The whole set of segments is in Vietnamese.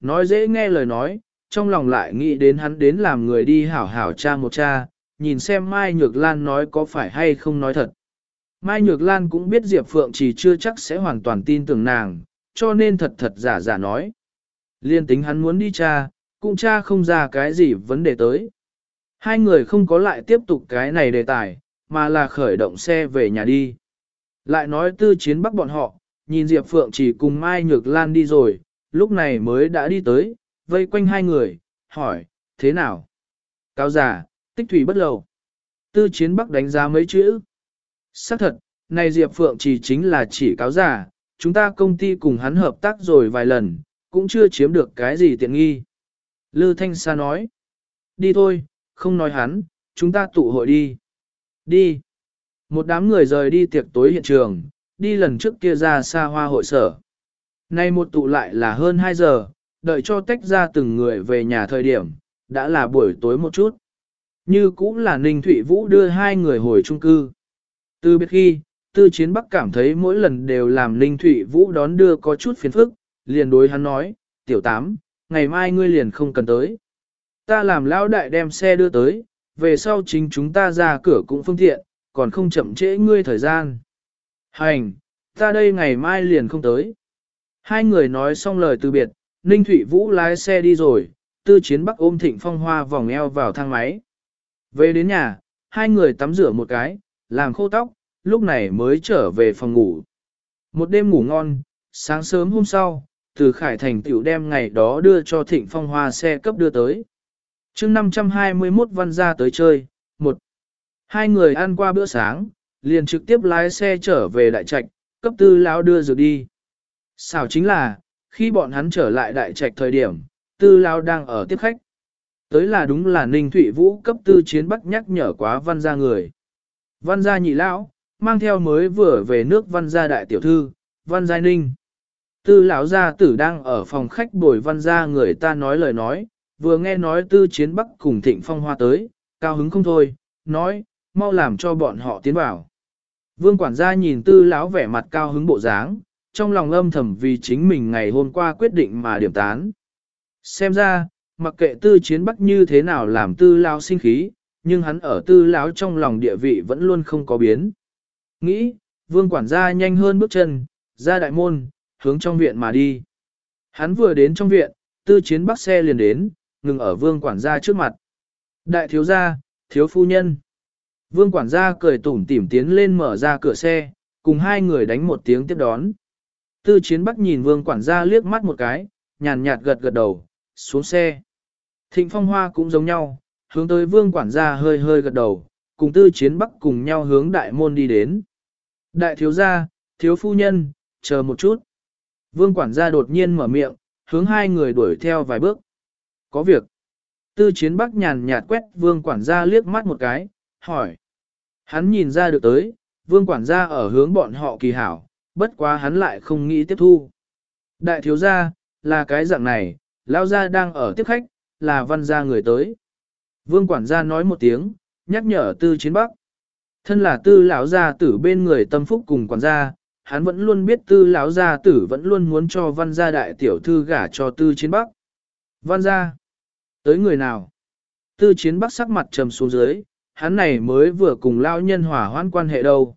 nói dễ nghe lời nói, trong lòng lại nghĩ đến hắn đến làm người đi hảo hảo cha một cha, nhìn xem Mai Nhược Lan nói có phải hay không nói thật. Mai Nhược Lan cũng biết Diệp Phượng chỉ chưa chắc sẽ hoàn toàn tin tưởng nàng, cho nên thật thật giả giả nói. Liên tính hắn muốn đi cha, cũng cha không ra cái gì vấn đề tới. Hai người không có lại tiếp tục cái này đề tài, mà là khởi động xe về nhà đi. Lại nói tư chiến bắt bọn họ, nhìn Diệp Phượng chỉ cùng Mai Nhược Lan đi rồi, lúc này mới đã đi tới, vây quanh hai người, hỏi, thế nào? Cao giả, tích thủy bất lầu. Tư chiến bắc đánh giá mấy chữ. Xác thật, này Diệp Phượng chỉ chính là chỉ cáo giả, chúng ta công ty cùng hắn hợp tác rồi vài lần, cũng chưa chiếm được cái gì tiện nghi. Lư Thanh Sa nói, đi thôi, không nói hắn, chúng ta tụ hội đi. Đi. Một đám người rời đi tiệc tối hiện trường, đi lần trước kia ra xa hoa hội sở. Nay một tụ lại là hơn 2 giờ, đợi cho tách ra từng người về nhà thời điểm, đã là buổi tối một chút. Như cũng là Ninh Thụy Vũ đưa hai người hồi trung cư. Từ biệt khi, Tư Chiến Bắc cảm thấy mỗi lần đều làm Ninh Thụy Vũ đón đưa có chút phiền phức, liền đối hắn nói, tiểu tám, ngày mai ngươi liền không cần tới. Ta làm lão đại đem xe đưa tới, về sau chính chúng ta ra cửa cũng phương tiện, còn không chậm trễ ngươi thời gian. Hành, ta đây ngày mai liền không tới. Hai người nói xong lời từ biệt, Ninh Thụy Vũ lái xe đi rồi, tư chiến bắc ôm thịnh phong hoa vòng eo vào thang máy. Về đến nhà, hai người tắm rửa một cái, làm khô tóc, lúc này mới trở về phòng ngủ. Một đêm ngủ ngon, sáng sớm hôm sau, từ Khải Thành tiểu đem ngày đó đưa cho thịnh phong hoa xe cấp đưa tới. chương 521 văn ra tới chơi, một. Hai người ăn qua bữa sáng, liền trực tiếp lái xe trở về đại trạch, cấp tư lão đưa dược đi. Xảo chính là, khi bọn hắn trở lại đại trạch thời điểm, tư lão đang ở tiếp khách. Tới là đúng là Ninh Thụy Vũ cấp tư chiến bắc nhắc nhở quá văn gia người. Văn gia nhị lão, mang theo mới vừa về nước văn gia đại tiểu thư, văn gia ninh. Tư lão gia tử đang ở phòng khách bồi văn gia người ta nói lời nói, vừa nghe nói tư chiến bắc cùng thịnh phong hoa tới, cao hứng không thôi, nói, mau làm cho bọn họ tiến vào. Vương quản gia nhìn tư lão vẻ mặt cao hứng bộ dáng, trong lòng âm thầm vì chính mình ngày hôm qua quyết định mà điểm tán. Xem ra, mặc kệ tư chiến bắc như thế nào làm tư lao sinh khí, nhưng hắn ở tư lão trong lòng địa vị vẫn luôn không có biến. Nghĩ, vương quản gia nhanh hơn bước chân, ra đại môn, hướng trong viện mà đi. Hắn vừa đến trong viện, tư chiến bắc xe liền đến, ngừng ở vương quản gia trước mặt. Đại thiếu gia, thiếu phu nhân. Vương quản gia cười tủm tỉm tiến lên mở ra cửa xe, cùng hai người đánh một tiếng tiếp đón. Tư chiến bắc nhìn vương quản gia liếc mắt một cái, nhàn nhạt gật gật đầu, xuống xe. Thịnh phong hoa cũng giống nhau, hướng tới vương quản gia hơi hơi gật đầu, cùng tư chiến bắc cùng nhau hướng đại môn đi đến. Đại thiếu gia, thiếu phu nhân, chờ một chút. Vương quản gia đột nhiên mở miệng, hướng hai người đuổi theo vài bước. Có việc. Tư chiến bắc nhàn nhạt quét vương quản gia liếc mắt một cái, hỏi. Hắn nhìn ra được tới, vương quản gia ở hướng bọn họ kỳ hảo, bất quá hắn lại không nghĩ tiếp thu. Đại thiếu gia, là cái dạng này, lão gia đang ở tiếp khách, là văn gia người tới. Vương quản gia nói một tiếng, nhắc nhở tư chiến bắc. Thân là tư lão gia tử bên người tâm phúc cùng quản gia, hắn vẫn luôn biết tư lão gia tử vẫn luôn muốn cho văn gia đại tiểu thư gả cho tư chiến bắc. Văn gia, tới người nào? Tư chiến bắc sắc mặt trầm xuống dưới, hắn này mới vừa cùng lao nhân hòa hoãn quan hệ đâu.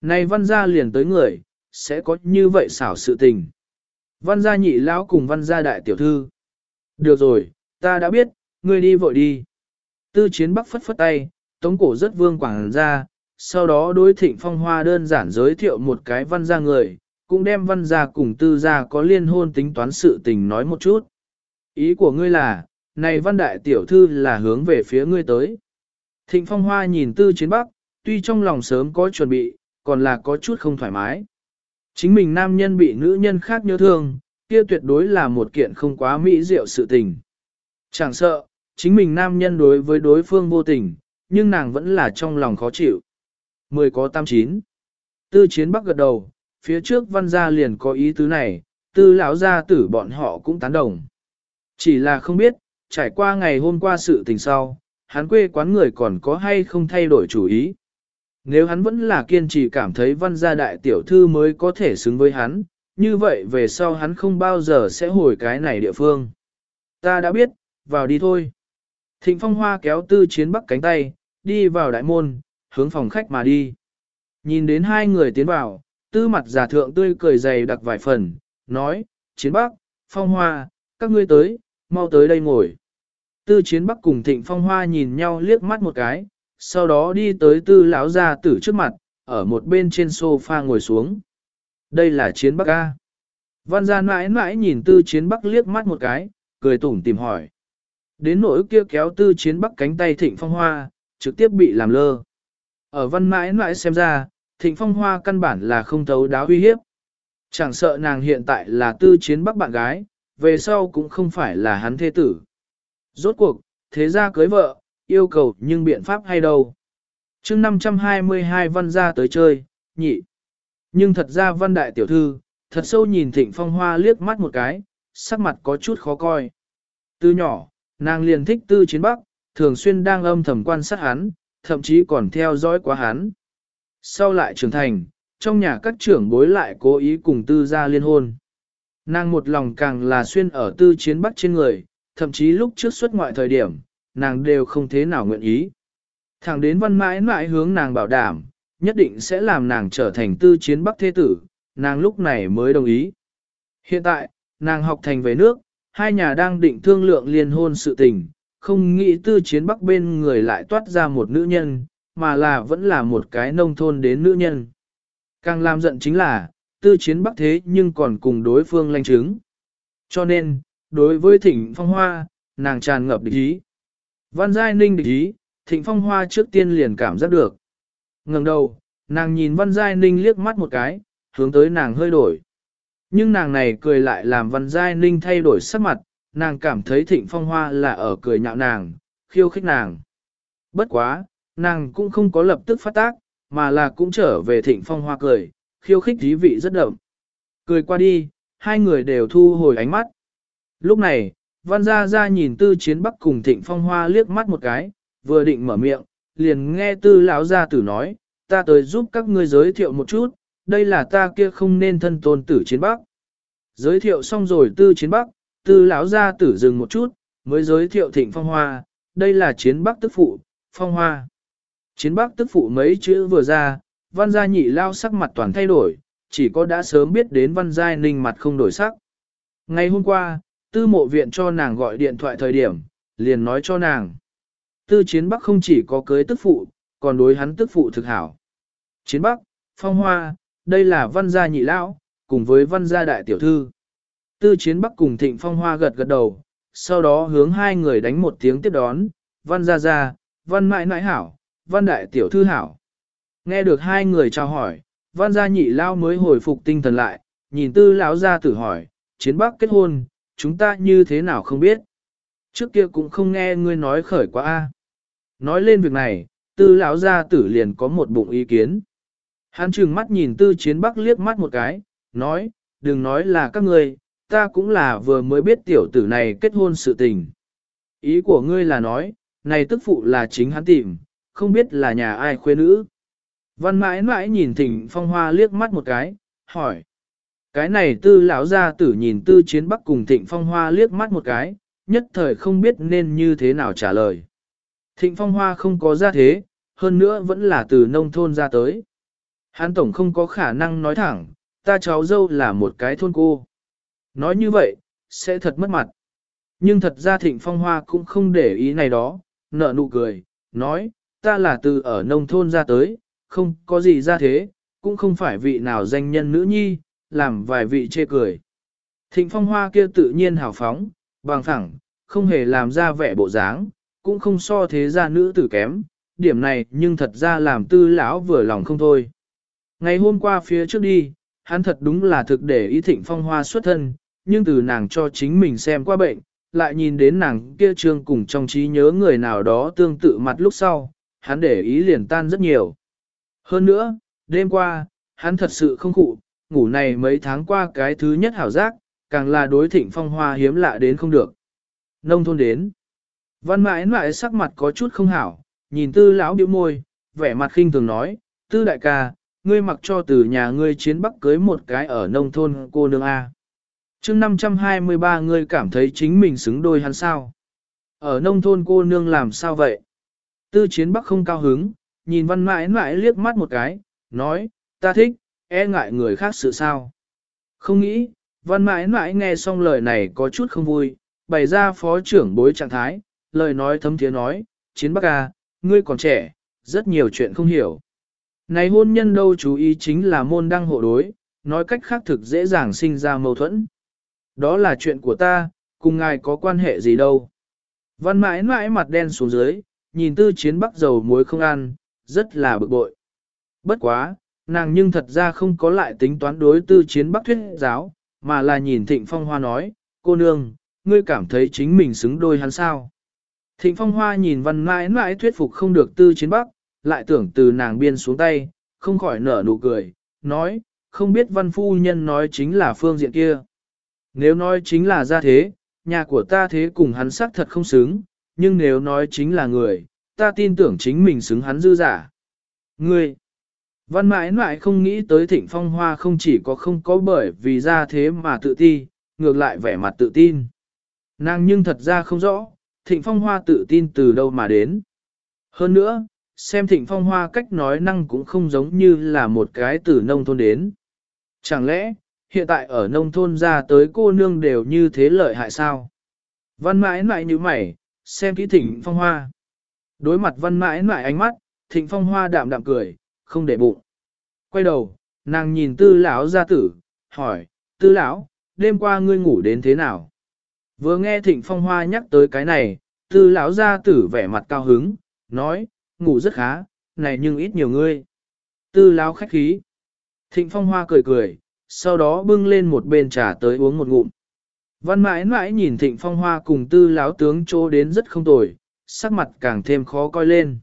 Này văn gia liền tới người, sẽ có như vậy xảo sự tình. Văn gia nhị lão cùng văn gia đại tiểu thư. Được rồi, ta đã biết, ngươi đi vội đi. Tư chiến bắc phất phất tay, tống cổ rất vương quảng ra, sau đó đối thịnh phong hoa đơn giản giới thiệu một cái văn gia người, cũng đem văn gia cùng tư gia có liên hôn tính toán sự tình nói một chút. Ý của ngươi là, này văn đại tiểu thư là hướng về phía ngươi tới. Thịnh phong hoa nhìn tư chiến bắc, tuy trong lòng sớm có chuẩn bị, còn là có chút không thoải mái. Chính mình nam nhân bị nữ nhân khác nhớ thương, kia tuyệt đối là một kiện không quá mỹ diệu sự tình. Chẳng sợ, chính mình nam nhân đối với đối phương vô tình, nhưng nàng vẫn là trong lòng khó chịu. Mười có tam chín. Tư chiến bắc gật đầu, phía trước văn gia liền có ý tứ này, tư lão gia tử bọn họ cũng tán đồng. Chỉ là không biết, trải qua ngày hôm qua sự tình sau, hắn quê quán người còn có hay không thay đổi chủ ý. Nếu hắn vẫn là kiên trì cảm thấy văn gia đại tiểu thư mới có thể xứng với hắn, như vậy về sau hắn không bao giờ sẽ hồi cái này địa phương. Ta đã biết, vào đi thôi. Thịnh Phong Hoa kéo tư chiến bắc cánh tay, đi vào đại môn, hướng phòng khách mà đi. Nhìn đến hai người tiến vào, tư mặt giả thượng tươi cười dày đặc vài phần, nói, chiến bắc, Phong Hoa, các ngươi tới, mau tới đây ngồi. Tư chiến bắc cùng thịnh Phong Hoa nhìn nhau liếc mắt một cái, sau đó đi tới tư lão gia tử trước mặt, ở một bên trên sofa ngồi xuống. Đây là chiến bắc A. Văn gia mãi mãi nhìn tư chiến bắc liếc mắt một cái, cười tủm tìm hỏi. Đến nỗi kia kéo tư chiến bắc cánh tay thịnh phong hoa, trực tiếp bị làm lơ. Ở văn mãi mãi xem ra, thịnh phong hoa căn bản là không thấu đáo uy hiếp. Chẳng sợ nàng hiện tại là tư chiến bắc bạn gái, về sau cũng không phải là hắn thế tử. Rốt cuộc, thế ra cưới vợ, yêu cầu nhưng biện pháp hay đâu. chương 522 văn gia tới chơi, nhị. Nhưng thật ra văn đại tiểu thư, thật sâu nhìn thịnh phong hoa liếc mắt một cái, sắc mặt có chút khó coi. Từ nhỏ, nàng liền thích tư chiến bắc, thường xuyên đang âm thầm quan sát hắn, thậm chí còn theo dõi quá hắn. Sau lại trưởng thành, trong nhà các trưởng bối lại cố ý cùng tư gia liên hôn. Nàng một lòng càng là xuyên ở tư chiến bắc trên người, thậm chí lúc trước xuất ngoại thời điểm, nàng đều không thế nào nguyện ý. Thẳng đến văn mãi mãi hướng nàng bảo đảm, nhất định sẽ làm nàng trở thành tư chiến bắc thế tử, nàng lúc này mới đồng ý. Hiện tại, nàng học thành về nước, hai nhà đang định thương lượng liên hôn sự tình, không nghĩ tư chiến bắc bên người lại toát ra một nữ nhân, mà là vẫn là một cái nông thôn đến nữ nhân. Càng làm giận chính là, tư chiến bắc thế nhưng còn cùng đối phương lanh chứng. Cho nên, đối với thỉnh phong hoa, nàng tràn ngập địch ý. Văn Giai Ninh địch ý, thịnh phong hoa trước tiên liền cảm giác được. ngẩng đầu, nàng nhìn Văn Giai Ninh liếc mắt một cái, hướng tới nàng hơi đổi. Nhưng nàng này cười lại làm Văn Giai Ninh thay đổi sắc mặt, nàng cảm thấy thịnh phong hoa là ở cười nhạo nàng, khiêu khích nàng. Bất quá, nàng cũng không có lập tức phát tác, mà là cũng trở về thịnh phong hoa cười, khiêu khích thí vị rất đậm. Cười qua đi, hai người đều thu hồi ánh mắt. Lúc này, Văn Gia Gia nhìn Tư Chiến Bắc cùng Thịnh Phong Hoa liếc mắt một cái, vừa định mở miệng, liền nghe Tư lão gia tử nói, ta tới giúp các ngươi giới thiệu một chút, đây là ta kia không nên thân tôn tử Chiến Bắc. Giới thiệu xong rồi Tư Chiến Bắc, Tư lão gia tử dừng một chút, mới giới thiệu Thịnh Phong Hoa, đây là Chiến Bắc tức phụ, Phong Hoa. Chiến Bắc tức phụ mấy chữ vừa ra, Văn Gia nhị lao sắc mặt toàn thay đổi, chỉ có đã sớm biết đến Văn Gia Ninh mặt không đổi sắc. Ngày hôm qua, tư mộ viện cho nàng gọi điện thoại thời điểm, liền nói cho nàng. Tư chiến bắc không chỉ có cưới tức phụ, còn đối hắn tức phụ thực hảo. Chiến bắc, phong hoa, đây là văn gia nhị lão, cùng với văn gia đại tiểu thư. Tư chiến bắc cùng thịnh phong hoa gật gật đầu, sau đó hướng hai người đánh một tiếng tiếp đón, văn gia gia, văn mãi nãi hảo, văn đại tiểu thư hảo. Nghe được hai người chào hỏi, văn gia nhị lao mới hồi phục tinh thần lại, nhìn tư lão gia tử hỏi, chiến bắc kết hôn, chúng ta như thế nào không biết. Trước kia cũng không nghe ngươi nói khởi quá a. Nói lên việc này, tư lão gia tử liền có một bụng ý kiến. Hắn trừng mắt nhìn tư chiến bắc liếc mắt một cái, nói, đừng nói là các ngươi, ta cũng là vừa mới biết tiểu tử này kết hôn sự tình. Ý của ngươi là nói, này tức phụ là chính hắn tìm, không biết là nhà ai khuê nữ. Văn mãi mãi nhìn thỉnh phong hoa liếc mắt một cái, hỏi. Cái này tư lão gia tử nhìn tư chiến bắc cùng thịnh phong hoa liếc mắt một cái, nhất thời không biết nên như thế nào trả lời. Thịnh phong hoa không có ra thế, hơn nữa vẫn là từ nông thôn ra tới. Hán tổng không có khả năng nói thẳng, ta cháu dâu là một cái thôn cô. Nói như vậy, sẽ thật mất mặt. Nhưng thật ra thịnh phong hoa cũng không để ý này đó, nợ nụ cười, nói, ta là từ ở nông thôn ra tới, không có gì ra thế, cũng không phải vị nào danh nhân nữ nhi, làm vài vị chê cười. Thịnh phong hoa kia tự nhiên hào phóng, bằng thẳng, không hề làm ra vẻ bộ dáng, cũng không so thế ra nữ tử kém, điểm này nhưng thật ra làm tư lão vừa lòng không thôi. Ngày hôm qua phía trước đi, hắn thật đúng là thực để ý thịnh phong hoa xuất thân, nhưng từ nàng cho chính mình xem qua bệnh, lại nhìn đến nàng kia trương cùng trong trí nhớ người nào đó tương tự mặt lúc sau, hắn để ý liền tan rất nhiều. Hơn nữa, đêm qua, hắn thật sự không cụ, ngủ này mấy tháng qua cái thứ nhất hảo giác, càng là đối thịnh phong hoa hiếm lạ đến không được. Nông thôn đến. Văn mãi mãi sắc mặt có chút không hảo, nhìn tư lão biểu môi, vẻ mặt khinh thường nói, tư đại ca, ngươi mặc cho từ nhà ngươi chiến bắc cưới một cái ở nông thôn cô nương A. chương 523 ngươi cảm thấy chính mình xứng đôi hắn sao? Ở nông thôn cô nương làm sao vậy? Tư chiến bắc không cao hứng, nhìn văn mãi mãi liếc mắt một cái, nói, ta thích, e ngại người khác sự sao. Không nghĩ, văn mãi mãi nghe xong lời này có chút không vui, bày ra phó trưởng bối trạng thái, lời nói thấm thiế nói, chiến bắc à, ngươi còn trẻ, rất nhiều chuyện không hiểu. Này hôn nhân đâu chú ý chính là môn đăng hộ đối, nói cách khác thực dễ dàng sinh ra mâu thuẫn. Đó là chuyện của ta, cùng ngài có quan hệ gì đâu. Văn mãi mãi mặt đen xuống dưới, nhìn tư chiến bắc dầu muối không ăn, rất là bực bội. Bất quá, nàng nhưng thật ra không có lại tính toán đối tư chiến bắc thuyết giáo, mà là nhìn thịnh phong hoa nói, cô nương, ngươi cảm thấy chính mình xứng đôi hắn sao. Thịnh phong hoa nhìn văn mãi mãi thuyết phục không được tư chiến bắc, lại tưởng từ nàng biên xuống tay, không khỏi nở nụ cười, nói, không biết văn phu nhân nói chính là phương diện kia. Nếu nói chính là ra thế, nhà của ta thế cùng hắn xác thật không xứng, nhưng nếu nói chính là người, ta tin tưởng chính mình xứng hắn dư giả. Ngươi, văn mãi mãi không nghĩ tới thịnh phong hoa không chỉ có không có bởi vì ra thế mà tự ti, ngược lại vẻ mặt tự tin. Nàng nhưng thật ra không rõ, thịnh phong hoa tự tin từ đâu mà đến. Hơn nữa, xem thịnh phong hoa cách nói năng cũng không giống như là một cái từ nông thôn đến. Chẳng lẽ, hiện tại ở nông thôn ra tới cô nương đều như thế lợi hại sao? Văn mãi mãi như mày, xem kỹ thịnh phong hoa. Đối mặt văn mãi mãi ánh mắt, thịnh phong hoa đạm đạm cười, không để bụng. Quay đầu, nàng nhìn tư lão gia tử, hỏi, tư lão, đêm qua ngươi ngủ đến thế nào? Vừa nghe thịnh phong hoa nhắc tới cái này, tư lão gia tử vẻ mặt cao hứng, nói, ngủ rất khá, này nhưng ít nhiều ngươi. Tư lão khách khí. Thịnh phong hoa cười cười, sau đó bưng lên một bên trà tới uống một ngụm. Văn mãi mãi nhìn thịnh phong hoa cùng tư lão tướng chỗ đến rất không tồi, sắc mặt càng thêm khó coi lên.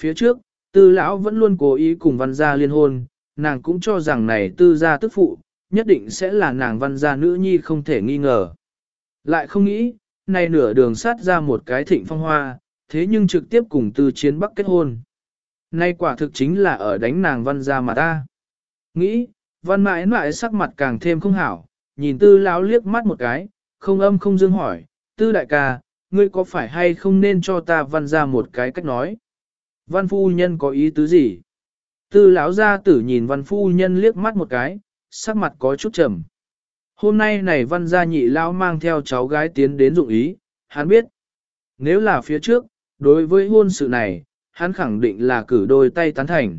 Phía trước, tư lão vẫn luôn cố ý cùng văn gia liên hôn, nàng cũng cho rằng này tư gia tức phụ, nhất định sẽ là nàng văn gia nữ nhi không thể nghi ngờ. Lại không nghĩ, này nửa đường sát ra một cái thịnh phong hoa, thế nhưng trực tiếp cùng tư chiến bắc kết hôn. Nay quả thực chính là ở đánh nàng văn gia mà ta. Nghĩ, văn mãi mãi sắc mặt càng thêm không hảo, nhìn tư lão liếc mắt một cái, không âm không dương hỏi, tư đại ca, ngươi có phải hay không nên cho ta văn ra một cái cách nói? Văn phu nhân có ý tứ gì? Tư lão gia tử nhìn văn phu nhân liếc mắt một cái, sắc mặt có chút trầm. Hôm nay này văn gia nhị lão mang theo cháu gái tiến đến dụng ý, hắn biết. Nếu là phía trước, đối với hôn sự này, hắn khẳng định là cử đôi tay tán thành.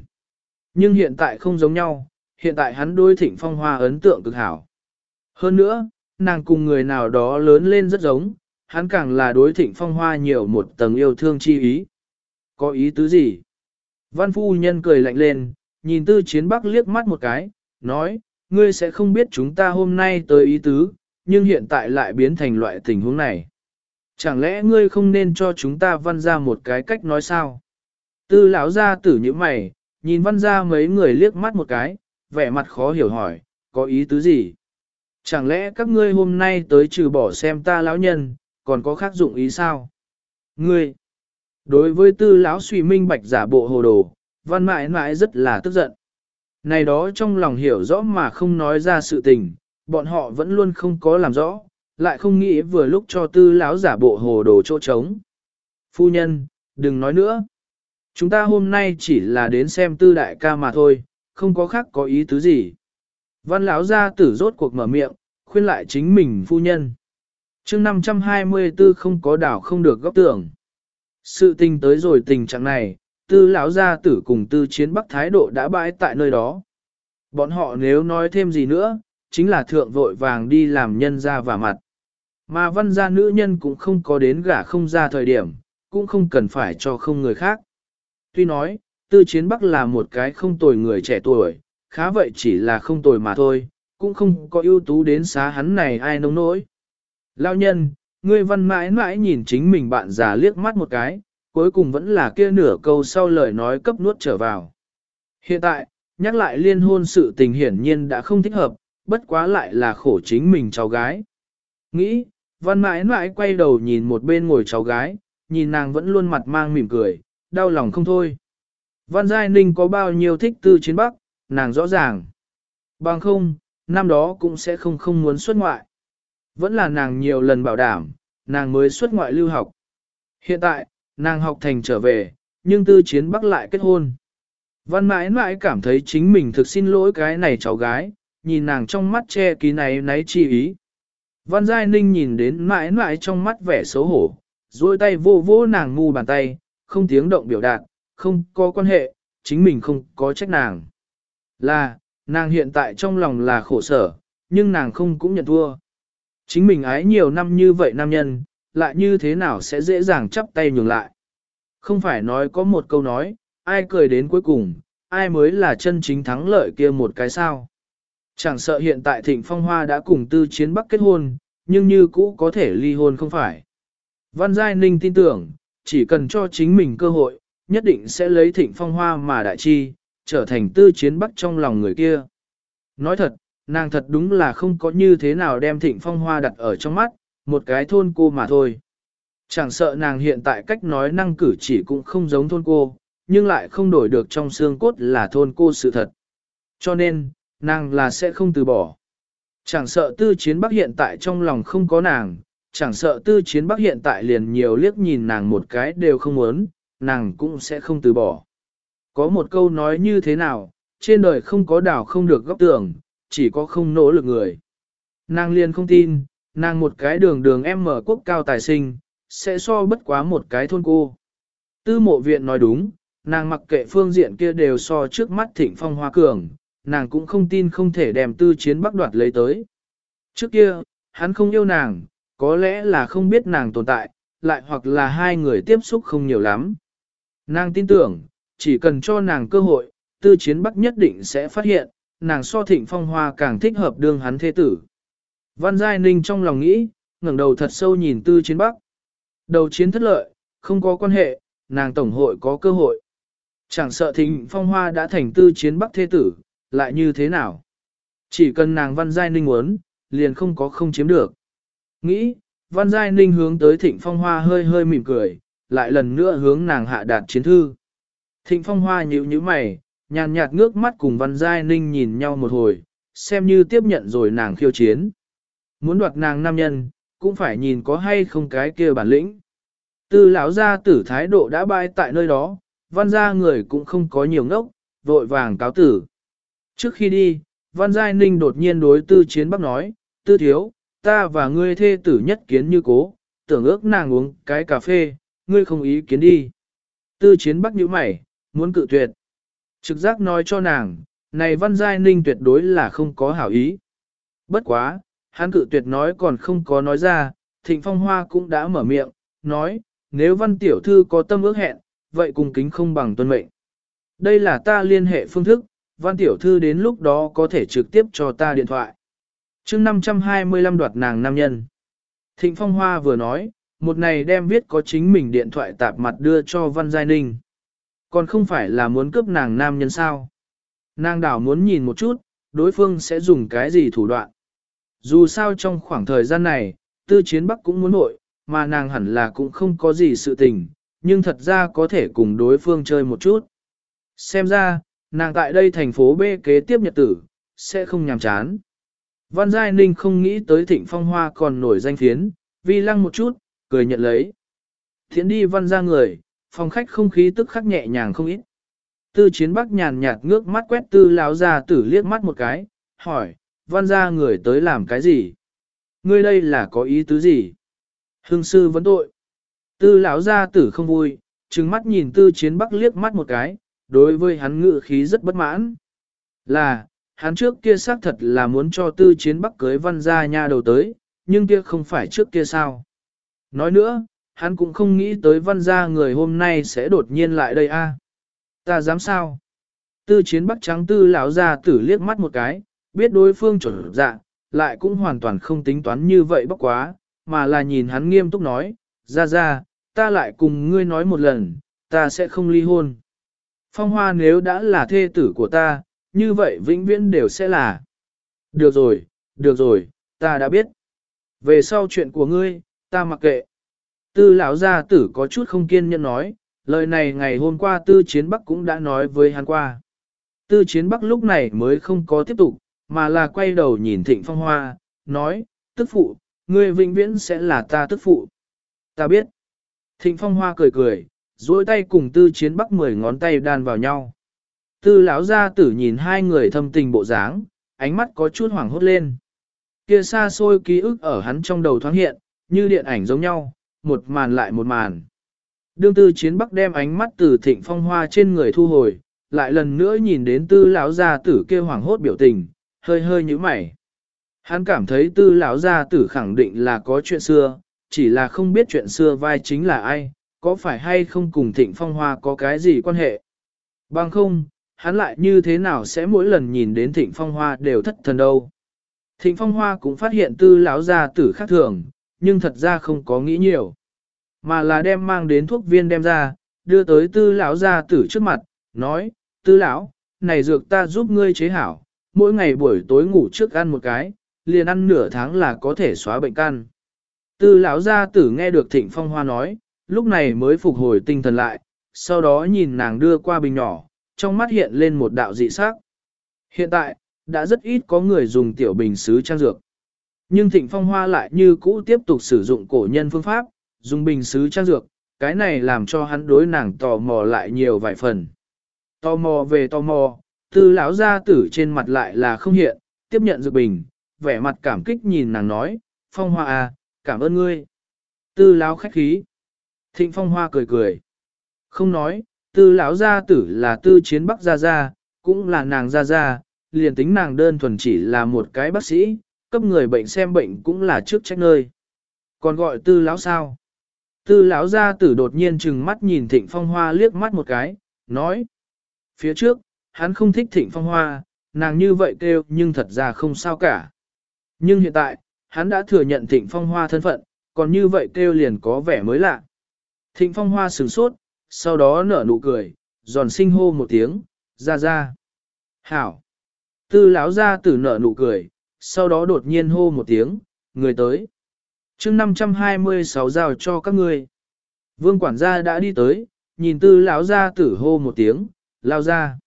Nhưng hiện tại không giống nhau, hiện tại hắn đôi thịnh phong hoa ấn tượng cực hảo. Hơn nữa, nàng cùng người nào đó lớn lên rất giống, hắn càng là đối thịnh phong hoa nhiều một tầng yêu thương chi ý. Có ý tứ gì? Văn phu nhân cười lạnh lên, nhìn tư chiến bắc liếc mắt một cái, nói, ngươi sẽ không biết chúng ta hôm nay tới ý tứ, nhưng hiện tại lại biến thành loại tình huống này. Chẳng lẽ ngươi không nên cho chúng ta văn ra một cái cách nói sao? Tư lão ra tử như mày, nhìn văn ra mấy người liếc mắt một cái, vẻ mặt khó hiểu hỏi, có ý tứ gì? Chẳng lẽ các ngươi hôm nay tới trừ bỏ xem ta lão nhân, còn có khác dụng ý sao? Ngươi, đối với tư lão suy minh bạch giả bộ hồ đồ, văn mãi mãi rất là tức giận. Này đó trong lòng hiểu rõ mà không nói ra sự tình, bọn họ vẫn luôn không có làm rõ, lại không nghĩ vừa lúc cho tư lão giả bộ hồ đồ chỗ trống. Phu nhân, đừng nói nữa. Chúng ta hôm nay chỉ là đến xem tư đại ca mà thôi, không có khác có ý tứ gì. Văn lão gia tử rốt cuộc mở miệng, khuyên lại chính mình phu nhân chương 524 không có đảo không được góc tưởng. Sự tình tới rồi tình trạng này, tư lão gia tử cùng tư chiến bắc thái độ đã bãi tại nơi đó. Bọn họ nếu nói thêm gì nữa, chính là thượng vội vàng đi làm nhân ra và mặt. Mà văn gia nữ nhân cũng không có đến gả không ra thời điểm, cũng không cần phải cho không người khác. Tuy nói, tư chiến bắc là một cái không tồi người trẻ tuổi, khá vậy chỉ là không tồi mà thôi, cũng không có ưu tú đến xá hắn này ai nông nỗi. Lao nhân, ngươi văn mãi mãi nhìn chính mình bạn già liếc mắt một cái, cuối cùng vẫn là kia nửa câu sau lời nói cấp nuốt trở vào. Hiện tại, nhắc lại liên hôn sự tình hiển nhiên đã không thích hợp, bất quá lại là khổ chính mình cháu gái. Nghĩ, văn mãi mãi quay đầu nhìn một bên ngồi cháu gái, nhìn nàng vẫn luôn mặt mang mỉm cười, đau lòng không thôi. Văn Giai Ninh có bao nhiêu thích tư chiến bắc, nàng rõ ràng. Bằng không, năm đó cũng sẽ không không muốn xuất ngoại. Vẫn là nàng nhiều lần bảo đảm, nàng mới xuất ngoại lưu học. Hiện tại, nàng học thành trở về, nhưng tư chiến bắc lại kết hôn. Văn mãi mãi cảm thấy chính mình thực xin lỗi cái này cháu gái, nhìn nàng trong mắt che ký này náy chi ý. Văn Giai Ninh nhìn đến mãi mãi trong mắt vẻ xấu hổ, duỗi tay vô vô nàng ngu bàn tay, không tiếng động biểu đạt, không có quan hệ, chính mình không có trách nàng. Là, nàng hiện tại trong lòng là khổ sở, nhưng nàng không cũng nhận thua. Chính mình ái nhiều năm như vậy nam nhân, lại như thế nào sẽ dễ dàng chắp tay nhường lại. Không phải nói có một câu nói, ai cười đến cuối cùng, ai mới là chân chính thắng lợi kia một cái sao. Chẳng sợ hiện tại Thịnh Phong Hoa đã cùng tư chiến bắc kết hôn, nhưng như cũ có thể ly hôn không phải. Văn Giai Ninh tin tưởng, chỉ cần cho chính mình cơ hội, nhất định sẽ lấy Thịnh Phong Hoa mà đại chi, trở thành tư chiến bắc trong lòng người kia. Nói thật, nàng thật đúng là không có như thế nào đem Thịnh Phong Hoa đặt ở trong mắt, một cái thôn cô mà thôi. Chẳng sợ nàng hiện tại cách nói năng cử chỉ cũng không giống thôn cô, nhưng lại không đổi được trong xương cốt là thôn cô sự thật. Cho nên, nàng là sẽ không từ bỏ. Chẳng sợ tư chiến bắc hiện tại trong lòng không có nàng, chẳng sợ tư chiến bắc hiện tại liền nhiều liếc nhìn nàng một cái đều không muốn, nàng cũng sẽ không từ bỏ. Có một câu nói như thế nào, trên đời không có đảo không được góc tưởng, chỉ có không nỗ lực người. Nàng liền không tin, nàng một cái đường đường em mở quốc cao tài sinh, sẽ so bất quá một cái thôn cô. Tư mộ viện nói đúng, nàng mặc kệ phương diện kia đều so trước mắt thịnh phong hoa cường, nàng cũng không tin không thể đem tư chiến bắc đoạt lấy tới. Trước kia, hắn không yêu nàng, có lẽ là không biết nàng tồn tại, lại hoặc là hai người tiếp xúc không nhiều lắm. Nàng tin tưởng, chỉ cần cho nàng cơ hội, tư chiến bắc nhất định sẽ phát hiện, nàng so thịnh phong hoa càng thích hợp đương hắn thế tử. Văn Giai Ninh trong lòng nghĩ, ngẩng đầu thật sâu nhìn tư chiến bắc. Đầu chiến thất lợi, không có quan hệ, nàng tổng hội có cơ hội. Chẳng sợ thịnh phong hoa đã thành tư chiến bắc thế tử, lại như thế nào? Chỉ cần nàng Văn Giai Ninh muốn, liền không có không chiếm được. Nghĩ, Văn Giai Ninh hướng tới Thịnh Phong Hoa hơi hơi mỉm cười, lại lần nữa hướng nàng hạ đạt chiến thư. Thịnh Phong Hoa nhíu nhíu mày, nhàn nhạt ngước mắt cùng Văn Giai Ninh nhìn nhau một hồi, xem như tiếp nhận rồi nàng khiêu chiến. Muốn đoạt nàng nam nhân, cũng phải nhìn có hay không cái kia bản lĩnh. Tư lão gia tử thái độ đã bay tại nơi đó, văn gia người cũng không có nhiều ngốc, vội vàng cáo tử. Trước khi đi, Văn Giai Ninh đột nhiên đối tư chiến bắc nói, tư thiếu, ta và ngươi thê tử nhất kiến như cố, tưởng ước nàng uống cái cà phê, ngươi không ý kiến đi. Tư chiến bắc nhíu mày, muốn cự tuyệt. Trực giác nói cho nàng, này Văn Giai Ninh tuyệt đối là không có hảo ý. Bất quá, hắn cự tuyệt nói còn không có nói ra, Thịnh Phong Hoa cũng đã mở miệng, nói, nếu Văn Tiểu Thư có tâm ước hẹn, vậy cùng kính không bằng tuân mệnh. Đây là ta liên hệ phương thức, Văn tiểu thư đến lúc đó có thể trực tiếp cho ta điện thoại. chương 525 đoạt nàng nam nhân. Thịnh Phong Hoa vừa nói, một này đem viết có chính mình điện thoại tạp mặt đưa cho Văn Giai Ninh. Còn không phải là muốn cướp nàng nam nhân sao. Nàng đảo muốn nhìn một chút, đối phương sẽ dùng cái gì thủ đoạn. Dù sao trong khoảng thời gian này, tư chiến bắc cũng muốn nội, mà nàng hẳn là cũng không có gì sự tình, nhưng thật ra có thể cùng đối phương chơi một chút. Xem ra, nàng tại đây thành phố B kế tiếp nhật tử, sẽ không nhàm chán. Văn Giai Ninh không nghĩ tới thịnh phong hoa còn nổi danh phiến, vi lăng một chút, cười nhận lấy. Thiện đi văn ra người, phòng khách không khí tức khắc nhẹ nhàng không ít. Tư chiến bắc nhàn nhạt ngước mắt quét tư lão ra tử liếc mắt một cái, hỏi, văn ra người tới làm cái gì? Ngươi đây là có ý tứ gì? Hương sư vấn tội. Tư lão gia tử không vui, trừng mắt nhìn tư chiến bắc liếc mắt một cái, đối với hắn ngự khí rất bất mãn. Là, hắn trước kia xác thật là muốn cho tư chiến bắc cưới văn gia nha đầu tới, nhưng kia không phải trước kia sao. Nói nữa, hắn cũng không nghĩ tới văn gia người hôm nay sẽ đột nhiên lại đây a. Ta dám sao? Tư chiến bắc trắng tư lão ra tử liếc mắt một cái, biết đối phương chuẩn dạ, lại cũng hoàn toàn không tính toán như vậy bốc quá, mà là nhìn hắn nghiêm túc nói, ra ra, ta lại cùng ngươi nói một lần, ta sẽ không ly hôn. Phong hoa nếu đã là thê tử của ta, như vậy vĩnh viễn đều sẽ là. Được rồi, được rồi, ta đã biết. Về sau chuyện của ngươi, ta mặc kệ. Tư lão gia tử có chút không kiên nhẫn nói, lời này ngày hôm qua tư chiến bắc cũng đã nói với hắn qua. Tư chiến bắc lúc này mới không có tiếp tục, mà là quay đầu nhìn thịnh phong hoa, nói, tức phụ, ngươi vĩnh viễn sẽ là ta tức phụ. Ta biết. Thịnh phong hoa cười cười, duỗi tay cùng tư chiến bắc mười ngón tay đan vào nhau. Tư lão gia tử nhìn hai người thâm tình bộ dáng, ánh mắt có chút hoảng hốt lên. Kia xa xôi ký ức ở hắn trong đầu thoáng hiện, như điện ảnh giống nhau, một màn lại một màn. Đương tư chiến bắc đem ánh mắt từ thịnh phong hoa trên người thu hồi, lại lần nữa nhìn đến tư lão gia tử kia hoảng hốt biểu tình, hơi hơi như mày. Hắn cảm thấy tư lão gia tử khẳng định là có chuyện xưa, chỉ là không biết chuyện xưa vai chính là ai, có phải hay không cùng thịnh phong hoa có cái gì quan hệ. Bằng không, hắn lại như thế nào sẽ mỗi lần nhìn đến thịnh phong hoa đều thất thần đâu. Thịnh phong hoa cũng phát hiện tư lão gia tử khác thường, nhưng thật ra không có nghĩ nhiều. Mà là đem mang đến thuốc viên đem ra, đưa tới tư lão gia tử trước mặt, nói, tư lão, này dược ta giúp ngươi chế hảo, mỗi ngày buổi tối ngủ trước ăn một cái, liền ăn nửa tháng là có thể xóa bệnh căn. Tư lão gia tử nghe được thịnh phong hoa nói, lúc này mới phục hồi tinh thần lại, sau đó nhìn nàng đưa qua bình nhỏ, trong mắt hiện lên một đạo dị sắc. Hiện tại, đã rất ít có người dùng tiểu bình sứ trang dược. Nhưng thịnh phong hoa lại như cũ tiếp tục sử dụng cổ nhân phương pháp, dùng bình xứ trang dược, cái này làm cho hắn đối nàng tò mò lại nhiều vài phần. Tò mò về tò mò, tư lão gia tử trên mặt lại là không hiện, tiếp nhận dược bình, vẻ mặt cảm kích nhìn nàng nói, phong hoa à, cảm ơn ngươi. Tư lão khách khí. Thịnh phong hoa cười cười. Không nói, tư lão gia tử là tư chiến bắc gia gia, cũng là nàng gia gia, liền tính nàng đơn thuần chỉ là một cái bác sĩ, cấp người bệnh xem bệnh cũng là trước trách nơi. Còn gọi tư lão sao? Tư lão gia tử đột nhiên trừng mắt nhìn thịnh phong hoa liếc mắt một cái, nói. Phía trước, hắn không thích thịnh phong hoa, nàng như vậy kêu nhưng thật ra không sao cả. Nhưng hiện tại, hắn đã thừa nhận thịnh phong hoa thân phận, còn như vậy kêu liền có vẻ mới lạ. Thịnh phong hoa sửng sốt, sau đó nở nụ cười, giòn sinh hô một tiếng, ra ra. Hảo. Tư lão ra tử nở nụ cười, sau đó đột nhiên hô một tiếng, người tới. chương 526 giao cho các ngươi. Vương quản gia đã đi tới, nhìn tư lão ra tử hô một tiếng, lao ra.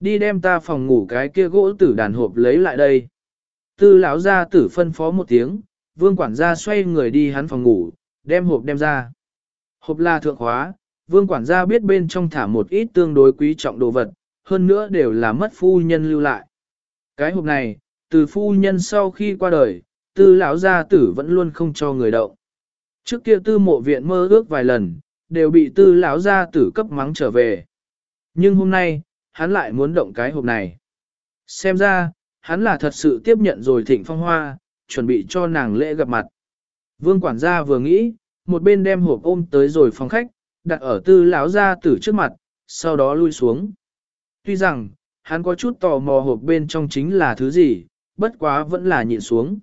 Đi đem ta phòng ngủ cái kia gỗ tử đàn hộp lấy lại đây. Tư lão ra tử phân phó một tiếng, vương quản gia xoay người đi hắn phòng ngủ, đem hộp đem ra. Hộp là thượng hóa, vương quản gia biết bên trong thả một ít tương đối quý trọng đồ vật, hơn nữa đều là mất phu nhân lưu lại. Cái hộp này, từ phu nhân sau khi qua đời, tư lão gia tử vẫn luôn không cho người động. Trước kia tư mộ viện mơ ước vài lần, đều bị tư lão gia tử cấp mắng trở về. Nhưng hôm nay, hắn lại muốn động cái hộp này. Xem ra, hắn là thật sự tiếp nhận rồi thịnh phong hoa, chuẩn bị cho nàng lễ gặp mặt. Vương quản gia vừa nghĩ, một bên đem hộp ôm tới rồi phòng khách, đặt ở tư lão gia tử trước mặt, sau đó lui xuống. Tuy rằng, hắn có chút tò mò hộp bên trong chính là thứ gì, bất quá vẫn là nhịn xuống.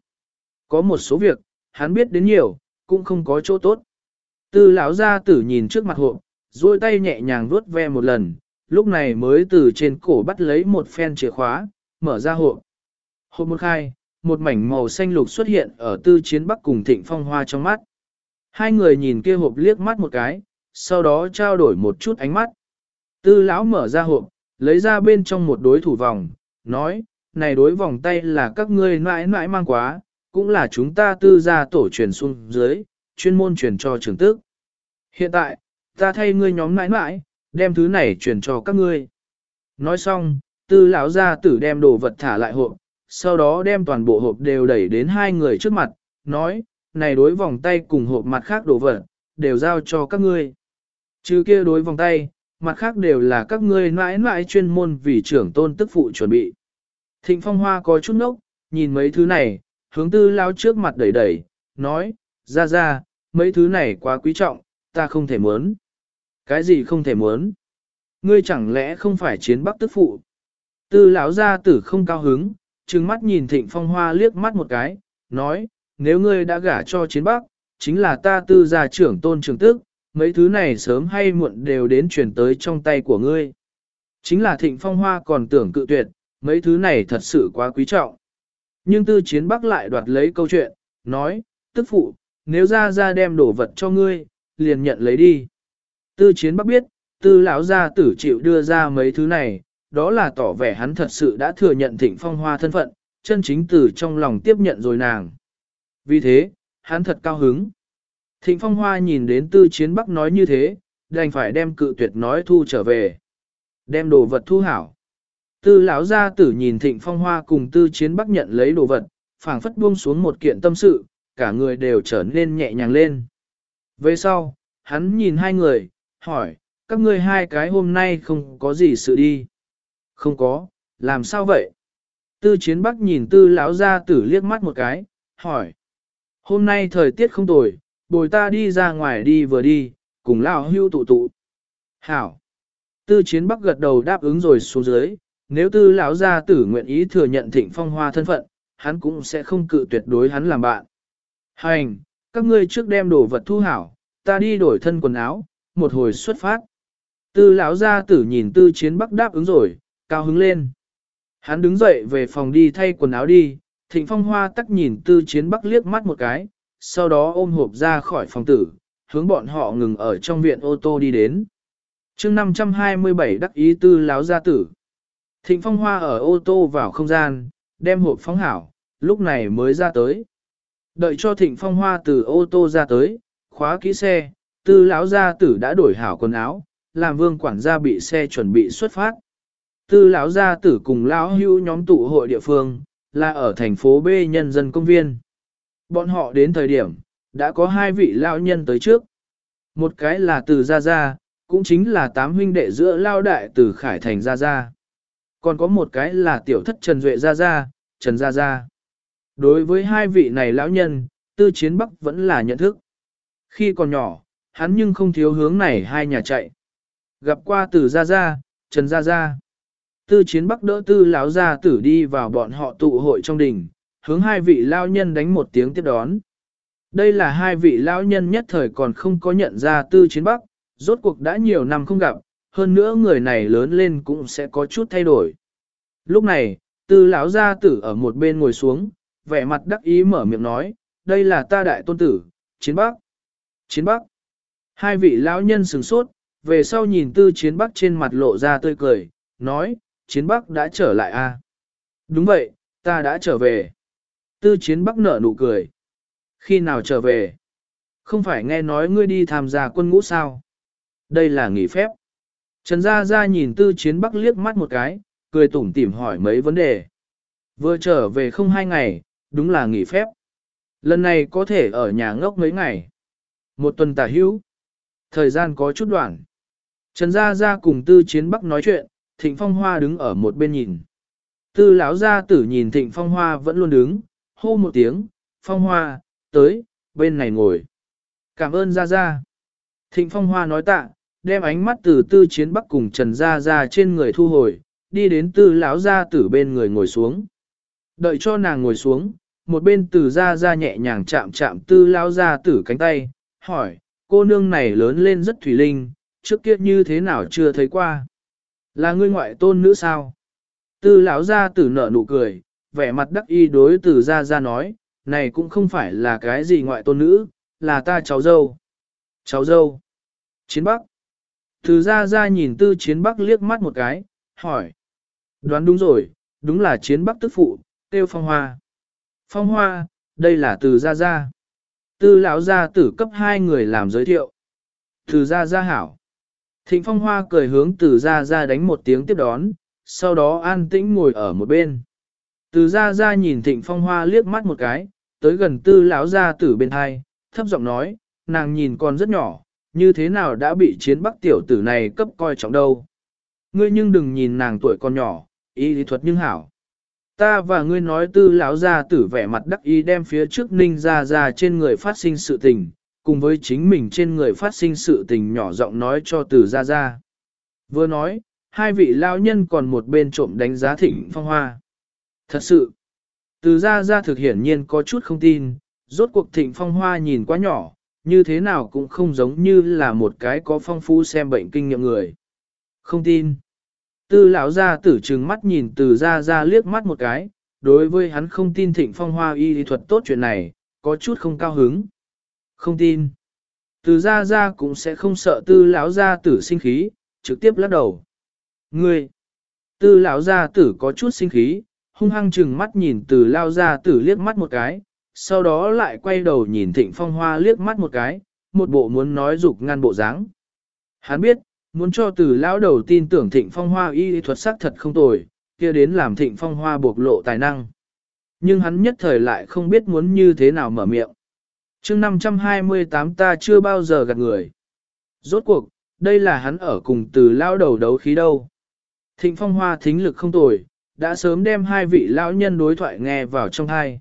Có một số việc, hắn biết đến nhiều, cũng không có chỗ tốt. Tư lão gia tử nhìn trước mặt hộp, duỗi tay nhẹ nhàng vuốt ve một lần, lúc này mới từ trên cổ bắt lấy một phen chìa khóa, mở ra hộp. Hộp một khai, một mảnh màu xanh lục xuất hiện ở tư chiến bắc cùng thịnh phong hoa trong mắt. Hai người nhìn kia hộp liếc mắt một cái, sau đó trao đổi một chút ánh mắt. Tư lão mở ra hộp, lấy ra bên trong một đối thủ vòng, nói, này đối vòng tay là các ngươi mãi mãi mang quá, cũng là chúng ta tư gia tổ truyền xuống dưới, chuyên môn truyền cho trưởng tức. Hiện tại, ta thay ngươi nhóm mãi mãi, đem thứ này truyền cho các ngươi. Nói xong, tư lão gia tử đem đồ vật thả lại hộp, sau đó đem toàn bộ hộp đều đẩy đến hai người trước mặt, nói, này đối vòng tay cùng hộp mặt khác đồ vật, đều giao cho các ngươi. Chứ kia đối vòng tay, mặt khác đều là các ngươi mãi mãi chuyên môn vì trưởng tôn tức phụ chuẩn bị. Thịnh phong hoa có chút nốc, nhìn mấy thứ này, hướng tư lao trước mặt đẩy đẩy, nói, ra ra, mấy thứ này quá quý trọng, ta không thể muốn. Cái gì không thể muốn? Ngươi chẳng lẽ không phải chiến bắc tức phụ? Tư lão gia tử không cao hứng, trừng mắt nhìn thịnh phong hoa liếc mắt một cái, nói, nếu ngươi đã gả cho chiến bắc, chính là ta tư gia trưởng tôn trường tức, mấy thứ này sớm hay muộn đều đến chuyển tới trong tay của ngươi. Chính là thịnh phong hoa còn tưởng cự tuyệt, mấy thứ này thật sự quá quý trọng. Nhưng tư chiến bắc lại đoạt lấy câu chuyện, nói, tức phụ, nếu ra ra đem đồ vật cho ngươi, liền nhận lấy đi. Tư chiến bắc biết, tư lão gia tử chịu đưa ra mấy thứ này, đó là tỏ vẻ hắn thật sự đã thừa nhận thịnh phong hoa thân phận, chân chính từ trong lòng tiếp nhận rồi nàng. Vì thế, hắn thật cao hứng. Thịnh phong hoa nhìn đến tư chiến bắc nói như thế, đành phải đem cự tuyệt nói thu trở về. Đem đồ vật thu hảo. Tư lão gia tử nhìn thịnh phong hoa cùng tư chiến bắc nhận lấy đồ vật, phảng phất buông xuống một kiện tâm sự, cả người đều trở nên nhẹ nhàng lên. Về sau, hắn nhìn hai người, hỏi, các ngươi hai cái hôm nay không có gì sự đi. Không có, làm sao vậy? Tư chiến bắc nhìn tư lão gia tử liếc mắt một cái, hỏi. Hôm nay thời tiết không tồi, bồi ta đi ra ngoài đi vừa đi, cùng lão hưu tụ tụ. Hảo. Tư chiến bắc gật đầu đáp ứng rồi xuống dưới, nếu tư lão gia tử nguyện ý thừa nhận thịnh phong hoa thân phận, hắn cũng sẽ không cự tuyệt đối hắn làm bạn. Hành, các ngươi trước đem đồ vật thu hảo, ta đi đổi thân quần áo, một hồi xuất phát. Tư lão gia tử nhìn tư chiến bắc đáp ứng rồi, cao hứng lên. Hắn đứng dậy về phòng đi thay quần áo đi, thịnh phong hoa tắc nhìn tư chiến bắc liếc mắt một cái, sau đó ôm hộp ra khỏi phòng tử, hướng bọn họ ngừng ở trong viện ô tô đi đến. chương 527 đắc ý tư lão gia tử. Thịnh phong hoa ở ô tô vào không gian, đem hộp phóng hảo, lúc này mới ra tới. Đợi cho thịnh phong hoa từ ô tô ra tới, khóa kỹ xe, tư lão gia tử đã đổi hảo quần áo, làm vương quản gia bị xe chuẩn bị xuất phát. Tư lão gia tử cùng lão hưu nhóm tụ hội địa phương, là ở thành phố B nhân dân công viên. Bọn họ đến thời điểm, đã có hai vị lão nhân tới trước. Một cái là từ Gia Gia, cũng chính là tám huynh đệ giữa lao đại từ Khải Thành Gia Gia. Còn có một cái là tiểu thất Trần Duệ Gia Gia, Trần Gia Gia. Đối với hai vị này lão nhân, tư chiến bắc vẫn là nhận thức. Khi còn nhỏ, hắn nhưng không thiếu hướng này hai nhà chạy. Gặp qua từ Gia Gia, Trần Gia Gia. Tư chiến bắc đỡ tư lão gia tử đi vào bọn họ tụ hội trong đình, hướng hai vị lao nhân đánh một tiếng tiếp đón. Đây là hai vị lão nhân nhất thời còn không có nhận ra tư chiến bắc, rốt cuộc đã nhiều năm không gặp, hơn nữa người này lớn lên cũng sẽ có chút thay đổi. Lúc này, tư lão gia tử ở một bên ngồi xuống, vẻ mặt đắc ý mở miệng nói, đây là ta đại tôn tử, chiến bắc. Chiến bắc. Hai vị lão nhân sừng sốt, về sau nhìn tư chiến bắc trên mặt lộ ra tươi cười, nói, chiến bắc đã trở lại a à? Đúng vậy, ta đã trở về. Tư chiến bắc nở nụ cười. Khi nào trở về? Không phải nghe nói ngươi đi tham gia quân ngũ sao? Đây là nghỉ phép. Trần Gia Gia nhìn tư chiến bắc liếc mắt một cái, cười tủm tỉm hỏi mấy vấn đề. Vừa trở về không hai ngày, đúng là nghỉ phép. Lần này có thể ở nhà ngốc mấy ngày. Một tuần tả hữu. Thời gian có chút đoạn. Trần Gia Gia cùng tư chiến bắc nói chuyện, Thịnh Phong Hoa đứng ở một bên nhìn. Tư lão gia tử nhìn Thịnh Phong Hoa vẫn luôn đứng, hô một tiếng, Phong Hoa, tới, bên này ngồi. Cảm ơn Gia Gia. Thịnh Phong Hoa nói tạ, đem ánh mắt từ tư chiến bắc cùng Trần Gia Gia trên người thu hồi, đi đến tư lão gia tử bên người ngồi xuống. Đợi cho nàng ngồi xuống, một bên từ Gia Gia nhẹ nhàng chạm chạm tư lão gia tử cánh tay, hỏi, cô nương này lớn lên rất thủy linh, trước kia như thế nào chưa thấy qua. Là ngươi ngoại tôn nữ sao? Tư lão gia tử nở nụ cười, vẻ mặt đắc y đối từ gia gia nói, này cũng không phải là cái gì ngoại tôn nữ, là ta cháu dâu. Cháu dâu. Chiến Bắc. Từ gia gia nhìn tư chiến Bắc liếc mắt một cái, hỏi. Đoán đúng rồi, đúng là chiến Bắc tức phụ, tiêu phong hoa. Phong hoa, đây là từ gia gia. Tư lão gia tử cấp hai người làm giới thiệu. Từ gia gia hảo. Thịnh Phong Hoa cười hướng từ ra ra đánh một tiếng tiếp đón, sau đó an tĩnh ngồi ở một bên. Từ ra ra nhìn Thịnh Phong Hoa liếc mắt một cái, tới gần tư lão ra tử bên hai, thấp giọng nói, nàng nhìn con rất nhỏ, như thế nào đã bị chiến bắc tiểu tử này cấp coi trọng đâu. Ngươi nhưng đừng nhìn nàng tuổi con nhỏ, y lý thuật nhưng hảo. Ta và ngươi nói tư lão ra tử vẻ mặt đắc ý đem phía trước ninh ra ra trên người phát sinh sự tình, cùng với chính mình trên người phát sinh sự tình nhỏ giọng nói cho tử ra ra. Vừa nói, hai vị lão nhân còn một bên trộm đánh giá thịnh phong hoa. Thật sự, từ ra ra thực hiển nhiên có chút không tin, rốt cuộc thịnh phong hoa nhìn quá nhỏ, như thế nào cũng không giống như là một cái có phong phú xem bệnh kinh nghiệm người. Không tin. Tư lão gia tử trừng mắt nhìn từ ra ra liếc mắt một cái, đối với hắn không tin thịnh phong hoa y lý thuật tốt chuyện này, có chút không cao hứng. Không tin. Từ ra ra cũng sẽ không sợ tư lão gia tử sinh khí, trực tiếp lắc đầu. Ngươi, Tư lão gia tử có chút sinh khí, hung hăng chừng mắt nhìn từ lao gia tử liếc mắt một cái, sau đó lại quay đầu nhìn thịnh phong hoa liếc mắt một cái, một bộ muốn nói dục ngăn bộ dáng. Hắn biết, muốn cho từ lão đầu tin tưởng thịnh phong hoa y thuật sắc thật không tồi, kia đến làm thịnh phong hoa bộc lộ tài năng. Nhưng hắn nhất thời lại không biết muốn như thế nào mở miệng. chương 528 ta chưa bao giờ gạt người. Rốt cuộc, đây là hắn ở cùng từ lão đầu đấu khí đâu. Thịnh phong hoa thính lực không tồi, đã sớm đem hai vị lão nhân đối thoại nghe vào trong hai.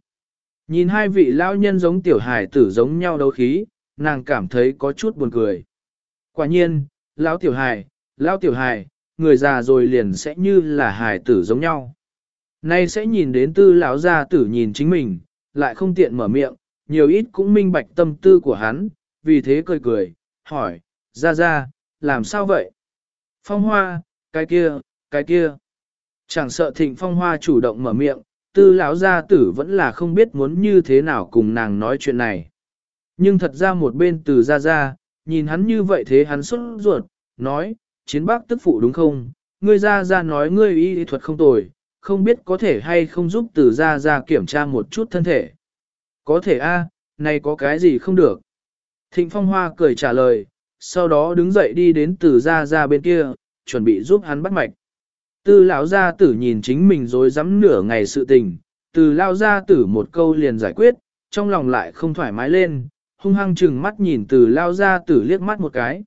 Nhìn hai vị lão nhân giống tiểu hài tử giống nhau đấu khí, nàng cảm thấy có chút buồn cười. Quả nhiên, lão tiểu hài, lão tiểu hài, người già rồi liền sẽ như là hài tử giống nhau. Nay sẽ nhìn đến tư lão gia tử nhìn chính mình, lại không tiện mở miệng, nhiều ít cũng minh bạch tâm tư của hắn, vì thế cười cười, hỏi, ra ra, làm sao vậy? Phong hoa, cái kia, cái kia. Chẳng sợ thịnh phong hoa chủ động mở miệng, tư lão gia tử vẫn là không biết muốn như thế nào cùng nàng nói chuyện này. Nhưng thật ra một bên từ ra ra, nhìn hắn như vậy thế hắn xuất ruột, nói, chiến bác tức phụ đúng không? Ngươi ra ra nói ngươi y thuật không tồi, không biết có thể hay không giúp từ ra ra kiểm tra một chút thân thể. Có thể a, này có cái gì không được. Thịnh Phong Hoa cười trả lời, sau đó đứng dậy đi đến từ ra ra bên kia, chuẩn bị giúp hắn bắt mạch. Từ lão gia tử nhìn chính mình rồi dám nửa ngày sự tình, từ lao gia tử một câu liền giải quyết, trong lòng lại không thoải mái lên, hung hăng chừng mắt nhìn từ lao gia tử liếc mắt một cái.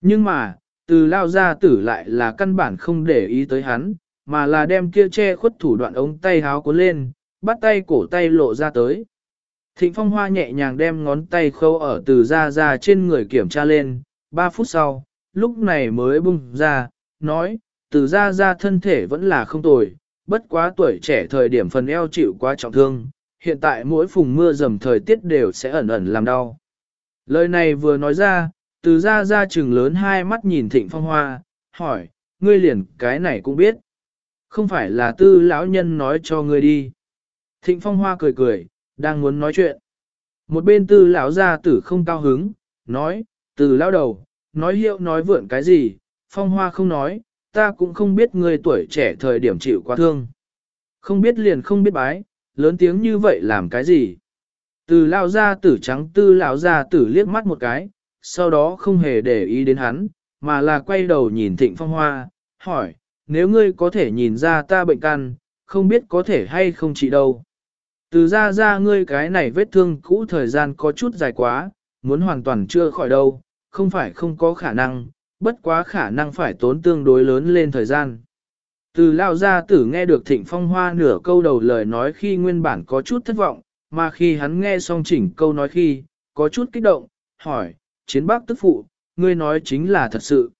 Nhưng mà, từ lao gia tử lại là căn bản không để ý tới hắn, mà là đem kia che khuất thủ đoạn ống tay háo cuốn lên, bắt tay cổ tay lộ ra tới. Thịnh phong hoa nhẹ nhàng đem ngón tay khâu ở từ ra ra trên người kiểm tra lên, 3 phút sau, lúc này mới bung ra, nói, từ ra ra thân thể vẫn là không tồi, bất quá tuổi trẻ thời điểm phần eo chịu quá trọng thương, hiện tại mỗi phùng mưa dầm thời tiết đều sẽ ẩn ẩn làm đau. Lời này vừa nói ra, từ ra ra trừng lớn hai mắt nhìn thịnh phong hoa, hỏi, ngươi liền cái này cũng biết. Không phải là tư lão nhân nói cho ngươi đi. Thịnh phong hoa cười cười, đang muốn nói chuyện. Một bên tư lão gia tử không cao hứng, nói, từ lão đầu, nói hiệu nói vượn cái gì, phong hoa không nói, ta cũng không biết ngươi tuổi trẻ thời điểm chịu quá thương. Không biết liền không biết bái, lớn tiếng như vậy làm cái gì. Từ lão gia tử trắng tư lão gia tử liếc mắt một cái, sau đó không hề để ý đến hắn, mà là quay đầu nhìn thịnh phong hoa, hỏi, nếu ngươi có thể nhìn ra ta bệnh căn, không biết có thể hay không trị đâu. Từ ra ra ngươi cái này vết thương cũ thời gian có chút dài quá, muốn hoàn toàn chưa khỏi đâu, không phải không có khả năng, bất quá khả năng phải tốn tương đối lớn lên thời gian. Từ lao gia tử nghe được thịnh phong hoa nửa câu đầu lời nói khi nguyên bản có chút thất vọng, mà khi hắn nghe xong chỉnh câu nói khi, có chút kích động, hỏi, chiến bác tức phụ, ngươi nói chính là thật sự.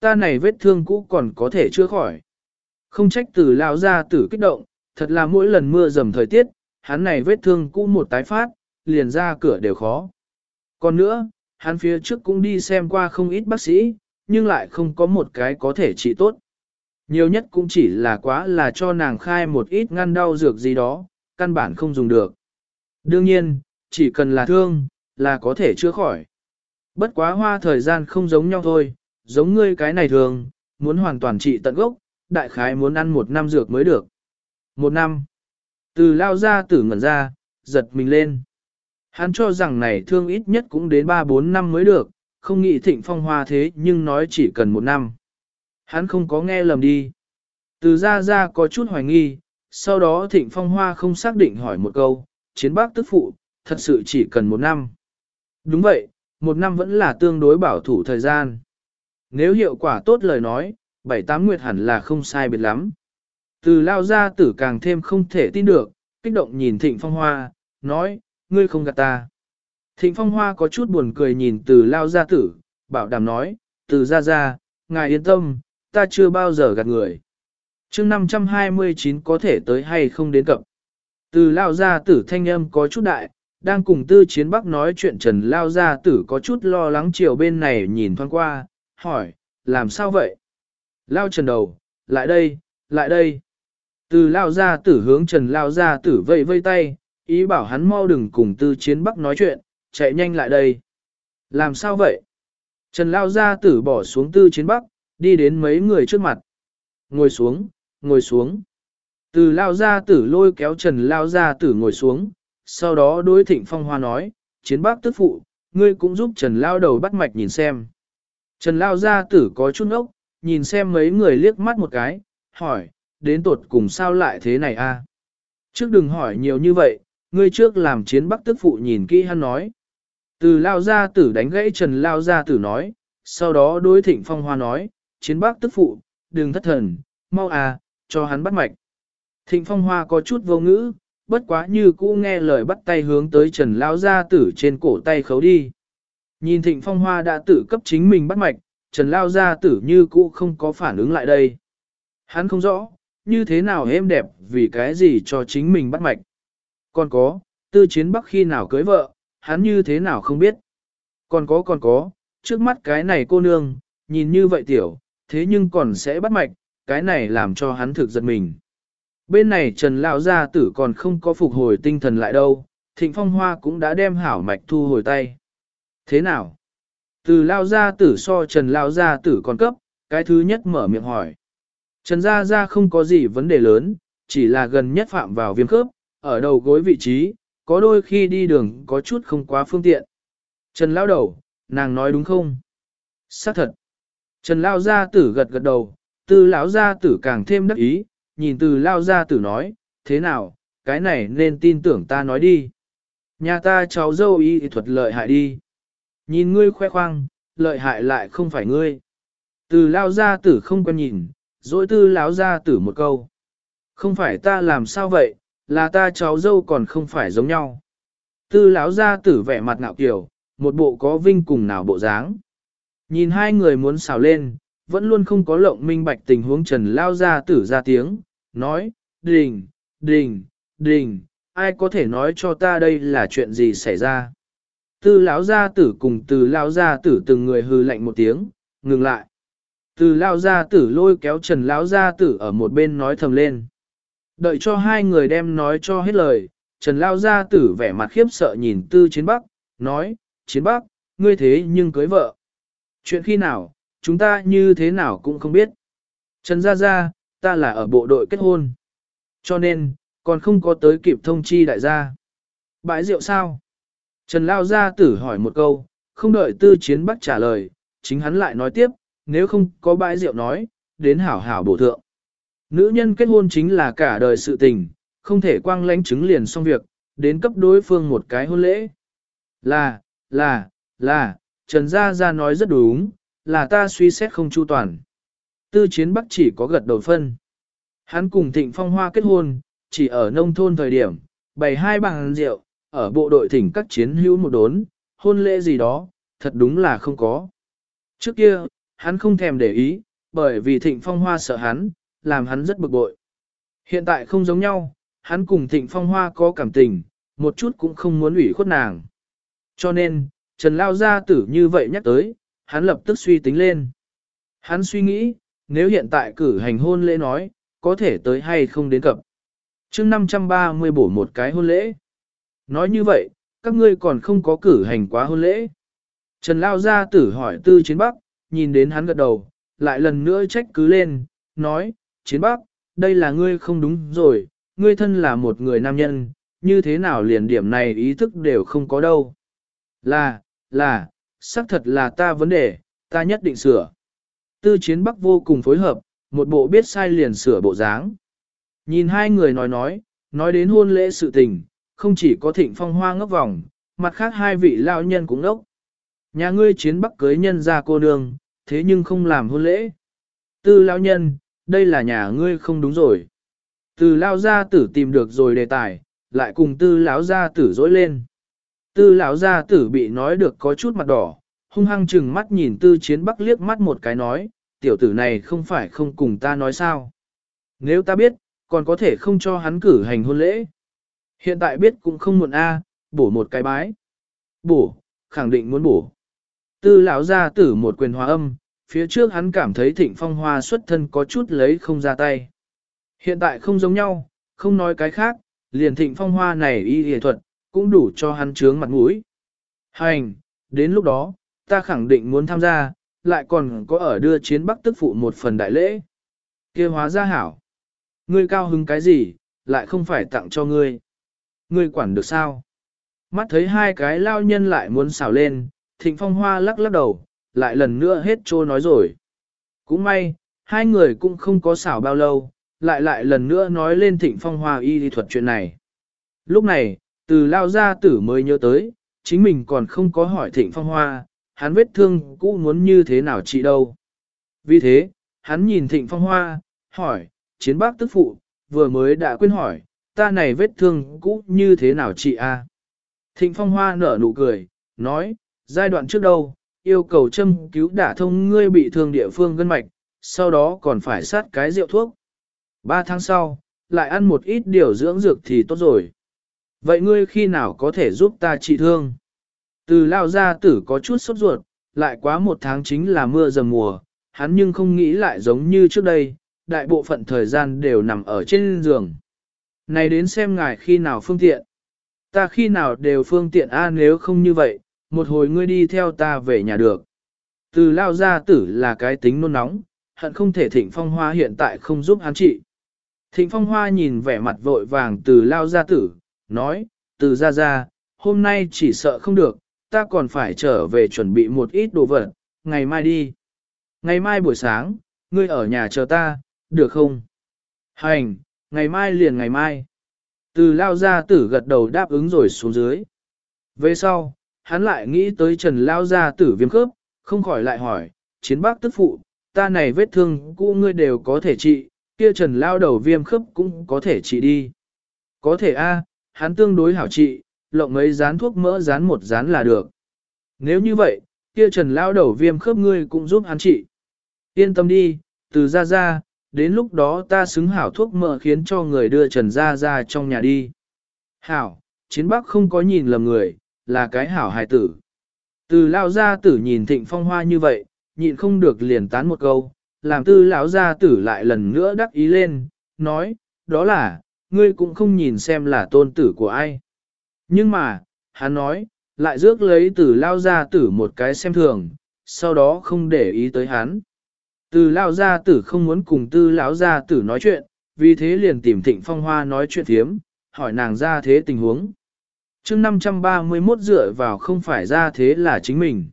Ta này vết thương cũ còn có thể chưa khỏi. Không trách từ lao gia tử kích động, thật là mỗi lần mưa dầm thời tiết, hắn này vết thương cũ một tái phát, liền ra cửa đều khó. Còn nữa, hắn phía trước cũng đi xem qua không ít bác sĩ, nhưng lại không có một cái có thể trị tốt. Nhiều nhất cũng chỉ là quá là cho nàng khai một ít ngăn đau dược gì đó, căn bản không dùng được. Đương nhiên, chỉ cần là thương, là có thể chữa khỏi. Bất quá hoa thời gian không giống nhau thôi, giống ngươi cái này thường, muốn hoàn toàn trị tận gốc, đại khái muốn ăn một năm dược mới được. Một năm. Từ lao ra tử ngẩn ra, giật mình lên. Hắn cho rằng này thương ít nhất cũng đến 3-4 năm mới được, không nghĩ thịnh phong hoa thế nhưng nói chỉ cần một năm. Hắn không có nghe lầm đi. Từ ra ra có chút hoài nghi, sau đó thịnh phong hoa không xác định hỏi một câu, chiến bác tức phụ, thật sự chỉ cần một năm. Đúng vậy, một năm vẫn là tương đối bảo thủ thời gian. Nếu hiệu quả tốt lời nói, bảy tám nguyệt hẳn là không sai biệt lắm. Từ lao ra tử càng thêm không thể tin được, kích động nhìn thịnh phong hoa, nói, ngươi không gạt ta. Thịnh phong hoa có chút buồn cười nhìn từ lao gia tử, bảo đảm nói, từ ra ra, ngài yên tâm, ta chưa bao giờ gạt người. chương 529 có thể tới hay không đến cập. Từ lao gia tử thanh âm có chút đại, đang cùng tư chiến bắc nói chuyện trần lao gia tử có chút lo lắng chiều bên này nhìn thoáng qua, hỏi, làm sao vậy? Lao trần đầu, lại đây, lại đây. Từ lao gia tử hướng trần lao gia tử vây vây tay, ý bảo hắn mau đừng cùng tư chiến bắc nói chuyện, chạy nhanh lại đây. Làm sao vậy? Trần lao gia tử bỏ xuống tư chiến bắc, đi đến mấy người trước mặt. Ngồi xuống, ngồi xuống. Từ lao gia tử lôi kéo Trần lao gia tử ngồi xuống, sau đó đối thịnh phong hoa nói, chiến bắc tức phụ, ngươi cũng giúp Trần lao đầu bắt mạch nhìn xem. Trần lao gia tử có chút ốc, nhìn xem mấy người liếc mắt một cái, hỏi, đến tột cùng sao lại thế này a? Trước đừng hỏi nhiều như vậy, ngươi trước làm chiến bắc tức phụ nhìn kỹ hắn nói. Từ lao gia tử đánh gãy Trần lao gia tử nói, sau đó đối thịnh phong hoa nói, chiến bắc tức phụ, đừng thất thần, mau à, cho hắn bắt mạch. Thịnh phong hoa có chút vô ngữ, bất quá như cũ nghe lời bắt tay hướng tới Trần lao gia tử trên cổ tay khấu đi. Nhìn thịnh phong hoa đã tự cấp chính mình bắt mạch, Trần lao gia tử như cũ không có phản ứng lại đây. Hắn không rõ, như thế nào êm đẹp vì cái gì cho chính mình bắt mạch. Còn có, tư chiến bắc khi nào cưới vợ, hắn như thế nào không biết. Còn có còn có, trước mắt cái này cô nương, nhìn như vậy tiểu, thế nhưng còn sẽ bắt mạch, cái này làm cho hắn thực giật mình. Bên này Trần Lão Gia Tử còn không có phục hồi tinh thần lại đâu, Thịnh Phong Hoa cũng đã đem hảo mạch thu hồi tay. Thế nào? Từ Lão Gia Tử so Trần Lão Gia Tử còn cấp, cái thứ nhất mở miệng hỏi. Trần Gia Gia không có gì vấn đề lớn, chỉ là gần nhất phạm vào viêm khớp, ở đầu gối vị trí, có đôi khi đi đường có chút không quá phương tiện. Trần Lão Đầu, nàng nói đúng không? Xác thật. Trần Lão Gia Tử gật gật đầu, từ Lão Gia Tử càng thêm đắc ý, nhìn từ Lão Gia Tử nói, thế nào, cái này nên tin tưởng ta nói đi. Nhà ta cháu dâu y thuật lợi hại đi. Nhìn ngươi khoe khoang, lợi hại lại không phải ngươi. Từ Lão Gia Tử không quen nhìn, dỗi tư Lão gia tử một câu. Không phải ta làm sao vậy, là ta cháu dâu còn không phải giống nhau. Tư Lão ra tử vẻ mặt ngạo kiểu, một bộ có vinh cùng nào bộ dáng. Nhìn hai người muốn xào lên, vẫn luôn không có lộng minh bạch tình huống trần lao ra tử ra tiếng, nói, đình, đình, đình, ai có thể nói cho ta đây là chuyện gì xảy ra. Tư lão gia tử cùng từ lão gia tử từng người hư lạnh một tiếng, ngừng lại. Từ lao gia tử lôi kéo trần lão gia tử ở một bên nói thầm lên. Đợi cho hai người đem nói cho hết lời, trần lao gia tử vẻ mặt khiếp sợ nhìn tư chiến bắc, nói, chiến bắc, ngươi thế nhưng cưới vợ. Chuyện khi nào, chúng ta như thế nào cũng không biết. Trần gia gia, ta là ở bộ đội kết hôn. Cho nên, còn không có tới kịp thông chi đại gia. Bãi rượu sao? Trần lao gia tử hỏi một câu, không đợi tư chiến bắc trả lời, chính hắn lại nói tiếp, nếu không có bãi rượu nói, đến hảo hảo bổ thượng. Nữ nhân kết hôn chính là cả đời sự tình, không thể quang lánh chứng liền xong việc, đến cấp đối phương một cái hôn lễ. Là, là, là, Trần Gia Gia nói rất đúng, là ta suy xét không chu toàn. Tư chiến bắc chỉ có gật đầu phân. Hắn cùng thịnh phong hoa kết hôn, chỉ ở nông thôn thời điểm, bày hai bàn rượu, ở bộ đội thỉnh các chiến hữu một đốn, hôn lễ gì đó, thật đúng là không có. Trước kia, hắn không thèm để ý, bởi vì thịnh phong hoa sợ hắn, làm hắn rất bực bội. Hiện tại không giống nhau, hắn cùng thịnh phong hoa có cảm tình, một chút cũng không muốn ủy khuất nàng. Cho nên, Trần Lao Gia tử như vậy nhắc tới, hắn lập tức suy tính lên. Hắn suy nghĩ, nếu hiện tại cử hành hôn lễ nói, có thể tới hay không đến cập. chương 530 bổ một cái hôn lễ. Nói như vậy, các ngươi còn không có cử hành quá hôn lễ. Trần Lao Gia tử hỏi tư chiến bắc, nhìn đến hắn gật đầu, lại lần nữa trách cứ lên, nói, chiến bắc, đây là ngươi không đúng rồi, ngươi thân là một người nam nhân, như thế nào liền điểm này ý thức đều không có đâu. Là, là, xác thật là ta vấn đề, ta nhất định sửa. Tư chiến bắc vô cùng phối hợp, một bộ biết sai liền sửa bộ dáng. Nhìn hai người nói nói, nói đến hôn lễ sự tình, không chỉ có thịnh phong hoa ngốc vòng, mặt khác hai vị lão nhân cũng ngốc. Nhà ngươi chiến bắc cưới nhân ra cô nương, thế nhưng không làm hôn lễ. Tư lão nhân, đây là nhà ngươi không đúng rồi. Từ lão gia tử tìm được rồi đề tài, lại cùng tư lão gia tử dối lên. Tư lão gia tử bị nói được có chút mặt đỏ, hung hăng chừng mắt nhìn tư chiến bắc liếc mắt một cái nói, tiểu tử này không phải không cùng ta nói sao. Nếu ta biết, còn có thể không cho hắn cử hành hôn lễ. Hiện tại biết cũng không muộn a, bổ một cái bái. Bổ, khẳng định muốn bổ. Tư lão gia tử một quyền hòa âm, phía trước hắn cảm thấy thịnh phong hoa xuất thân có chút lấy không ra tay. Hiện tại không giống nhau, không nói cái khác, liền thịnh phong hoa này y y thuật, cũng đủ cho hắn trướng mặt mũi. Hành, đến lúc đó, ta khẳng định muốn tham gia, lại còn có ở đưa chiến bắc tức phụ một phần đại lễ. kia hóa ra hảo. Ngươi cao hứng cái gì, lại không phải tặng cho ngươi. Ngươi quản được sao? Mắt thấy hai cái lao nhân lại muốn xào lên, thịnh phong hoa lắc lắc đầu, lại lần nữa hết trô nói rồi. Cũng may, hai người cũng không có xảo bao lâu, lại lại lần nữa nói lên thịnh phong hoa y lý thuật chuyện này. Lúc này, từ lao gia tử mới nhớ tới, chính mình còn không có hỏi thịnh phong hoa, hắn vết thương cũ muốn như thế nào trị đâu. Vì thế, hắn nhìn thịnh phong hoa, hỏi, chiến bác tức phụ, vừa mới đã quên hỏi, ta này vết thương cũ như thế nào chị a? Thịnh phong hoa nở nụ cười, nói, giai đoạn trước đâu, yêu cầu châm cứu đả thông ngươi bị thương địa phương gân mạch, sau đó còn phải sát cái rượu thuốc. Ba tháng sau, lại ăn một ít điều dưỡng dược thì tốt rồi. Vậy ngươi khi nào có thể giúp ta trị thương? Từ lao gia tử có chút sốt ruột, lại quá một tháng chính là mưa dầm mùa, hắn nhưng không nghĩ lại giống như trước đây, đại bộ phận thời gian đều nằm ở trên giường. Này đến xem ngài khi nào phương tiện. Ta khi nào đều phương tiện a nếu không như vậy, một hồi ngươi đi theo ta về nhà được. Từ lao gia tử là cái tính nôn nóng, hận không thể thịnh phong hoa hiện tại không giúp hắn trị. Thịnh phong hoa nhìn vẻ mặt vội vàng từ lao gia tử, nói, từ ra ra, hôm nay chỉ sợ không được, ta còn phải trở về chuẩn bị một ít đồ vật, ngày mai đi. Ngày mai buổi sáng, ngươi ở nhà chờ ta, được không? Hành, ngày mai liền ngày mai. Từ lao gia tử gật đầu đáp ứng rồi xuống dưới. Về sau, hắn lại nghĩ tới trần lao gia tử viêm khớp, không khỏi lại hỏi, chiến bác tức phụ, ta này vết thương cũ ngươi đều có thể trị, kia trần lao đầu viêm khớp cũng có thể trị đi. Có thể a, hắn tương đối hảo trị, lộng mấy dán thuốc mỡ dán một dán là được. Nếu như vậy, kia trần lao đầu viêm khớp ngươi cũng giúp hắn trị. Yên tâm đi, từ ra ra, đến lúc đó ta xứng hảo thuốc mỡ khiến cho người đưa trần ra ra trong nhà đi. Hảo, chiến bắc không có nhìn lầm người, là cái hảo hài tử. Từ lao gia tử nhìn thịnh phong hoa như vậy, nhịn không được liền tán một câu, làm tư lão gia tử lại lần nữa đắc ý lên, nói, đó là, ngươi cũng không nhìn xem là tôn tử của ai. Nhưng mà, hắn nói, lại rước lấy từ lao gia tử một cái xem thường, sau đó không để ý tới hắn. Từ lao gia tử không muốn cùng tư lão gia tử nói chuyện, vì thế liền tìm thịnh phong hoa nói chuyện thiếm, hỏi nàng ra thế tình huống chương 531 dựa vào không phải ra thế là chính mình.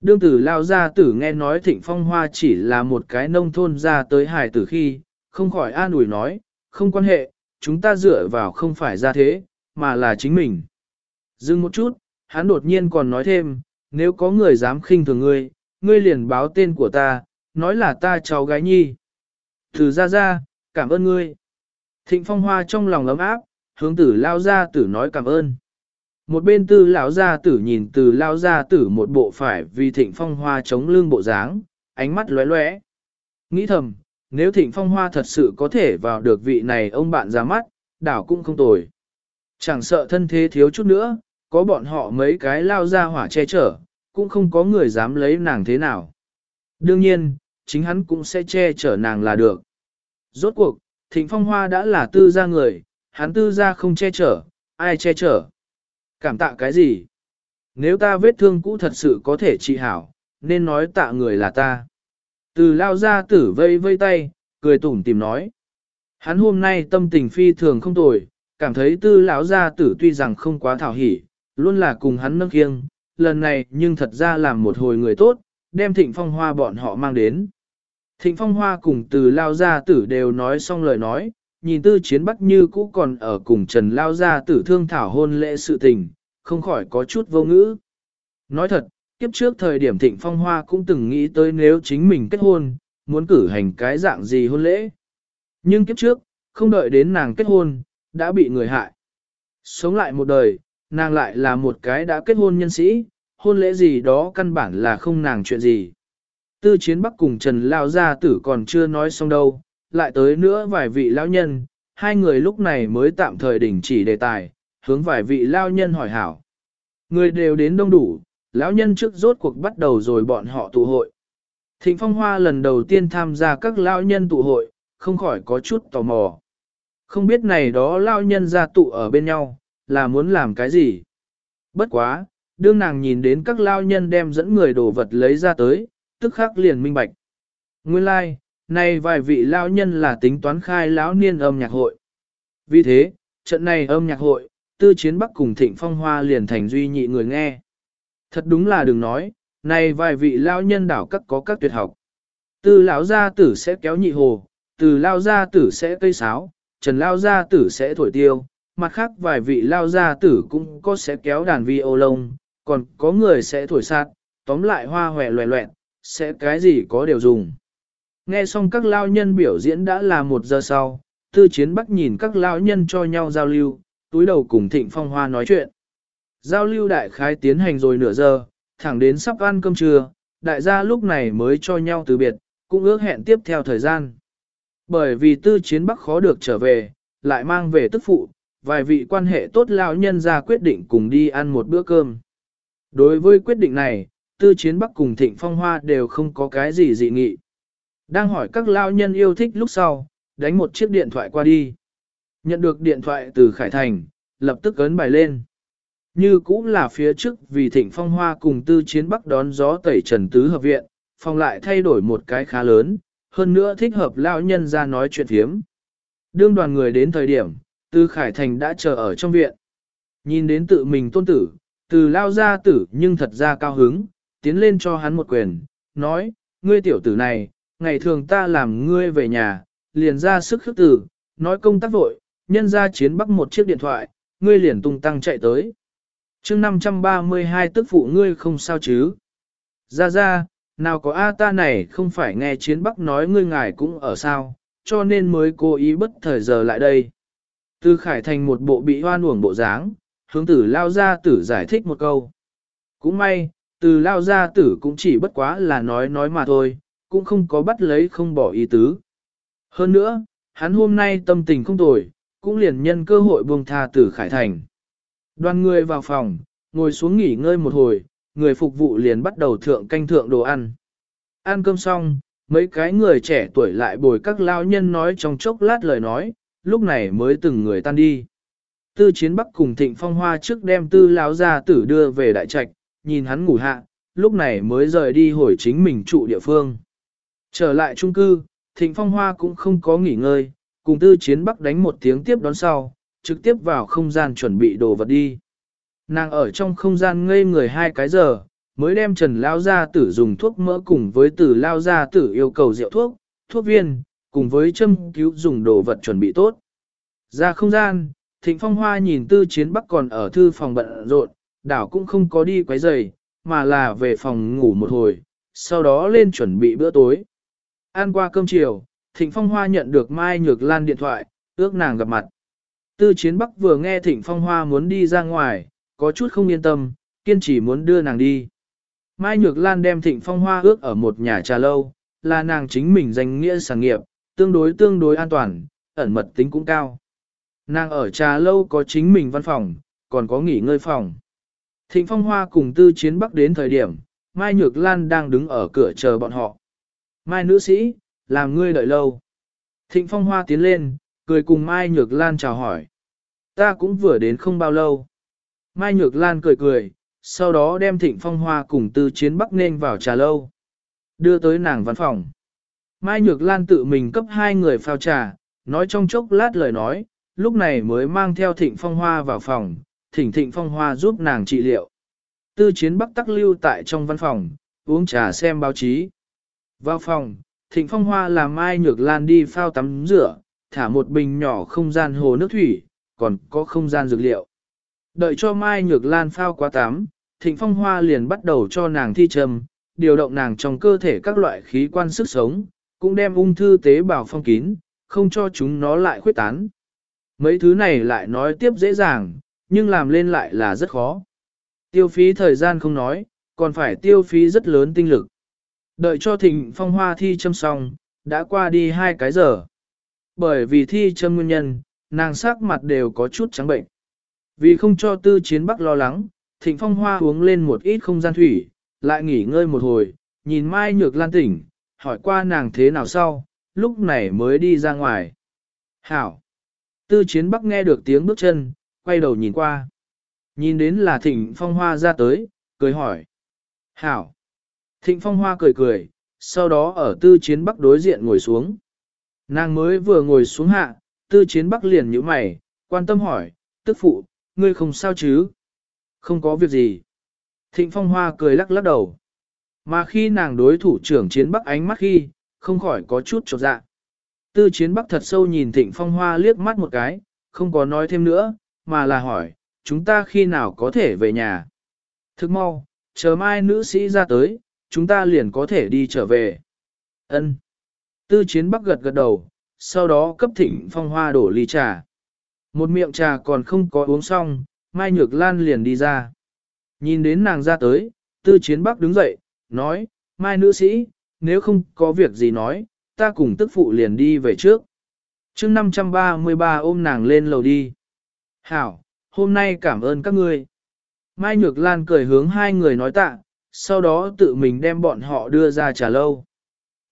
Đương tử lao gia tử nghe nói thịnh phong hoa chỉ là một cái nông thôn ra tới hài tử khi, không khỏi an ủi nói, không quan hệ, chúng ta dựa vào không phải ra thế, mà là chính mình. Dừng một chút, hắn đột nhiên còn nói thêm, nếu có người dám khinh thường ngươi, ngươi liền báo tên của ta, nói là ta cháu gái nhi. Từ ra ra, cảm ơn ngươi. Thịnh phong hoa trong lòng ấm áp, hướng tử lao ra tử nói cảm ơn. Một bên tư lão gia tử nhìn từ lão gia tử một bộ phải vì thịnh phong hoa chống lưng bộ dáng, ánh mắt lóe lóe. Nghĩ thầm, nếu thịnh phong hoa thật sự có thể vào được vị này ông bạn ra mắt, đảo cũng không tồi. Chẳng sợ thân thế thiếu chút nữa, có bọn họ mấy cái lao ra hỏa che chở, cũng không có người dám lấy nàng thế nào. Đương nhiên, chính hắn cũng sẽ che chở nàng là được. Rốt cuộc, thịnh phong hoa đã là tư gia người, hắn tư gia không che chở, ai che chở. Cảm tạ cái gì? Nếu ta vết thương cũ thật sự có thể trị hảo, nên nói tạ người là ta. Từ lao ra tử vây vây tay, cười tủm tìm nói. Hắn hôm nay tâm tình phi thường không tồi, cảm thấy tư lão gia tử tuy rằng không quá thảo hỉ, luôn là cùng hắn nâng khiêng, lần này nhưng thật ra làm một hồi người tốt, đem thịnh phong hoa bọn họ mang đến. Thịnh phong hoa cùng từ lao gia tử đều nói xong lời nói, nhìn tư chiến bắc như cũ còn ở cùng trần lao gia tử thương thảo hôn lễ sự tình, không khỏi có chút vô ngữ. Nói thật, kiếp trước thời điểm thịnh phong hoa cũng từng nghĩ tới nếu chính mình kết hôn, muốn cử hành cái dạng gì hôn lễ. Nhưng kiếp trước, không đợi đến nàng kết hôn, đã bị người hại. Sống lại một đời, nàng lại là một cái đã kết hôn nhân sĩ, hôn lễ gì đó căn bản là không nàng chuyện gì. Tư chiến bắc cùng Trần Lao Gia Tử còn chưa nói xong đâu, lại tới nữa vài vị lão nhân, hai người lúc này mới tạm thời đình chỉ đề tài, hướng vài vị lao nhân hỏi hảo. Người đều đến đông đủ, lão nhân trước rốt cuộc bắt đầu rồi bọn họ tụ hội. Thịnh Phong Hoa lần đầu tiên tham gia các lão nhân tụ hội, không khỏi có chút tò mò. Không biết này đó lão nhân ra tụ ở bên nhau, là muốn làm cái gì? Bất quá, đương nàng nhìn đến các lão nhân đem dẫn người đồ vật lấy ra tới, tức khắc liền minh bạch. Nguyên lai, like, nay vài vị lão nhân là tính toán khai lão niên âm nhạc hội. Vì thế, trận này âm nhạc hội, tư chiến bắc cùng thịnh phong hoa liền thành duy nhị người nghe. Thật đúng là đừng nói, nay vài vị lão nhân đảo các có các tuyệt học. từ lão gia tử sẽ kéo nhị hồ, từ lao gia tử sẽ cây sáo, trần lao gia tử sẽ thổi tiêu, mặt khác vài vị lao gia tử cũng có sẽ kéo đàn vi ô lông, còn có người sẽ thổi sạt, tóm lại hoa hòe loẹ loẹn, sẽ cái gì có đều dùng. Nghe xong các lao nhân biểu diễn đã là một giờ sau, tư chiến bắc nhìn các lao nhân cho nhau giao lưu, túi đầu cùng thịnh phong hoa nói chuyện. Giao lưu đại khái tiến hành rồi nửa giờ, thẳng đến sắp ăn cơm trưa, đại gia lúc này mới cho nhau từ biệt, cũng ước hẹn tiếp theo thời gian. Bởi vì tư chiến bắc khó được trở về, lại mang về tức phụ, vài vị quan hệ tốt lão nhân ra quyết định cùng đi ăn một bữa cơm. Đối với quyết định này, tư chiến bắc cùng thịnh phong hoa đều không có cái gì dị nghị. Đang hỏi các lão nhân yêu thích lúc sau, đánh một chiếc điện thoại qua đi. Nhận được điện thoại từ Khải Thành, lập tức ấn bài lên. Như cũng là phía trước vì thịnh phong hoa cùng tư chiến bắc đón gió tẩy trần tứ hợp viện, phòng lại thay đổi một cái khá lớn, hơn nữa thích hợp lão nhân ra nói chuyện thiếm. Đương đoàn người đến thời điểm, Tư Khải Thành đã chờ ở trong viện. Nhìn đến tự mình tôn tử, từ lao ra tử nhưng thật ra cao hứng, tiến lên cho hắn một quyền, nói, ngươi tiểu tử này, ngày thường ta làm ngươi về nhà, liền ra sức khước tử, nói công tác vội, nhân ra chiến bắc một chiếc điện thoại, ngươi liền tung tăng chạy tới. chương 532 tức phụ ngươi không sao chứ. Ra ra, nào có A ta này không phải nghe chiến bắc nói ngươi ngài cũng ở sao, cho nên mới cố ý bất thời giờ lại đây. Từ khải thành một bộ bị hoan uổng bộ dáng, hướng tử lao gia tử giải thích một câu. Cũng may, từ lao gia tử cũng chỉ bất quá là nói nói mà thôi, cũng không có bắt lấy không bỏ ý tứ. Hơn nữa, hắn hôm nay tâm tình không tồi, cũng liền nhân cơ hội buông tha tử khải thành. Đoàn người vào phòng, ngồi xuống nghỉ ngơi một hồi, người phục vụ liền bắt đầu thượng canh thượng đồ ăn. Ăn cơm xong, mấy cái người trẻ tuổi lại bồi các lao nhân nói trong chốc lát lời nói, lúc này mới từng người tan đi. Tư chiến bắc cùng thịnh phong hoa trước đem tư lão gia tử đưa về đại trạch, nhìn hắn ngủ hạ, lúc này mới rời đi hồi chính mình trụ địa phương. Trở lại trung cư, thịnh phong hoa cũng không có nghỉ ngơi, cùng tư chiến bắc đánh một tiếng tiếp đón sau, trực tiếp vào không gian chuẩn bị đồ vật đi. Nàng ở trong không gian ngây người hai cái giờ, mới đem Trần Lao Gia Tử dùng thuốc mỡ cùng với Tử Lao Gia Tử yêu cầu rượu thuốc, thuốc viên, cùng với châm cứu dùng đồ vật chuẩn bị tốt. Ra không gian, Thịnh Phong Hoa nhìn Tư Chiến Bắc còn ở thư phòng bận rộn, đảo cũng không có đi quấy giày, mà là về phòng ngủ một hồi, sau đó lên chuẩn bị bữa tối. Ăn qua cơm chiều, Thịnh Phong Hoa nhận được Mai Nhược Lan điện thoại, ước nàng gặp mặt. Tư Chiến Bắc vừa nghe Thịnh Phong Hoa muốn đi ra ngoài, có chút không yên tâm, kiên trì muốn đưa nàng đi. Mai Nhược Lan đem Thịnh Phong Hoa ước ở một nhà trà lâu, là nàng chính mình danh nghĩa sản nghiệp, tương đối tương đối an toàn, ẩn mật tính cũng cao. Nàng ở trà lâu có chính mình văn phòng, còn có nghỉ ngơi phòng. Thịnh Phong Hoa cùng Tư Chiến Bắc đến thời điểm, Mai Nhược Lan đang đứng ở cửa chờ bọn họ. Mai nữ sĩ, làm ngươi đợi lâu. Thịnh Phong Hoa tiến lên, cười cùng Mai Nhược Lan chào hỏi. Ta cũng vừa đến không bao lâu. Mai Nhược Lan cười cười, sau đó đem Thịnh Phong Hoa cùng Tư Chiến Bắc nên vào trà lâu. Đưa tới nàng văn phòng. Mai Nhược Lan tự mình cấp hai người phao trà, nói trong chốc lát lời nói, lúc này mới mang theo Thịnh Phong Hoa vào phòng, thỉnh Thịnh Phong Hoa giúp nàng trị liệu. Tư Chiến Bắc tắc lưu tại trong văn phòng, uống trà xem báo chí. Vào phòng, Thịnh Phong Hoa làm Mai Nhược Lan đi phao tắm rửa, thả một bình nhỏ không gian hồ nước thủy, còn có không gian dược liệu. Đợi cho Mai Nhược Lan phao quá tắm, Thịnh Phong Hoa liền bắt đầu cho nàng thi trầm, điều động nàng trong cơ thể các loại khí quan sức sống, cũng đem ung thư tế bào phong kín, không cho chúng nó lại khuyết tán. Mấy thứ này lại nói tiếp dễ dàng, nhưng làm lên lại là rất khó. Tiêu phí thời gian không nói, còn phải tiêu phí rất lớn tinh lực. Đợi cho Thịnh Phong Hoa thi châm xong, đã qua đi hai cái giờ. Bởi vì thi châm nguyên nhân, nàng sắc mặt đều có chút trắng bệnh. Vì không cho tư chiến bắc lo lắng, thịnh phong hoa uống lên một ít không gian thủy, lại nghỉ ngơi một hồi, nhìn Mai Nhược Lan tỉnh, hỏi qua nàng thế nào sau, lúc này mới đi ra ngoài. Hảo! Tư chiến bắc nghe được tiếng bước chân, quay đầu nhìn qua. Nhìn đến là thịnh phong hoa ra tới, cười hỏi. Hảo! Thịnh phong hoa cười cười, sau đó ở tư chiến bắc đối diện ngồi xuống. Nàng mới vừa ngồi xuống hạ, tư chiến bắc liền nhíu mày, quan tâm hỏi, tức phụ, ngươi không sao chứ? Không có việc gì. Thịnh phong hoa cười lắc lắc đầu. Mà khi nàng đối thủ trưởng chiến bắc ánh mắt khi, không khỏi có chút trột dạ. Tư chiến bắc thật sâu nhìn thịnh phong hoa liếc mắt một cái, không có nói thêm nữa, mà là hỏi, chúng ta khi nào có thể về nhà? Thức mau, chờ mai nữ sĩ ra tới, chúng ta liền có thể đi trở về. Ân. Tư chiến bắc gật gật đầu, sau đó cấp thịnh phong hoa đổ ly trà. Một miệng trà còn không có uống xong, Mai Nhược Lan liền đi ra. Nhìn đến nàng ra tới, tư chiến bắc đứng dậy, nói, Mai nữ sĩ, nếu không có việc gì nói, ta cùng tức phụ liền đi về trước. chương 533 ôm nàng lên lầu đi. Hảo, hôm nay cảm ơn các ngươi. Mai Nhược Lan cười hướng hai người nói tạ, sau đó tự mình đem bọn họ đưa ra trà lâu.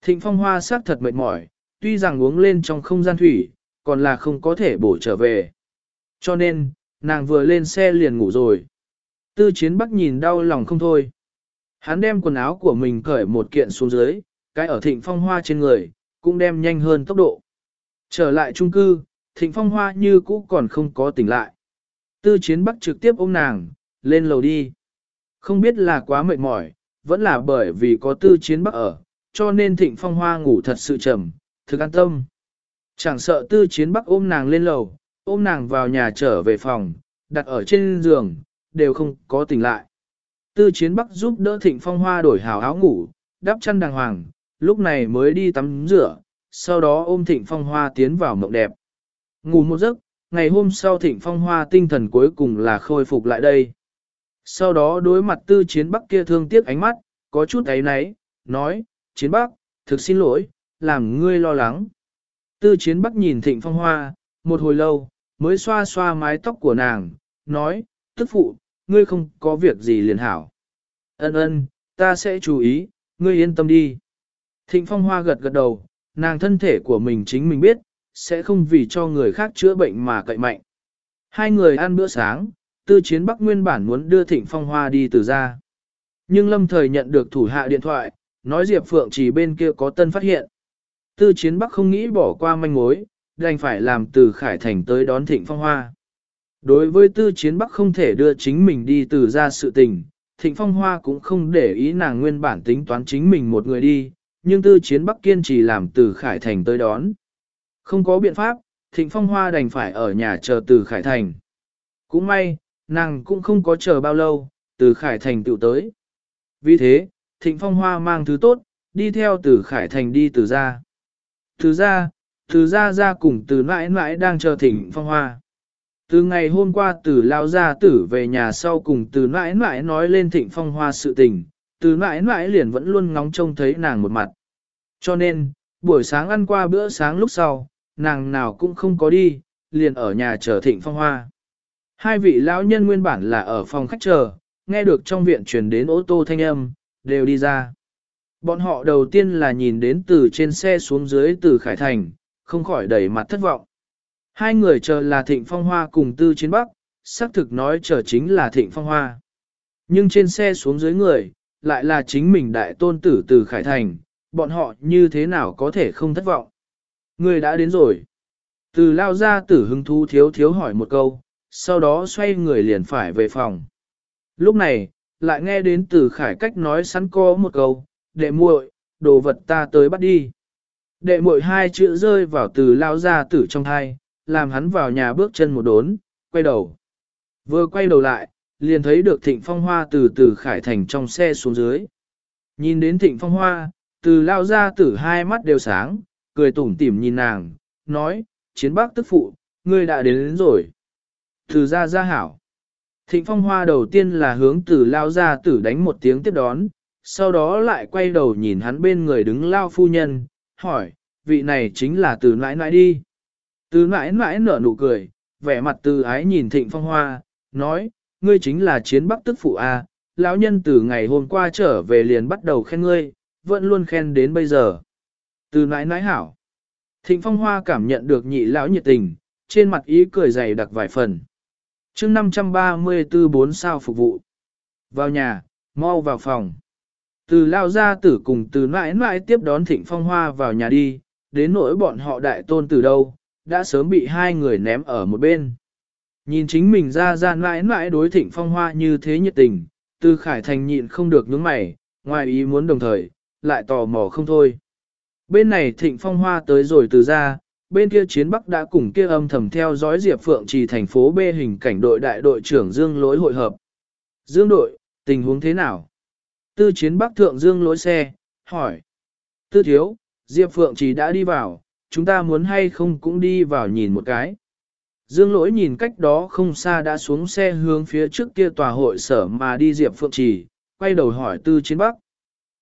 Thịnh phong hoa sắc thật mệt mỏi, tuy rằng uống lên trong không gian thủy, còn là không có thể bổ trở về. Cho nên, nàng vừa lên xe liền ngủ rồi. Tư chiến bắc nhìn đau lòng không thôi. Hắn đem quần áo của mình cởi một kiện xuống dưới, cái ở thịnh phong hoa trên người, cũng đem nhanh hơn tốc độ. Trở lại trung cư, thịnh phong hoa như cũ còn không có tỉnh lại. Tư chiến bắc trực tiếp ôm nàng, lên lầu đi. Không biết là quá mệt mỏi, vẫn là bởi vì có tư chiến bắc ở, cho nên thịnh phong hoa ngủ thật sự trầm, thực an tâm. Chẳng sợ tư chiến bắc ôm nàng lên lầu, ôm nàng vào nhà trở về phòng, đặt ở trên giường, đều không có tỉnh lại. Tư chiến bắc giúp đỡ thịnh phong hoa đổi hào áo ngủ, đắp chăn đàng hoàng, lúc này mới đi tắm rửa, sau đó ôm thịnh phong hoa tiến vào mộng đẹp. Ngủ một giấc, ngày hôm sau thịnh phong hoa tinh thần cuối cùng là khôi phục lại đây. Sau đó đối mặt tư chiến bắc kia thương tiếc ánh mắt, có chút ấy náy, nói, chiến bắc, thực xin lỗi, làm ngươi lo lắng. Tư chiến bắc nhìn thịnh phong hoa, một hồi lâu, mới xoa xoa mái tóc của nàng, nói, tức phụ, ngươi không có việc gì liền hảo. Ân ân, ta sẽ chú ý, ngươi yên tâm đi. Thịnh phong hoa gật gật đầu, nàng thân thể của mình chính mình biết, sẽ không vì cho người khác chữa bệnh mà cậy mạnh. Hai người ăn bữa sáng, tư chiến bắc nguyên bản muốn đưa thịnh phong hoa đi từ ra. Nhưng lâm thời nhận được thủ hạ điện thoại, nói Diệp Phượng chỉ bên kia có tân phát hiện. Tư chiến bắc không nghĩ bỏ qua manh mối, đành phải làm từ Khải Thành tới đón thịnh phong hoa. Đối với tư chiến bắc không thể đưa chính mình đi từ ra sự tình, thịnh phong hoa cũng không để ý nàng nguyên bản tính toán chính mình một người đi, nhưng tư chiến bắc kiên trì làm từ Khải Thành tới đón. Không có biện pháp, thịnh phong hoa đành phải ở nhà chờ từ Khải Thành. Cũng may, nàng cũng không có chờ bao lâu, từ Khải Thành tựu tới. Vì thế, thịnh phong hoa mang thứ tốt, đi theo từ Khải Thành đi từ ra. Từ ra, từ ra ra cùng từ mãi mãi đang chờ thịnh phong hoa. Từ ngày hôm qua từ lao gia tử về nhà sau cùng từ mãi mãi nói lên thịnh phong hoa sự tình, từ mãi mãi liền vẫn luôn ngóng trông thấy nàng một mặt. Cho nên, buổi sáng ăn qua bữa sáng lúc sau, nàng nào cũng không có đi, liền ở nhà chờ thịnh phong hoa. Hai vị lão nhân nguyên bản là ở phòng khách chờ, nghe được trong viện truyền đến ô tô thanh âm, đều đi ra. Bọn họ đầu tiên là nhìn đến từ trên xe xuống dưới từ Khải Thành, không khỏi đẩy mặt thất vọng. Hai người chờ là Thịnh Phong Hoa cùng Tư Chiến Bắc, xác thực nói chờ chính là Thịnh Phong Hoa. Nhưng trên xe xuống dưới người, lại là chính mình đại tôn tử từ Khải Thành, bọn họ như thế nào có thể không thất vọng. Người đã đến rồi. Từ lao ra tử hứng thú thiếu thiếu hỏi một câu, sau đó xoay người liền phải về phòng. Lúc này, lại nghe đến từ khải cách nói sẵn có một câu, đệ muội, đồ vật ta tới bắt đi. Đệ muội hai chữ rơi vào từ lao ra tử trong thai, làm hắn vào nhà bước chân một đốn, quay đầu. Vừa quay đầu lại, liền thấy được thịnh phong hoa từ từ khải thành trong xe xuống dưới. Nhìn đến thịnh phong hoa, từ lao ra tử hai mắt đều sáng, cười tủm tỉm nhìn nàng, nói, chiến bác tức phụ, ngươi đã đến, đến rồi. Từ ra ra hảo. Thịnh phong hoa đầu tiên là hướng từ lao ra tử đánh một tiếng tiếp đón, sau đó lại quay đầu nhìn hắn bên người đứng lao phu nhân, hỏi, vị này chính là từ nãi nãi đi. Từ nãi nãi nở nụ cười, vẻ mặt từ ái nhìn thịnh phong hoa, nói, ngươi chính là chiến bắc tức phụ A, lão nhân từ ngày hôm qua trở về liền bắt đầu khen ngươi, vẫn luôn khen đến bây giờ. Từ nãi nãi hảo. Thịnh phong hoa cảm nhận được nhị lão nhiệt tình, trên mặt ý cười dày đặc vài phần chương 534 bốn sao phục vụ. Vào nhà, mau vào phòng. Từ lao ra tử cùng từ mãi mãi tiếp đón thịnh phong hoa vào nhà đi, đến nỗi bọn họ đại tôn từ đâu, đã sớm bị hai người ném ở một bên. Nhìn chính mình ra ra mãi mãi đối thịnh phong hoa như thế nhiệt tình, từ khải thành nhịn không được nhướng mày, ngoài ý muốn đồng thời, lại tò mò không thôi. Bên này thịnh phong hoa tới rồi từ ra, bên kia chiến bắc đã cùng kia âm thầm theo dõi Diệp Phượng trì thành phố B hình cảnh đội đại đội trưởng Dương lối hội hợp. Dương đội, tình huống thế nào? Tư chiến bắc thượng Dương lối xe, hỏi. Tư thiếu, Diệp Phượng trì đã đi vào, chúng ta muốn hay không cũng đi vào nhìn một cái. Dương lỗi nhìn cách đó không xa đã xuống xe hướng phía trước kia tòa hội sở mà đi Diệp Phượng Trì, quay đầu hỏi tư chiến bắc.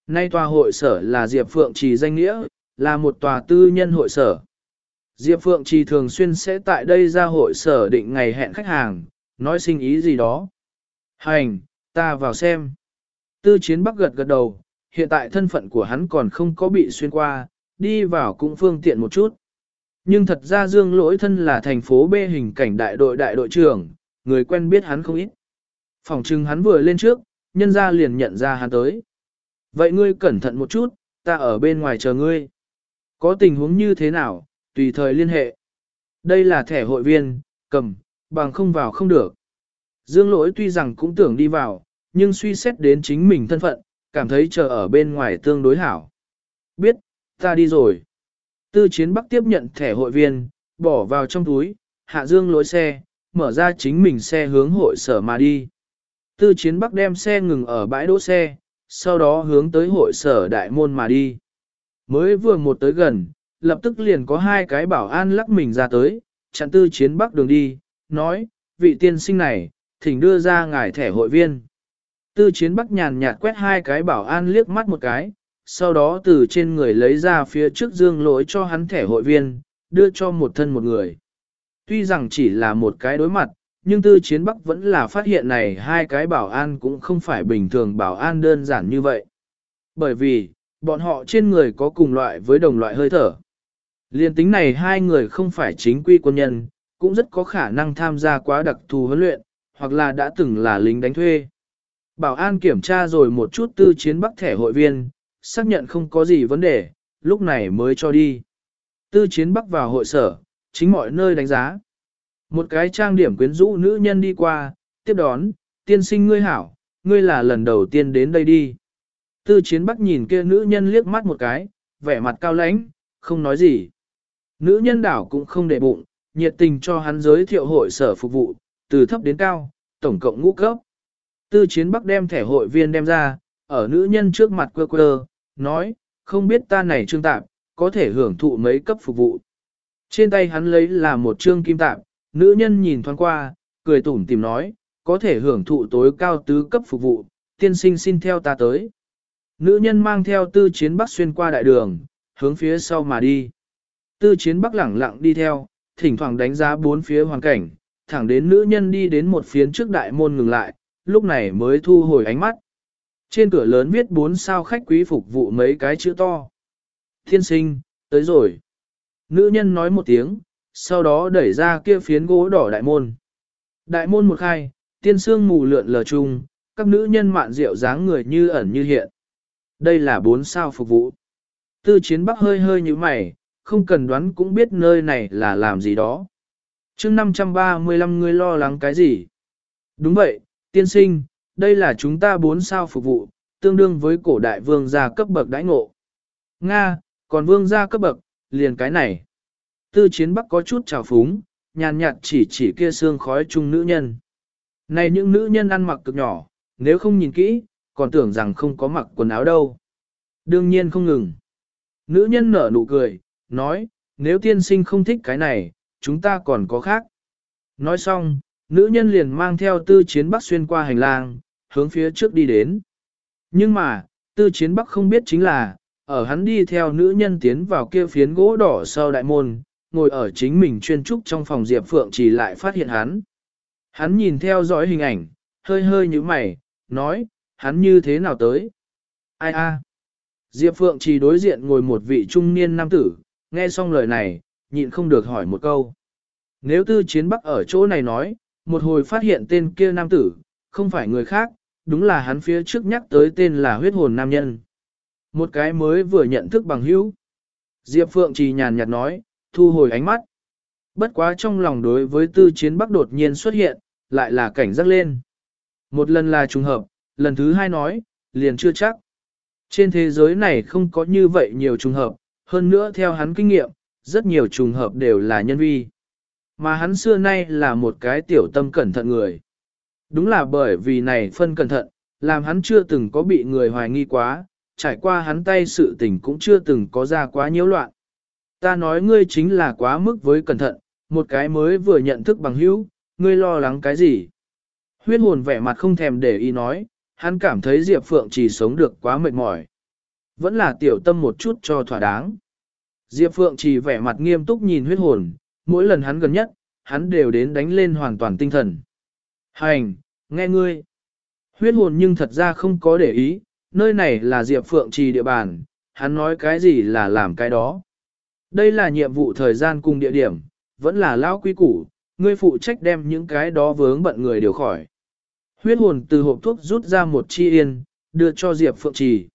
Nay tòa hội sở là Diệp Phượng Trì danh nghĩa, là một tòa tư nhân hội sở. Diệp Phượng Trì thường xuyên sẽ tại đây ra hội sở định ngày hẹn khách hàng, nói sinh ý gì đó. Hành, ta vào xem. Tư chiến bắc gật gật đầu, hiện tại thân phận của hắn còn không có bị xuyên qua, đi vào cũng phương tiện một chút. Nhưng thật ra Dương Lỗi thân là thành phố B hình cảnh đại đội đại đội trưởng, người quen biết hắn không ít. Phòng trưng hắn vừa lên trước, nhân ra liền nhận ra hắn tới. Vậy ngươi cẩn thận một chút, ta ở bên ngoài chờ ngươi. Có tình huống như thế nào, tùy thời liên hệ. Đây là thẻ hội viên, cầm, bằng không vào không được. Dương lỗi tuy rằng cũng tưởng đi vào, nhưng suy xét đến chính mình thân phận, cảm thấy chờ ở bên ngoài tương đối hảo. Biết, ta đi rồi. Tư chiến bắc tiếp nhận thẻ hội viên, bỏ vào trong túi, hạ dương lỗi xe, mở ra chính mình xe hướng hội sở mà đi. Tư chiến bắc đem xe ngừng ở bãi đỗ xe, sau đó hướng tới hội sở đại môn mà đi. Mới vừa một tới gần, lập tức liền có hai cái bảo an lắc mình ra tới, chặn tư chiến bắc đường đi, nói, vị tiên sinh này, thỉnh đưa ra ngài thẻ hội viên. Tư chiến bắc nhàn nhạt quét hai cái bảo an liếc mắt một cái, sau đó từ trên người lấy ra phía trước dương lỗi cho hắn thẻ hội viên, đưa cho một thân một người. Tuy rằng chỉ là một cái đối mặt, nhưng tư chiến bắc vẫn là phát hiện này hai cái bảo an cũng không phải bình thường bảo an đơn giản như vậy. Bởi vì, bọn họ trên người có cùng loại với đồng loại hơi thở. Liên tính này hai người không phải chính quy quân nhân, cũng rất có khả năng tham gia quá đặc thù huấn luyện, hoặc là đã từng là lính đánh thuê. Bảo an kiểm tra rồi một chút tư chiến bắc thẻ hội viên, xác nhận không có gì vấn đề, lúc này mới cho đi. Tư chiến bắc vào hội sở, chính mọi nơi đánh giá. Một cái trang điểm quyến rũ nữ nhân đi qua, tiếp đón, tiên sinh ngươi hảo, ngươi là lần đầu tiên đến đây đi. Tư chiến bắc nhìn kia nữ nhân liếc mắt một cái, vẻ mặt cao lãnh, không nói gì. Nữ nhân đảo cũng không để bụng, nhiệt tình cho hắn giới thiệu hội sở phục vụ, từ thấp đến cao, tổng cộng ngũ cấp. Tư chiến bắc đem thẻ hội viên đem ra, ở nữ nhân trước mặt quơ quơ, nói, không biết ta này trương tạp, có thể hưởng thụ mấy cấp phục vụ. Trên tay hắn lấy là một trương kim tạp, nữ nhân nhìn thoáng qua, cười tủm tìm nói, có thể hưởng thụ tối cao tứ cấp phục vụ, tiên sinh xin theo ta tới. Nữ nhân mang theo tư chiến bắc xuyên qua đại đường, hướng phía sau mà đi. Tư chiến bắc lẳng lặng đi theo, thỉnh thoảng đánh giá bốn phía hoàn cảnh, thẳng đến nữ nhân đi đến một phiến trước đại môn ngừng lại, lúc này mới thu hồi ánh mắt. Trên cửa lớn viết bốn sao khách quý phục vụ mấy cái chữ to. Thiên sinh, tới rồi. Nữ nhân nói một tiếng, sau đó đẩy ra kia phiến gỗ đỏ đại môn. Đại môn một khai, tiên sương mù lượn lờ chung, các nữ nhân mạn rượu dáng người như ẩn như hiện. Đây là bốn sao phục vụ. Tư chiến bắc hơi hơi như mày, không cần đoán cũng biết nơi này là làm gì đó. chương 535 ngươi lo lắng cái gì? Đúng vậy, tiên sinh, đây là chúng ta bốn sao phục vụ, tương đương với cổ đại vương gia cấp bậc đãi ngộ. Nga, còn vương gia cấp bậc, liền cái này. Tư chiến bắc có chút trào phúng, nhàn nhạt chỉ chỉ kia xương khói chung nữ nhân. Này những nữ nhân ăn mặc cực nhỏ, nếu không nhìn kỹ, còn tưởng rằng không có mặc quần áo đâu. Đương nhiên không ngừng. Nữ nhân nở nụ cười, nói, nếu tiên sinh không thích cái này, chúng ta còn có khác. Nói xong, nữ nhân liền mang theo tư chiến bắc xuyên qua hành lang, hướng phía trước đi đến. Nhưng mà, tư chiến bắc không biết chính là, ở hắn đi theo nữ nhân tiến vào kia phiến gỗ đỏ sau đại môn, ngồi ở chính mình chuyên trúc trong phòng Diệp Phượng chỉ lại phát hiện hắn. Hắn nhìn theo dõi hình ảnh, hơi hơi như mày, nói, hắn như thế nào tới? Ai a? Diệp Phượng chỉ đối diện ngồi một vị trung niên nam tử, nghe xong lời này, nhịn không được hỏi một câu. Nếu tư chiến bắc ở chỗ này nói, một hồi phát hiện tên kia nam tử, không phải người khác, đúng là hắn phía trước nhắc tới tên là huyết hồn nam nhân. Một cái mới vừa nhận thức bằng hữu. Diệp Phượng trì nhàn nhạt nói, thu hồi ánh mắt. Bất quá trong lòng đối với tư chiến bắc đột nhiên xuất hiện, lại là cảnh giác lên. Một lần là trùng hợp, lần thứ hai nói, liền chưa chắc. Trên thế giới này không có như vậy nhiều trùng hợp, hơn nữa theo hắn kinh nghiệm, rất nhiều trùng hợp đều là nhân vi. Mà hắn xưa nay là một cái tiểu tâm cẩn thận người. Đúng là bởi vì này phân cẩn thận, làm hắn chưa từng có bị người hoài nghi quá, trải qua hắn tay sự tình cũng chưa từng có ra quá nhiễu loạn. Ta nói ngươi chính là quá mức với cẩn thận, một cái mới vừa nhận thức bằng hữu, ngươi lo lắng cái gì? Huyết hồn vẻ mặt không thèm để ý nói, hắn cảm thấy Diệp Phượng chỉ sống được quá mệt mỏi. Vẫn là tiểu tâm một chút cho thỏa đáng. Diệp Phượng chỉ vẻ mặt nghiêm túc nhìn huyết hồn, mỗi lần hắn gần nhất, hắn đều đến đánh lên hoàn toàn tinh thần. Hành, nghe ngươi. Huyết hồn nhưng thật ra không có để ý, nơi này là Diệp Phượng trì địa bàn, hắn nói cái gì là làm cái đó. Đây là nhiệm vụ thời gian cùng địa điểm, vẫn là lao quy củ, ngươi phụ trách đem những cái đó vướng bận người điều khỏi. Huyết hồn từ hộp thuốc rút ra một chi yên, đưa cho Diệp Phượng Trì.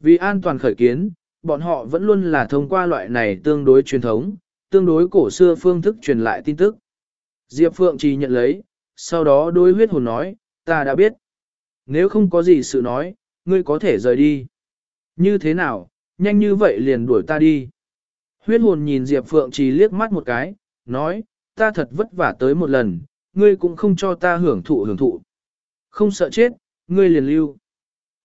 Vì an toàn khởi kiến, bọn họ vẫn luôn là thông qua loại này tương đối truyền thống, tương đối cổ xưa phương thức truyền lại tin tức. Diệp Phượng Trì nhận lấy, sau đó đối huyết hồn nói, ta đã biết. Nếu không có gì sự nói, ngươi có thể rời đi. Như thế nào, nhanh như vậy liền đuổi ta đi. Huyết hồn nhìn Diệp Phượng Trì liếc mắt một cái, nói, ta thật vất vả tới một lần, ngươi cũng không cho ta hưởng thụ hưởng thụ. Không sợ chết, ngươi liền lưu.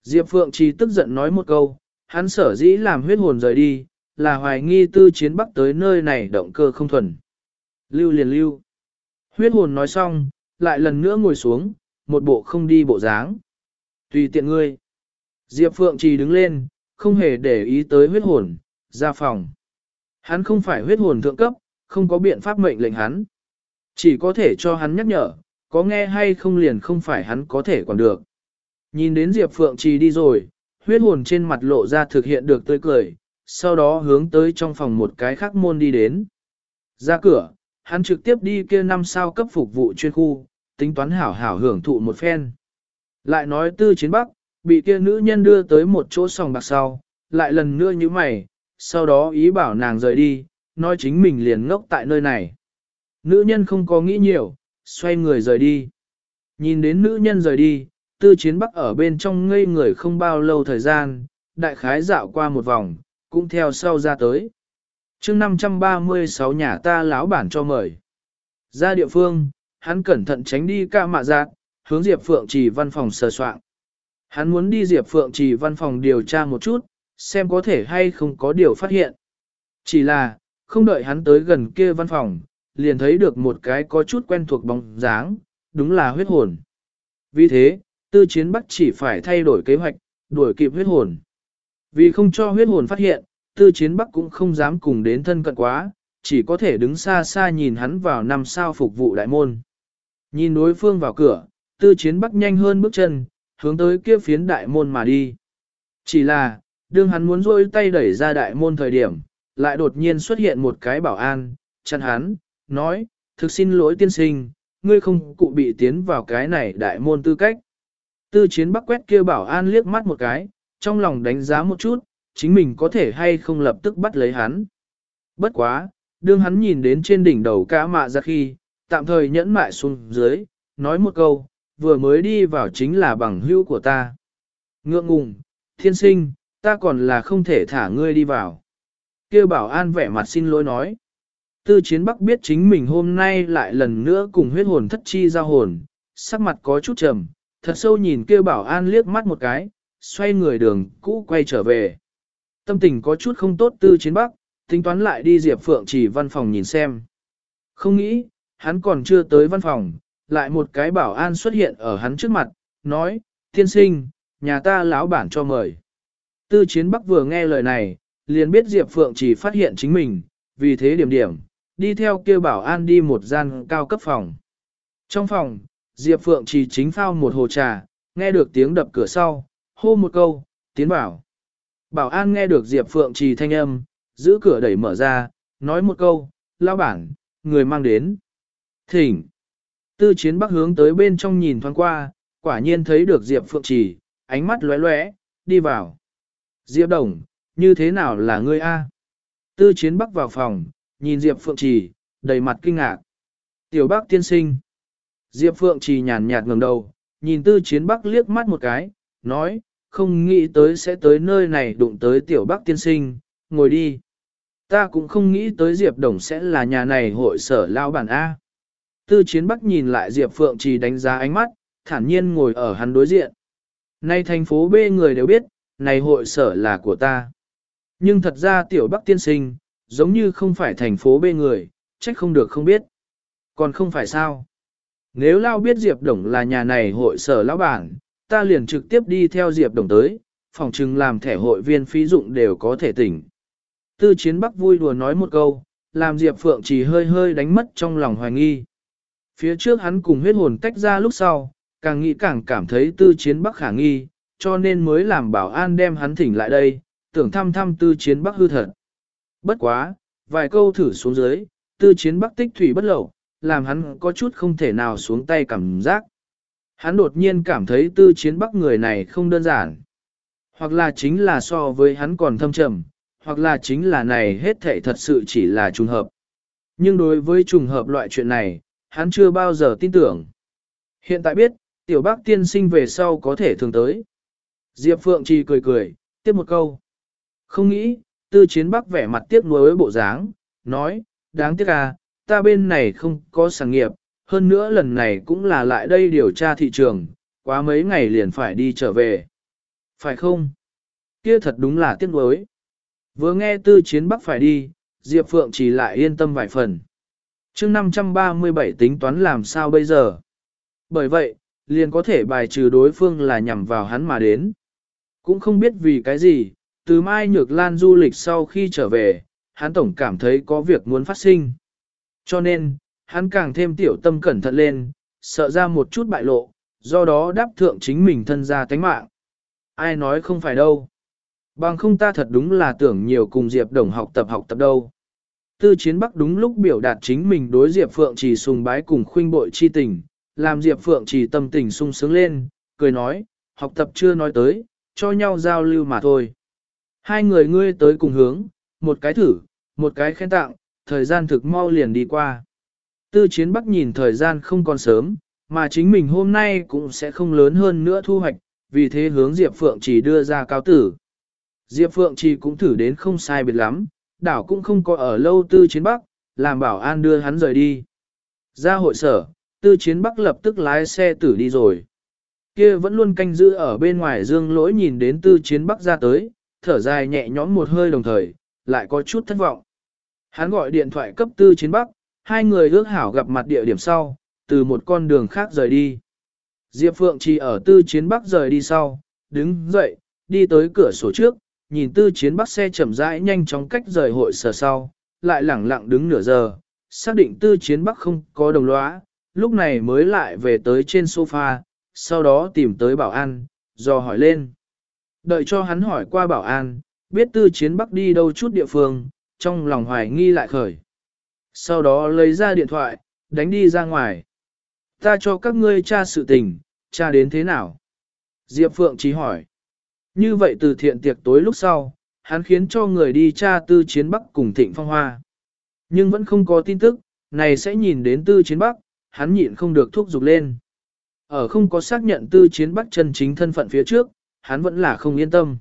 Diệp Phượng Trì tức giận nói một câu, hắn sở dĩ làm huyết hồn rời đi, là hoài nghi tư chiến bắc tới nơi này động cơ không thuần. Lưu liền lưu. Huyết hồn nói xong, lại lần nữa ngồi xuống, một bộ không đi bộ dáng. Tùy tiện ngươi. Diệp Phượng Trì đứng lên, không hề để ý tới huyết hồn, ra phòng. Hắn không phải huyết hồn thượng cấp, không có biện pháp mệnh lệnh hắn. Chỉ có thể cho hắn nhắc nhở, có nghe hay không liền không phải hắn có thể quản được. Nhìn đến Diệp Phượng Trì đi rồi, huyết hồn trên mặt lộ ra thực hiện được tươi cười, sau đó hướng tới trong phòng một cái khác môn đi đến. Ra cửa, hắn trực tiếp đi kia năm sao cấp phục vụ chuyên khu, tính toán hảo hảo hưởng thụ một phen. Lại nói tư chiến bắc, bị kia nữ nhân đưa tới một chỗ sòng bạc sau, lại lần nữa như mày, sau đó ý bảo nàng rời đi, nói chính mình liền ngốc tại nơi này. Nữ nhân không có nghĩ nhiều, xoay người rời đi. Nhìn đến nữ nhân rời đi, tư chiến bắc ở bên trong ngây người không bao lâu thời gian, đại khái dạo qua một vòng, cũng theo sau ra tới. chương 536 nhà ta láo bản cho mời. Ra địa phương, hắn cẩn thận tránh đi ca mạ giác, hướng Diệp Phượng Trì văn phòng sờ soạn. Hắn muốn đi Diệp Phượng Trì văn phòng điều tra một chút, xem có thể hay không có điều phát hiện. Chỉ là, không đợi hắn tới gần kia văn phòng, liền thấy được một cái có chút quen thuộc bóng dáng, đúng là huyết hồn. Vì thế, tư chiến bắc chỉ phải thay đổi kế hoạch, đuổi kịp huyết hồn. Vì không cho huyết hồn phát hiện, tư chiến bắc cũng không dám cùng đến thân cận quá, chỉ có thể đứng xa xa nhìn hắn vào năm sao phục vụ đại môn. Nhìn đối phương vào cửa, tư chiến bắc nhanh hơn bước chân, hướng tới kia phiến đại môn mà đi. Chỉ là, đương hắn muốn rôi tay đẩy ra đại môn thời điểm, lại đột nhiên xuất hiện một cái bảo an, chặn hắn, nói, thực xin lỗi tiên sinh, ngươi không cụ bị tiến vào cái này đại môn tư cách. Tư chiến bắc quét kia bảo an liếc mắt một cái, trong lòng đánh giá một chút, chính mình có thể hay không lập tức bắt lấy hắn. Bất quá, đương hắn nhìn đến trên đỉnh đầu cá mạ ra khi, tạm thời nhẫn mại xuống dưới, nói một câu, vừa mới đi vào chính là bằng hữu của ta. Ngượng ngùng, thiên sinh, ta còn là không thể thả ngươi đi vào. Kêu bảo an vẻ mặt xin lỗi nói. Tư chiến bắc biết chính mình hôm nay lại lần nữa cùng huyết hồn thất chi giao hồn, sắc mặt có chút trầm, thật sâu nhìn kêu bảo an liếc mắt một cái, xoay người đường cũ quay trở về. Tâm tình có chút không tốt tư chiến bắc, tính toán lại đi Diệp Phượng chỉ văn phòng nhìn xem. Không nghĩ, hắn còn chưa tới văn phòng, lại một cái bảo an xuất hiện ở hắn trước mặt, nói, tiên sinh, nhà ta lão bản cho mời. Tư chiến bắc vừa nghe lời này, liền biết Diệp Phượng chỉ phát hiện chính mình, vì thế điểm điểm, đi theo kêu bảo an đi một gian cao cấp phòng. Trong phòng, Diệp Phượng chỉ chính phao một hồ trà, nghe được tiếng đập cửa sau, hô một câu, tiến bảo. Bảo an nghe được Diệp Phượng trì thanh âm, giữ cửa đẩy mở ra, nói một câu, lao bản, người mang đến. Thỉnh. Tư chiến bắc hướng tới bên trong nhìn thoáng qua, quả nhiên thấy được Diệp Phượng Trì, ánh mắt lóe lóe, đi vào. Diệp Đồng, như thế nào là ngươi A? Tư chiến bắc vào phòng, nhìn Diệp Phượng Trì, đầy mặt kinh ngạc. Tiểu bác tiên sinh. Diệp Phượng Chỉ nhàn nhạt ngẩng đầu, nhìn tư chiến bắc liếc mắt một cái, nói, không nghĩ tới sẽ tới nơi này đụng tới Tiểu Bắc tiên sinh, ngồi đi. Ta cũng không nghĩ tới Diệp Đồng sẽ là nhà này hội sở lao bản A. Tư chiến bắc nhìn lại Diệp Phượng Chỉ đánh giá ánh mắt, thản nhiên ngồi ở hắn đối diện. Nay thành phố B người đều biết, này hội sở là của ta. Nhưng thật ra tiểu bắc tiên sinh, giống như không phải thành phố B người, trách không được không biết. Còn không phải sao. Nếu Lao biết Diệp Đồng là nhà này hội sở lão bản, ta liền trực tiếp đi theo Diệp Đồng tới, phòng trừng làm thẻ hội viên phí dụng đều có thể tỉnh. Tư chiến bắc vui đùa nói một câu, làm Diệp Phượng chỉ hơi hơi đánh mất trong lòng hoài nghi. Phía trước hắn cùng huyết hồn tách ra lúc sau, càng nghĩ càng cảm thấy tư chiến bắc khả nghi, cho nên mới làm bảo an đem hắn thỉnh lại đây, tưởng thăm thăm tư chiến bắc hư thật. Bất quá, vài câu thử xuống dưới, tư chiến bắc tích thủy bất lậu, làm hắn có chút không thể nào xuống tay cảm giác. Hắn đột nhiên cảm thấy tư chiến bắc người này không đơn giản. Hoặc là chính là so với hắn còn thâm trầm, hoặc là chính là này hết thảy thật sự chỉ là trùng hợp. Nhưng đối với trùng hợp loại chuyện này, hắn chưa bao giờ tin tưởng. Hiện tại biết, tiểu bác tiên sinh về sau có thể thường tới. Diệp Phượng Trì cười cười, tiếp một câu. Không nghĩ, tư chiến bắc vẻ mặt tiếc nuối với bộ dáng, nói, đáng tiếc à, ta bên này không có sản nghiệp, hơn nữa lần này cũng là lại đây điều tra thị trường, quá mấy ngày liền phải đi trở về. Phải không? Kia thật đúng là tiếc nuối. Vừa nghe tư chiến bắc phải đi, Diệp Phượng chỉ lại yên tâm vài phần. chương 537 tính toán làm sao bây giờ? Bởi vậy, liền có thể bài trừ đối phương là nhằm vào hắn mà đến. Cũng không biết vì cái gì, từ mai nhược lan du lịch sau khi trở về, hắn tổng cảm thấy có việc muốn phát sinh. Cho nên, hắn càng thêm tiểu tâm cẩn thận lên, sợ ra một chút bại lộ, do đó đáp thượng chính mình thân ra tánh mạng. Ai nói không phải đâu. Bằng không ta thật đúng là tưởng nhiều cùng Diệp Đồng học tập học tập đâu. Tư chiến bắc đúng lúc biểu đạt chính mình đối Diệp Phượng chỉ sùng bái cùng khuynh bội chi tình, làm Diệp Phượng chỉ tâm tình sung sướng lên, cười nói, học tập chưa nói tới, cho nhau giao lưu mà thôi. Hai người ngươi tới cùng hướng, một cái thử, một cái khen tặng, thời gian thực mau liền đi qua. Tư chiến bắc nhìn thời gian không còn sớm, mà chính mình hôm nay cũng sẽ không lớn hơn nữa thu hoạch, vì thế hướng Diệp Phượng chỉ đưa ra cao tử. Diệp Phượng chỉ cũng thử đến không sai biệt lắm, đảo cũng không có ở lâu tư chiến bắc, làm bảo an đưa hắn rời đi. Ra hội sở, tư chiến bắc lập tức lái xe tử đi rồi. Kia vẫn luôn canh giữ ở bên ngoài dương lỗi nhìn đến tư chiến bắc ra tới, thở dài nhẹ nhõm một hơi đồng thời, lại có chút thất vọng. Hắn gọi điện thoại cấp tư chiến bắc, hai người ước hảo gặp mặt địa điểm sau, từ một con đường khác rời đi. Diệp Phượng chỉ ở tư chiến bắc rời đi sau, đứng dậy, đi tới cửa sổ trước, nhìn tư chiến bắc xe chậm rãi nhanh chóng cách rời hội sở sau, lại lẳng lặng đứng nửa giờ, xác định tư chiến bắc không có đồng lõa, lúc này mới lại về tới trên sofa, sau đó tìm tới bảo an, do hỏi lên. Đợi cho hắn hỏi qua bảo an, biết tư chiến bắc đi đâu chút địa phương, trong lòng hoài nghi lại khởi. Sau đó lấy ra điện thoại, đánh đi ra ngoài. Ta cho các ngươi tra sự tình, tra đến thế nào? Diệp Phượng chỉ hỏi. Như vậy từ thiện tiệc tối lúc sau, hắn khiến cho người đi tra tư chiến bắc cùng thịnh phong hoa. Nhưng vẫn không có tin tức, này sẽ nhìn đến tư chiến bắc, hắn nhịn không được thúc giục lên. Ở không có xác nhận tư chiến bắc chân chính thân phận phía trước, hắn vẫn là không yên tâm.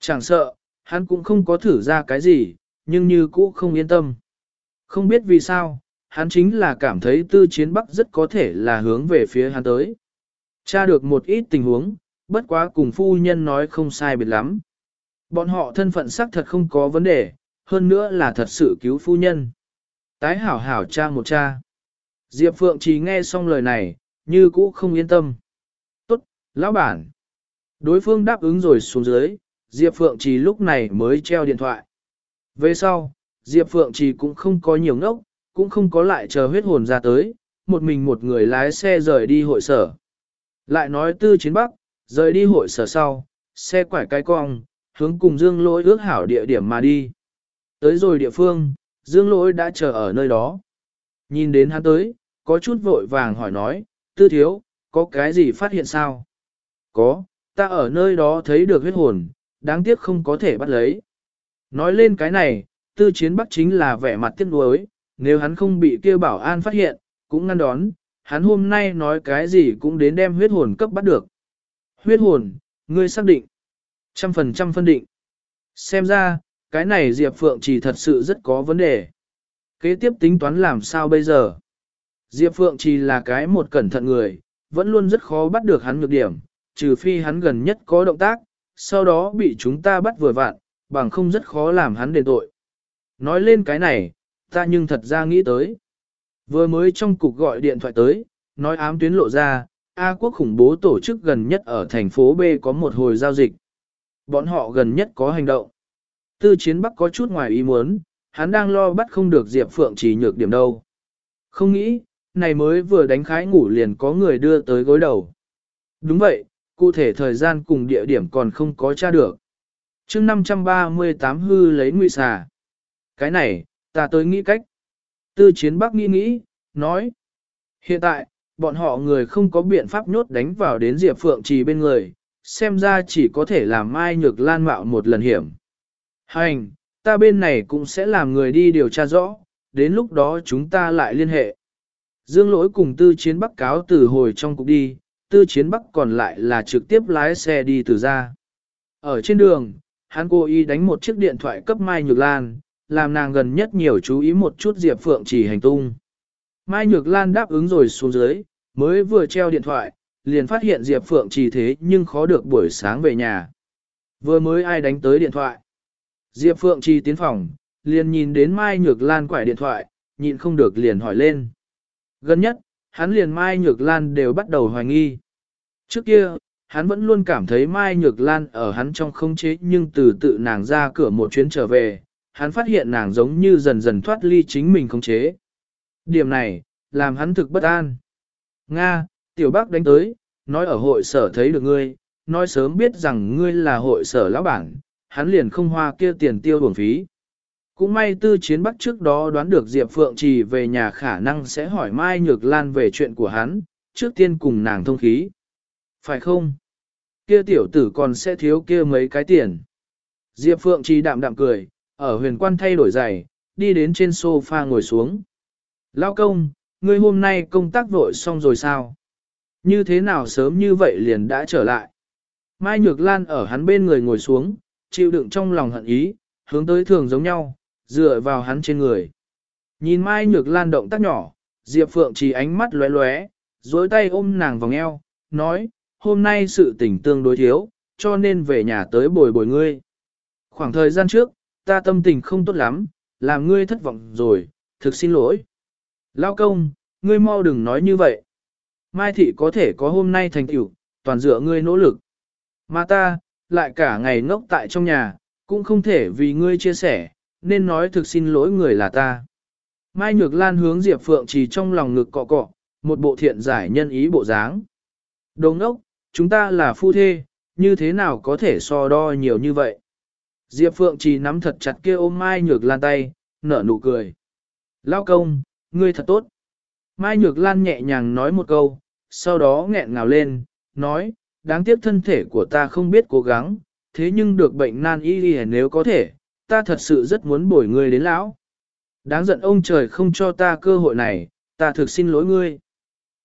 Chẳng sợ, hắn cũng không có thử ra cái gì, nhưng như cũ không yên tâm. Không biết vì sao, hắn chính là cảm thấy tư chiến bắc rất có thể là hướng về phía hắn tới. Tra được một ít tình huống, bất quá cùng phu nhân nói không sai biệt lắm. Bọn họ thân phận xác thật không có vấn đề, hơn nữa là thật sự cứu phu nhân. Tái hảo hảo cha một cha. Diệp Phượng chỉ nghe xong lời này, như cũ không yên tâm. Tốt, lão bản. Đối phương đáp ứng rồi xuống dưới, Diệp Phượng chỉ lúc này mới treo điện thoại. Về sau, Diệp Phượng chỉ cũng không có nhiều ngốc, cũng không có lại chờ huyết hồn ra tới, một mình một người lái xe rời đi hội sở. Lại nói tư chiến bắc, rời đi hội sở sau, xe quải cái cong, hướng cùng Dương Lỗi ước hảo địa điểm mà đi. Tới rồi địa phương, Dương Lỗi đã chờ ở nơi đó. Nhìn đến hắn tới, có chút vội vàng hỏi nói, tư thiếu, có cái gì phát hiện sao? Có, ta ở nơi đó thấy được huyết hồn, đáng tiếc không có thể bắt lấy. Nói lên cái này, tư chiến bắc chính là vẻ mặt tiếc nuối, nếu hắn không bị kia bảo an phát hiện, cũng ngăn đón, hắn hôm nay nói cái gì cũng đến đem huyết hồn cấp bắt được. Huyết hồn, ngươi xác định. Trăm phần trăm phân định. Xem ra, cái này Diệp Phượng chỉ thật sự rất có vấn đề. Kế tiếp tính toán làm sao bây giờ? Diệp Phượng chỉ là cái một cẩn thận người, vẫn luôn rất khó bắt được hắn nhược điểm, trừ phi hắn gần nhất có động tác, sau đó bị chúng ta bắt vừa vạn, bằng không rất khó làm hắn đền tội. Nói lên cái này, ta nhưng thật ra nghĩ tới. Vừa mới trong cục gọi điện thoại tới, nói ám tuyến lộ ra, A quốc khủng bố tổ chức gần nhất ở thành phố B có một hồi giao dịch. Bọn họ gần nhất có hành động. Tư chiến bắc có chút ngoài ý muốn, hắn đang lo bắt không được Diệp Phượng chỉ nhược điểm đâu. Không nghĩ, này mới vừa đánh khái ngủ liền có người đưa tới gối đầu. Đúng vậy, cụ thể thời gian cùng địa điểm còn không có tra được chương 538 hư lấy nguy xà. Cái này, ta tới nghĩ cách. Tư chiến bắc nghĩ nghĩ, nói. Hiện tại, bọn họ người không có biện pháp nhốt đánh vào đến Diệp Phượng trì bên người, xem ra chỉ có thể làm Mai Nhược Lan mạo một lần hiểm. Hành, ta bên này cũng sẽ làm người đi điều tra rõ, đến lúc đó chúng ta lại liên hệ. Dương lỗi cùng tư chiến bắc cáo từ hồi trong cục đi, tư chiến bắc còn lại là trực tiếp lái xe đi từ ra. Ở trên đường, hắn cố ý đánh một chiếc điện thoại cấp Mai Nhược Lan, làm nàng gần nhất nhiều chú ý một chút Diệp Phượng chỉ hành tung. Mai Nhược Lan đáp ứng rồi xuống dưới, mới vừa treo điện thoại, liền phát hiện Diệp Phượng chỉ thế nhưng khó được buổi sáng về nhà. Vừa mới ai đánh tới điện thoại. Diệp Phượng chỉ tiến phòng, liền nhìn đến Mai Nhược Lan quải điện thoại, nhịn không được liền hỏi lên. Gần nhất, hắn liền Mai Nhược Lan đều bắt đầu hoài nghi. Trước kia, hắn vẫn luôn cảm thấy Mai Nhược Lan ở hắn trong không chế nhưng từ tự nàng ra cửa một chuyến trở về, hắn phát hiện nàng giống như dần dần thoát ly chính mình không chế. Điểm này, làm hắn thực bất an. Nga, tiểu bác đánh tới, nói ở hội sở thấy được ngươi, nói sớm biết rằng ngươi là hội sở lão bản, hắn liền không hoa kia tiền tiêu bổng phí. Cũng may tư chiến bắc trước đó đoán được Diệp Phượng Trì về nhà khả năng sẽ hỏi Mai Nhược Lan về chuyện của hắn, trước tiên cùng nàng thông khí. Phải không? Kia tiểu tử còn sẽ thiếu kia mấy cái tiền. Diệp Phượng Trì đạm đạm cười, ở huyền quan thay đổi giày, đi đến trên sofa ngồi xuống. Lao công, ngươi hôm nay công tác vội xong rồi sao? Như thế nào sớm như vậy liền đã trở lại? Mai Nhược Lan ở hắn bên người ngồi xuống, chịu đựng trong lòng hận ý, hướng tới thường giống nhau, dựa vào hắn trên người. Nhìn Mai Nhược Lan động tác nhỏ, Diệp Phượng chỉ ánh mắt lóe lóe, dối tay ôm nàng vòng eo, nói, hôm nay sự tình tương đối thiếu, cho nên về nhà tới bồi bồi ngươi. Khoảng thời gian trước, ta tâm tình không tốt lắm, làm ngươi thất vọng rồi, thực xin lỗi. Lao công, ngươi mau đừng nói như vậy. Mai thị có thể có hôm nay thành tựu, toàn dựa ngươi nỗ lực. Mà ta, lại cả ngày ngốc tại trong nhà, cũng không thể vì ngươi chia sẻ, nên nói thực xin lỗi người là ta. Mai Nhược Lan hướng Diệp Phượng trì trong lòng ngực cọ cọ, một bộ thiện giải nhân ý bộ dáng. Đồng ốc, chúng ta là phu thê, như thế nào có thể so đo nhiều như vậy? Diệp Phượng chỉ nắm thật chặt kia ôm Mai Nhược Lan tay, nở nụ cười. Lao công, ngươi thật tốt. Mai Nhược Lan nhẹ nhàng nói một câu, sau đó nghẹn ngào lên, nói, đáng tiếc thân thể của ta không biết cố gắng, thế nhưng được bệnh nan y y nếu có thể, ta thật sự rất muốn bồi ngươi đến lão. Đáng giận ông trời không cho ta cơ hội này, ta thực xin lỗi ngươi.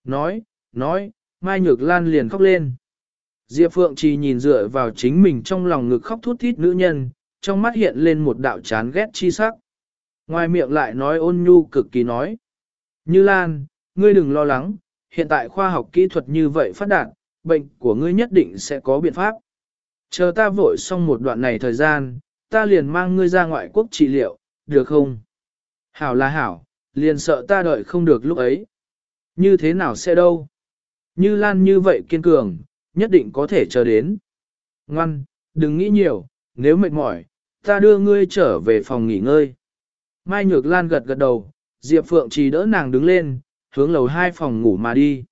Nói, nói, Mai Nhược Lan liền khóc lên. Diệp Phượng chỉ nhìn dựa vào chính mình trong lòng ngực khóc thút thít nữ nhân, trong mắt hiện lên một đạo chán ghét chi sắc. Ngoài miệng lại nói ôn nhu cực kỳ nói. Như Lan, ngươi đừng lo lắng, hiện tại khoa học kỹ thuật như vậy phát đạt, bệnh của ngươi nhất định sẽ có biện pháp. Chờ ta vội xong một đoạn này thời gian, ta liền mang ngươi ra ngoại quốc trị liệu, được không? Hảo là hảo, liền sợ ta đợi không được lúc ấy. Như thế nào sẽ đâu? Như Lan như vậy kiên cường, nhất định có thể chờ đến. Ngoan, đừng nghĩ nhiều, nếu mệt mỏi, ta đưa ngươi trở về phòng nghỉ ngơi. Mai Nhược Lan gật gật đầu, Diệp Phượng chỉ đỡ nàng đứng lên, hướng lầu hai phòng ngủ mà đi.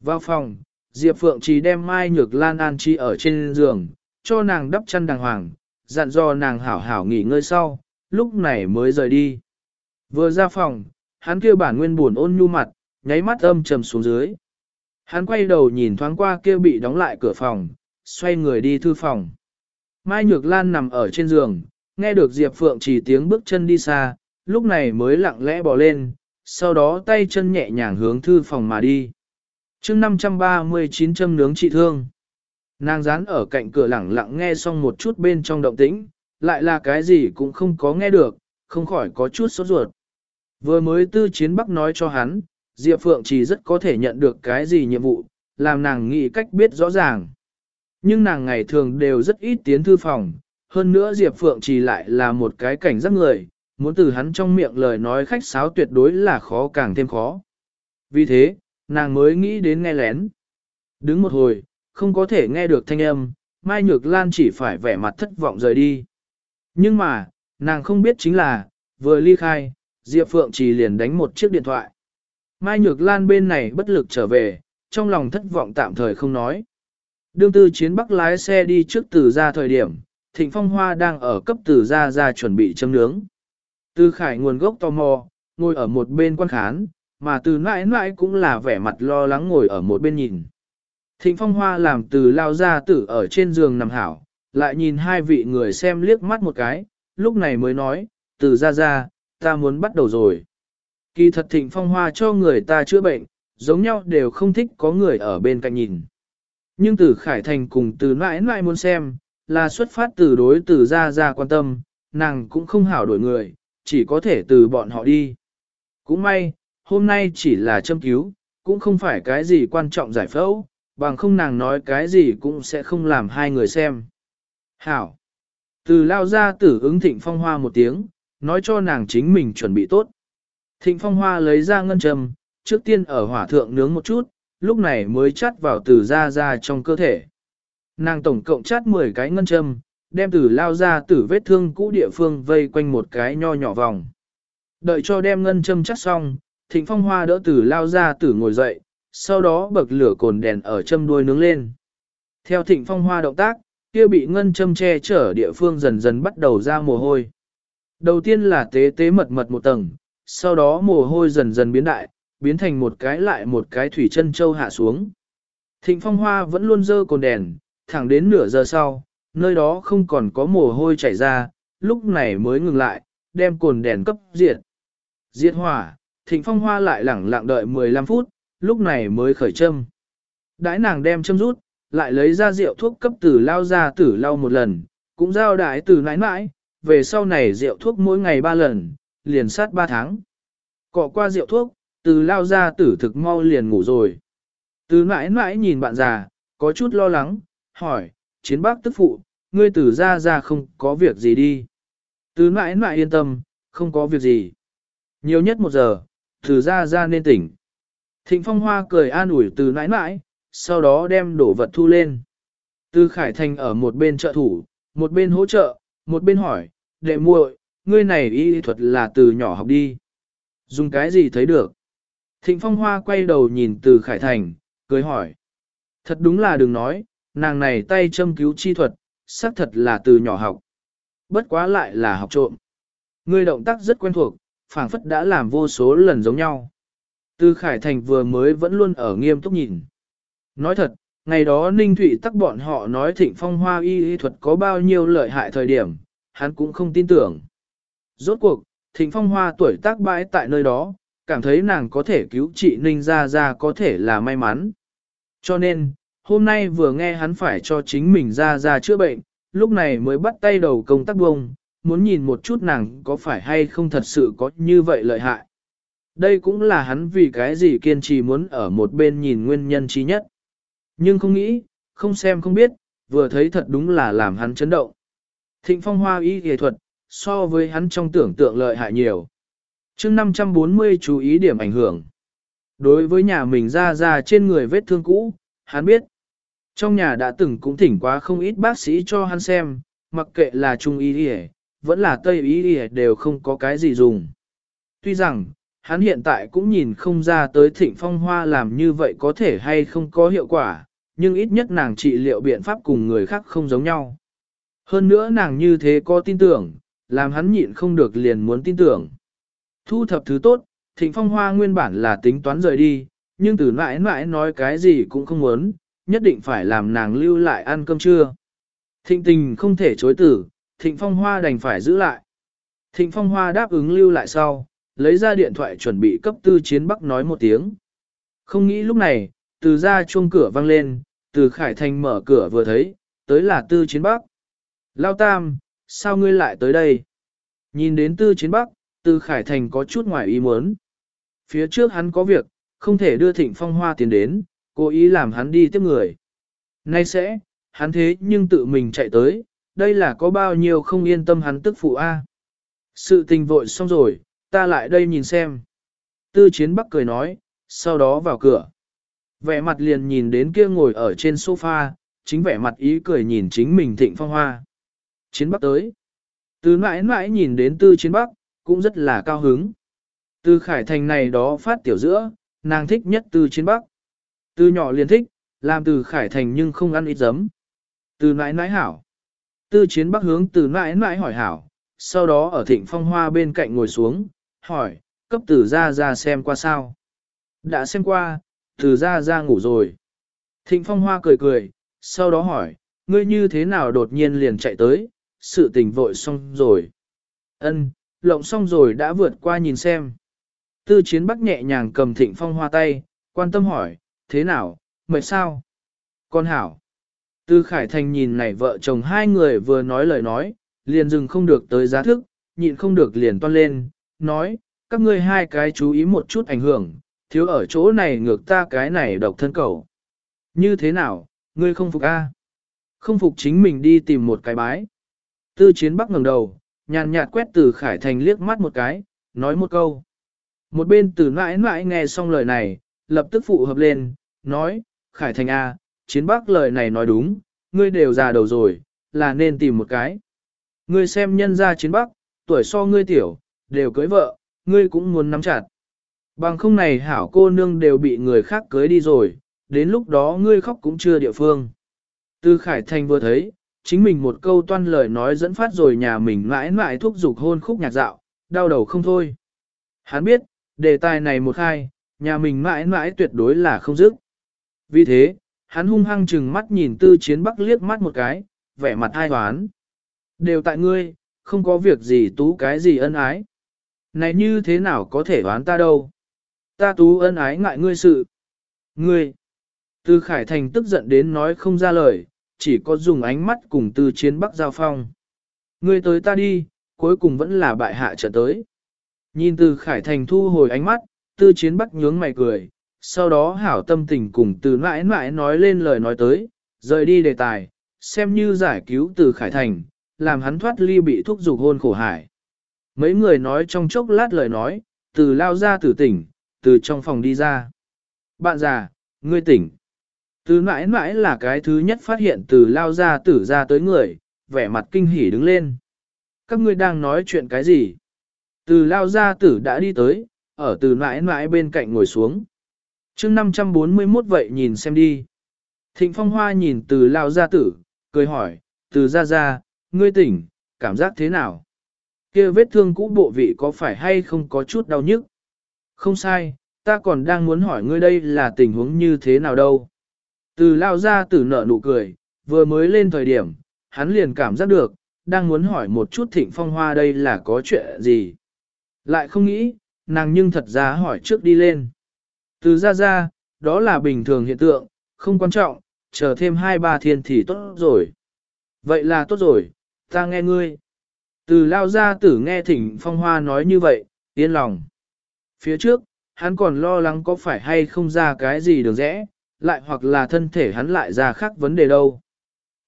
Vào phòng, Diệp Phượng chỉ đem Mai Nhược Lan an chi ở trên giường, cho nàng đắp chăn đàng hoàng, dặn dò nàng hảo hảo nghỉ ngơi sau, lúc này mới rời đi. Vừa ra phòng, hắn kêu bản nguyên buồn ôn nhu mặt, nháy mắt âm trầm xuống dưới. Hắn quay đầu nhìn thoáng qua kia bị đóng lại cửa phòng, xoay người đi thư phòng. Mai Nhược Lan nằm ở trên giường, nghe được Diệp Phượng chỉ tiếng bước chân đi xa, lúc này mới lặng lẽ bỏ lên, sau đó tay chân nhẹ nhàng hướng thư phòng mà đi. chương 539 châm nướng trị thương. Nàng dán ở cạnh cửa lẳng lặng nghe xong một chút bên trong động tĩnh, lại là cái gì cũng không có nghe được, không khỏi có chút sốt ruột. Vừa mới tư chiến bắc nói cho hắn, Diệp Phượng chỉ rất có thể nhận được cái gì nhiệm vụ, làm nàng nghĩ cách biết rõ ràng. Nhưng nàng ngày thường đều rất ít tiến thư phòng, hơn nữa Diệp Phượng chỉ lại là một cái cảnh giác người, muốn từ hắn trong miệng lời nói khách sáo tuyệt đối là khó càng thêm khó. Vì thế, nàng mới nghĩ đến nghe lén. Đứng một hồi, không có thể nghe được thanh âm, Mai Nhược Lan chỉ phải vẻ mặt thất vọng rời đi. Nhưng mà, nàng không biết chính là, vừa ly khai, Diệp Phượng chỉ liền đánh một chiếc điện thoại. Mai Nhược Lan bên này bất lực trở về, trong lòng thất vọng tạm thời không nói. Đương tư chiến bắc lái xe đi trước từ ra thời điểm, Thịnh Phong Hoa đang ở cấp từ ra ra chuẩn bị châm nướng. Từ khải nguồn gốc tò mò, ngồi ở một bên quan khán, mà từ mãi mãi cũng là vẻ mặt lo lắng ngồi ở một bên nhìn. Thịnh Phong Hoa làm từ lao ra tử ở trên giường nằm hảo, lại nhìn hai vị người xem liếc mắt một cái, lúc này mới nói, từ ra ra, ta muốn bắt đầu rồi. Kỳ thật Thịnh Phong Hoa cho người ta chữa bệnh, giống nhau đều không thích có người ở bên cạnh nhìn. Nhưng từ Khải Thành cùng từ mãi mãi muốn xem, là xuất phát từ đối từ ra ra quan tâm, nàng cũng không hảo đổi người, chỉ có thể từ bọn họ đi. Cũng may, hôm nay chỉ là châm cứu, cũng không phải cái gì quan trọng giải phẫu, bằng không nàng nói cái gì cũng sẽ không làm hai người xem. Hảo. Từ lao ra tử ứng thịnh phong hoa một tiếng, nói cho nàng chính mình chuẩn bị tốt. Thịnh phong hoa lấy ra ngân trầm, trước tiên ở hỏa thượng nướng một chút, lúc này mới chắt vào từ ra ra trong cơ thể. Nàng tổng cộng chát 10 cái ngân châm, đem từ lao ra tử vết thương cũ địa phương vây quanh một cái nho nhỏ vòng. Đợi cho đem ngân châm chắt xong, thịnh phong hoa đỡ từ lao ra tử ngồi dậy, sau đó bậc lửa cồn đèn ở châm đuôi nướng lên. Theo thịnh phong hoa động tác, kia bị ngân châm che chở địa phương dần dần bắt đầu ra mồ hôi. Đầu tiên là tế tế mật mật một tầng, sau đó mồ hôi dần dần biến đại, biến thành một cái lại một cái thủy chân châu hạ xuống. Thịnh phong hoa vẫn luôn dơ cồn đèn, thẳng đến nửa giờ sau, nơi đó không còn có mồ hôi chảy ra, lúc này mới ngừng lại, đem cồn đèn cấp diệt. Diệt hỏa, thịnh phong hoa lại lẳng lặng đợi 15 phút, lúc này mới khởi châm. Đãi nàng đem châm rút, lại lấy ra rượu thuốc cấp tử lao ra tử lao một lần, cũng giao đại tử nãi nãi, về sau này rượu thuốc mỗi ngày ba lần, liền sát ba tháng. Cọ qua rượu thuốc, từ lao ra tử thực mau liền ngủ rồi. Từ nãi nãi nhìn bạn già, có chút lo lắng, hỏi, chiến bác tức phụ, ngươi tử ra ra không có việc gì đi. Từ nãi nãi yên tâm, không có việc gì. Nhiều nhất một giờ, từ ra ra nên tỉnh. Thịnh Phong Hoa cười an ủi từ nãi nãi, sau đó đem đổ vật thu lên. Từ Khải Thành ở một bên trợ thủ, một bên hỗ trợ, một bên hỏi, đệ muội, ngươi này y thuật là từ nhỏ học đi. Dùng cái gì thấy được? Thịnh Phong Hoa quay đầu nhìn từ Khải Thành, cười hỏi. Thật đúng là đừng nói, nàng này tay châm cứu chi thuật, xác thật là từ nhỏ học. Bất quá lại là học trộm. Ngươi động tác rất quen thuộc, phảng phất đã làm vô số lần giống nhau. Từ Khải Thành vừa mới vẫn luôn ở nghiêm túc nhìn. Nói thật, ngày đó Ninh Thụy tắc bọn họ nói thịnh phong hoa y y thuật có bao nhiêu lợi hại thời điểm, hắn cũng không tin tưởng. Rốt cuộc, thịnh phong hoa tuổi tác bãi tại nơi đó, cảm thấy nàng có thể cứu chị Ninh ra ra có thể là may mắn. Cho nên, hôm nay vừa nghe hắn phải cho chính mình ra ra chữa bệnh, lúc này mới bắt tay đầu công tác bông, muốn nhìn một chút nàng có phải hay không thật sự có như vậy lợi hại. Đây cũng là hắn vì cái gì kiên trì muốn ở một bên nhìn nguyên nhân trí nhất. Nhưng không nghĩ, không xem không biết, vừa thấy thật đúng là làm hắn chấn động. Thịnh phong hoa y nghệ thuật, so với hắn trong tưởng tượng lợi hại nhiều. chương 540 chú ý điểm ảnh hưởng. Đối với nhà mình ra ra trên người vết thương cũ, hắn biết. Trong nhà đã từng cũng thỉnh quá không ít bác sĩ cho hắn xem, mặc kệ là trung y đi vẫn là tây y đi đều không có cái gì dùng. Tuy rằng, hắn hiện tại cũng nhìn không ra tới thịnh phong hoa làm như vậy có thể hay không có hiệu quả, nhưng ít nhất nàng trị liệu biện pháp cùng người khác không giống nhau. Hơn nữa nàng như thế có tin tưởng, làm hắn nhịn không được liền muốn tin tưởng. Thu thập thứ tốt, thịnh phong hoa nguyên bản là tính toán rời đi, nhưng từ mãi mãi nói cái gì cũng không muốn, nhất định phải làm nàng lưu lại ăn cơm trưa. Thịnh tình không thể chối tử, thịnh phong hoa đành phải giữ lại. Thịnh phong hoa đáp ứng lưu lại sau, lấy ra điện thoại chuẩn bị cấp tư chiến bắc nói một tiếng. Không nghĩ lúc này, từ ra chuông cửa vang lên, từ khải thành mở cửa vừa thấy, tới là tư chiến bắc. Lao tam, sao ngươi lại tới đây? Nhìn đến tư chiến bắc, tư khải thành có chút ngoài ý muốn. Phía trước hắn có việc, không thể đưa thịnh phong hoa tiền đến, cố ý làm hắn đi tiếp người. Nay sẽ, hắn thế nhưng tự mình chạy tới, đây là có bao nhiêu không yên tâm hắn tức phụ A. Sự tình vội xong rồi, ta lại đây nhìn xem. Tư chiến bắc cười nói, sau đó vào cửa. Vẻ mặt liền nhìn đến kia ngồi ở trên sofa, chính vẻ mặt ý cười nhìn chính mình thịnh phong hoa. Chiến bắc tới. Từ mãi mãi nhìn đến tư chiến bắc, cũng rất là cao hứng. Từ khải thành này đó phát tiểu giữa, nàng thích nhất từ chiến bắc. Từ nhỏ liền thích, làm từ khải thành nhưng không ăn ít giấm. Từ nãi nãi hảo. Tư chiến bắc hướng từ nãi nãi hỏi hảo, sau đó ở thịnh phong hoa bên cạnh ngồi xuống, hỏi, cấp từ ra ra xem qua sao. Đã xem qua, từ ra ra ngủ rồi. Thịnh phong hoa cười cười, sau đó hỏi, ngươi như thế nào đột nhiên liền chạy tới, sự tình vội xong rồi. Ân, lộng xong rồi đã vượt qua nhìn xem. Tư chiến bắc nhẹ nhàng cầm thịnh phong hoa tay, quan tâm hỏi, thế nào, mệt sao? Con hảo. Tư khải thành nhìn này vợ chồng hai người vừa nói lời nói, liền dừng không được tới giá thức, nhịn không được liền toan lên, nói, các ngươi hai cái chú ý một chút ảnh hưởng, thiếu ở chỗ này ngược ta cái này độc thân cầu. Như thế nào, ngươi không phục a? Không phục chính mình đi tìm một cái bái. Tư chiến bắc ngẩng đầu, nhàn nhạt quét từ khải thành liếc mắt một cái, nói một câu. Một bên từ mãi mãi nghe xong lời này, lập tức phụ hợp lên, nói, khải thành a, chiến bắc lời này nói đúng, ngươi đều già đầu rồi, là nên tìm một cái. Ngươi xem nhân gia chiến bắc, tuổi so ngươi tiểu, đều cưới vợ, ngươi cũng muốn nắm chặt. Bằng không này hảo cô nương đều bị người khác cưới đi rồi, đến lúc đó ngươi khóc cũng chưa địa phương. Tư Khải Thành vừa thấy, chính mình một câu toan lời nói dẫn phát rồi nhà mình mãi mãi thúc giục hôn khúc nhạc dạo, đau đầu không thôi. Hắn biết, đề tài này một khai, nhà mình mãi mãi tuyệt đối là không dứt. Vì thế, hắn hung hăng chừng mắt nhìn tư chiến bắc liếc mắt một cái, vẻ mặt ai hoán. Đều tại ngươi, không có việc gì tú cái gì ân ái. Này như thế nào có thể đoán ta đâu? Ta tú ân ái ngại ngươi sự. Ngươi! Tư Khải Thành tức giận đến nói không ra lời, chỉ có dùng ánh mắt cùng tư chiến bắc giao phong. Ngươi tới ta đi, cuối cùng vẫn là bại hạ trở tới. Nhìn từ Khải Thành thu hồi ánh mắt, tư chiến bắc nhướng mày cười, sau đó hảo tâm tình cùng từ mãi mãi nói lên lời nói tới, rời đi đề tài, xem như giải cứu từ Khải Thành, làm hắn thoát ly bị thúc dục hôn khổ hải. Mấy người nói trong chốc lát lời nói, từ lao ra từ tỉnh, từ trong phòng đi ra. Bạn già, ngươi tỉnh. Từ mãi mãi là cái thứ nhất phát hiện từ lao ra tử ra tới người, vẻ mặt kinh hỉ đứng lên. Các ngươi đang nói chuyện cái gì? Từ lao ra tử đã đi tới, ở từ mãi mãi bên cạnh ngồi xuống. chương 541 vậy nhìn xem đi. Thịnh phong hoa nhìn từ lao ra tử, cười hỏi, từ ra ra, ngươi tỉnh, cảm giác thế nào? kia vết thương cũ bộ vị có phải hay không có chút đau nhức? Không sai, ta còn đang muốn hỏi ngươi đây là tình huống như thế nào đâu. Từ lao ra tử nợ nụ cười, vừa mới lên thời điểm, hắn liền cảm giác được, đang muốn hỏi một chút thịnh phong hoa đây là có chuyện gì. Lại không nghĩ, nàng nhưng thật ra hỏi trước đi lên. Từ ra ra, đó là bình thường hiện tượng, không quan trọng, chờ thêm hai ba thiên thì tốt rồi. Vậy là tốt rồi, ta nghe ngươi. Từ lao ra tử nghe thỉnh phong hoa nói như vậy, yên lòng. Phía trước, hắn còn lo lắng có phải hay không ra cái gì được rẽ, lại hoặc là thân thể hắn lại ra khác vấn đề đâu.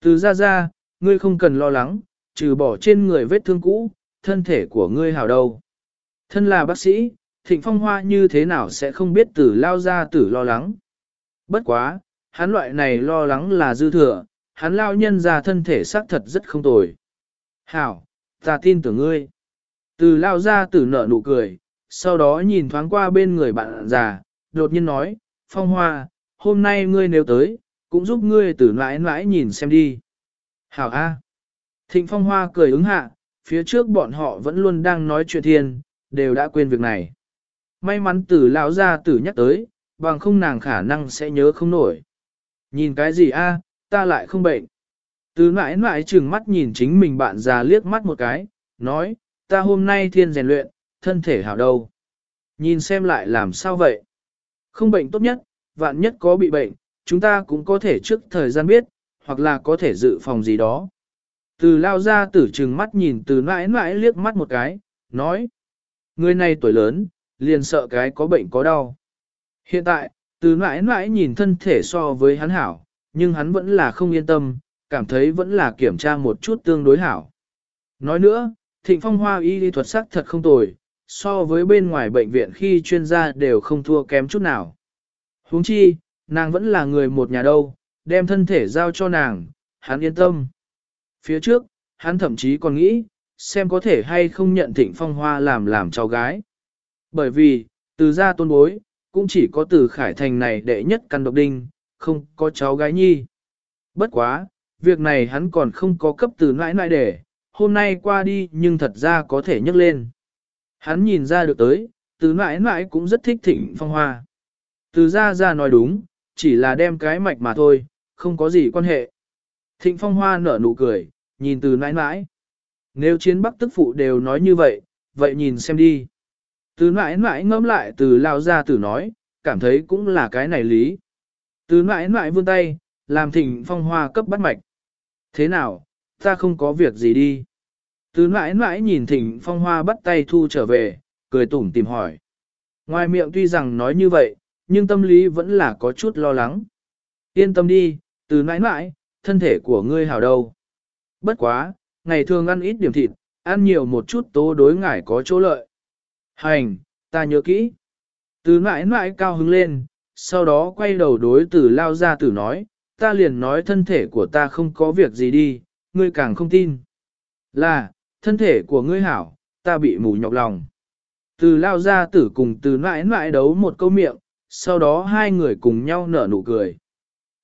Từ ra ra, ngươi không cần lo lắng, trừ bỏ trên người vết thương cũ, thân thể của ngươi hảo đâu. Thân là bác sĩ, thịnh phong hoa như thế nào sẽ không biết tử lao ra tử lo lắng. Bất quá, hắn loại này lo lắng là dư thừa, hắn lao nhân ra thân thể xác thật rất không tồi. Hảo, ta tin tưởng ngươi. Từ lao ra tử nở nụ cười, sau đó nhìn thoáng qua bên người bạn già, đột nhiên nói, phong hoa, hôm nay ngươi nếu tới, cũng giúp ngươi từ mãi mãi nhìn xem đi. Hảo A. Thịnh phong hoa cười ứng hạ, phía trước bọn họ vẫn luôn đang nói chuyện thiên, đều đã quên việc này. May mắn tử lão gia tử nhắc tới, bằng không nàng khả năng sẽ nhớ không nổi. Nhìn cái gì a, ta lại không bệnh. Từ mãi mãi trừng mắt nhìn chính mình bạn già liếc mắt một cái, nói, ta hôm nay thiên rèn luyện, thân thể hảo đâu. Nhìn xem lại làm sao vậy. Không bệnh tốt nhất, vạn nhất có bị bệnh, chúng ta cũng có thể trước thời gian biết, hoặc là có thể dự phòng gì đó. Từ lao ra tử trừng mắt nhìn từ mãi mãi liếc mắt một cái, nói. Người này tuổi lớn, liền sợ cái có bệnh có đau. Hiện tại, từ mãi mãi nhìn thân thể so với hắn hảo, nhưng hắn vẫn là không yên tâm, cảm thấy vẫn là kiểm tra một chút tương đối hảo. Nói nữa, thịnh phong hoa y lý thuật sắc thật không tồi, so với bên ngoài bệnh viện khi chuyên gia đều không thua kém chút nào huống chi, nàng vẫn là người một nhà đâu, đem thân thể giao cho nàng, hắn yên tâm. Phía trước, hắn thậm chí còn nghĩ, xem có thể hay không nhận thịnh phong hoa làm làm cháu gái. Bởi vì, từ gia tôn bối, cũng chỉ có từ khải thành này đệ nhất căn độc đinh, không có cháu gái nhi. Bất quá, việc này hắn còn không có cấp từ nãi nãi để, hôm nay qua đi nhưng thật ra có thể nhấc lên. Hắn nhìn ra được tới, từ nãi nãi cũng rất thích thịnh phong hoa. Từ ra ra nói đúng, chỉ là đem cái mạch mà thôi, không có gì quan hệ. Thịnh phong hoa nở nụ cười, nhìn từ nãi nãi. Nếu chiến bắc tức phụ đều nói như vậy, vậy nhìn xem đi. Từ nãi nãi ngẫm lại từ lao ra tử nói, cảm thấy cũng là cái này lý. Từ nãi nãi vươn tay, làm thịnh phong hoa cấp bắt mạch. Thế nào, ta không có việc gì đi. Từ nãi nãi nhìn thịnh phong hoa bắt tay thu trở về, cười tủm tìm hỏi. Ngoài miệng tuy rằng nói như vậy, nhưng tâm lý vẫn là có chút lo lắng. Yên tâm đi, từ nãi nãi, thân thể của ngươi hảo đâu. Bất quá, ngày thường ăn ít điểm thịt, ăn nhiều một chút tố đối ngải có chỗ lợi. Hành, ta nhớ kỹ. Từ nãi nãi cao hứng lên, sau đó quay đầu đối tử lao ra tử nói, ta liền nói thân thể của ta không có việc gì đi, ngươi càng không tin. Là, thân thể của ngươi hảo, ta bị mù nhọc lòng. Từ lao ra tử cùng từ nãi nãi đấu một câu miệng, sau đó hai người cùng nhau nở nụ cười.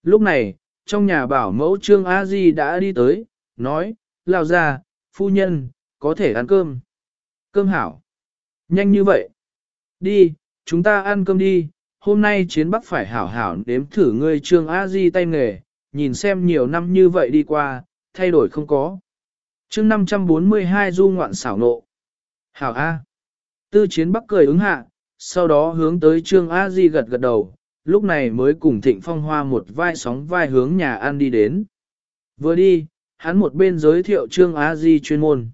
Lúc này, trong nhà bảo mẫu trương a di đã đi tới, nói, lao ra, phu nhân, có thể ăn cơm. Cơm hảo. Nhanh như vậy. Đi, chúng ta ăn cơm đi, hôm nay chiến bắc phải hảo hảo đếm thử ngươi trương a di tay nghề, nhìn xem nhiều năm như vậy đi qua, thay đổi không có. chương 542 du ngoạn xảo nộ. Hảo A. Tư chiến bắc cười ứng hạ, sau đó hướng tới trương a di gật gật đầu, lúc này mới cùng thịnh phong hoa một vai sóng vai hướng nhà ăn đi đến. Vừa đi, hắn một bên giới thiệu trương a di chuyên môn.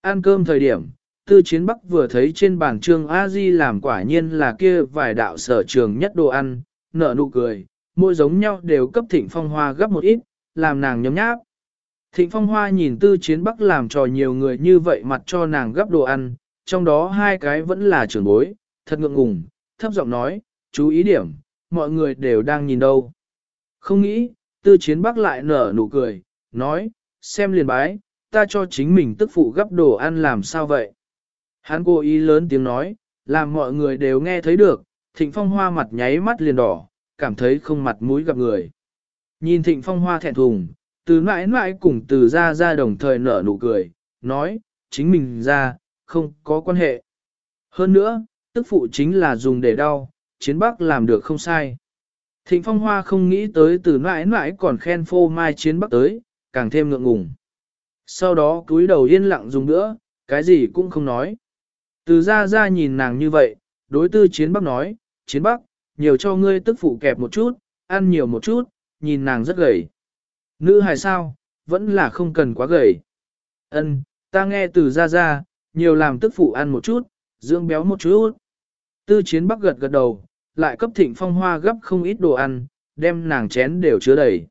Ăn cơm thời điểm, Tư Chiến Bắc vừa thấy trên bàn trương A Di làm quả nhiên là kia vài đạo sở trường nhất đồ ăn, nở nụ cười, mỗi giống nhau đều cấp Thịnh Phong Hoa gấp một ít, làm nàng nhấm nháp. Thịnh Phong Hoa nhìn Tư Chiến Bắc làm trò nhiều người như vậy mặt cho nàng gấp đồ ăn, trong đó hai cái vẫn là trưởng bối, thật ngượng ngùng, thấp giọng nói, chú ý điểm, mọi người đều đang nhìn đâu. Không nghĩ, Tư Chiến Bắc lại nở nụ cười, nói, xem liền bái, ta cho chính mình tức phụ gấp đồ ăn làm sao vậy. Hắn cố ý lớn tiếng nói, làm mọi người đều nghe thấy được, thịnh phong hoa mặt nháy mắt liền đỏ, cảm thấy không mặt mũi gặp người. Nhìn thịnh phong hoa thẹn thùng, từ mãi mãi cùng từ ra ra đồng thời nở nụ cười, nói, chính mình ra, không có quan hệ. Hơn nữa, tức phụ chính là dùng để đau, chiến bắc làm được không sai. Thịnh phong hoa không nghĩ tới từ mãi mãi còn khen phô mai chiến bắc tới, càng thêm ngượng ngùng. Sau đó cúi đầu yên lặng dùng nữa, cái gì cũng không nói. Từ ra ra nhìn nàng như vậy, đối tư chiến bắc nói, chiến bắc, nhiều cho ngươi tức phụ kẹp một chút, ăn nhiều một chút, nhìn nàng rất gầy. Nữ hài sao, vẫn là không cần quá gầy. Ân, ta nghe từ ra ra, nhiều làm tức phụ ăn một chút, dưỡng béo một chút. Tư chiến bắc gật gật đầu, lại cấp thịnh phong hoa gấp không ít đồ ăn, đem nàng chén đều chứa đầy.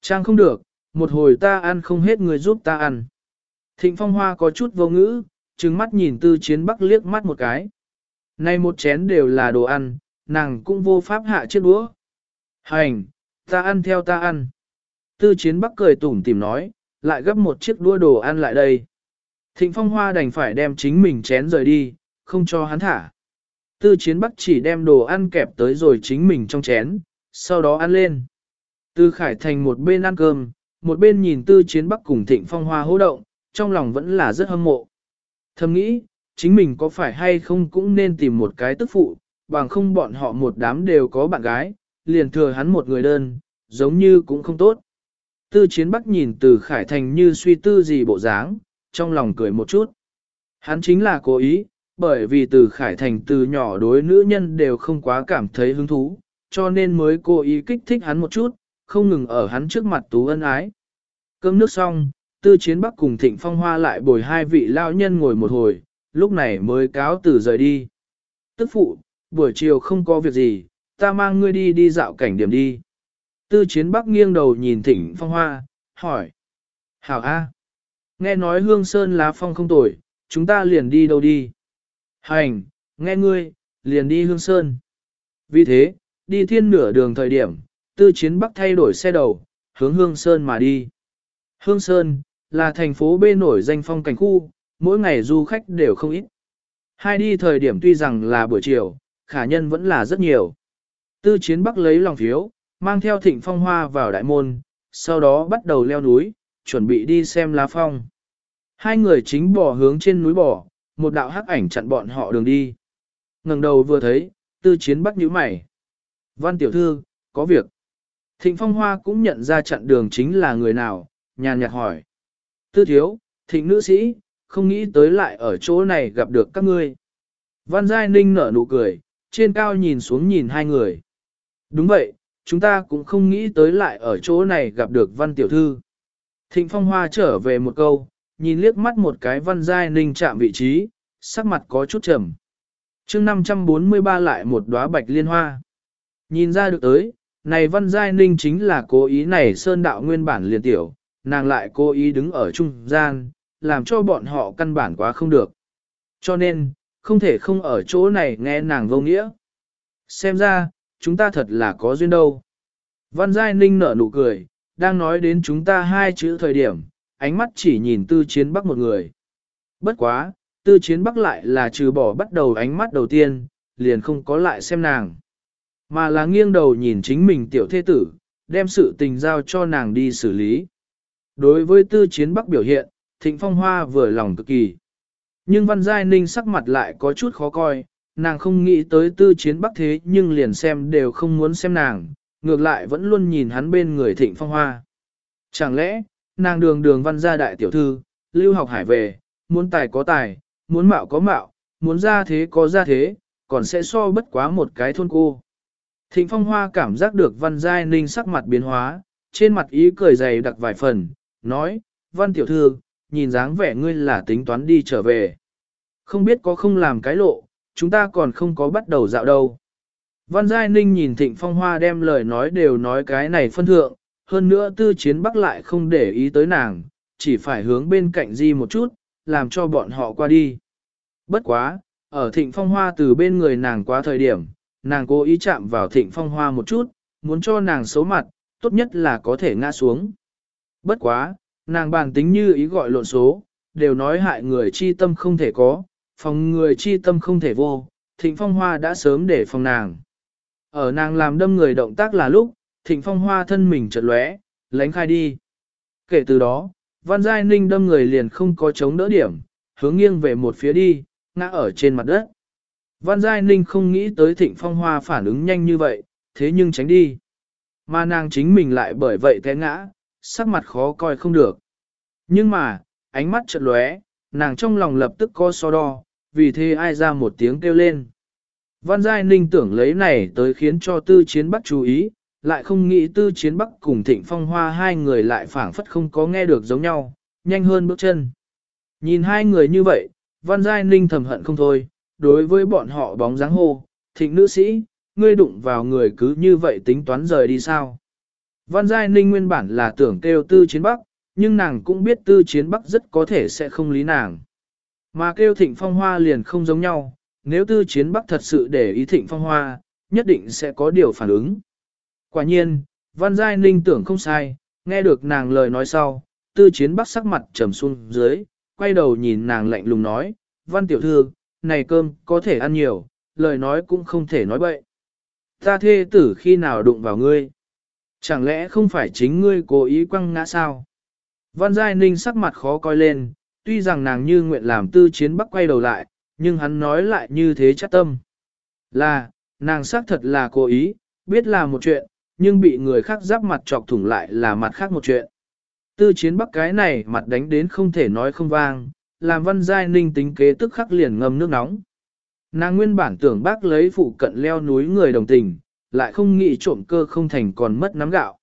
Trang không được, một hồi ta ăn không hết người giúp ta ăn. Thịnh phong hoa có chút vô ngữ, trừng mắt nhìn tư chiến bắc liếc mắt một cái. Nay một chén đều là đồ ăn, nàng cũng vô pháp hạ chiếc đũa. Hành, ta ăn theo ta ăn. Tư chiến bắc cười tủm tìm nói, lại gấp một chiếc đũa đồ ăn lại đây. Thịnh phong hoa đành phải đem chính mình chén rời đi, không cho hắn thả. Tư chiến bắc chỉ đem đồ ăn kẹp tới rồi chính mình trong chén, sau đó ăn lên. Tư khải thành một bên ăn cơm, một bên nhìn tư chiến bắc cùng thịnh phong hoa hô động, trong lòng vẫn là rất hâm mộ. Thầm nghĩ, chính mình có phải hay không cũng nên tìm một cái tức phụ, bằng không bọn họ một đám đều có bạn gái, liền thừa hắn một người đơn, giống như cũng không tốt. Tư chiến bắc nhìn từ Khải Thành như suy tư gì bộ dáng, trong lòng cười một chút. Hắn chính là cố ý, bởi vì từ Khải Thành từ nhỏ đối nữ nhân đều không quá cảm thấy hứng thú, cho nên mới cố ý kích thích hắn một chút, không ngừng ở hắn trước mặt tú ân ái. Cơm nước xong, tư chiến bắc cùng thịnh phong hoa lại bồi hai vị lao nhân ngồi một hồi, lúc này mới cáo từ rời đi. Tức phụ, buổi chiều không có việc gì, ta mang ngươi đi đi dạo cảnh điểm đi. Tư chiến bắc nghiêng đầu nhìn thịnh phong hoa, hỏi. Hảo A. Nghe nói hương sơn lá phong không tồi, chúng ta liền đi đâu đi. Hành, nghe ngươi, liền đi hương sơn. Vì thế, đi thiên nửa đường thời điểm, tư chiến bắc thay đổi xe đầu, hướng hương sơn mà đi. Hương Sơn, là thành phố B nổi danh phong cảnh khu, mỗi ngày du khách đều không ít. Hai đi thời điểm tuy rằng là buổi chiều, khả nhân vẫn là rất nhiều. Tư chiến bắc lấy lòng phiếu, mang theo thịnh phong hoa vào đại môn, sau đó bắt đầu leo núi, chuẩn bị đi xem lá phong. Hai người chính bỏ hướng trên núi bỏ một đạo hắc ảnh chặn bọn họ đường đi. ngẩng đầu vừa thấy, tư chiến bắt nhíu mày. Văn tiểu thư, có việc. Thịnh phong hoa cũng nhận ra chặn đường chính là người nào, nhàn nhạt hỏi. Tư thiếu, thịnh nữ sĩ, không nghĩ tới lại ở chỗ này gặp được các ngươi. Văn Giai Ninh nở nụ cười, trên cao nhìn xuống nhìn hai người. Đúng vậy, chúng ta cũng không nghĩ tới lại ở chỗ này gặp được Văn Tiểu Thư. Thịnh Phong Hoa trở về một câu, nhìn liếc mắt một cái Văn Giai Ninh chạm vị trí, sắc mặt có chút trầm. chương 543 lại một đóa bạch liên hoa. Nhìn ra được tới, này Văn Giai Ninh chính là cố ý này sơn đạo nguyên bản liền tiểu, nàng lại cố ý đứng ở trung gian, làm cho bọn họ căn bản quá không được. Cho nên, không thể không ở chỗ này nghe nàng vô nghĩa. Xem ra, chúng ta thật là có duyên đâu. Văn Giai Ninh nở nụ cười, đang nói đến chúng ta hai chữ thời điểm, ánh mắt chỉ nhìn tư chiến bắc một người. Bất quá, tư chiến bắc lại là trừ bỏ bắt đầu ánh mắt đầu tiên, liền không có lại xem nàng. Mà là nghiêng đầu nhìn chính mình tiểu thế tử, đem sự tình giao cho nàng đi xử lý. Đối với tư chiến bắc biểu hiện, thịnh phong hoa vừa lòng cực kỳ. Nhưng văn giai ninh sắc mặt lại có chút khó coi, nàng không nghĩ tới tư chiến bắc thế nhưng liền xem đều không muốn xem nàng, ngược lại vẫn luôn nhìn hắn bên người thịnh phong hoa. Chẳng lẽ, nàng đường đường văn gia đại tiểu thư, lưu học hải về, muốn tài có tài, muốn mạo có mạo, muốn ra thế có ra thế, còn sẽ so bất quá một cái thôn cô. Thịnh phong hoa cảm giác được văn giai ninh sắc mặt biến hóa, trên mặt ý cười dày đặc vài phần, nói, văn tiểu thư, nhìn dáng vẻ ngươi là tính toán đi trở về. Không biết có không làm cái lộ, chúng ta còn không có bắt đầu dạo đâu. Văn Giai Ninh nhìn Thịnh Phong Hoa đem lời nói đều nói cái này phân thượng, hơn nữa tư chiến bắc lại không để ý tới nàng, chỉ phải hướng bên cạnh di một chút, làm cho bọn họ qua đi. Bất quá, ở Thịnh Phong Hoa từ bên người nàng qua thời điểm, nàng cố ý chạm vào Thịnh Phong Hoa một chút, muốn cho nàng xấu mặt, tốt nhất là có thể ngã xuống. Bất quá, nàng bàn tính như ý gọi lộn số, đều nói hại người chi tâm không thể có, phòng người chi tâm không thể vô, thịnh phong hoa đã sớm để phòng nàng. Ở nàng làm đâm người động tác là lúc, thịnh phong hoa thân mình chợt lóe, lánh khai đi. Kể từ đó, văn giai ninh đâm người liền không có chống đỡ điểm, hướng nghiêng về một phía đi, ngã ở trên mặt đất. Văn giai ninh không nghĩ tới thịnh phong hoa phản ứng nhanh như vậy, thế nhưng tránh đi. Mà nàng chính mình lại bởi vậy té ngã, sắc mặt khó coi không được. Nhưng mà, ánh mắt chợt lóe, nàng trong lòng lập tức có so đo, vì thế ai ra một tiếng kêu lên. Văn Giai Ninh tưởng lấy này tới khiến cho tư chiến bắt chú ý, lại không nghĩ tư chiến bắc cùng thịnh phong hoa hai người lại phảng phất không có nghe được giống nhau, nhanh hơn bước chân. Nhìn hai người như vậy, Văn Giai Ninh thầm hận không thôi, đối với bọn họ bóng dáng hô, thịnh nữ sĩ, ngươi đụng vào người cứ như vậy tính toán rời đi sao. Văn Giai Ninh nguyên bản là tưởng kêu tư chiến bắc, nhưng nàng cũng biết tư chiến bắc rất có thể sẽ không lý nàng. Mà kêu thịnh phong hoa liền không giống nhau, nếu tư chiến bắc thật sự để ý thịnh phong hoa, nhất định sẽ có điều phản ứng. Quả nhiên, Văn Giai Ninh tưởng không sai, nghe được nàng lời nói sau, tư chiến bắc sắc mặt trầm xuống dưới, quay đầu nhìn nàng lạnh lùng nói, Văn tiểu thư, này cơm có thể ăn nhiều, lời nói cũng không thể nói bậy. Ta thê tử khi nào đụng vào ngươi? Chẳng lẽ không phải chính ngươi cố ý quăng ngã sao? Văn Giai Ninh sắc mặt khó coi lên, tuy rằng nàng như nguyện làm tư chiến bắc quay đầu lại, nhưng hắn nói lại như thế chắc tâm. Là, nàng xác thật là cố ý, biết là một chuyện, nhưng bị người khác giáp mặt chọc thủng lại là mặt khác một chuyện. Tư chiến bắc cái này mặt đánh đến không thể nói không vang, làm văn giai ninh tính kế tức khắc liền ngâm nước nóng. Nàng nguyên bản tưởng bác lấy phụ cận leo núi người đồng tình, lại không nghĩ trộm cơ không thành còn mất nắm gạo.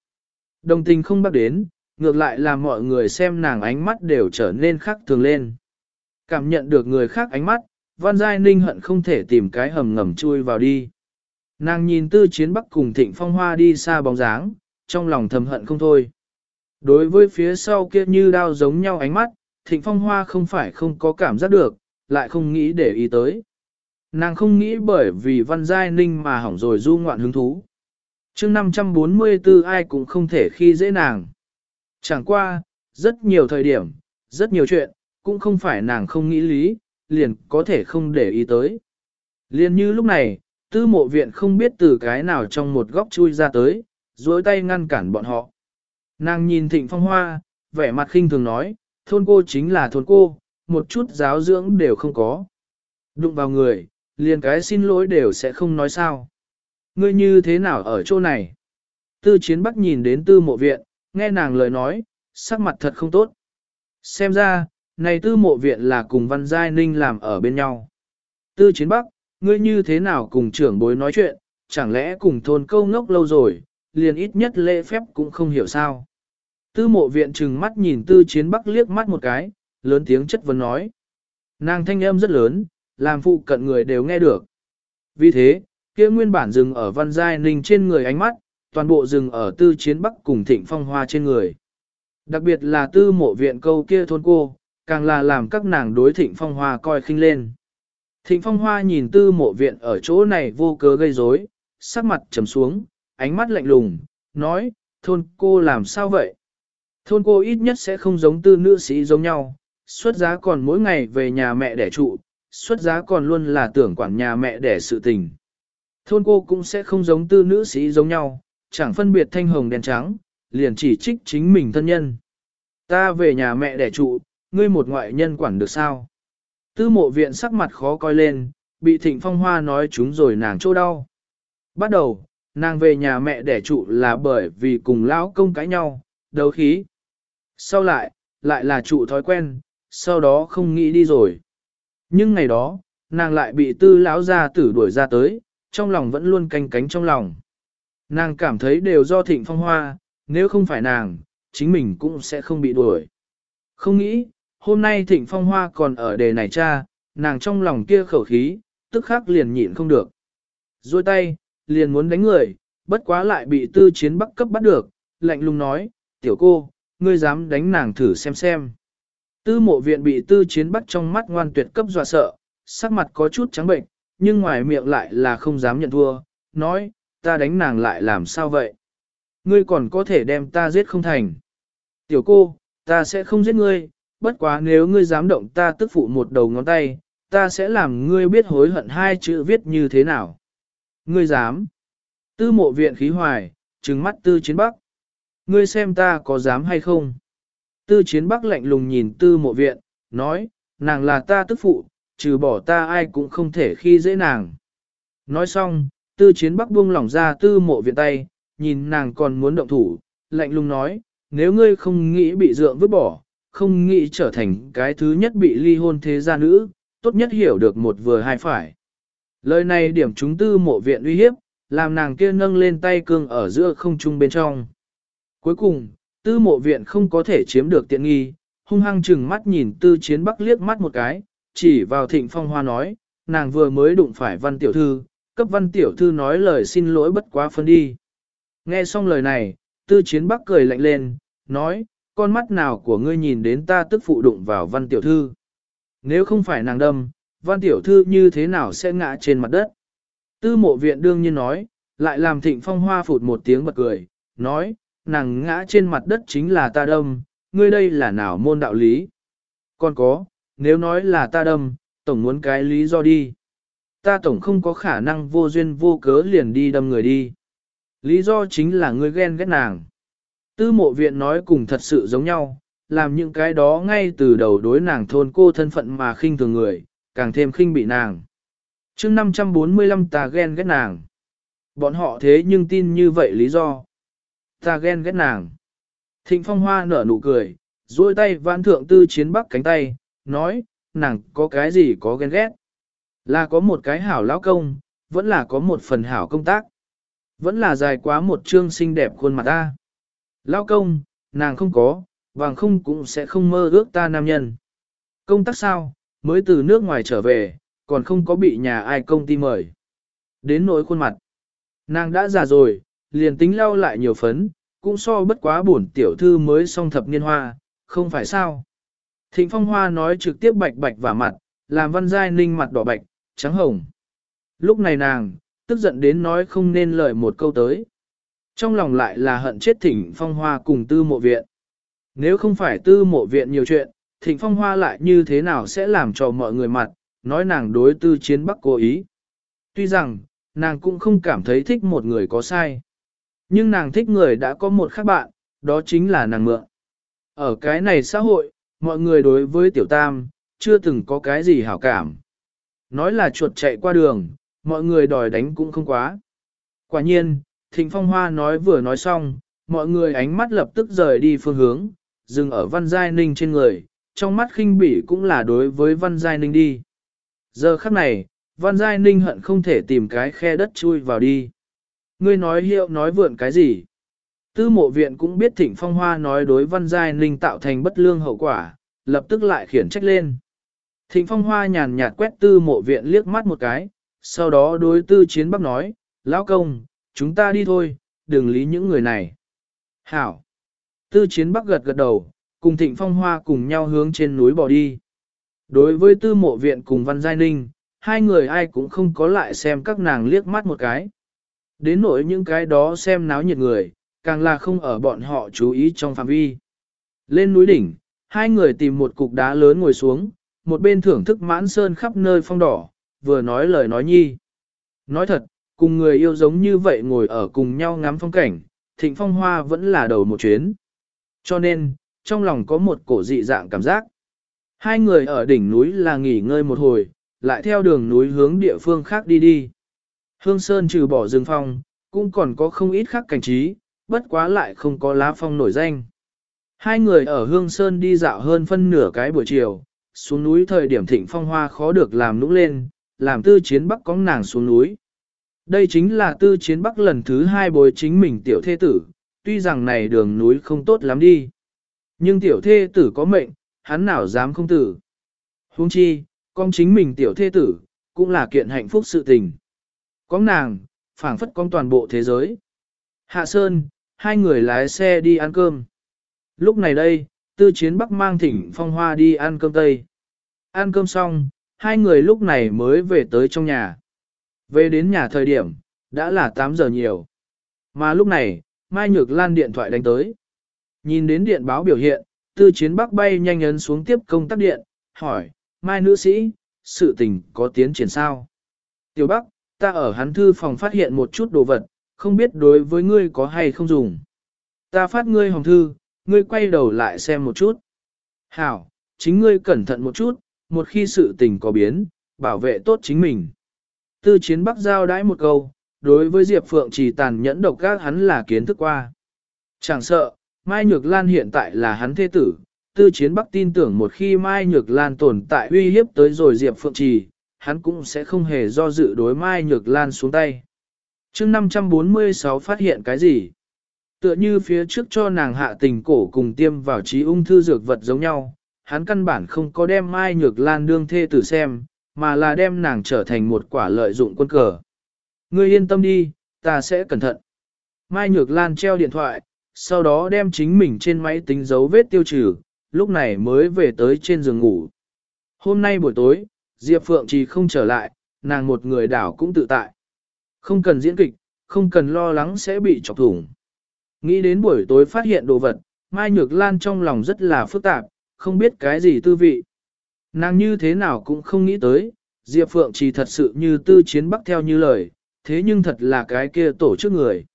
Đồng tình không bác đến, ngược lại làm mọi người xem nàng ánh mắt đều trở nên khác thường lên. Cảm nhận được người khác ánh mắt, Văn Giai Ninh hận không thể tìm cái hầm ngầm chui vào đi. Nàng nhìn tư chiến bắc cùng thịnh phong hoa đi xa bóng dáng, trong lòng thầm hận không thôi. Đối với phía sau kia như đao giống nhau ánh mắt, thịnh phong hoa không phải không có cảm giác được, lại không nghĩ để ý tới. Nàng không nghĩ bởi vì văn giai ninh mà hỏng rồi du ngoạn hứng thú. chương 544 ai cũng không thể khi dễ nàng. Chẳng qua, rất nhiều thời điểm, rất nhiều chuyện, cũng không phải nàng không nghĩ lý, liền có thể không để ý tới. Liền như lúc này, tư mộ viện không biết từ cái nào trong một góc chui ra tới, dối tay ngăn cản bọn họ. Nàng nhìn thịnh phong hoa, vẻ mặt khinh thường nói, thôn cô chính là thôn cô, một chút giáo dưỡng đều không có. Đụng vào người, liền cái xin lỗi đều sẽ không nói sao. Ngươi như thế nào ở chỗ này? Tư chiến bắc nhìn đến tư mộ viện, nghe nàng lời nói, sắc mặt thật không tốt. Xem ra, này tư mộ viện là cùng văn giai ninh làm ở bên nhau. Tư chiến bắc, ngươi như thế nào cùng trưởng bối nói chuyện, chẳng lẽ cùng thôn câu ngốc lâu rồi, liền ít nhất lễ phép cũng không hiểu sao. Tư mộ viện trừng mắt nhìn tư chiến bắc liếc mắt một cái, lớn tiếng chất vấn nói. Nàng thanh âm rất lớn, làm phụ cận người đều nghe được. Vì thế, kia nguyên bản dừng ở văn giai ninh trên người ánh mắt, toàn bộ dừng ở tư chiến bắc cùng thịnh phong hoa trên người. Đặc biệt là tư mộ viện câu kia thôn cô, càng là làm các nàng đối thịnh phong hoa coi khinh lên. Thịnh phong hoa nhìn tư mộ viện ở chỗ này vô cớ gây rối, sắc mặt trầm xuống, ánh mắt lạnh lùng, nói, thôn cô làm sao vậy? Thôn cô ít nhất sẽ không giống tư nữ sĩ giống nhau, xuất giá còn mỗi ngày về nhà mẹ đẻ trụ, xuất giá còn luôn là tưởng quản nhà mẹ đẻ sự tình. Thôn cô cũng sẽ không giống tư nữ sĩ giống nhau, chẳng phân biệt thanh hồng đen trắng, liền chỉ trích chính mình thân nhân. Ta về nhà mẹ đẻ trụ, ngươi một ngoại nhân quản được sao? Tư mộ viện sắc mặt khó coi lên, bị thịnh phong hoa nói chúng rồi nàng chỗ đau. Bắt đầu, nàng về nhà mẹ đẻ trụ là bởi vì cùng lão công cãi nhau, đấu khí. Sau lại, lại là trụ thói quen, sau đó không nghĩ đi rồi. Nhưng ngày đó, nàng lại bị tư lão gia tử đuổi ra tới, trong lòng vẫn luôn canh cánh trong lòng. Nàng cảm thấy đều do thịnh phong hoa, nếu không phải nàng, chính mình cũng sẽ không bị đuổi. Không nghĩ, hôm nay thịnh phong hoa còn ở đề này cha, nàng trong lòng kia khẩu khí, tức khắc liền nhịn không được. Rồi tay, liền muốn đánh người, bất quá lại bị tư chiến bắc cấp bắt được, lạnh lùng nói, tiểu cô, ngươi dám đánh nàng thử xem xem. Tư mộ viện bị tư chiến bắc trong mắt ngoan tuyệt cấp dọa sợ, sắc mặt có chút trắng bệnh, nhưng ngoài miệng lại là không dám nhận thua, nói, ta đánh nàng lại làm sao vậy? Ngươi còn có thể đem ta giết không thành. Tiểu cô, ta sẽ không giết ngươi, bất quá nếu ngươi dám động ta tức phụ một đầu ngón tay, ta sẽ làm ngươi biết hối hận hai chữ viết như thế nào. Ngươi dám. Tư mộ viện khí hoài, trừng mắt tư chiến bắc. Ngươi xem ta có dám hay không? Tư chiến bắc lạnh lùng nhìn tư mộ viện, nói, nàng là ta tức phụ, trừ bỏ ta ai cũng không thể khi dễ nàng. Nói xong, tư chiến bắc buông lỏng ra tư mộ viện tay, nhìn nàng còn muốn động thủ, lạnh lùng nói, nếu ngươi không nghĩ bị dượng vứt bỏ, không nghĩ trở thành cái thứ nhất bị ly hôn thế gia nữ, tốt nhất hiểu được một vừa hai phải. Lời này điểm chúng tư mộ viện uy hiếp, làm nàng kia nâng lên tay cương ở giữa không trung bên trong. Cuối cùng, tư mộ viện không có thể chiếm được tiện nghi, hung hăng chừng mắt nhìn tư chiến bắc liếc mắt một cái, chỉ vào thịnh phong hoa nói, nàng vừa mới đụng phải văn tiểu thư, cấp văn tiểu thư nói lời xin lỗi bất quá phân đi. Nghe xong lời này, tư chiến bắc cười lạnh lên, nói, con mắt nào của ngươi nhìn đến ta tức phụ đụng vào văn tiểu thư. Nếu không phải nàng đâm, văn tiểu thư như thế nào sẽ ngã trên mặt đất. Tư mộ viện đương nhiên nói, lại làm thịnh phong hoa phụt một tiếng bật cười, nói, nàng ngã trên mặt đất chính là ta đâm, ngươi đây là nào môn đạo lý. Còn có, nếu nói là ta đâm, tổng muốn cái lý do đi. Ta tổng không có khả năng vô duyên vô cớ liền đi đâm người đi. Lý do chính là ngươi ghen ghét nàng. Tư mộ viện nói cùng thật sự giống nhau, làm những cái đó ngay từ đầu đối nàng thôn cô thân phận mà khinh thường người, càng thêm khinh bị nàng. chương 545 ta ghen ghét nàng. Bọn họ thế nhưng tin như vậy lý do. Ta ghen ghét nàng. Thịnh phong hoa nở nụ cười, duỗi tay vãn thượng tư chiến bắc cánh tay, nói, nàng có cái gì có ghen ghét. Là có một cái hảo lão công, vẫn là có một phần hảo công tác. Vẫn là dài quá một chương xinh đẹp khuôn mặt ta. Lao công, nàng không có, vàng không cũng sẽ không mơ ước ta nam nhân. Công tác sao, mới từ nước ngoài trở về, còn không có bị nhà ai công ty mời. Đến nỗi khuôn mặt. Nàng đã già rồi, liền tính lao lại nhiều phấn, cũng so bất quá bổn tiểu thư mới song thập niên hoa, không phải sao. Thịnh phong hoa nói trực tiếp bạch bạch vào mặt, làm văn giai ninh mặt đỏ bạch, trắng hồng. Lúc này nàng, tức giận đến nói không nên lời một câu tới. Trong lòng lại là hận chết thịnh phong hoa cùng tư mộ viện. Nếu không phải tư mộ viện nhiều chuyện, thịnh phong hoa lại như thế nào sẽ làm cho mọi người mặt, nói nàng đối tư chiến bắc cố ý. Tuy rằng, nàng cũng không cảm thấy thích một người có sai. Nhưng nàng thích người đã có một khác bạn, đó chính là nàng mượn. Ở cái này xã hội, mọi người đối với tiểu tam, chưa từng có cái gì hảo cảm. Nói là chuột chạy qua đường, mọi người đòi đánh cũng không quá. Quả nhiên, Thịnh Phong Hoa nói vừa nói xong, mọi người ánh mắt lập tức rời đi phương hướng, dừng ở Văn Giai Ninh trên người, trong mắt khinh bỉ cũng là đối với Văn Giai Ninh đi. Giờ khắc này, Văn Giai Ninh hận không thể tìm cái khe đất chui vào đi. Ngươi nói hiệu nói vượn cái gì? Tư mộ viện cũng biết Thịnh Phong Hoa nói đối Văn Giai Ninh tạo thành bất lương hậu quả, lập tức lại khiển trách lên. Thịnh Phong Hoa nhàn nhạt quét tư mộ viện liếc mắt một cái, sau đó đối tư chiến bắc nói, Lão công, chúng ta đi thôi, đừng lý những người này. Hảo! Tư chiến bắc gật gật đầu, cùng Thịnh Phong Hoa cùng nhau hướng trên núi bỏ đi. Đối với tư mộ viện cùng Văn Giai Ninh, hai người ai cũng không có lại xem các nàng liếc mắt một cái. Đến nỗi những cái đó xem náo nhiệt người, càng là không ở bọn họ chú ý trong phạm vi. Lên núi đỉnh, hai người tìm một cục đá lớn ngồi xuống, một bên thưởng thức mãn sơn khắp nơi phong đỏ, vừa nói lời nói nhi. Nói thật, cùng người yêu giống như vậy ngồi ở cùng nhau ngắm phong cảnh, thịnh phong hoa vẫn là đầu một chuyến. Cho nên, trong lòng có một cổ dị dạng cảm giác. Hai người ở đỉnh núi là nghỉ ngơi một hồi, lại theo đường núi hướng địa phương khác đi đi. Hương Sơn trừ bỏ rừng phong, cũng còn có không ít khác cảnh trí, bất quá lại không có lá phong nổi danh. Hai người ở Hương Sơn đi dạo hơn phân nửa cái buổi chiều, xuống núi thời điểm thịnh phong hoa khó được làm nũng lên, làm tư chiến bắc có nàng xuống núi. Đây chính là tư chiến bắc lần thứ hai bồi chính mình tiểu thê tử, tuy rằng này đường núi không tốt lắm đi. Nhưng tiểu thê tử có mệnh, hắn nào dám không tử. Huống chi, con chính mình tiểu thê tử, cũng là kiện hạnh phúc sự tình. Có nàng, phảng phất con toàn bộ thế giới. Hạ Sơn, hai người lái xe đi ăn cơm. Lúc này đây, tư chiến bắc mang thỉnh phong hoa đi ăn cơm tây. Ăn cơm xong, hai người lúc này mới về tới trong nhà. Về đến nhà thời điểm, đã là 8 giờ nhiều. Mà lúc này, Mai Nhược Lan điện thoại đánh tới. Nhìn đến điện báo biểu hiện, tư chiến bắc bay nhanh ấn xuống tiếp công tắc điện, hỏi, Mai nữ sĩ, sự tình có tiến triển sao? Tiểu Bắc, ta ở hắn thư phòng phát hiện một chút đồ vật, không biết đối với ngươi có hay không dùng. Ta phát ngươi hồng thư, ngươi quay đầu lại xem một chút. Hảo, chính ngươi cẩn thận một chút, một khi sự tình có biến, bảo vệ tốt chính mình. Tư chiến Bắc giao đãi một câu, đối với Diệp Phượng chỉ tàn nhẫn độc gác hắn là kiến thức qua. Chẳng sợ, Mai Nhược Lan hiện tại là hắn thế tử, tư chiến Bắc tin tưởng một khi Mai Nhược Lan tồn tại uy hiếp tới rồi Diệp Phượng Trì, hắn cũng sẽ không hề do dự đối Mai Nhược Lan xuống tay. chương 546 phát hiện cái gì? Tựa như phía trước cho nàng hạ tình cổ cùng tiêm vào trí ung thư dược vật giống nhau, hắn căn bản không có đem Mai Nhược Lan đương thê tử xem, mà là đem nàng trở thành một quả lợi dụng quân cờ. Ngươi yên tâm đi, ta sẽ cẩn thận. Mai Nhược Lan treo điện thoại, sau đó đem chính mình trên máy tính dấu vết tiêu trừ, lúc này mới về tới trên giường ngủ. Hôm nay buổi tối, Diệp Phượng chỉ không trở lại, nàng một người đảo cũng tự tại. Không cần diễn kịch, không cần lo lắng sẽ bị chọc thủng. Nghĩ đến buổi tối phát hiện đồ vật, Mai Nhược Lan trong lòng rất là phức tạp, không biết cái gì tư vị. Nàng như thế nào cũng không nghĩ tới, Diệp Phượng chỉ thật sự như tư chiến bắc theo như lời, thế nhưng thật là cái kia tổ chức người.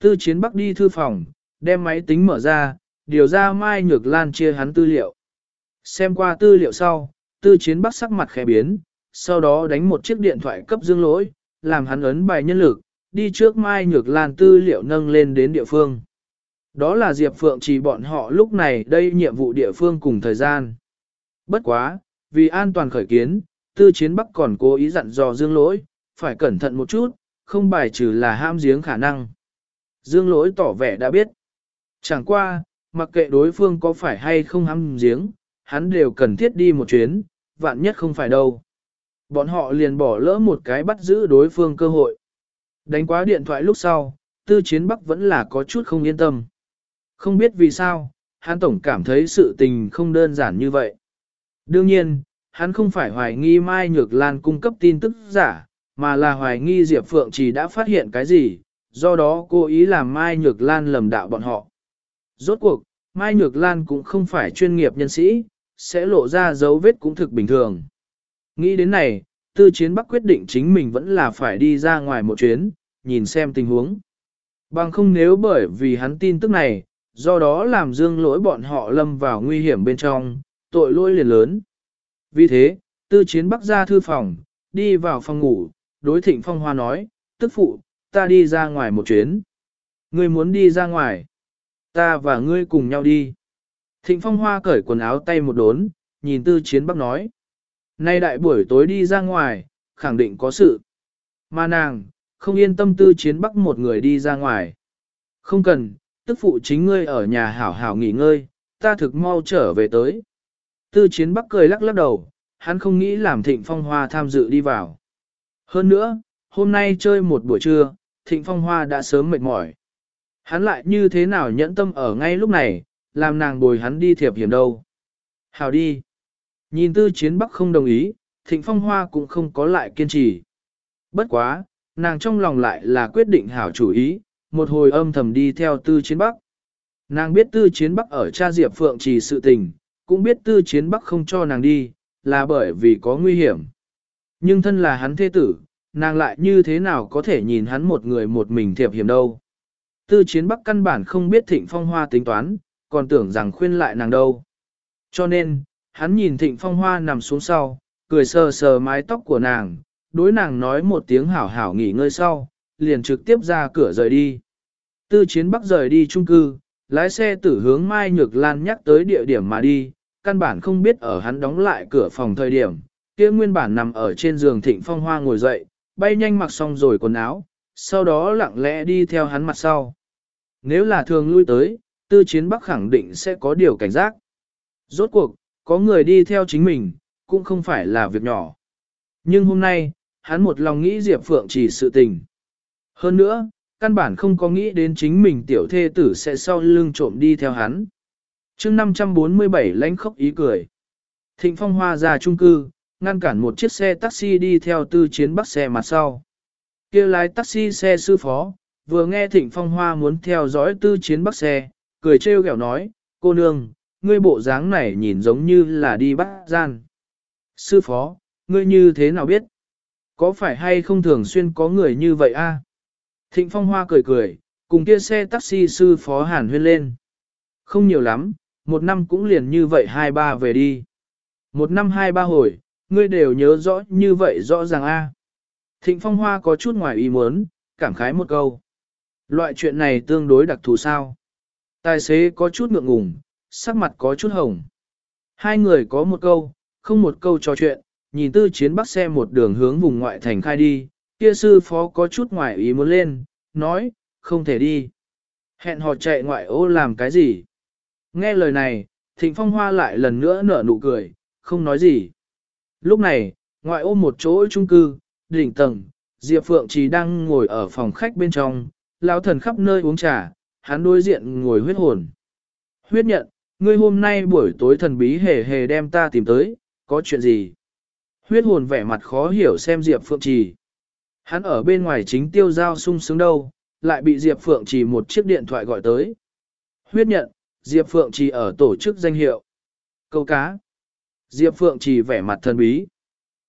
Tư chiến bắc đi thư phòng, đem máy tính mở ra, điều ra Mai Nhược Lan chia hắn tư liệu. Xem qua tư liệu sau, tư chiến bắc sắc mặt khẽ biến, sau đó đánh một chiếc điện thoại cấp dương lỗi, làm hắn ấn bài nhân lực, đi trước Mai Nhược Lan tư liệu nâng lên đến địa phương. Đó là Diệp Phượng chỉ bọn họ lúc này đây nhiệm vụ địa phương cùng thời gian. Bất quá, vì an toàn khởi kiến, tư chiến bắc còn cố ý dặn dò dương lỗi, phải cẩn thận một chút, không bài trừ là ham giếng khả năng. Dương lỗi tỏ vẻ đã biết. Chẳng qua, mặc kệ đối phương có phải hay không ham giếng, hắn đều cần thiết đi một chuyến, vạn nhất không phải đâu. Bọn họ liền bỏ lỡ một cái bắt giữ đối phương cơ hội. Đánh quá điện thoại lúc sau, tư chiến bắc vẫn là có chút không yên tâm. Không biết vì sao, hắn tổng cảm thấy sự tình không đơn giản như vậy. Đương nhiên, hắn không phải hoài nghi Mai Nhược Lan cung cấp tin tức giả, mà là hoài nghi Diệp Phượng chỉ đã phát hiện cái gì, do đó cố ý làm Mai Nhược Lan lầm đạo bọn họ. Rốt cuộc, Mai Nhược Lan cũng không phải chuyên nghiệp nhân sĩ, sẽ lộ ra dấu vết cũng thực bình thường. Nghĩ đến này, tư chiến bắc quyết định chính mình vẫn là phải đi ra ngoài một chuyến, nhìn xem tình huống. Bằng không nếu bởi vì hắn tin tức này, do đó làm dương lỗi bọn họ lâm vào nguy hiểm bên trong, tội lỗi liền lớn. Vì thế, tư chiến bắc ra thư phòng, đi vào phòng ngủ, đối thịnh phong hoa nói, tức phụ, ta đi ra ngoài một chuyến. Ngươi muốn đi ra ngoài. Ta và ngươi cùng nhau đi. Thịnh phong hoa cởi quần áo tay một đốn, nhìn tư chiến bắc nói. Nay đại buổi tối đi ra ngoài, khẳng định có sự. Mà nàng, không yên tâm tư chiến bắc một người đi ra ngoài. Không cần, tức phụ chính ngươi ở nhà hảo hảo nghỉ ngơi, ta thực mau trở về tới. Tư chiến bắc cười lắc lắc đầu, hắn không nghĩ làm thịnh phong hoa tham dự đi vào. Hơn nữa, hôm nay chơi một buổi trưa, thịnh phong hoa đã sớm mệt mỏi. Hắn lại như thế nào nhẫn tâm ở ngay lúc này, làm nàng bồi hắn đi thiệp hiểm đâu. Hảo đi. Nhìn tư chiến bắc không đồng ý, thịnh phong hoa cũng không có lại kiên trì. Bất quá, nàng trong lòng lại là quyết định hảo chủ ý, một hồi âm thầm đi theo tư chiến bắc. Nàng biết tư chiến bắc ở cha Diệp Phượng trì sự tình, cũng biết tư chiến bắc không cho nàng đi, là bởi vì có nguy hiểm. Nhưng thân là hắn thế tử, nàng lại như thế nào có thể nhìn hắn một người một mình thiệp hiểm đâu. Tư chiến bắc căn bản không biết thịnh phong hoa tính toán, còn tưởng rằng khuyên lại nàng đâu. Cho nên, hắn nhìn thịnh phong hoa nằm xuống sau, cười sờ sờ mái tóc của nàng, đối nàng nói một tiếng hảo hảo nghỉ ngơi sau, liền trực tiếp ra cửa rời đi. Tư chiến bắc rời đi trung cư, lái xe tử hướng Mai Nhược Lan nhắc tới địa điểm mà đi, căn bản không biết ở hắn đóng lại cửa phòng thời điểm, kia nguyên bản nằm ở trên giường thịnh phong hoa ngồi dậy, bay nhanh mặc xong rồi quần áo, sau đó lặng lẽ đi theo hắn mặt sau. Nếu là thường lui tới, tư chiến bắc khẳng định sẽ có điều cảnh giác. Rốt cuộc, có người đi theo chính mình, cũng không phải là việc nhỏ. Nhưng hôm nay, hắn một lòng nghĩ Diệp Phượng chỉ sự tình. Hơn nữa, căn bản không có nghĩ đến chính mình tiểu thê tử sẽ sau lưng trộm đi theo hắn chương 547 lãnh khóc ý cười. Thịnh Phong Hoa ra trung cư, ngăn cản một chiếc xe taxi đi theo tư chiến bắc xe mặt sau. kia lái taxi xe sư phó, vừa nghe Thịnh Phong Hoa muốn theo dõi tư chiến bắc xe, cười trêu ghẹo nói, cô nương, ngươi bộ dáng này nhìn giống như là đi bắt gian. Sư phó, ngươi như thế nào biết? Có phải hay không thường xuyên có người như vậy a? Thịnh Phong Hoa cười cười, cùng kia xe taxi sư phó hàn huyên lên. Không nhiều lắm, một năm cũng liền như vậy hai ba về đi. Một năm hai ba hồi, ngươi đều nhớ rõ như vậy rõ ràng a. Thịnh Phong Hoa có chút ngoài ý muốn, cảm khái một câu. Loại chuyện này tương đối đặc thù sao? Tài xế có chút ngượng ngùng, sắc mặt có chút hồng. Hai người có một câu, không một câu trò chuyện, nhìn tư chiến bắc xe một đường hướng vùng ngoại thành khai đi, kia sư phó có chút ngoài ý muốn lên, nói, không thể đi. Hẹn họ chạy ngoại ô làm cái gì? Nghe lời này, thịnh phong hoa lại lần nữa nở nụ cười, không nói gì. Lúc này, ngoại ô một chỗ trung cư, đỉnh tầng, Diệp Phượng chỉ đang ngồi ở phòng khách bên trong, lão thần khắp nơi uống trà, hắn đối diện ngồi huyết hồn. Huyết nhận, ngươi hôm nay buổi tối thần bí hề hề đem ta tìm tới, có chuyện gì? Huyết hồn vẻ mặt khó hiểu xem Diệp Phượng Trì. Hắn ở bên ngoài chính tiêu giao sung sướng đâu, lại bị Diệp Phượng Trì một chiếc điện thoại gọi tới. Huyết nhận, Diệp Phượng Trì ở tổ chức danh hiệu. Câu cá. Diệp Phượng Trì vẻ mặt thần bí.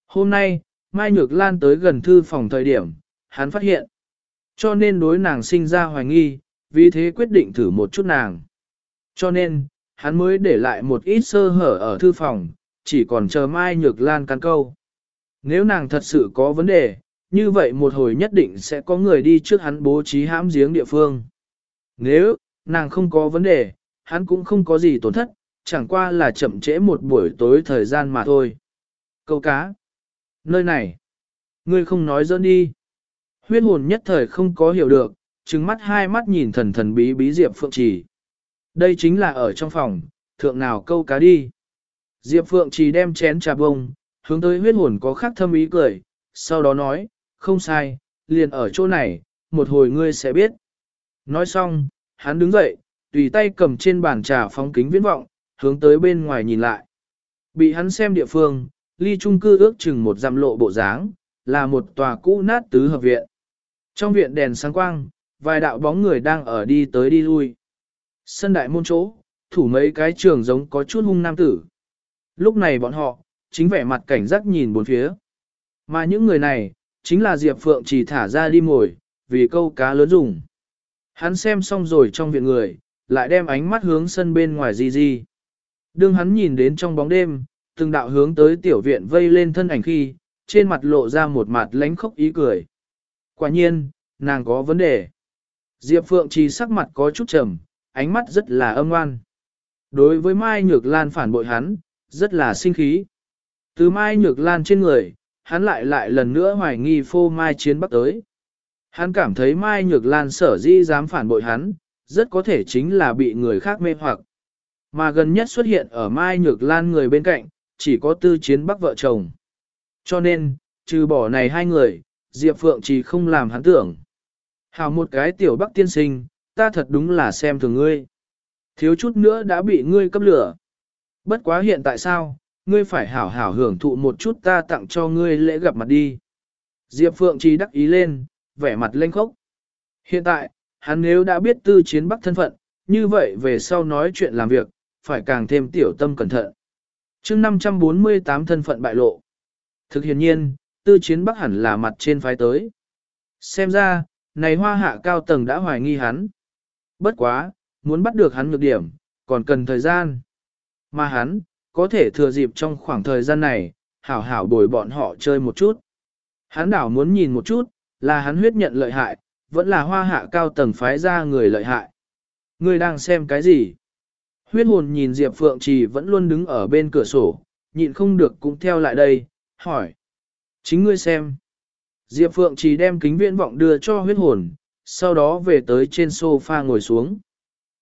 Hôm nay, Mai Nhược Lan tới gần thư phòng thời điểm, hắn phát hiện. Cho nên đối nàng sinh ra hoài nghi, vì thế quyết định thử một chút nàng. Cho nên, hắn mới để lại một ít sơ hở ở thư phòng, chỉ còn chờ Mai Nhược Lan căn câu. Nếu nàng thật sự có vấn đề, như vậy một hồi nhất định sẽ có người đi trước hắn bố trí hãm giếng địa phương. Nếu, nàng không có vấn đề, hắn cũng không có gì tổn thất, chẳng qua là chậm trễ một buổi tối thời gian mà thôi. Câu cá. Nơi này. Ngươi không nói dẫn đi. Huyết hồn nhất thời không có hiểu được, trừng mắt hai mắt nhìn thần thần bí bí Diệp Phượng Trì. Đây chính là ở trong phòng, thượng nào câu cá đi. Diệp Phượng Trì đem chén trà bông, hướng tới huyết hồn có khắc thâm ý cười, sau đó nói, không sai, liền ở chỗ này, một hồi ngươi sẽ biết. Nói xong, hắn đứng dậy, tùy tay cầm trên bàn trà phóng kính viễn vọng, hướng tới bên ngoài nhìn lại. Bị hắn xem địa phương, ly trung cư ước chừng một dặm lộ bộ dáng, là một tòa cũ nát tứ hợp viện. Trong viện đèn sáng quang, vài đạo bóng người đang ở đi tới đi lui. Sân đại môn chỗ, thủ mấy cái trường giống có chút hung nam tử. Lúc này bọn họ, chính vẻ mặt cảnh giác nhìn bốn phía. Mà những người này, chính là Diệp Phượng chỉ thả ra đi mồi, vì câu cá lớn dùng. Hắn xem xong rồi trong viện người, lại đem ánh mắt hướng sân bên ngoài di di. Đương hắn nhìn đến trong bóng đêm, từng đạo hướng tới tiểu viện vây lên thân ảnh khi, trên mặt lộ ra một mặt lánh khóc ý cười. Quả nhiên, nàng có vấn đề. Diệp Phượng chỉ sắc mặt có chút trầm, ánh mắt rất là âm ngoan. Đối với Mai Nhược Lan phản bội hắn, rất là sinh khí. Từ Mai Nhược Lan trên người, hắn lại lại lần nữa hoài nghi phô Mai chiến bắc tới. Hắn cảm thấy Mai Nhược Lan sở di dám phản bội hắn, rất có thể chính là bị người khác mê hoặc. Mà gần nhất xuất hiện ở Mai Nhược Lan người bên cạnh, chỉ có tư chiến bắc vợ chồng. Cho nên, trừ bỏ này hai người, Diệp Phượng chỉ không làm hắn tưởng. Hào một cái tiểu bắc tiên sinh, ta thật đúng là xem thường ngươi. Thiếu chút nữa đã bị ngươi cấp lửa. Bất quá hiện tại sao, ngươi phải hảo hảo hưởng thụ một chút ta tặng cho ngươi lễ gặp mặt đi. Diệp Phượng chỉ đắc ý lên, vẻ mặt lên khốc. Hiện tại, hắn nếu đã biết tư chiến bắc thân phận, như vậy về sau nói chuyện làm việc, phải càng thêm tiểu tâm cẩn thận. chương 548 thân phận bại lộ. Thực hiện nhiên, tư chiến bắc hẳn là mặt trên phái tới. Xem ra, này hoa hạ cao tầng đã hoài nghi hắn. Bất quá, muốn bắt được hắn nhược điểm, còn cần thời gian. Mà hắn, có thể thừa dịp trong khoảng thời gian này, hảo hảo bồi bọn họ chơi một chút. Hắn đảo muốn nhìn một chút, là hắn huyết nhận lợi hại, vẫn là hoa hạ cao tầng phái ra người lợi hại. Người đang xem cái gì? Huyết hồn nhìn Diệp Phượng Trì vẫn luôn đứng ở bên cửa sổ, nhịn không được cũng theo lại đây, hỏi. Chính ngươi xem. Diệp Phượng Trì đem kính viễn vọng đưa cho huyết hồn, sau đó về tới trên sofa ngồi xuống.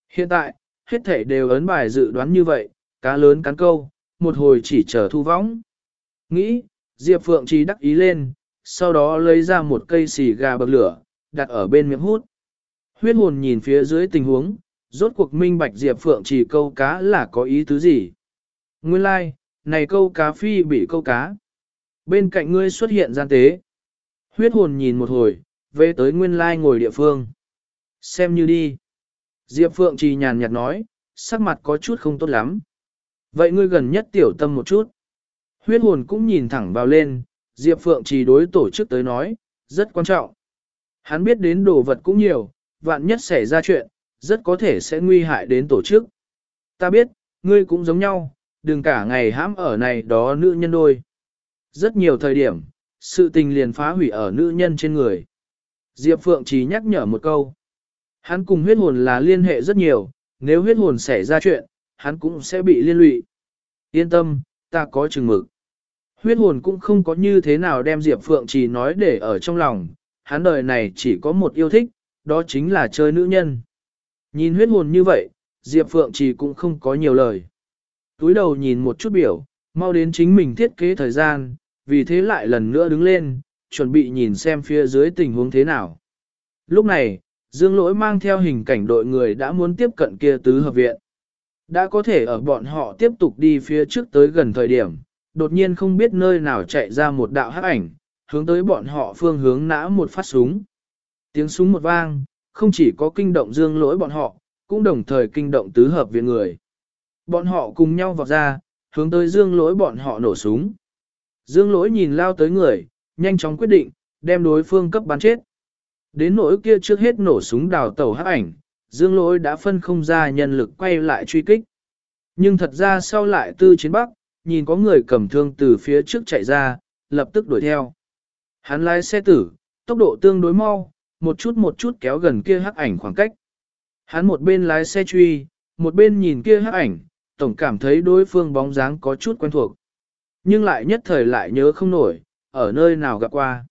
Hiện tại, hết thể đều ấn bài dự đoán như vậy, cá lớn cắn câu, một hồi chỉ chờ thu võng. Nghĩ, Diệp Phượng Trì đắc ý lên, sau đó lấy ra một cây xì gà bậc lửa, đặt ở bên miệng hút. Huyết hồn nhìn phía dưới tình huống, rốt cuộc minh bạch Diệp Phượng chỉ câu cá là có ý tứ gì. Nguyên lai, like, này câu cá phi bị câu cá. Bên cạnh ngươi xuất hiện gian tế. Huyết hồn nhìn một hồi, về tới nguyên lai like ngồi địa phương. Xem như đi. Diệp Phượng chỉ nhàn nhạt nói, sắc mặt có chút không tốt lắm. Vậy ngươi gần nhất tiểu tâm một chút. Huyết hồn cũng nhìn thẳng vào lên, Diệp Phượng chỉ đối tổ chức tới nói, rất quan trọng. Hắn biết đến đồ vật cũng nhiều, vạn nhất xảy ra chuyện, rất có thể sẽ nguy hại đến tổ chức. Ta biết, ngươi cũng giống nhau, đừng cả ngày hãm ở này đó nữ nhân đôi. Rất nhiều thời điểm, sự tình liền phá hủy ở nữ nhân trên người. Diệp Phượng chỉ nhắc nhở một câu. Hắn cùng huyết hồn là liên hệ rất nhiều, nếu huyết hồn xảy ra chuyện, hắn cũng sẽ bị liên lụy. Yên tâm, ta có chừng mực. Huyết hồn cũng không có như thế nào đem Diệp Phượng chỉ nói để ở trong lòng, hắn đời này chỉ có một yêu thích, đó chính là chơi nữ nhân. Nhìn huyết hồn như vậy, Diệp Phượng chỉ cũng không có nhiều lời. Túi đầu nhìn một chút biểu, mau đến chính mình thiết kế thời gian, vì thế lại lần nữa đứng lên, chuẩn bị nhìn xem phía dưới tình huống thế nào. Lúc này, Dương Lỗi mang theo hình cảnh đội người đã muốn tiếp cận kia tứ hợp viện. Đã có thể ở bọn họ tiếp tục đi phía trước tới gần thời điểm, đột nhiên không biết nơi nào chạy ra một đạo hắc ảnh, hướng tới bọn họ phương hướng nã một phát súng. Tiếng súng một vang, không chỉ có kinh động dương lỗi bọn họ, cũng đồng thời kinh động tứ hợp viện người. Bọn họ cùng nhau vọt ra, hướng tới dương lỗi bọn họ nổ súng. Dương lỗi nhìn lao tới người, nhanh chóng quyết định, đem đối phương cấp bắn chết. Đến nỗi kia trước hết nổ súng đào tàu hắc ảnh, dương lỗi đã phân không ra nhân lực quay lại truy kích. Nhưng thật ra sau lại tư chiến bắc, nhìn có người cầm thương từ phía trước chạy ra, lập tức đuổi theo. Hắn lái xe tử, tốc độ tương đối mau, một chút một chút kéo gần kia hắc ảnh khoảng cách. Hắn một bên lái xe truy, một bên nhìn kia hắc ảnh, tổng cảm thấy đối phương bóng dáng có chút quen thuộc. Nhưng lại nhất thời lại nhớ không nổi, ở nơi nào gặp qua.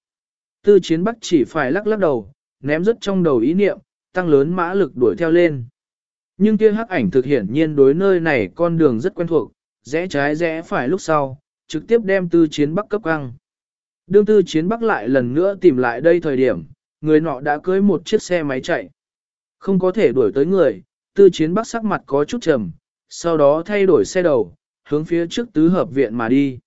Tư chiến bắc chỉ phải lắc lắc đầu, ném rất trong đầu ý niệm, tăng lớn mã lực đuổi theo lên. Nhưng kia hắc ảnh thực hiện nhiên đối nơi này con đường rất quen thuộc, rẽ trái rẽ phải lúc sau, trực tiếp đem tư chiến bắc cấp căng. Đương tư chiến bắc lại lần nữa tìm lại đây thời điểm, người nọ đã cưới một chiếc xe máy chạy. Không có thể đuổi tới người, tư chiến bắc sắc mặt có chút trầm, sau đó thay đổi xe đầu, hướng phía trước tứ hợp viện mà đi.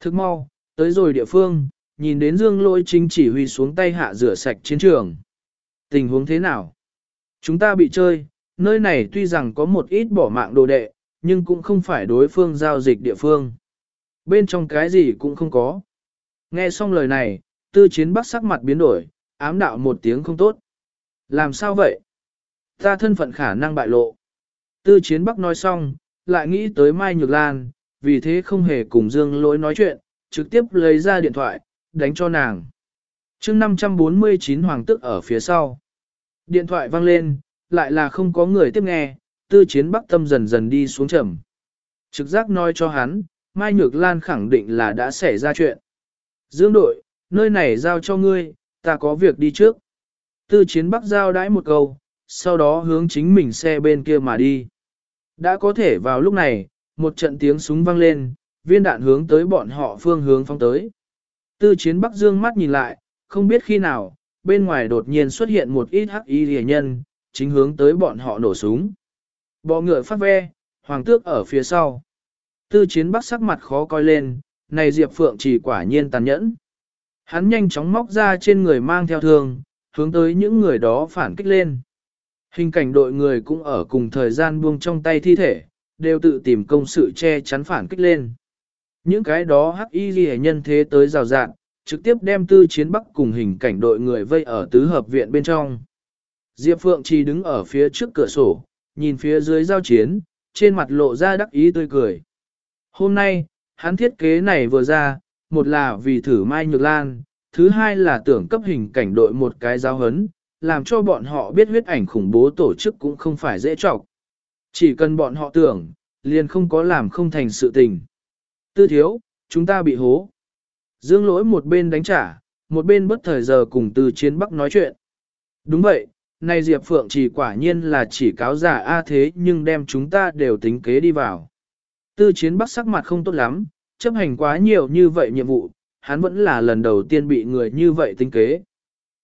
Thức mau, tới rồi địa phương, nhìn đến dương lôi chính chỉ huy xuống tay hạ rửa sạch chiến trường. Tình huống thế nào? Chúng ta bị chơi, nơi này tuy rằng có một ít bỏ mạng đồ đệ, nhưng cũng không phải đối phương giao dịch địa phương. Bên trong cái gì cũng không có. Nghe xong lời này, tư chiến bắc sắc mặt biến đổi, ám đạo một tiếng không tốt. Làm sao vậy? Ta thân phận khả năng bại lộ. Tư chiến bắc nói xong, lại nghĩ tới Mai Nhược Lan, vì thế không hề cùng Dương lỗi nói chuyện, trực tiếp lấy ra điện thoại, đánh cho nàng. chương 549 hoàng tức ở phía sau. Điện thoại vang lên, lại là không có người tiếp nghe, tư chiến bắc tâm dần dần đi xuống trầm. Trực giác nói cho hắn, Mai Nhược Lan khẳng định là đã xảy ra chuyện. Dương đội, nơi này giao cho ngươi, ta có việc đi trước. Tư chiến bắc giao đãi một câu, sau đó hướng chính mình xe bên kia mà đi. Đã có thể vào lúc này, một trận tiếng súng vang lên, viên đạn hướng tới bọn họ phương hướng phong tới. Tư chiến bắc dương mắt nhìn lại, không biết khi nào, bên ngoài đột nhiên xuất hiện một ít hắc y rìa nhân, chính hướng tới bọn họ nổ súng. Bọ ngựa phát ve, hoàng tước ở phía sau. Tư chiến bắc sắc mặt khó coi lên, này Diệp Phượng chỉ quả nhiên tàn nhẫn. Hắn nhanh chóng móc ra trên người mang theo thương, hướng tới những người đó phản kích lên. Hình cảnh đội người cũng ở cùng thời gian buông trong tay thi thể, đều tự tìm công sự che chắn phản kích lên. Những cái đó hắc y ghi nhân thế tới rào rạn, trực tiếp đem tư chiến bắc cùng hình cảnh đội người vây ở tứ hợp viện bên trong. Diệp Phượng chỉ đứng ở phía trước cửa sổ, nhìn phía dưới giao chiến, trên mặt lộ ra đắc ý tươi cười. Hôm nay, hắn thiết kế này vừa ra, một là vì thử Mai Nhược Lan, thứ hai là tưởng cấp hình cảnh đội một cái giáo hấn, làm cho bọn họ biết huyết ảnh khủng bố tổ chức cũng không phải dễ trọc. Chỉ cần bọn họ tưởng, liền không có làm không thành sự tình. Tư thiếu, chúng ta bị hố. Dương lỗi một bên đánh trả, một bên bất thời giờ cùng từ chiến bắc nói chuyện. Đúng vậy, nay Diệp Phượng chỉ quả nhiên là chỉ cáo giả A thế nhưng đem chúng ta đều tính kế đi vào. Tư chiến bắc sắc mặt không tốt lắm, chấp hành quá nhiều như vậy nhiệm vụ, hắn vẫn là lần đầu tiên bị người như vậy tính kế.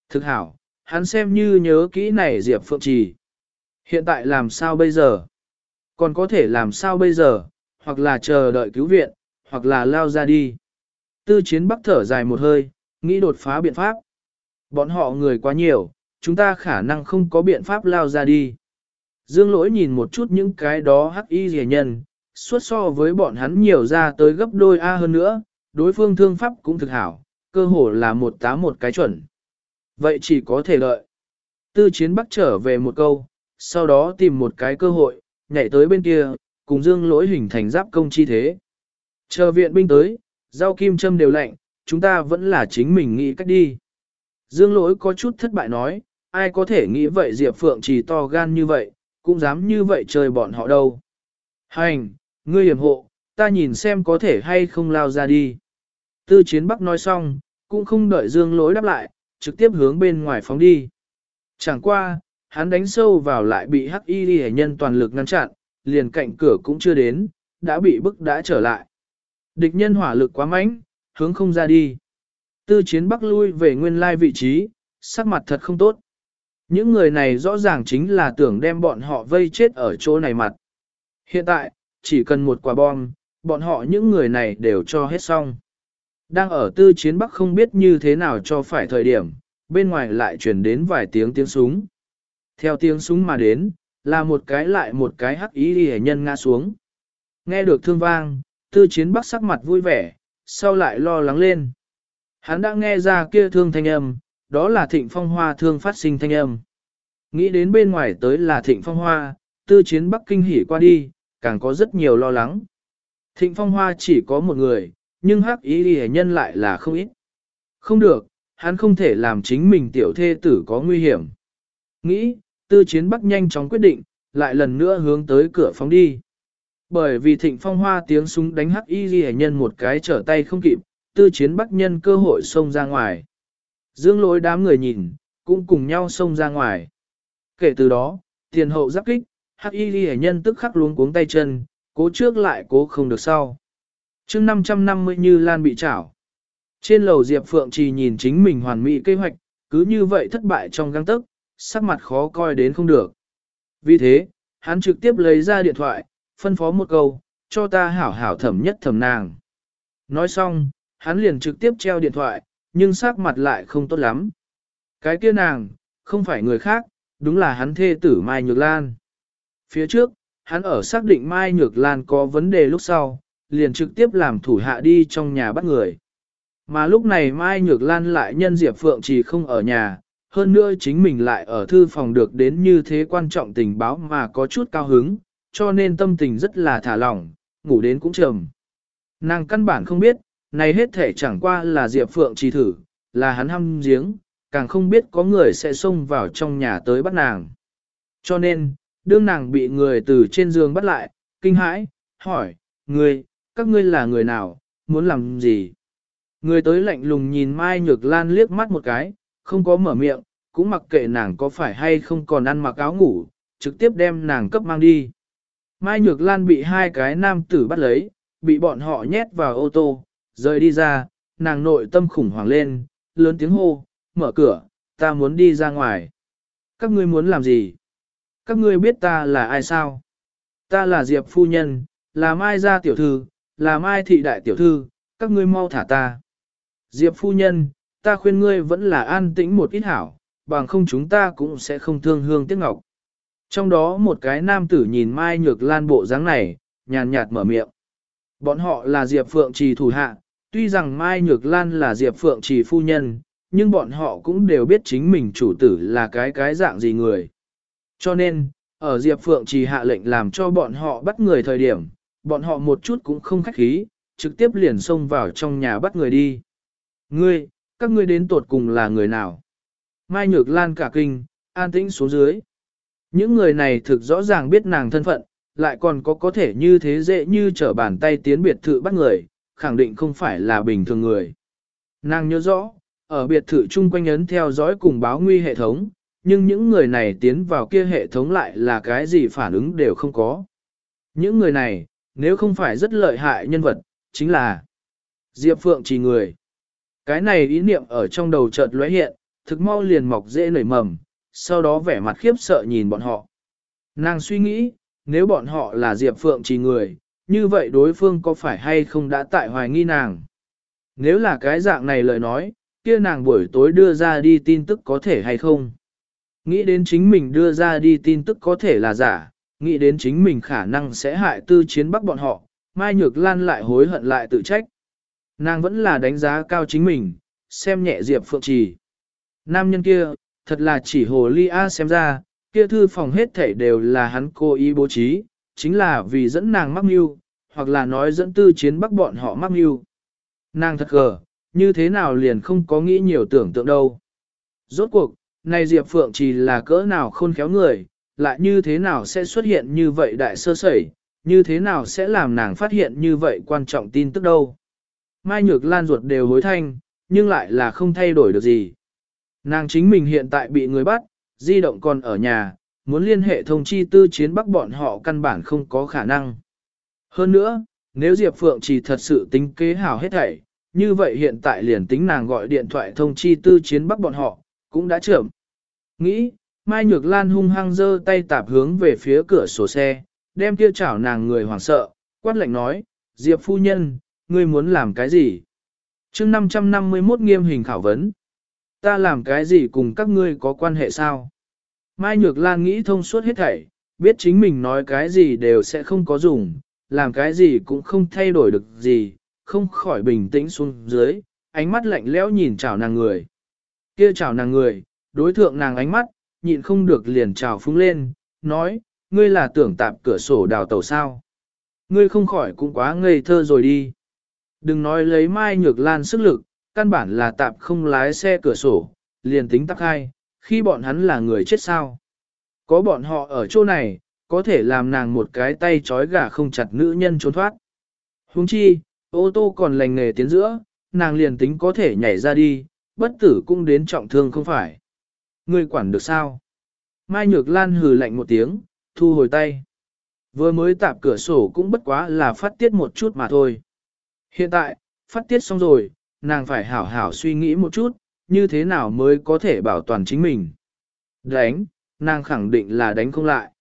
Thực hảo, hắn xem như nhớ kỹ này Diệp Phượng Trì. Hiện tại làm sao bây giờ? Còn có thể làm sao bây giờ? Hoặc là chờ đợi cứu viện, hoặc là lao ra đi. Tư chiến bắc thở dài một hơi, nghĩ đột phá biện pháp. Bọn họ người quá nhiều, chúng ta khả năng không có biện pháp lao ra đi. Dương lỗi nhìn một chút những cái đó hắc y rẻ nhân, suốt so với bọn hắn nhiều ra tới gấp đôi A hơn nữa, đối phương thương pháp cũng thực hảo, cơ hồ là một tá một cái chuẩn. Vậy chỉ có thể lợi. Tư chiến bắc trở về một câu, sau đó tìm một cái cơ hội, nhảy tới bên kia, cùng dương lỗi hình thành giáp công chi thế. Chờ viện binh tới, giao kim châm đều lạnh, chúng ta vẫn là chính mình nghĩ cách đi. Dương lỗi có chút thất bại nói, ai có thể nghĩ vậy Diệp Phượng chỉ to gan như vậy, cũng dám như vậy chơi bọn họ đâu. Hành, ngươi hiểm hộ, ta nhìn xem có thể hay không lao ra đi. Tư chiến bắc nói xong, cũng không đợi dương lỗi đáp lại, trực tiếp hướng bên ngoài phóng đi. Chẳng qua, hắn đánh sâu vào lại bị hắc y đi nhân toàn lực ngăn chặn, liền cạnh cửa cũng chưa đến, đã bị bức đã trở lại. Địch nhân hỏa lực quá mạnh, hướng không ra đi. Tư chiến bắc lui về nguyên lai vị trí, sắc mặt thật không tốt. Những người này rõ ràng chính là tưởng đem bọn họ vây chết ở chỗ này mặt. Hiện tại, chỉ cần một quả bom, bọn họ những người này đều cho hết xong. Đang ở tư chiến bắc không biết như thế nào cho phải thời điểm, bên ngoài lại chuyển đến vài tiếng tiếng súng. Theo tiếng súng mà đến, là một cái lại một cái hắc ý đi nhân ngã xuống. Nghe được thương vang, tư chiến bắc sắc mặt vui vẻ, sau lại lo lắng lên. Hắn đã nghe ra kia thương thanh âm, đó là thịnh phong hoa thương phát sinh thanh âm. Nghĩ đến bên ngoài tới là thịnh phong hoa, tư chiến bắc kinh hỉ qua đi, càng có rất nhiều lo lắng. Thịnh phong hoa chỉ có một người, nhưng hắc ý ghi nhân lại là không ít. Không được, hắn không thể làm chính mình tiểu thê tử có nguy hiểm. Nghĩ, tư chiến bắc nhanh chóng quyết định, lại lần nữa hướng tới cửa phóng đi. Bởi vì thịnh phong hoa tiếng súng đánh hắc y ghi nhân một cái trở tay không kịp, tư chiến bắc nhân cơ hội xông ra ngoài. Dương lối đám người nhìn, cũng cùng nhau xông ra ngoài. Kể từ đó, tiền hậu giáp kích, hắc y ghi nhân tức khắc luống cuống tay chân, cố trước lại cố không được sau. chương 550 như Lan bị chảo. Trên lầu Diệp Phượng chỉ nhìn chính mình hoàn mỹ kế hoạch, cứ như vậy thất bại trong găng tức, sắc mặt khó coi đến không được. Vì thế, hắn trực tiếp lấy ra điện thoại, phân phó một câu, cho ta hảo hảo thẩm nhất thẩm nàng. Nói xong, hắn liền trực tiếp treo điện thoại, nhưng sắc mặt lại không tốt lắm. Cái kia nàng, không phải người khác, đúng là hắn thê tử Mai Nhược Lan. Phía trước, hắn ở xác định Mai Nhược Lan có vấn đề lúc sau, liền trực tiếp làm thủ hạ đi trong nhà bắt người. Mà lúc này Mai Nhược Lan lại nhân Diệp Phượng chỉ không ở nhà, hơn nữa chính mình lại ở thư phòng được đến như thế quan trọng tình báo mà có chút cao hứng, cho nên tâm tình rất là thả lỏng, ngủ đến cũng trầm. Nàng căn bản không biết, này hết thể chẳng qua là Diệp Phượng chỉ thử, là hắn hăm giếng, càng không biết có người sẽ xông vào trong nhà tới bắt nàng. Cho nên, đương nàng bị người từ trên giường bắt lại, kinh hãi, hỏi, người, các ngươi là người nào, muốn làm gì? Người tới lạnh lùng nhìn Mai Nhược Lan liếc mắt một cái, không có mở miệng, cũng mặc kệ nàng có phải hay không còn ăn mặc áo ngủ, trực tiếp đem nàng cấp mang đi. Mai Nhược Lan bị hai cái nam tử bắt lấy, bị bọn họ nhét vào ô tô, rời đi ra, nàng nội tâm khủng hoảng lên, lớn tiếng hô, mở cửa, ta muốn đi ra ngoài. Các ngươi muốn làm gì? Các ngươi biết ta là ai sao? Ta là Diệp Phu Nhân, là Mai Gia Tiểu Thư, là Mai Thị Đại Tiểu Thư, các ngươi mau thả ta. Diệp Phu Nhân, ta khuyên ngươi vẫn là an tĩnh một ít hảo, bằng không chúng ta cũng sẽ không thương hương tiếc ngọc. Trong đó một cái nam tử nhìn Mai Nhược Lan bộ dáng này, nhàn nhạt mở miệng. Bọn họ là Diệp Phượng Trì thủ hạ, tuy rằng Mai Nhược Lan là Diệp Phượng Trì phu nhân, nhưng bọn họ cũng đều biết chính mình chủ tử là cái cái dạng gì người. Cho nên, ở Diệp Phượng chỉ hạ lệnh làm cho bọn họ bắt người thời điểm, bọn họ một chút cũng không khách khí, trực tiếp liền xông vào trong nhà bắt người đi. Ngươi, các ngươi đến tột cùng là người nào? Mai Nhược Lan cả kinh, an tĩnh xuống dưới. Những người này thực rõ ràng biết nàng thân phận, lại còn có có thể như thế dễ như trở bàn tay tiến biệt thự bắt người, khẳng định không phải là bình thường người. Nàng nhớ rõ, ở biệt thự chung quanh ấn theo dõi cùng báo nguy hệ thống, nhưng những người này tiến vào kia hệ thống lại là cái gì phản ứng đều không có. Những người này, nếu không phải rất lợi hại nhân vật, chính là Diệp Phượng chỉ người. Cái này ý niệm ở trong đầu chợt lóe hiện, thực mau liền mọc dễ nảy mầm, sau đó vẻ mặt khiếp sợ nhìn bọn họ. Nàng suy nghĩ, nếu bọn họ là Diệp Phượng chỉ người, như vậy đối phương có phải hay không đã tại hoài nghi nàng? Nếu là cái dạng này lời nói, kia nàng buổi tối đưa ra đi tin tức có thể hay không? Nghĩ đến chính mình đưa ra đi tin tức có thể là giả, nghĩ đến chính mình khả năng sẽ hại tư chiến bắc bọn họ, Mai Nhược Lan lại hối hận lại tự trách. Nàng vẫn là đánh giá cao chính mình, xem nhẹ Diệp Phượng Trì. Nam nhân kia, thật là chỉ hồ ly A xem ra, kia thư phòng hết thảy đều là hắn cố ý bố trí, chính là vì dẫn nàng mắc mưu, hoặc là nói dẫn tư chiến bắc bọn họ mắc mưu. Nàng thật gờ, như thế nào liền không có nghĩ nhiều tưởng tượng đâu. Rốt cuộc, này Diệp Phượng chỉ là cỡ nào khôn khéo người, lại như thế nào sẽ xuất hiện như vậy đại sơ sẩy, như thế nào sẽ làm nàng phát hiện như vậy quan trọng tin tức đâu. Mai Nhược Lan ruột đều hối thanh, nhưng lại là không thay đổi được gì. Nàng chính mình hiện tại bị người bắt, di động còn ở nhà, muốn liên hệ thông chi tư chiến bắc bọn họ căn bản không có khả năng. Hơn nữa, nếu Diệp Phượng chỉ thật sự tính kế hảo hết thảy, như vậy hiện tại liền tính nàng gọi điện thoại thông chi tư chiến bắc bọn họ, cũng đã trưởng. Nghĩ, Mai Nhược Lan hung hăng giơ tay tạp hướng về phía cửa sổ xe, đem kia chảo nàng người hoảng sợ, quát lệnh nói, Diệp phu nhân, ngươi muốn làm cái gì? chương 551 nghiêm hình khảo vấn. Ta làm cái gì cùng các ngươi có quan hệ sao? Mai Nhược Lan nghĩ thông suốt hết thảy, biết chính mình nói cái gì đều sẽ không có dùng, làm cái gì cũng không thay đổi được gì, không khỏi bình tĩnh xuống dưới, ánh mắt lạnh lẽo nhìn chào nàng người. Kia chào nàng người, đối thượng nàng ánh mắt, nhịn không được liền chào phúng lên, nói, ngươi là tưởng tạp cửa sổ đào tàu sao. Ngươi không khỏi cũng quá ngây thơ rồi đi. Đừng nói lấy Mai Nhược Lan sức lực, căn bản là tạp không lái xe cửa sổ, liền tính tắc hai, khi bọn hắn là người chết sao. Có bọn họ ở chỗ này, có thể làm nàng một cái tay trói gà không chặt nữ nhân trốn thoát. Huống chi, ô tô còn lành nghề tiến giữa, nàng liền tính có thể nhảy ra đi, bất tử cũng đến trọng thương không phải. Ngươi quản được sao? Mai Nhược Lan hừ lạnh một tiếng, thu hồi tay. Vừa mới tạp cửa sổ cũng bất quá là phát tiết một chút mà thôi. Hiện tại, phát tiết xong rồi, nàng phải hảo hảo suy nghĩ một chút, như thế nào mới có thể bảo toàn chính mình. Đánh, nàng khẳng định là đánh không lại.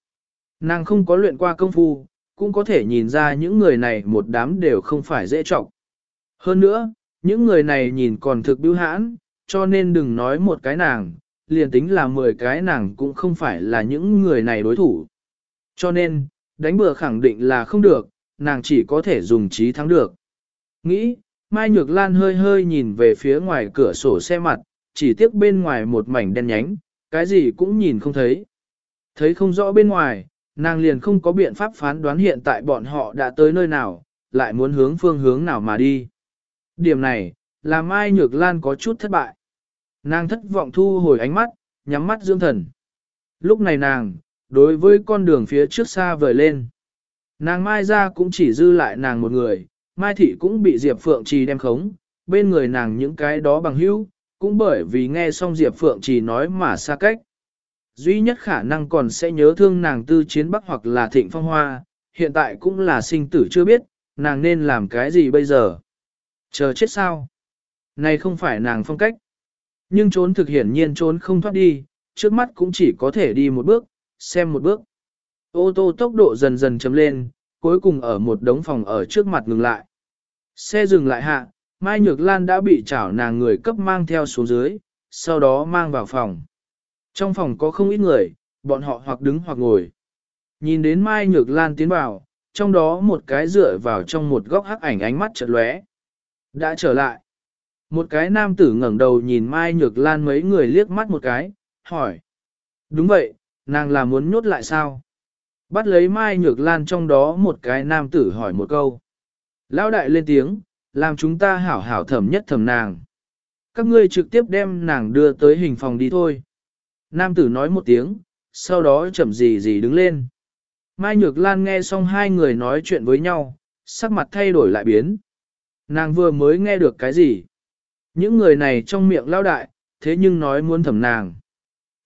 Nàng không có luyện qua công phu, cũng có thể nhìn ra những người này một đám đều không phải dễ trọng. Hơn nữa, những người này nhìn còn thực bưu hãn, cho nên đừng nói một cái nàng, liền tính là 10 cái nàng cũng không phải là những người này đối thủ. Cho nên, đánh bừa khẳng định là không được, nàng chỉ có thể dùng trí thắng được. Nghĩ, Mai Nhược Lan hơi hơi nhìn về phía ngoài cửa sổ xe mặt, chỉ tiếc bên ngoài một mảnh đen nhánh, cái gì cũng nhìn không thấy. Thấy không rõ bên ngoài, nàng liền không có biện pháp phán đoán hiện tại bọn họ đã tới nơi nào, lại muốn hướng phương hướng nào mà đi. Điểm này, làm Mai Nhược Lan có chút thất bại. Nàng thất vọng thu hồi ánh mắt, nhắm mắt dưỡng thần. Lúc này nàng, đối với con đường phía trước xa vời lên. Nàng Mai ra cũng chỉ dư lại nàng một người, Mai Thị cũng bị Diệp Phượng Trì đem khống, bên người nàng những cái đó bằng hữu, cũng bởi vì nghe xong Diệp Phượng Trì nói mà xa cách. Duy nhất khả năng còn sẽ nhớ thương nàng tư chiến bắc hoặc là thịnh phong hoa, hiện tại cũng là sinh tử chưa biết, nàng nên làm cái gì bây giờ. Chờ chết sao? Này không phải nàng phong cách. Nhưng trốn thực hiển nhiên trốn không thoát đi, trước mắt cũng chỉ có thể đi một bước, xem một bước. Ô tô tốc độ dần dần chấm lên, cuối cùng ở một đống phòng ở trước mặt ngừng lại. Xe dừng lại hạ, Mai Nhược Lan đã bị chảo nàng người cấp mang theo xuống dưới, sau đó mang vào phòng. Trong phòng có không ít người, bọn họ hoặc đứng hoặc ngồi. Nhìn đến Mai Nhược Lan tiến vào, trong đó một cái dựa vào trong một góc hắc ảnh ánh mắt chợt lóe. Đã trở lại. Một cái nam tử ngẩng đầu nhìn Mai Nhược Lan mấy người liếc mắt một cái, hỏi. Đúng vậy, nàng là muốn nhốt lại sao? Bắt lấy Mai Nhược Lan trong đó một cái nam tử hỏi một câu. Lão đại lên tiếng, làm chúng ta hảo hảo thẩm nhất thẩm nàng. Các ngươi trực tiếp đem nàng đưa tới hình phòng đi thôi. Nam tử nói một tiếng, sau đó chậm gì gì đứng lên. Mai Nhược Lan nghe xong hai người nói chuyện với nhau, sắc mặt thay đổi lại biến. Nàng vừa mới nghe được cái gì? Những người này trong miệng lao đại, thế nhưng nói muốn thẩm nàng.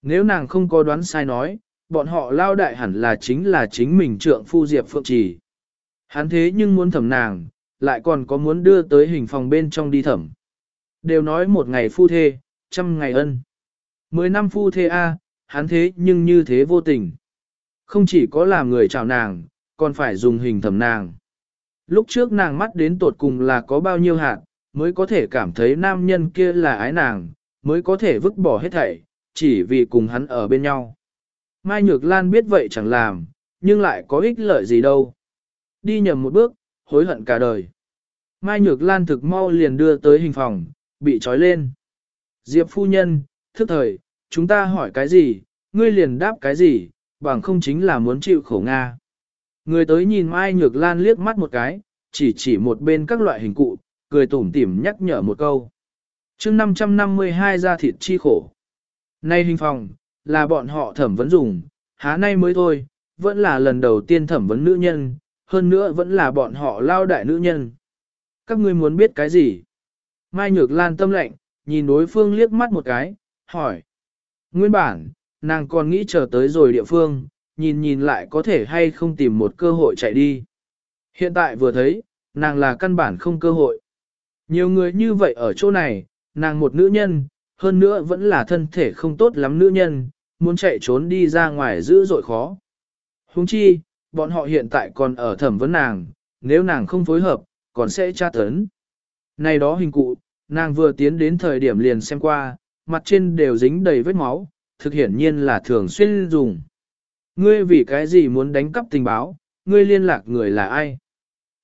Nếu nàng không có đoán sai nói, bọn họ lao đại hẳn là chính là chính mình trượng phu Diệp Phượng Trì. Hắn thế nhưng muốn thẩm nàng, lại còn có muốn đưa tới hình phòng bên trong đi thẩm. Đều nói một ngày phu thê, trăm ngày ân. Mười năm phu thê A, hắn thế nhưng như thế vô tình. Không chỉ có làm người chào nàng, còn phải dùng hình thẩm nàng. Lúc trước nàng mắt đến tột cùng là có bao nhiêu hạt, mới có thể cảm thấy nam nhân kia là ái nàng, mới có thể vứt bỏ hết thảy, chỉ vì cùng hắn ở bên nhau. Mai Nhược Lan biết vậy chẳng làm, nhưng lại có ích lợi gì đâu. Đi nhầm một bước, hối hận cả đời. Mai Nhược Lan thực mau liền đưa tới hình phòng, bị trói lên. Diệp phu nhân, thức thời, chúng ta hỏi cái gì, ngươi liền đáp cái gì, bằng không chính là muốn chịu khổ Nga. Người tới nhìn Mai Nhược Lan liếc mắt một cái, chỉ chỉ một bên các loại hình cụ, cười tủm tỉm nhắc nhở một câu. chương 552 ra thịt chi khổ. Nay hình phòng, là bọn họ thẩm vấn dùng, há nay mới thôi, vẫn là lần đầu tiên thẩm vấn nữ nhân, hơn nữa vẫn là bọn họ lao đại nữ nhân. Các ngươi muốn biết cái gì? Mai Nhược Lan tâm lệnh, nhìn đối phương liếc mắt một cái, hỏi. Nguyên bản, nàng còn nghĩ chờ tới rồi địa phương, nhìn nhìn lại có thể hay không tìm một cơ hội chạy đi. Hiện tại vừa thấy, nàng là căn bản không cơ hội. Nhiều người như vậy ở chỗ này, nàng một nữ nhân, hơn nữa vẫn là thân thể không tốt lắm nữ nhân, muốn chạy trốn đi ra ngoài dữ dội khó. Huống chi, bọn họ hiện tại còn ở thẩm vấn nàng, nếu nàng không phối hợp, còn sẽ tra tấn. Này đó hình cụ, nàng vừa tiến đến thời điểm liền xem qua, mặt trên đều dính đầy vết máu, thực hiển nhiên là thường xuyên dùng. Ngươi vì cái gì muốn đánh cắp tình báo, ngươi liên lạc người là ai?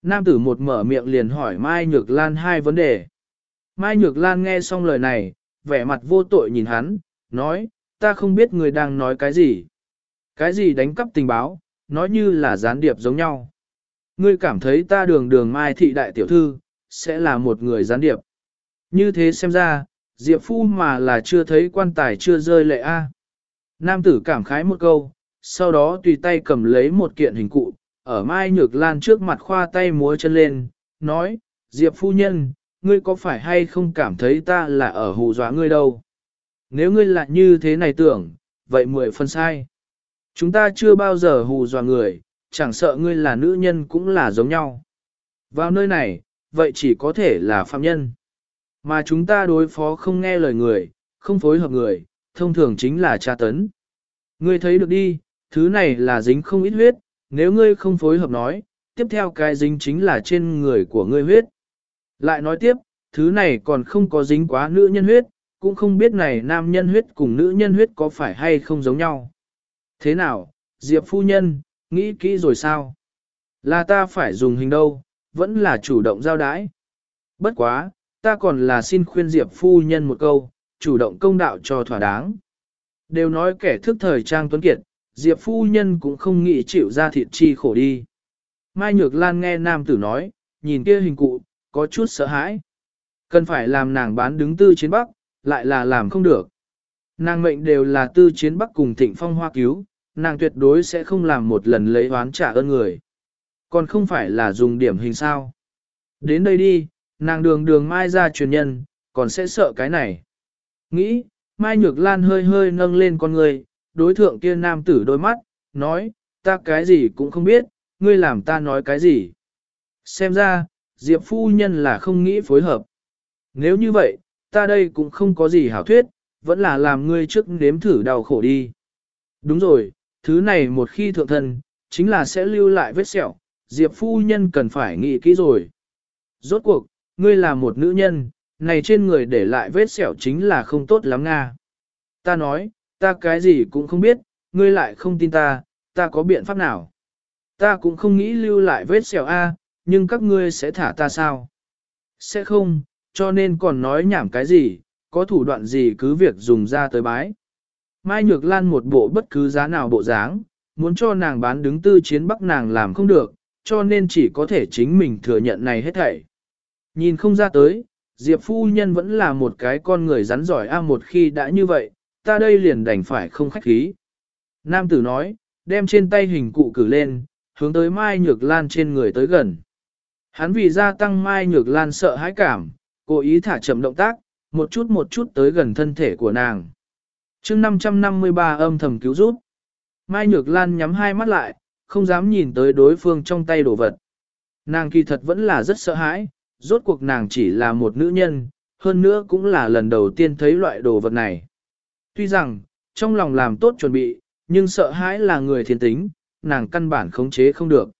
Nam tử một mở miệng liền hỏi Mai Nhược Lan hai vấn đề. Mai Nhược Lan nghe xong lời này, vẻ mặt vô tội nhìn hắn, nói, ta không biết người đang nói cái gì. Cái gì đánh cắp tình báo, nói như là gián điệp giống nhau. Ngươi cảm thấy ta đường đường Mai thị đại tiểu thư, sẽ là một người gián điệp. Như thế xem ra, Diệp Phu mà là chưa thấy quan tài chưa rơi lệ a. Nam tử cảm khái một câu, sau đó tùy tay cầm lấy một kiện hình cụ, ở Mai Nhược Lan trước mặt khoa tay múa chân lên, nói, Diệp Phu Nhân, ngươi có phải hay không cảm thấy ta là ở hù dọa ngươi đâu? Nếu ngươi lại như thế này tưởng, vậy mười phần sai. Chúng ta chưa bao giờ hù dọa người, chẳng sợ ngươi là nữ nhân cũng là giống nhau. Vào nơi này, vậy chỉ có thể là phạm nhân. Mà chúng ta đối phó không nghe lời người, không phối hợp người, thông thường chính là tra tấn. Ngươi thấy được đi, thứ này là dính không ít huyết, nếu ngươi không phối hợp nói, tiếp theo cái dính chính là trên người của ngươi huyết. Lại nói tiếp, thứ này còn không có dính quá nữ nhân huyết, cũng không biết này nam nhân huyết cùng nữ nhân huyết có phải hay không giống nhau. Thế nào, Diệp phu nhân, nghĩ kỹ rồi sao? Là ta phải dùng hình đâu, vẫn là chủ động giao đái. Bất quá, ta còn là xin khuyên Diệp phu nhân một câu, chủ động công đạo cho thỏa đáng. Đều nói kẻ thức thời trang tuấn kiệt, Diệp phu nhân cũng không nghĩ chịu ra thịt chi khổ đi. Mai Nhược Lan nghe nam tử nói, nhìn kia hình cụ, có chút sợ hãi. Cần phải làm nàng bán đứng tư chiến bắc, lại là làm không được. Nàng mệnh đều là tư chiến bắc cùng thịnh phong hoa cứu, nàng tuyệt đối sẽ không làm một lần lấy oán trả ơn người. Còn không phải là dùng điểm hình sao. Đến đây đi, nàng đường đường mai ra truyền nhân, còn sẽ sợ cái này. Nghĩ, Mai Nhược Lan hơi hơi nâng lên con người, đối thượng kia nam tử đôi mắt, nói, ta cái gì cũng không biết, ngươi làm ta nói cái gì. Xem ra, Diệp phu nhân là không nghĩ phối hợp. Nếu như vậy, ta đây cũng không có gì hảo thuyết, vẫn là làm ngươi trước nếm thử đau khổ đi. Đúng rồi, thứ này một khi thượng thân, chính là sẽ lưu lại vết sẹo, Diệp phu nhân cần phải nghĩ kỹ rồi. Rốt cuộc, ngươi là một nữ nhân, này trên người để lại vết sẹo chính là không tốt lắm nga. Ta nói, ta cái gì cũng không biết, ngươi lại không tin ta, ta có biện pháp nào? Ta cũng không nghĩ lưu lại vết xẻo A, nhưng các ngươi sẽ thả ta sao? Sẽ không, cho nên còn nói nhảm cái gì, có thủ đoạn gì cứ việc dùng ra tới bái. Mai Nhược Lan một bộ bất cứ giá nào bộ dáng, muốn cho nàng bán đứng tư chiến bắc nàng làm không được, cho nên chỉ có thể chính mình thừa nhận này hết thảy. Nhìn không ra tới, Diệp phu nhân vẫn là một cái con người rắn giỏi a một khi đã như vậy, ta đây liền đành phải không khách khí. Nam tử nói, đem trên tay hình cụ cử lên, hướng tới Mai Nhược Lan trên người tới gần. Hắn vì gia tăng Mai Nhược Lan sợ hãi cảm, cố ý thả chậm động tác, một chút một chút tới gần thân thể của nàng. chương 553 âm thầm cứu rút. Mai Nhược Lan nhắm hai mắt lại, không dám nhìn tới đối phương trong tay đồ vật. Nàng kỳ thật vẫn là rất sợ hãi, rốt cuộc nàng chỉ là một nữ nhân, hơn nữa cũng là lần đầu tiên thấy loại đồ vật này. Tuy rằng, trong lòng làm tốt chuẩn bị, nhưng sợ hãi là người thiên tính, nàng căn bản khống chế không được.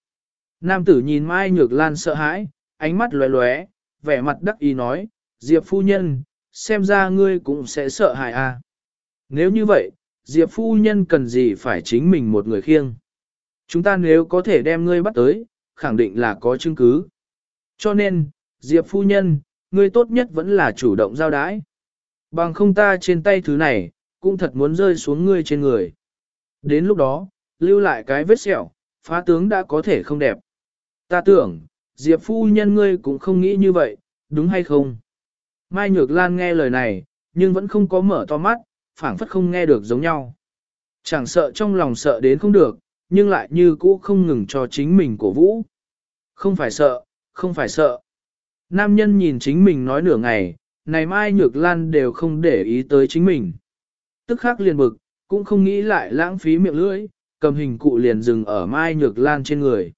Nam tử nhìn Mai Nhược Lan sợ hãi, ánh mắt lóe lóe, vẻ mặt đắc ý nói, Diệp phu nhân, xem ra ngươi cũng sẽ sợ hãi à. Nếu như vậy, Diệp phu nhân cần gì phải chính mình một người khiêng. Chúng ta nếu có thể đem ngươi bắt tới, khẳng định là có chứng cứ. Cho nên, Diệp phu nhân, ngươi tốt nhất vẫn là chủ động giao đái. Bằng không ta trên tay thứ này, cũng thật muốn rơi xuống ngươi trên người. Đến lúc đó, lưu lại cái vết sẹo, phá tướng đã có thể không đẹp. Ta tưởng, Diệp phu nhân ngươi cũng không nghĩ như vậy, đúng hay không? Mai Nhược Lan nghe lời này, nhưng vẫn không có mở to mắt, phảng phất không nghe được giống nhau. Chẳng sợ trong lòng sợ đến không được, nhưng lại như cũ không ngừng cho chính mình cổ vũ. Không phải sợ, không phải sợ. Nam nhân nhìn chính mình nói nửa ngày, này Mai Nhược Lan đều không để ý tới chính mình. Tức khắc liền bực, cũng không nghĩ lại lãng phí miệng lưỡi, cầm hình cụ liền dừng ở Mai Nhược Lan trên người.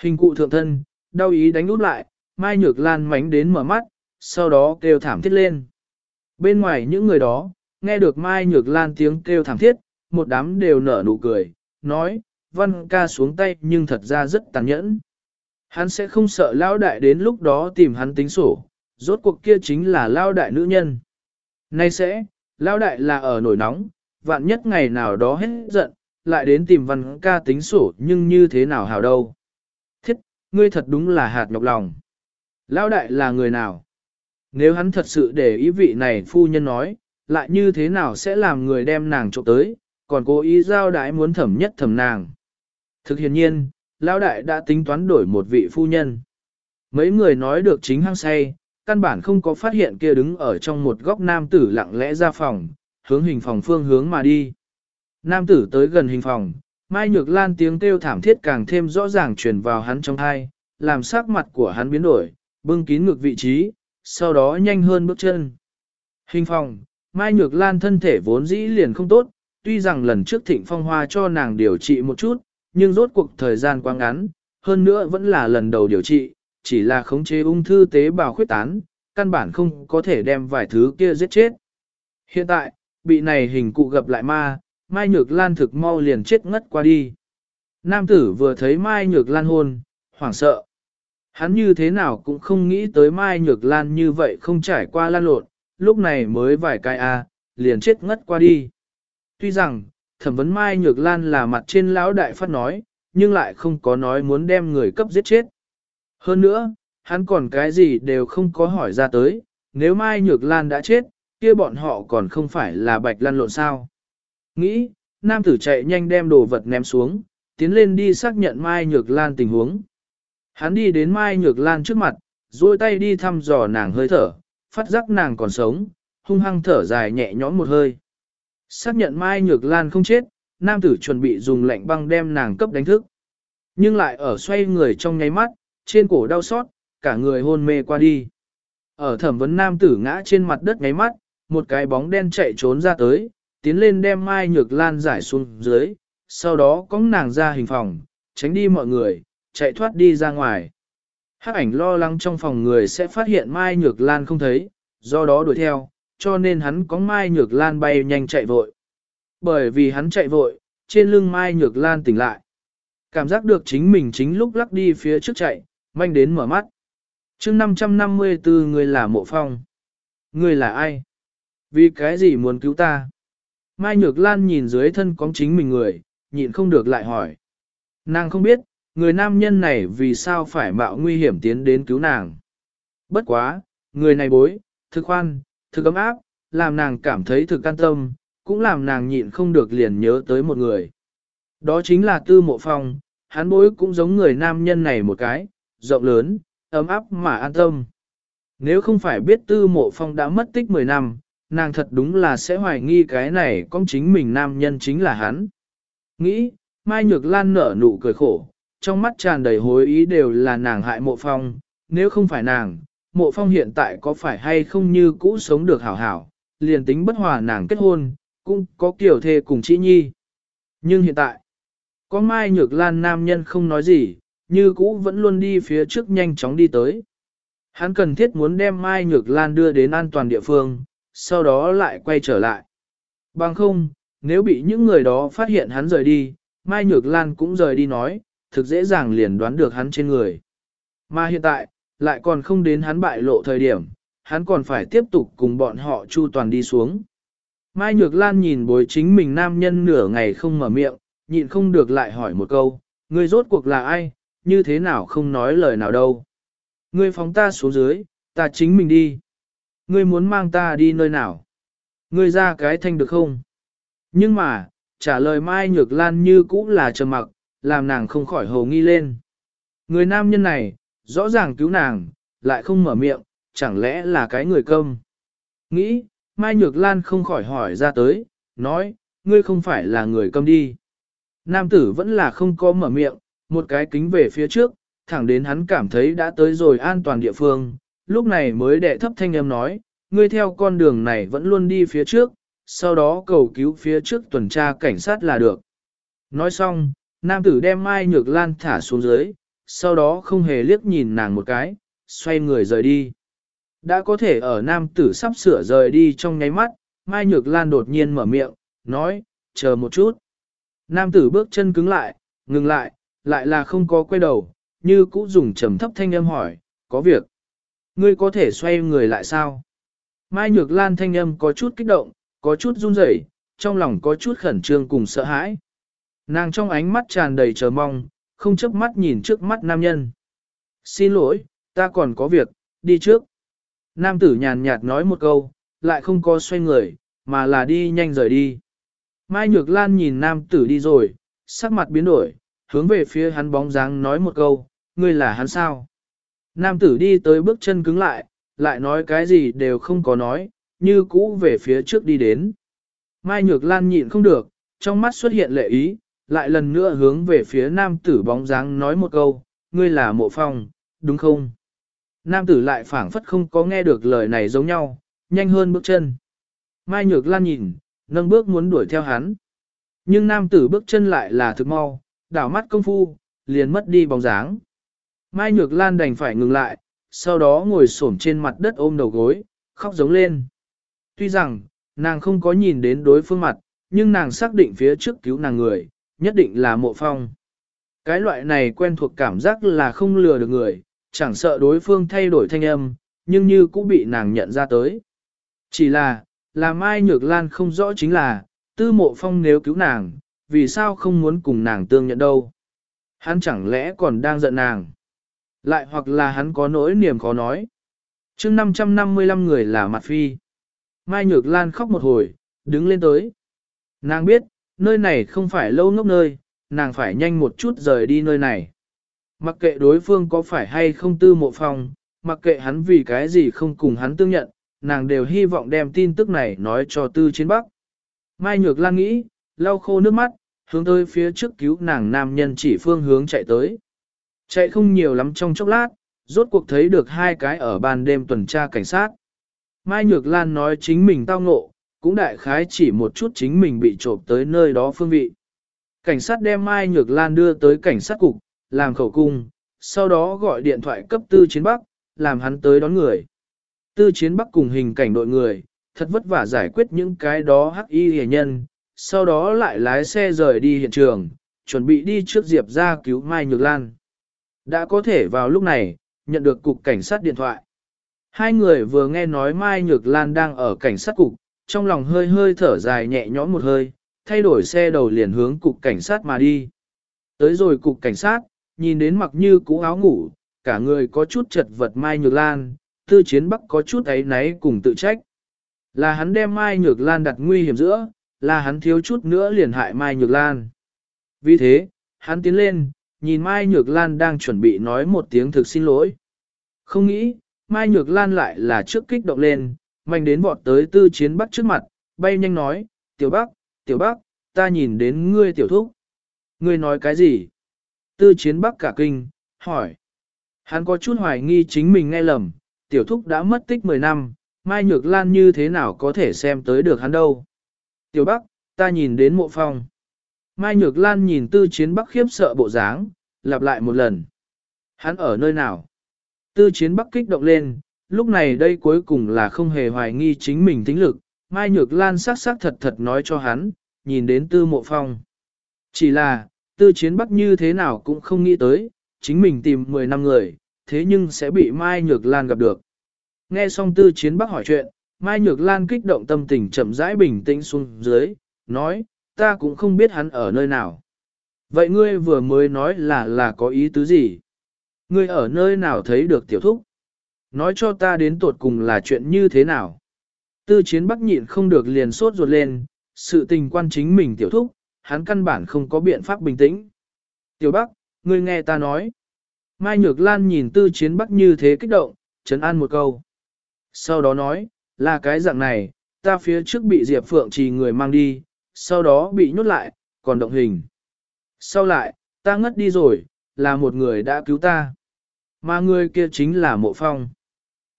Hình cụ thượng thân, đau ý đánh nút lại, Mai Nhược Lan mánh đến mở mắt, sau đó kêu thảm thiết lên. Bên ngoài những người đó, nghe được Mai Nhược Lan tiếng kêu thảm thiết, một đám đều nở nụ cười, nói, văn ca xuống tay nhưng thật ra rất tàn nhẫn. Hắn sẽ không sợ lao đại đến lúc đó tìm hắn tính sổ, rốt cuộc kia chính là lao đại nữ nhân. Nay sẽ, Lão đại là ở nổi nóng, vạn nhất ngày nào đó hết giận, lại đến tìm văn ca tính sổ nhưng như thế nào hào đâu. Thiết, ngươi thật đúng là hạt nhọc lòng. Lão đại là người nào? Nếu hắn thật sự để ý vị này phu nhân nói, lại như thế nào sẽ làm người đem nàng trộm tới, còn cố ý giao đại muốn thẩm nhất thẩm nàng. Thực hiện nhiên, Lão đại đã tính toán đổi một vị phu nhân. Mấy người nói được chính hăng say, căn bản không có phát hiện kia đứng ở trong một góc nam tử lặng lẽ ra phòng, hướng hình phòng phương hướng mà đi. Nam tử tới gần hình phòng, Mai Nhược Lan tiếng kêu thảm thiết càng thêm rõ ràng truyền vào hắn trong thai, làm sắc mặt của hắn biến đổi, bưng kín ngược vị trí, sau đó nhanh hơn bước chân. Hình phòng, Mai Nhược Lan thân thể vốn dĩ liền không tốt, tuy rằng lần trước thịnh phong hoa cho nàng điều trị một chút, nhưng rốt cuộc thời gian quá ngắn, hơn nữa vẫn là lần đầu điều trị, chỉ là khống chế ung thư tế bào khuyết tán, căn bản không có thể đem vài thứ kia giết chết. Hiện tại, bị này hình cụ gặp lại ma, Mai Nhược Lan thực mau liền chết ngất qua đi. Nam tử vừa thấy Mai Nhược Lan hôn, hoảng sợ. Hắn như thế nào cũng không nghĩ tới Mai Nhược Lan như vậy không trải qua lan lộn, lúc này mới vài cái a, liền chết ngất qua đi. Tuy rằng, thẩm vấn Mai Nhược Lan là mặt trên lão đại phát nói, nhưng lại không có nói muốn đem người cấp giết chết. Hơn nữa, hắn còn cái gì đều không có hỏi ra tới, nếu Mai Nhược Lan đã chết, kia bọn họ còn không phải là bạch lan lộn sao. Nghĩ, nam tử chạy nhanh đem đồ vật ném xuống, tiến lên đi xác nhận Mai Nhược Lan tình huống. Hắn đi đến Mai Nhược Lan trước mặt, duỗi tay đi thăm dò nàng hơi thở, phát giác nàng còn sống, hung hăng thở dài nhẹ nhõm một hơi. Xác nhận Mai Nhược Lan không chết, nam tử chuẩn bị dùng lạnh băng đem nàng cấp đánh thức. Nhưng lại ở xoay người trong nháy mắt, trên cổ đau xót, cả người hôn mê qua đi. Ở thẩm vấn nam tử ngã trên mặt đất ngáy mắt, một cái bóng đen chạy trốn ra tới, tiến lên đem Mai Nhược Lan giải xuống dưới, sau đó cõng nàng ra hình phòng, tránh đi mọi người, chạy thoát đi ra ngoài. Hắc ảnh lo lắng trong phòng người sẽ phát hiện Mai Nhược Lan không thấy, do đó đuổi theo, cho nên hắn có Mai Nhược Lan bay nhanh chạy vội. Bởi vì hắn chạy vội, trên lưng Mai Nhược Lan tỉnh lại. Cảm giác được chính mình chính lúc lắc đi phía trước chạy, manh đến mở mắt. chương 554 người là mộ phong. Người là ai? Vì cái gì muốn cứu ta? Mai Nhược Lan nhìn dưới thân có chính mình người, nhịn không được lại hỏi. Nàng không biết, người nam nhân này vì sao phải mạo nguy hiểm tiến đến cứu nàng. Bất quá, người này bối, thực khoan, thực ấm áp, làm nàng cảm thấy thực can tâm, cũng làm nàng nhịn không được liền nhớ tới một người. Đó chính là Tư Mộ Phong, hắn bối cũng giống người nam nhân này một cái, rộng lớn, ấm áp mà an tâm. Nếu không phải biết Tư Mộ Phong đã mất tích 10 năm, nàng thật đúng là sẽ hoài nghi cái này con chính mình nam nhân chính là hắn. Nghĩ, Mai Nhược Lan nở nụ cười khổ, trong mắt tràn đầy hối ý đều là nàng hại mộ phong, nếu không phải nàng, mộ phong hiện tại có phải hay không như cũ sống được hảo hảo, liền tính bất hòa nàng kết hôn, cũng có kiểu thê cùng chị Nhi. Nhưng hiện tại, có Mai Nhược Lan nam nhân không nói gì, như cũ vẫn luôn đi phía trước nhanh chóng đi tới. Hắn cần thiết muốn đem Mai Nhược Lan đưa đến an toàn địa phương, sau đó lại quay trở lại. Bằng không, nếu bị những người đó phát hiện hắn rời đi, Mai Nhược Lan cũng rời đi nói, thực dễ dàng liền đoán được hắn trên người. Mà hiện tại, lại còn không đến hắn bại lộ thời điểm, hắn còn phải tiếp tục cùng bọn họ chu toàn đi xuống. Mai Nhược Lan nhìn bối chính mình nam nhân nửa ngày không mở miệng, nhịn không được lại hỏi một câu, người rốt cuộc là ai, như thế nào không nói lời nào đâu. Ngươi phóng ta xuống dưới, ta chính mình đi. Ngươi muốn mang ta đi nơi nào? Ngươi ra cái thanh được không? Nhưng mà, trả lời Mai Nhược Lan như cũ là trầm mặc, làm nàng không khỏi hồ nghi lên. Người nam nhân này, rõ ràng cứu nàng, lại không mở miệng, chẳng lẽ là cái người công. Nghĩ, Mai Nhược Lan không khỏi hỏi ra tới, nói, ngươi không phải là người câm đi. Nam tử vẫn là không có mở miệng, một cái kính về phía trước, thẳng đến hắn cảm thấy đã tới rồi an toàn địa phương, lúc này mới đệ thấp thanh âm nói, ngươi theo con đường này vẫn luôn đi phía trước, sau đó cầu cứu phía trước tuần tra cảnh sát là được. Nói xong, nam tử đem Mai Nhược Lan thả xuống dưới, sau đó không hề liếc nhìn nàng một cái, xoay người rời đi. Đã có thể ở nam tử sắp sửa rời đi trong nháy mắt, Mai Nhược Lan đột nhiên mở miệng, nói, chờ một chút. Nam tử bước chân cứng lại, ngừng lại, lại là không có quay đầu, như cũ dùng trầm thấp thanh âm hỏi, có việc. Ngươi có thể xoay người lại sao? Mai Nhược Lan thanh âm có chút kích động, có chút run rẩy, trong lòng có chút khẩn trương cùng sợ hãi. Nàng trong ánh mắt tràn đầy chờ mong, không chớp mắt nhìn trước mắt nam nhân. Xin lỗi, ta còn có việc, đi trước. Nam tử nhàn nhạt nói một câu, lại không có xoay người, mà là đi nhanh rời đi. Mai Nhược Lan nhìn nam tử đi rồi, sắc mặt biến đổi, hướng về phía hắn bóng dáng nói một câu, ngươi là hắn sao? Nam tử đi tới bước chân cứng lại, lại nói cái gì đều không có nói, như cũ về phía trước đi đến. Mai Nhược Lan nhịn không được, trong mắt xuất hiện lệ ý, lại lần nữa hướng về phía nam tử bóng dáng nói một câu, ngươi là mộ phong, đúng không? Nam tử lại phảng phất không có nghe được lời này giống nhau, nhanh hơn bước chân. Mai Nhược Lan nhìn, nâng bước muốn đuổi theo hắn. Nhưng nam tử bước chân lại là thực mau, đảo mắt công phu, liền mất đi bóng dáng. Mai Nhược Lan đành phải ngừng lại, sau đó ngồi xổm trên mặt đất ôm đầu gối, khóc giống lên. Tuy rằng, nàng không có nhìn đến đối phương mặt, nhưng nàng xác định phía trước cứu nàng người, nhất định là mộ phong. Cái loại này quen thuộc cảm giác là không lừa được người, chẳng sợ đối phương thay đổi thanh âm, nhưng như cũng bị nàng nhận ra tới. Chỉ là, là Mai Nhược Lan không rõ chính là, tư mộ phong nếu cứu nàng, vì sao không muốn cùng nàng tương nhận đâu. Hắn chẳng lẽ còn đang giận nàng. Lại hoặc là hắn có nỗi niềm khó nói. chương 555 người là mặt phi. Mai Nhược Lan khóc một hồi, đứng lên tới. Nàng biết, nơi này không phải lâu ngốc nơi, nàng phải nhanh một chút rời đi nơi này. Mặc kệ đối phương có phải hay không tư mộ phòng mặc kệ hắn vì cái gì không cùng hắn tương nhận, nàng đều hy vọng đem tin tức này nói cho tư chiến bắc. Mai Nhược Lan nghĩ, lau khô nước mắt, hướng tới phía trước cứu nàng nam nhân chỉ phương hướng chạy tới. Chạy không nhiều lắm trong chốc lát, rốt cuộc thấy được hai cái ở ban đêm tuần tra cảnh sát. Mai Nhược Lan nói chính mình tao ngộ, cũng đại khái chỉ một chút chính mình bị trộm tới nơi đó phương vị. Cảnh sát đem Mai Nhược Lan đưa tới cảnh sát cục, làm khẩu cung, sau đó gọi điện thoại cấp tư chiến bắc, làm hắn tới đón người. Tư chiến bắc cùng hình cảnh đội người, thật vất vả giải quyết những cái đó hắc y hề nhân, sau đó lại lái xe rời đi hiện trường, chuẩn bị đi trước Diệp ra cứu Mai Nhược Lan. Đã có thể vào lúc này, nhận được cục cảnh sát điện thoại. Hai người vừa nghe nói Mai Nhược Lan đang ở cảnh sát cục, trong lòng hơi hơi thở dài nhẹ nhõm một hơi, thay đổi xe đầu liền hướng cục cảnh sát mà đi. Tới rồi cục cảnh sát, nhìn đến mặc như cũ áo ngủ, cả người có chút chật vật Mai Nhược Lan, tư chiến bắc có chút ấy náy cùng tự trách. Là hắn đem Mai Nhược Lan đặt nguy hiểm giữa, là hắn thiếu chút nữa liền hại Mai Nhược Lan. Vì thế, hắn tiến lên, nhìn Mai Nhược Lan đang chuẩn bị nói một tiếng thực xin lỗi. Không nghĩ, Mai Nhược Lan lại là trước kích động lên, mạnh đến vọt tới tư chiến bắc trước mặt, bay nhanh nói, tiểu bắc, tiểu bắc, ta nhìn đến ngươi tiểu thúc. Ngươi nói cái gì? Tư chiến bắc cả kinh, hỏi. Hắn có chút hoài nghi chính mình nghe lầm, tiểu thúc đã mất tích 10 năm, Mai Nhược Lan như thế nào có thể xem tới được hắn đâu. Tiểu Bắc, ta nhìn đến mộ phong. Mai Nhược Lan nhìn tư chiến Bắc khiếp sợ bộ dáng, lặp lại một lần. Hắn ở nơi nào? Tư chiến Bắc kích động lên, lúc này đây cuối cùng là không hề hoài nghi chính mình tính lực. Mai Nhược Lan sắc sắc thật thật nói cho hắn, nhìn đến tư mộ phong. Chỉ là, tư chiến Bắc như thế nào cũng không nghĩ tới, chính mình tìm 10 năm người, thế nhưng sẽ bị Mai Nhược Lan gặp được. Nghe xong tư chiến bắc hỏi chuyện, Mai Nhược Lan kích động tâm tình chậm rãi bình tĩnh xuống dưới, nói, ta cũng không biết hắn ở nơi nào. Vậy ngươi vừa mới nói là là có ý tứ gì? Ngươi ở nơi nào thấy được tiểu thúc? Nói cho ta đến tột cùng là chuyện như thế nào? Tư chiến bắc nhịn không được liền sốt ruột lên, sự tình quan chính mình tiểu thúc, hắn căn bản không có biện pháp bình tĩnh. Tiểu bắc, ngươi nghe ta nói. Mai Nhược Lan nhìn tư chiến bắc như thế kích động, chấn an một câu. Sau đó nói, là cái dạng này, ta phía trước bị Diệp Phượng trì người mang đi, sau đó bị nhốt lại, còn động hình. Sau lại, ta ngất đi rồi, là một người đã cứu ta. Mà người kia chính là mộ phong.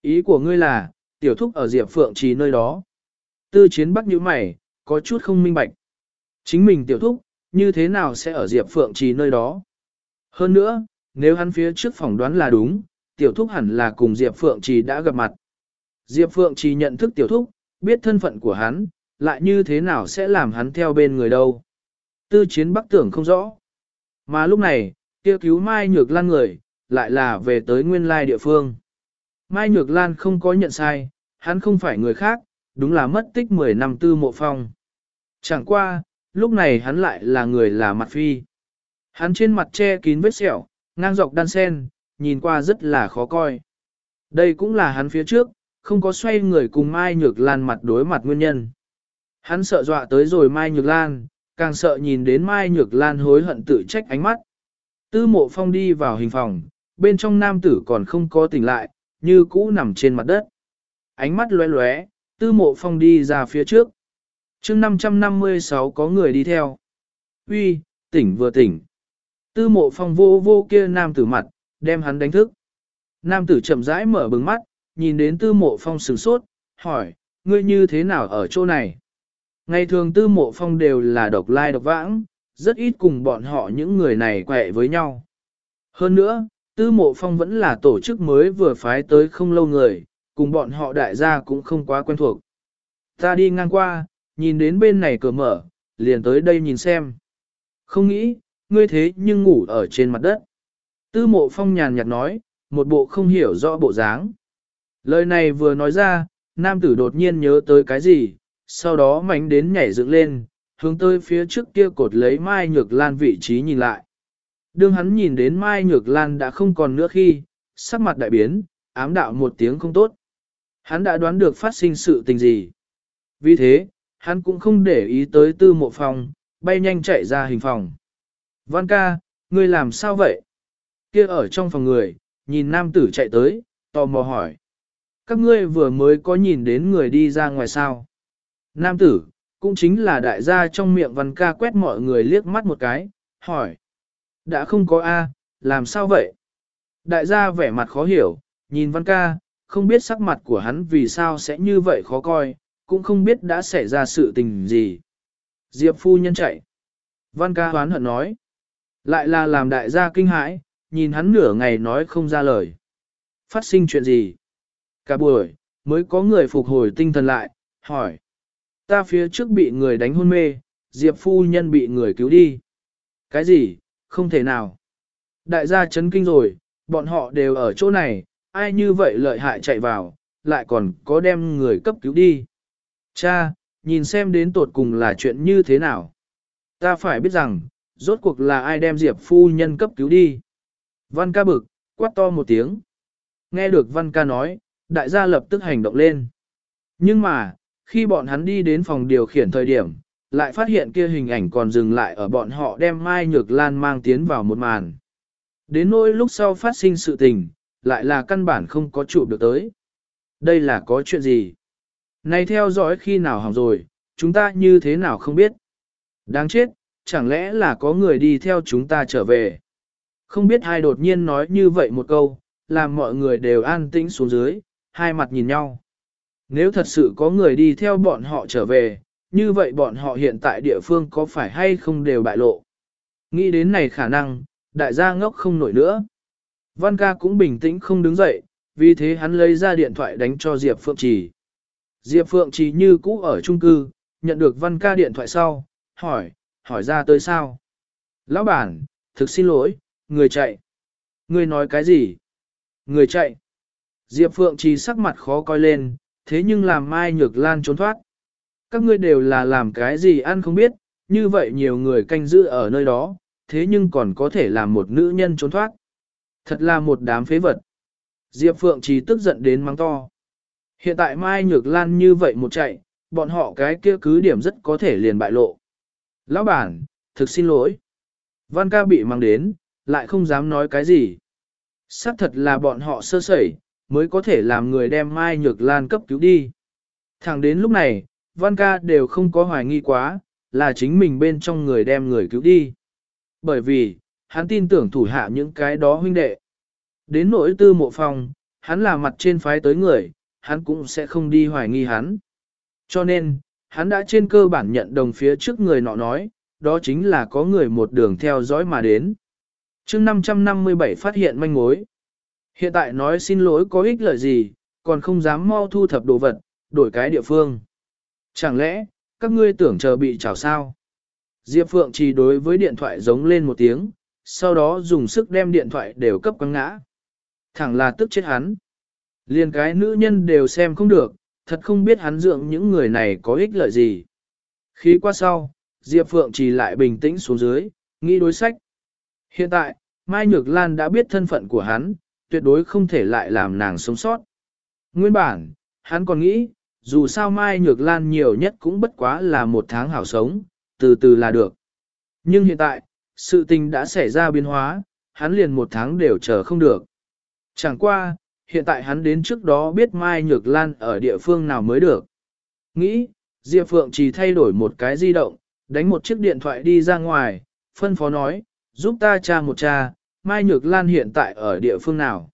Ý của ngươi là, tiểu thúc ở Diệp Phượng trì nơi đó. Tư chiến bắc như mày, có chút không minh bạch. Chính mình tiểu thúc, như thế nào sẽ ở Diệp Phượng trì nơi đó? Hơn nữa, nếu hắn phía trước phỏng đoán là đúng, tiểu thúc hẳn là cùng Diệp Phượng trì đã gặp mặt. Diệp Phượng chỉ nhận thức tiểu thúc, biết thân phận của hắn, lại như thế nào sẽ làm hắn theo bên người đâu. Tư chiến bắc tưởng không rõ. Mà lúc này, kia cứu Mai Nhược Lan người, lại là về tới nguyên lai địa phương. Mai Nhược Lan không có nhận sai, hắn không phải người khác, đúng là mất tích 10 năm tư mộ phong. Chẳng qua, lúc này hắn lại là người là mặt phi. Hắn trên mặt che kín vết sẹo, ngang dọc đan sen, nhìn qua rất là khó coi. Đây cũng là hắn phía trước, không có xoay người cùng Mai Nhược Lan mặt đối mặt nguyên nhân. Hắn sợ dọa tới rồi Mai Nhược Lan, càng sợ nhìn đến Mai Nhược Lan hối hận tự trách ánh mắt. Tư mộ phong đi vào hình phòng, bên trong nam tử còn không có tỉnh lại, như cũ nằm trên mặt đất. Ánh mắt lóe lóe, tư mộ phong đi ra phía trước. chương 556 có người đi theo. Uy, tỉnh vừa tỉnh. Tư mộ phong vô vô kia nam tử mặt, đem hắn đánh thức. Nam tử chậm rãi mở bừng mắt, nhìn đến tư mộ phong sửng sốt, hỏi, ngươi như thế nào ở chỗ này? Ngày thường tư mộ phong đều là độc lai độc vãng, rất ít cùng bọn họ những người này quẹ với nhau. Hơn nữa, tư mộ phong vẫn là tổ chức mới vừa phái tới không lâu người, cùng bọn họ đại gia cũng không quá quen thuộc. Ta đi ngang qua, nhìn đến bên này cửa mở, liền tới đây nhìn xem. Không nghĩ, ngươi thế nhưng ngủ ở trên mặt đất. Tư mộ phong nhàn nhạt nói, một bộ không hiểu rõ bộ dáng. Lời này vừa nói ra, nam tử đột nhiên nhớ tới cái gì, sau đó mánh đến nhảy dựng lên, hướng tới phía trước kia cột lấy Mai Nhược Lan vị trí nhìn lại. Đương hắn nhìn đến Mai Nhược Lan đã không còn nữa khi, sắc mặt đại biến, ám đạo một tiếng không tốt. Hắn đã đoán được phát sinh sự tình gì. Vì thế, hắn cũng không để ý tới tư mộ phòng, bay nhanh chạy ra hình phòng. Văn ca, ngươi làm sao vậy? Kia ở trong phòng người, nhìn nam tử chạy tới, tò mò hỏi. Các ngươi vừa mới có nhìn đến người đi ra ngoài sao? Nam tử, cũng chính là đại gia trong miệng văn ca quét mọi người liếc mắt một cái, hỏi. Đã không có A, làm sao vậy? Đại gia vẻ mặt khó hiểu, nhìn văn ca, không biết sắc mặt của hắn vì sao sẽ như vậy khó coi, cũng không biết đã xảy ra sự tình gì. Diệp phu nhân chạy. Văn ca hoán hận nói. Lại là làm đại gia kinh hãi, nhìn hắn nửa ngày nói không ra lời. Phát sinh chuyện gì? Cả buổi, mới có người phục hồi tinh thần lại, hỏi. Ta phía trước bị người đánh hôn mê, Diệp phu nhân bị người cứu đi. Cái gì? Không thể nào. Đại gia chấn kinh rồi, bọn họ đều ở chỗ này, ai như vậy lợi hại chạy vào, lại còn có đem người cấp cứu đi. Cha, nhìn xem đến tột cùng là chuyện như thế nào. Ta phải biết rằng, rốt cuộc là ai đem Diệp phu nhân cấp cứu đi. Văn ca bực, quát to một tiếng. Nghe được Văn ca nói, đại gia lập tức hành động lên. Nhưng mà, khi bọn hắn đi đến phòng điều khiển thời điểm, lại phát hiện kia hình ảnh còn dừng lại ở bọn họ đem Mai Nhược Lan mang tiến vào một màn. Đến nỗi lúc sau phát sinh sự tình, lại là căn bản không có trụ được tới. Đây là có chuyện gì? Này theo dõi khi nào hỏng rồi, chúng ta như thế nào không biết? Đáng chết, chẳng lẽ là có người đi theo chúng ta trở về? Không biết ai đột nhiên nói như vậy một câu, làm mọi người đều an tĩnh xuống dưới, hai mặt nhìn nhau. Nếu thật sự có người đi theo bọn họ trở về, như vậy bọn họ hiện tại địa phương có phải hay không đều bại lộ. Nghĩ đến này khả năng, đại gia ngốc không nổi nữa. Văn ca cũng bình tĩnh không đứng dậy, vì thế hắn lấy ra điện thoại đánh cho Diệp Phượng Trì. Diệp Phượng Trì như cũ ở trung cư, nhận được văn ca điện thoại sau, hỏi, hỏi ra tới sao? Lão bản, thực xin lỗi, người chạy. Người nói cái gì? Người chạy. Diệp Phượng Trì sắc mặt khó coi lên, thế nhưng làm Mai Nhược Lan trốn thoát. Các ngươi đều là làm cái gì ăn không biết, như vậy nhiều người canh giữ ở nơi đó, thế nhưng còn có thể làm một nữ nhân trốn thoát. Thật là một đám phế vật. Diệp Phượng Trì tức giận đến mắng to. Hiện tại Mai Nhược Lan như vậy một chạy, bọn họ cái kia cứ điểm rất có thể liền bại lộ. Lão bản, thực xin lỗi. Văn ca bị mang đến, lại không dám nói cái gì. Xác thật là bọn họ sơ sẩy, mới có thể làm người đem Mai Nhược Lan cấp cứu đi. Thẳng đến lúc này, Văn ca đều không có hoài nghi quá, là chính mình bên trong người đem người cứu đi. Bởi vì, hắn tin tưởng thủ hạ những cái đó huynh đệ. Đến nỗi tư mộ phòng, hắn là mặt trên phái tới người, hắn cũng sẽ không đi hoài nghi hắn. Cho nên, hắn đã trên cơ bản nhận đồng phía trước người nọ nói, đó chính là có người một đường theo dõi mà đến. chương 557 phát hiện manh mối. Hiện tại nói xin lỗi có ích lợi gì, còn không dám mau thu thập đồ vật, đổi cái địa phương. Chẳng lẽ, các ngươi tưởng chờ bị chảo sao? Diệp Phượng chỉ đối với điện thoại giống lên một tiếng, sau đó dùng sức đem điện thoại đều cấp quăng ngã. Thẳng là tức chết hắn. Liên cái nữ nhân đều xem không được, thật không biết hắn dưỡng những người này có ích lợi gì. Khi qua sau, Diệp Phượng chỉ lại bình tĩnh xuống dưới, nghĩ đối sách. Hiện tại, Mai Nhược Lan đã biết thân phận của hắn, tuyệt đối không thể lại làm nàng sống sót. Nguyên bản, hắn còn nghĩ, dù sao Mai Nhược Lan nhiều nhất cũng bất quá là một tháng hảo sống, từ từ là được. Nhưng hiện tại, sự tình đã xảy ra biến hóa, hắn liền một tháng đều chờ không được. Chẳng qua, hiện tại hắn đến trước đó biết Mai Nhược Lan ở địa phương nào mới được. Nghĩ, Diệp Phượng chỉ thay đổi một cái di động, đánh một chiếc điện thoại đi ra ngoài, phân phó nói, giúp ta tra một tra, Mai Nhược Lan hiện tại ở địa phương nào.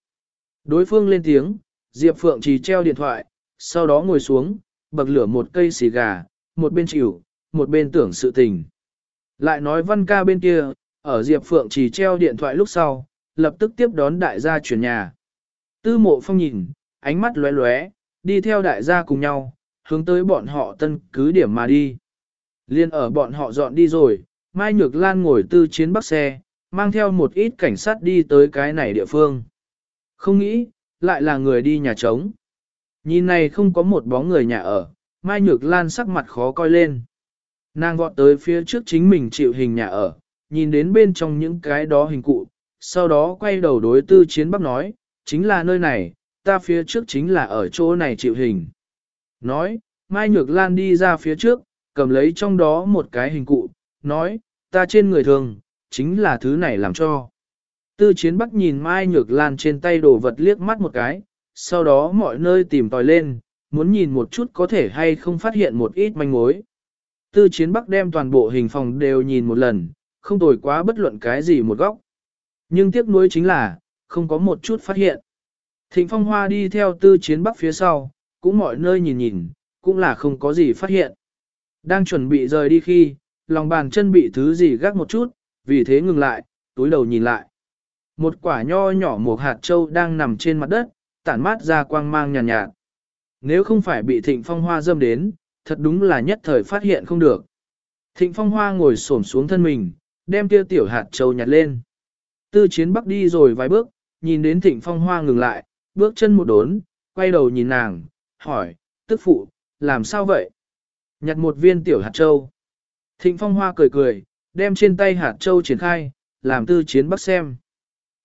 Đối phương lên tiếng, Diệp Phượng chỉ treo điện thoại, sau đó ngồi xuống, bậc lửa một cây xì gà, một bên chịu, một bên tưởng sự tình. Lại nói văn ca bên kia, ở Diệp Phượng chỉ treo điện thoại lúc sau, lập tức tiếp đón đại gia chuyển nhà. Tư mộ phong nhìn, ánh mắt lóe lóe, đi theo đại gia cùng nhau, hướng tới bọn họ tân cứ điểm mà đi. Liên ở bọn họ dọn đi rồi, Mai Nhược Lan ngồi tư chiến bắc xe, mang theo một ít cảnh sát đi tới cái này địa phương. Không nghĩ, lại là người đi nhà trống. Nhìn này không có một bóng người nhà ở, Mai Nhược Lan sắc mặt khó coi lên. Nàng vọt tới phía trước chính mình chịu hình nhà ở, nhìn đến bên trong những cái đó hình cụ, sau đó quay đầu đối tư chiến bắc nói, chính là nơi này, ta phía trước chính là ở chỗ này chịu hình. Nói, Mai Nhược Lan đi ra phía trước, cầm lấy trong đó một cái hình cụ, nói, ta trên người thường, chính là thứ này làm cho. Tư chiến bắc nhìn Mai Nhược Lan trên tay đồ vật liếc mắt một cái, sau đó mọi nơi tìm tòi lên, muốn nhìn một chút có thể hay không phát hiện một ít manh mối. Tư chiến bắc đem toàn bộ hình phòng đều nhìn một lần, không tồi quá bất luận cái gì một góc. Nhưng tiếc nuối chính là, không có một chút phát hiện. Thịnh phong hoa đi theo tư chiến bắc phía sau, cũng mọi nơi nhìn nhìn, cũng là không có gì phát hiện. Đang chuẩn bị rời đi khi, lòng bàn chân bị thứ gì gác một chút, vì thế ngừng lại, túi đầu nhìn lại. Một quả nho nhỏ một hạt trâu đang nằm trên mặt đất, tản mát ra quang mang nhàn nhạt, nhạt. Nếu không phải bị thịnh phong hoa dâm đến, thật đúng là nhất thời phát hiện không được. Thịnh phong hoa ngồi xổm xuống thân mình, đem kia tiểu hạt trâu nhặt lên. Tư chiến bắc đi rồi vài bước, nhìn đến thịnh phong hoa ngừng lại, bước chân một đốn, quay đầu nhìn nàng, hỏi, tức phụ, làm sao vậy? Nhặt một viên tiểu hạt trâu. Thịnh phong hoa cười cười, đem trên tay hạt châu triển khai, làm tư chiến bắc xem.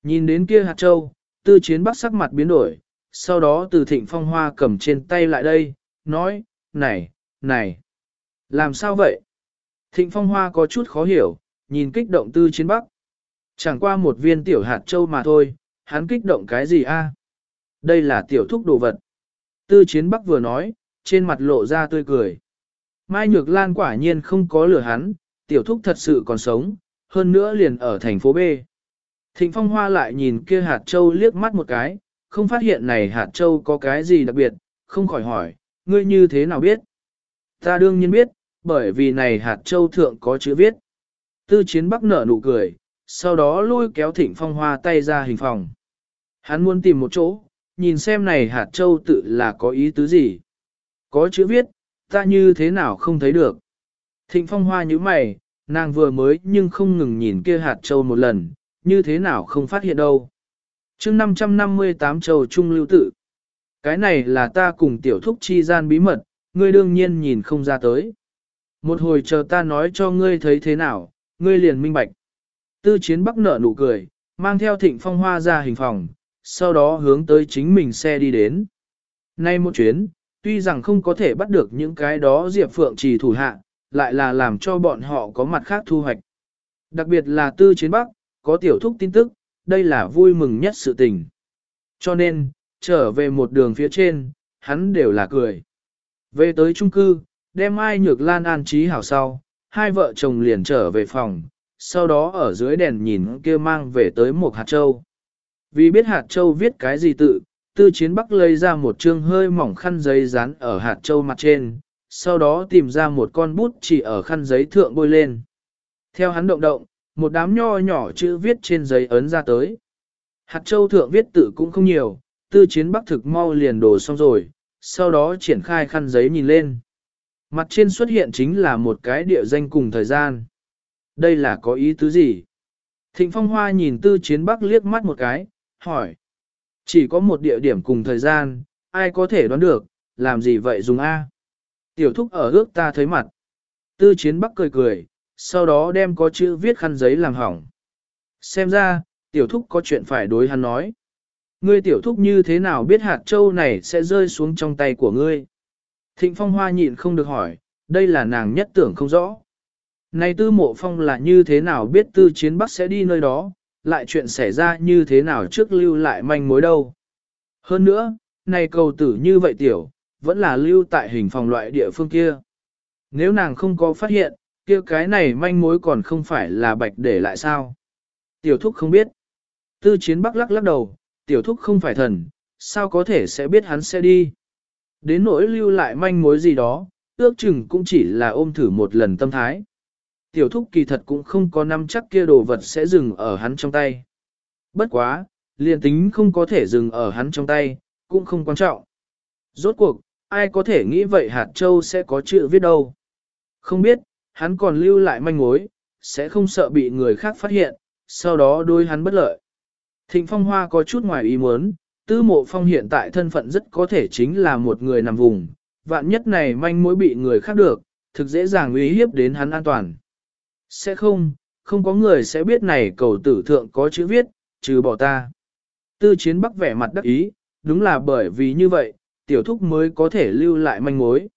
Nhìn đến kia hạt châu, tư chiến bắc sắc mặt biến đổi, sau đó từ thịnh phong hoa cầm trên tay lại đây, nói, này, này, làm sao vậy? Thịnh phong hoa có chút khó hiểu, nhìn kích động tư chiến bắc. Chẳng qua một viên tiểu hạt châu mà thôi, hắn kích động cái gì a? Đây là tiểu thúc đồ vật. Tư chiến bắc vừa nói, trên mặt lộ ra tươi cười. Mai Nhược Lan quả nhiên không có lửa hắn, tiểu thúc thật sự còn sống, hơn nữa liền ở thành phố B. Thịnh Phong Hoa lại nhìn kia hạt châu liếc mắt một cái, không phát hiện này hạt châu có cái gì đặc biệt, không khỏi hỏi, ngươi như thế nào biết? Ta đương nhiên biết, bởi vì này hạt châu thượng có chữ viết. Tư chiến bắc nở nụ cười, sau đó lôi kéo thịnh phong hoa tay ra hình phòng. Hắn muốn tìm một chỗ, nhìn xem này hạt châu tự là có ý tứ gì. Có chữ viết, ta như thế nào không thấy được. Thịnh phong hoa như mày, nàng vừa mới nhưng không ngừng nhìn kia hạt châu một lần, như thế nào không phát hiện đâu. chương 558 châu trung lưu tự. Cái này là ta cùng tiểu thúc chi gian bí mật, ngươi đương nhiên nhìn không ra tới. Một hồi chờ ta nói cho ngươi thấy thế nào, ngươi liền minh bạch. Tư chiến bắc nở nụ cười, mang theo thịnh phong hoa ra hình phòng, sau đó hướng tới chính mình xe đi đến. Nay một chuyến, tuy rằng không có thể bắt được những cái đó Diệp Phượng trì thủ hạ, lại là làm cho bọn họ có mặt khác thu hoạch. Đặc biệt là tư chiến bắc, có tiểu thúc tin tức, đây là vui mừng nhất sự tình. Cho nên, trở về một đường phía trên, hắn đều là cười. Về tới trung cư, đem ai nhược lan an trí hảo sau, hai vợ chồng liền trở về phòng, sau đó ở dưới đèn nhìn kia mang về tới một hạt châu. Vì biết hạt châu viết cái gì tự, tư chiến bắc lấy ra một chương hơi mỏng khăn giấy dán ở hạt châu mặt trên, sau đó tìm ra một con bút chỉ ở khăn giấy thượng bôi lên. Theo hắn động động, một đám nho nhỏ chữ viết trên giấy ấn ra tới. Hạt châu thượng viết tự cũng không nhiều, tư chiến bắc thực mau liền đổ xong rồi, sau đó triển khai khăn giấy nhìn lên. Mặt trên xuất hiện chính là một cái địa danh cùng thời gian. Đây là có ý tứ gì? Thịnh Phong Hoa nhìn Tư Chiến Bắc liếc mắt một cái, hỏi. Chỉ có một địa điểm cùng thời gian, ai có thể đoán được, làm gì vậy dùng A? Tiểu thúc ở ước ta thấy mặt. Tư Chiến Bắc cười cười, sau đó đem có chữ viết khăn giấy làm hỏng. Xem ra, tiểu thúc có chuyện phải đối hắn nói. Ngươi tiểu thúc như thế nào biết hạt châu này sẽ rơi xuống trong tay của ngươi? Thịnh Phong Hoa nhịn không được hỏi, đây là nàng nhất tưởng không rõ. Này tư mộ phong là như thế nào biết tư chiến bắc sẽ đi nơi đó, lại chuyện xảy ra như thế nào trước lưu lại manh mối đâu. Hơn nữa, này cầu tử như vậy tiểu, vẫn là lưu tại hình phòng loại địa phương kia. Nếu nàng không có phát hiện, kia cái này manh mối còn không phải là bạch để lại sao. Tiểu thúc không biết. Tư chiến bắc lắc lắc đầu, tiểu thúc không phải thần, sao có thể sẽ biết hắn sẽ đi. Đến nỗi lưu lại manh mối gì đó, ước chừng cũng chỉ là ôm thử một lần tâm thái. Tiểu thúc kỳ thật cũng không có năm chắc kia đồ vật sẽ dừng ở hắn trong tay. Bất quá, liền tính không có thể dừng ở hắn trong tay, cũng không quan trọng. Rốt cuộc, ai có thể nghĩ vậy hạt châu sẽ có chữ viết đâu. Không biết, hắn còn lưu lại manh mối, sẽ không sợ bị người khác phát hiện, sau đó đôi hắn bất lợi. Thịnh Phong Hoa có chút ngoài ý muốn, tư mộ phong hiện tại thân phận rất có thể chính là một người nằm vùng, vạn nhất này manh mối bị người khác được, thực dễ dàng uy hiếp đến hắn an toàn. Sẽ không, không có người sẽ biết này cầu tử thượng có chữ viết, trừ bỏ ta. Tư chiến bắc vẻ mặt đắc ý, đúng là bởi vì như vậy, tiểu thúc mới có thể lưu lại manh mối.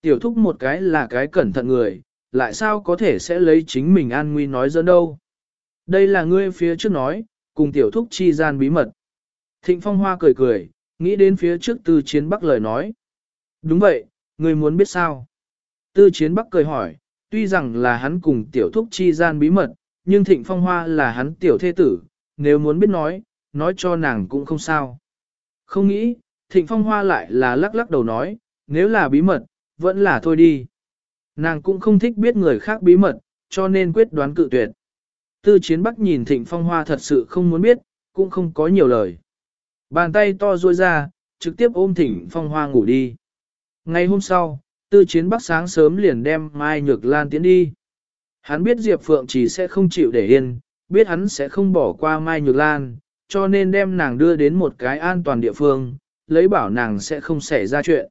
Tiểu thúc một cái là cái cẩn thận người, lại sao có thể sẽ lấy chính mình an nguy nói dẫn đâu. Đây là ngươi phía trước nói, cùng tiểu thúc chi gian bí mật. Thịnh Phong Hoa cười cười, nghĩ đến phía trước tư chiến bắc lời nói. Đúng vậy, ngươi muốn biết sao? Tư chiến bắc cười hỏi, tuy rằng là hắn cùng tiểu thúc chi gian bí mật, nhưng Thịnh Phong Hoa là hắn tiểu thê tử, nếu muốn biết nói, nói cho nàng cũng không sao. Không nghĩ, Thịnh Phong Hoa lại là lắc lắc đầu nói, nếu là bí mật, vẫn là thôi đi. Nàng cũng không thích biết người khác bí mật, cho nên quyết đoán cự tuyệt. Tư chiến bắc nhìn Thịnh Phong Hoa thật sự không muốn biết, cũng không có nhiều lời. Bàn tay to ruôi ra, trực tiếp ôm Thịnh Phong Hoa ngủ đi. Ngày hôm sau, tư chiến bắc sáng sớm liền đem Mai Nhược Lan tiến đi. Hắn biết Diệp Phượng chỉ sẽ không chịu để yên, biết hắn sẽ không bỏ qua Mai Nhược Lan, cho nên đem nàng đưa đến một cái an toàn địa phương, lấy bảo nàng sẽ không xảy ra chuyện.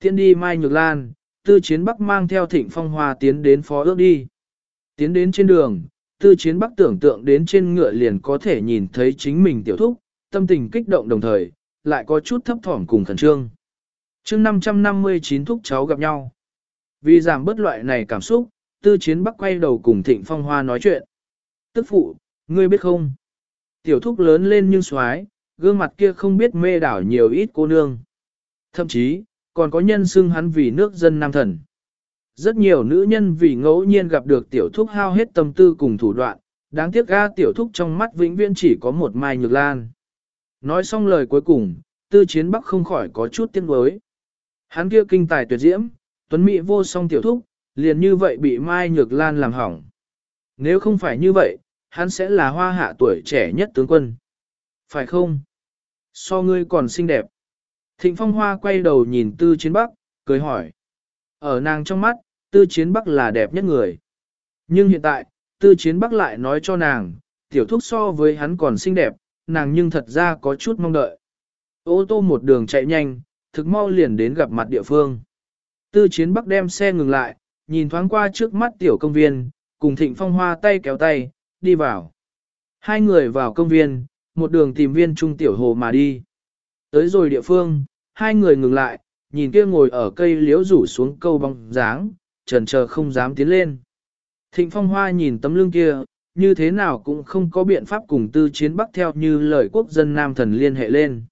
Tiến đi Mai Nhược Lan, tư chiến bắc mang theo thịnh phong hoa tiến đến phó ước đi. Tiến đến trên đường, tư chiến bắc tưởng tượng đến trên ngựa liền có thể nhìn thấy chính mình tiểu thúc, tâm tình kích động đồng thời, lại có chút thấp thỏm cùng khẩn trương. chương 559 thúc cháu gặp nhau. Vì giảm bớt loại này cảm xúc, tư chiến bắc quay đầu cùng thịnh phong hoa nói chuyện. Tức phụ, ngươi biết không? Tiểu thúc lớn lên nhưng xoái, gương mặt kia không biết mê đảo nhiều ít cô nương. Thậm chí, còn có nhân xưng hắn vì nước dân nam thần. Rất nhiều nữ nhân vì ngẫu nhiên gặp được tiểu thúc hao hết tâm tư cùng thủ đoạn, đáng tiếc ga tiểu thúc trong mắt vĩnh viễn chỉ có một mai nhược lan. Nói xong lời cuối cùng, tư chiến bắc không khỏi có chút tiếc nuối. Hắn kia kinh tài tuyệt diễm, tuấn mỹ vô song tiểu thúc, liền như vậy bị mai nhược lan làm hỏng. Nếu không phải như vậy, hắn sẽ là hoa hạ tuổi trẻ nhất tướng quân. Phải không? So ngươi còn xinh đẹp. Thịnh Phong Hoa quay đầu nhìn Tư Chiến Bắc, cười hỏi. Ở nàng trong mắt, Tư Chiến Bắc là đẹp nhất người. Nhưng hiện tại, Tư Chiến Bắc lại nói cho nàng, tiểu thúc so với hắn còn xinh đẹp, nàng nhưng thật ra có chút mong đợi. Ô tô một đường chạy nhanh, thực mau liền đến gặp mặt địa phương. Tư Chiến Bắc đem xe ngừng lại, nhìn thoáng qua trước mắt tiểu công viên, cùng Thịnh Phong Hoa tay kéo tay, đi vào. Hai người vào công viên, một đường tìm viên trung tiểu hồ mà đi. Tới rồi địa phương, hai người ngừng lại, nhìn kia ngồi ở cây liễu rủ xuống câu bóng dáng, trần chờ không dám tiến lên. Thịnh phong hoa nhìn tấm lưng kia, như thế nào cũng không có biện pháp cùng tư chiến bắc theo như lời quốc dân nam thần liên hệ lên.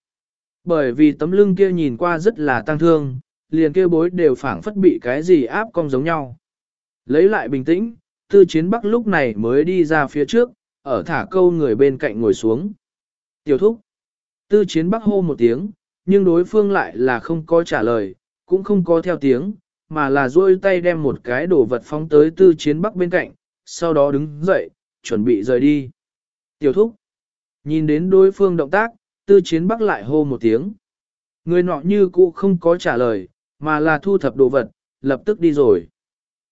Bởi vì tấm lưng kia nhìn qua rất là tăng thương, liền kia bối đều phảng phất bị cái gì áp cong giống nhau. Lấy lại bình tĩnh, tư chiến bắc lúc này mới đi ra phía trước, ở thả câu người bên cạnh ngồi xuống. Tiểu thúc. Tư chiến bắc hô một tiếng, nhưng đối phương lại là không có trả lời, cũng không có theo tiếng, mà là duỗi tay đem một cái đồ vật phóng tới tư chiến bắc bên cạnh, sau đó đứng dậy, chuẩn bị rời đi. Tiểu thúc. Nhìn đến đối phương động tác, tư chiến bắc lại hô một tiếng. Người nọ như cũ không có trả lời, mà là thu thập đồ vật, lập tức đi rồi.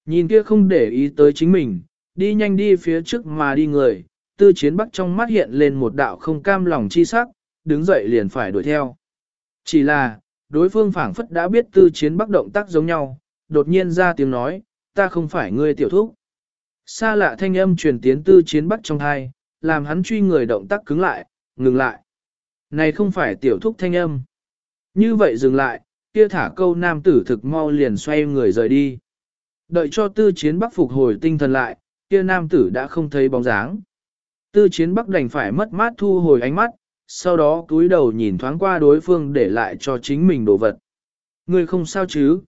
Nhìn kia không để ý tới chính mình, đi nhanh đi phía trước mà đi người, tư chiến bắc trong mắt hiện lên một đạo không cam lòng chi sắc, đứng dậy liền phải đuổi theo. Chỉ là, đối phương phảng phất đã biết tư chiến bắc động tác giống nhau, đột nhiên ra tiếng nói, ta không phải ngươi tiểu thúc. Xa lạ thanh âm truyền tiến tư chiến bắc trong hai, làm hắn truy người động tác cứng lại, ngừng lại. Này không phải tiểu thúc thanh âm. Như vậy dừng lại, kia thả câu nam tử thực mau liền xoay người rời đi. Đợi cho tư chiến bắc phục hồi tinh thần lại, kia nam tử đã không thấy bóng dáng. Tư chiến bắc đành phải mất mát thu hồi ánh mắt, sau đó cúi đầu nhìn thoáng qua đối phương để lại cho chính mình đồ vật. Người không sao chứ?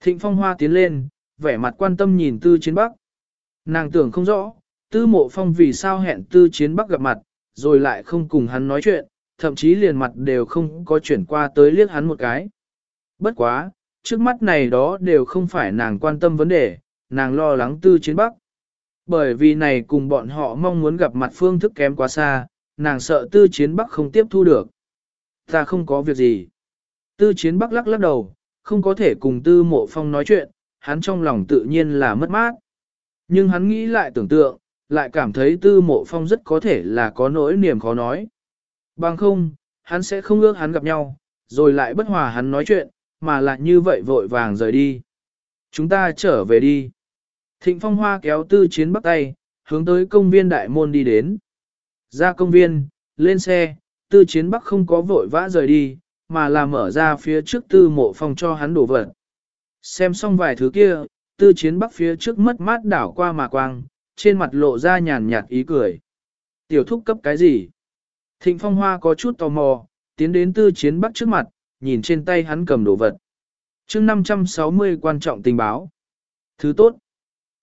Thịnh phong hoa tiến lên, vẻ mặt quan tâm nhìn tư chiến bắc. Nàng tưởng không rõ, tư mộ phong vì sao hẹn tư chiến bắc gặp mặt, rồi lại không cùng hắn nói chuyện, thậm chí liền mặt đều không có chuyển qua tới liếc hắn một cái. Bất quá, trước mắt này đó đều không phải nàng quan tâm vấn đề, nàng lo lắng tư chiến bắc. Bởi vì này cùng bọn họ mong muốn gặp mặt phương thức kém quá xa, nàng sợ tư chiến bắc không tiếp thu được. Ta không có việc gì. Tư chiến bắc lắc lắc đầu, không có thể cùng tư mộ phong nói chuyện, hắn trong lòng tự nhiên là mất mát. Nhưng hắn nghĩ lại tưởng tượng, lại cảm thấy tư mộ phong rất có thể là có nỗi niềm khó nói. Bằng không, hắn sẽ không ước hắn gặp nhau, rồi lại bất hòa hắn nói chuyện, mà lại như vậy vội vàng rời đi. Chúng ta trở về đi. Thịnh phong hoa kéo tư chiến bắt tay, hướng tới công viên đại môn đi đến. Ra công viên, lên xe, tư chiến bắc không có vội vã rời đi, mà là mở ra phía trước tư mộ phong cho hắn đổ vật. Xem xong vài thứ kia, tư chiến bắc phía trước mất mát đảo qua mà quang, trên mặt lộ ra nhàn nhạt ý cười. Tiểu thúc cấp cái gì? Thịnh phong hoa có chút tò mò, tiến đến tư chiến bắc trước mặt, nhìn trên tay hắn cầm đồ vật. chương 560 quan trọng tình báo. Thứ tốt.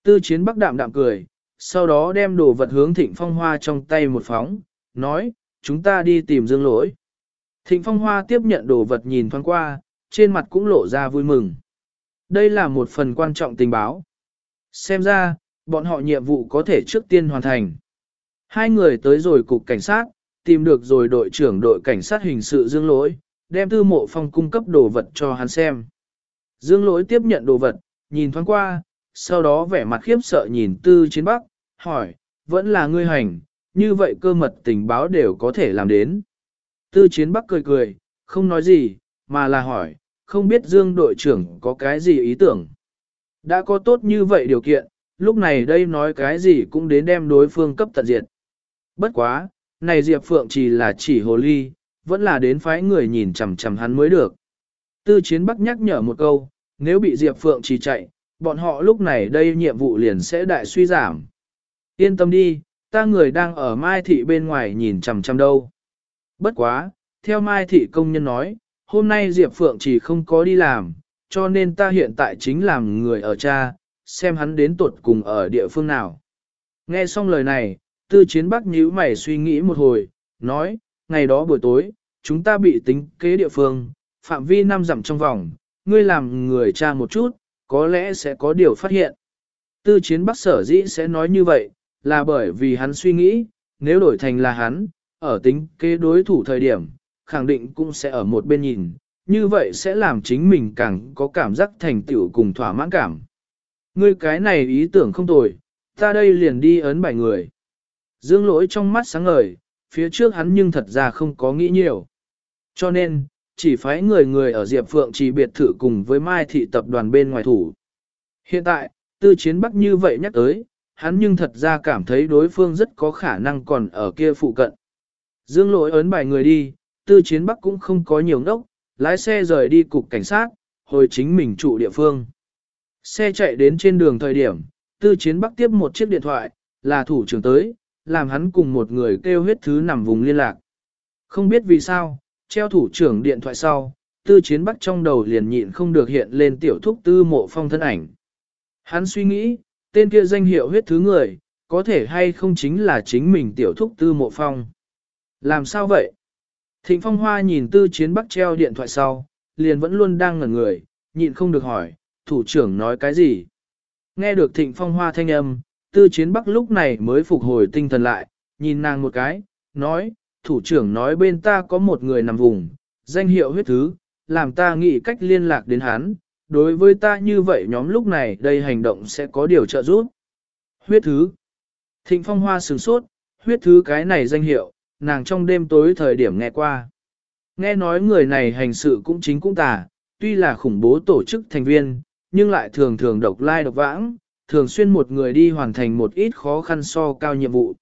Tư chiến bắc đạm đạm cười, sau đó đem đồ vật hướng thịnh phong hoa trong tay một phóng, nói, chúng ta đi tìm dương lỗi. Thịnh phong hoa tiếp nhận đồ vật nhìn thoáng qua, trên mặt cũng lộ ra vui mừng. Đây là một phần quan trọng tình báo. Xem ra, bọn họ nhiệm vụ có thể trước tiên hoàn thành. Hai người tới rồi cục cảnh sát, tìm được rồi đội trưởng đội cảnh sát hình sự Dương Lỗi, đem tư mộ phong cung cấp đồ vật cho hắn xem. Dương Lỗi tiếp nhận đồ vật, nhìn thoáng qua, sau đó vẻ mặt khiếp sợ nhìn tư chiến bắc, hỏi, vẫn là ngươi hành, như vậy cơ mật tình báo đều có thể làm đến. Tư chiến bắc cười cười, không nói gì, mà là hỏi, không biết Dương đội trưởng có cái gì ý tưởng. Đã có tốt như vậy điều kiện, lúc này đây nói cái gì cũng đến đem đối phương cấp tận diệt. Bất quá, này Diệp Phượng chỉ là chỉ hồ ly, vẫn là đến phái người nhìn chằm chằm hắn mới được. Tư chiến bắc nhắc nhở một câu, nếu bị Diệp Phượng chỉ chạy, bọn họ lúc này đây nhiệm vụ liền sẽ đại suy giảm. Yên tâm đi, ta người đang ở Mai Thị bên ngoài nhìn chằm chằm đâu. Bất quá, theo Mai Thị công nhân nói, hôm nay Diệp Phượng chỉ không có đi làm, cho nên ta hiện tại chính làm người ở cha, xem hắn đến tuột cùng ở địa phương nào. Nghe xong lời này, tư chiến bắc nhíu mày suy nghĩ một hồi, nói, ngày đó buổi tối, chúng ta bị tính kế địa phương, phạm vi năm dặm trong vòng, ngươi làm người cha một chút, có lẽ sẽ có điều phát hiện. Tư chiến bắc sở dĩ sẽ nói như vậy, là bởi vì hắn suy nghĩ, nếu đổi thành là hắn, ở tính kế đối thủ thời điểm, khẳng định cũng sẽ ở một bên nhìn, như vậy sẽ làm chính mình càng có cảm giác thành tựu cùng thỏa mãn cảm. Ngươi cái này ý tưởng không tồi, ta đây liền đi ấn bài người. Dương lỗi trong mắt sáng ngời, phía trước hắn nhưng thật ra không có nghĩ nhiều. Cho nên, chỉ phái người người ở Diệp Phượng chỉ biệt thự cùng với Mai Thị tập đoàn bên ngoài thủ. Hiện tại, tư chiến bắc như vậy nhắc tới, hắn nhưng thật ra cảm thấy đối phương rất có khả năng còn ở kia phụ cận. Dương lỗi ấn bài người đi, tư chiến bắc cũng không có nhiều ngốc, lái xe rời đi cục cảnh sát, hồi chính mình trụ địa phương. Xe chạy đến trên đường thời điểm, tư chiến bắc tiếp một chiếc điện thoại, là thủ trưởng tới, làm hắn cùng một người kêu huyết thứ nằm vùng liên lạc. Không biết vì sao, treo thủ trưởng điện thoại sau, tư chiến bắc trong đầu liền nhịn không được hiện lên tiểu thúc tư mộ phong thân ảnh. Hắn suy nghĩ, tên kia danh hiệu huyết thứ người, có thể hay không chính là chính mình tiểu thúc tư mộ phong. Làm sao vậy? Thịnh phong hoa nhìn tư chiến bắc treo điện thoại sau, liền vẫn luôn đang ngẩn người, nhịn không được hỏi, thủ trưởng nói cái gì? Nghe được thịnh phong hoa thanh âm, tư chiến bắc lúc này mới phục hồi tinh thần lại, nhìn nàng một cái, nói, thủ trưởng nói bên ta có một người nằm vùng, danh hiệu huyết thứ, làm ta nghĩ cách liên lạc đến hắn, đối với ta như vậy nhóm lúc này đây hành động sẽ có điều trợ giúp. Huyết thứ. Thịnh phong hoa sửng sốt, huyết thứ cái này danh hiệu, nàng trong đêm tối thời điểm nghe qua. Nghe nói người này hành sự cũng chính cũng tà, tuy là khủng bố tổ chức thành viên, nhưng lại thường thường độc lai độc vãng, thường xuyên một người đi hoàn thành một ít khó khăn so cao nhiệm vụ.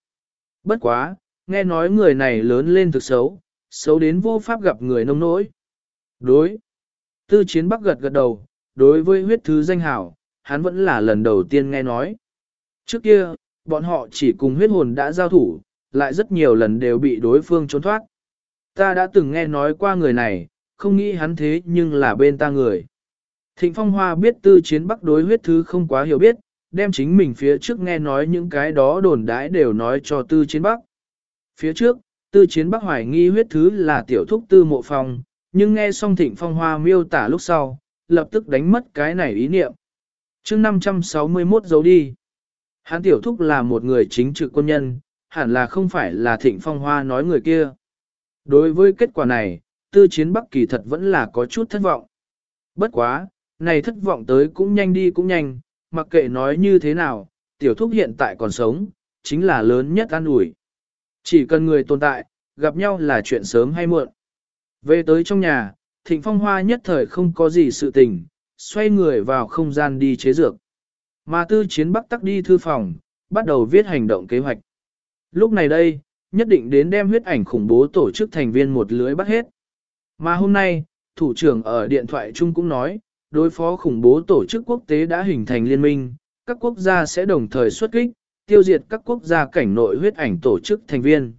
Bất quá, nghe nói người này lớn lên thực xấu, xấu đến vô pháp gặp người nông nỗi. Đối. Tư chiến bắc gật gật đầu, đối với huyết thứ danh hảo, hắn vẫn là lần đầu tiên nghe nói. Trước kia, bọn họ chỉ cùng huyết hồn đã giao thủ, lại rất nhiều lần đều bị đối phương trốn thoát. Ta đã từng nghe nói qua người này, không nghĩ hắn thế nhưng là bên ta người. Thịnh Phong Hoa biết tư chiến bắc đối huyết thứ không quá hiểu biết, đem chính mình phía trước nghe nói những cái đó đồn đãi đều nói cho tư chiến bắc. Phía trước, tư chiến bắc hoài nghi huyết thứ là tiểu thúc tư mộ phong, nhưng nghe xong thịnh phong hoa miêu tả lúc sau, lập tức đánh mất cái này ý niệm. chương 561 giấu đi. Hán tiểu thúc là một người chính trực quân nhân, hẳn là không phải là thịnh phong hoa nói người kia. Đối với kết quả này, tư chiến bắc kỳ thật vẫn là có chút thất vọng. Bất quá, này thất vọng tới cũng nhanh đi cũng nhanh, mặc kệ nói như thế nào, tiểu thúc hiện tại còn sống, chính là lớn nhất an ủi. Chỉ cần người tồn tại, gặp nhau là chuyện sớm hay muộn. Về tới trong nhà, thịnh phong hoa nhất thời không có gì sự tình, xoay người vào không gian đi chế dược. Mà tư chiến bắc tắc đi thư phòng, bắt đầu viết hành động kế hoạch. Lúc này đây, nhất định đến đem huyết ảnh khủng bố tổ chức thành viên một lưới bắt hết. Mà hôm nay, thủ trưởng ở điện thoại chung cũng nói, đối phó khủng bố tổ chức quốc tế đã hình thành liên minh, các quốc gia sẽ đồng thời xuất kích, tiêu diệt các quốc gia cảnh nội huyết ảnh tổ chức thành viên.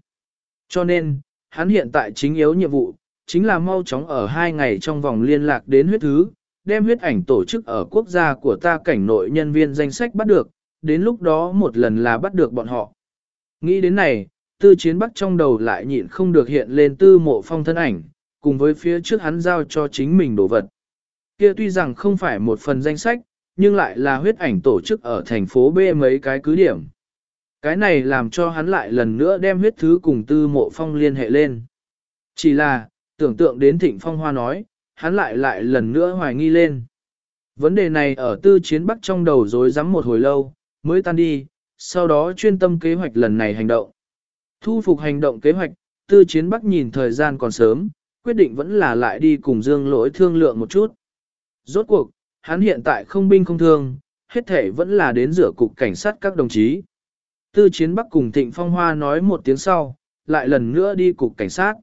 Cho nên, hắn hiện tại chính yếu nhiệm vụ, chính là mau chóng ở hai ngày trong vòng liên lạc đến huyết thứ, đem huyết ảnh tổ chức ở quốc gia của ta cảnh nội nhân viên danh sách bắt được, đến lúc đó một lần là bắt được bọn họ. Nghĩ đến này, tư chiến bắc trong đầu lại nhịn không được hiện lên tư mộ phong thân ảnh, cùng với phía trước hắn giao cho chính mình đồ vật. Kia tuy rằng không phải một phần danh sách, nhưng lại là huyết ảnh tổ chức ở thành phố B mấy cái cứ điểm. Cái này làm cho hắn lại lần nữa đem huyết thứ cùng tư mộ phong liên hệ lên. Chỉ là, tưởng tượng đến thịnh phong hoa nói, hắn lại lại lần nữa hoài nghi lên. Vấn đề này ở tư chiến bắc trong đầu rối rắm một hồi lâu, mới tan đi, sau đó chuyên tâm kế hoạch lần này hành động. Thu phục hành động kế hoạch, tư chiến bắc nhìn thời gian còn sớm, quyết định vẫn là lại đi cùng dương lỗi thương lượng một chút. Rốt cuộc, hắn hiện tại không binh không thương, hết thể vẫn là đến rửa cục cảnh sát các đồng chí. Tư chiến bắc cùng thịnh phong hoa nói một tiếng sau, lại lần nữa đi cục cảnh sát.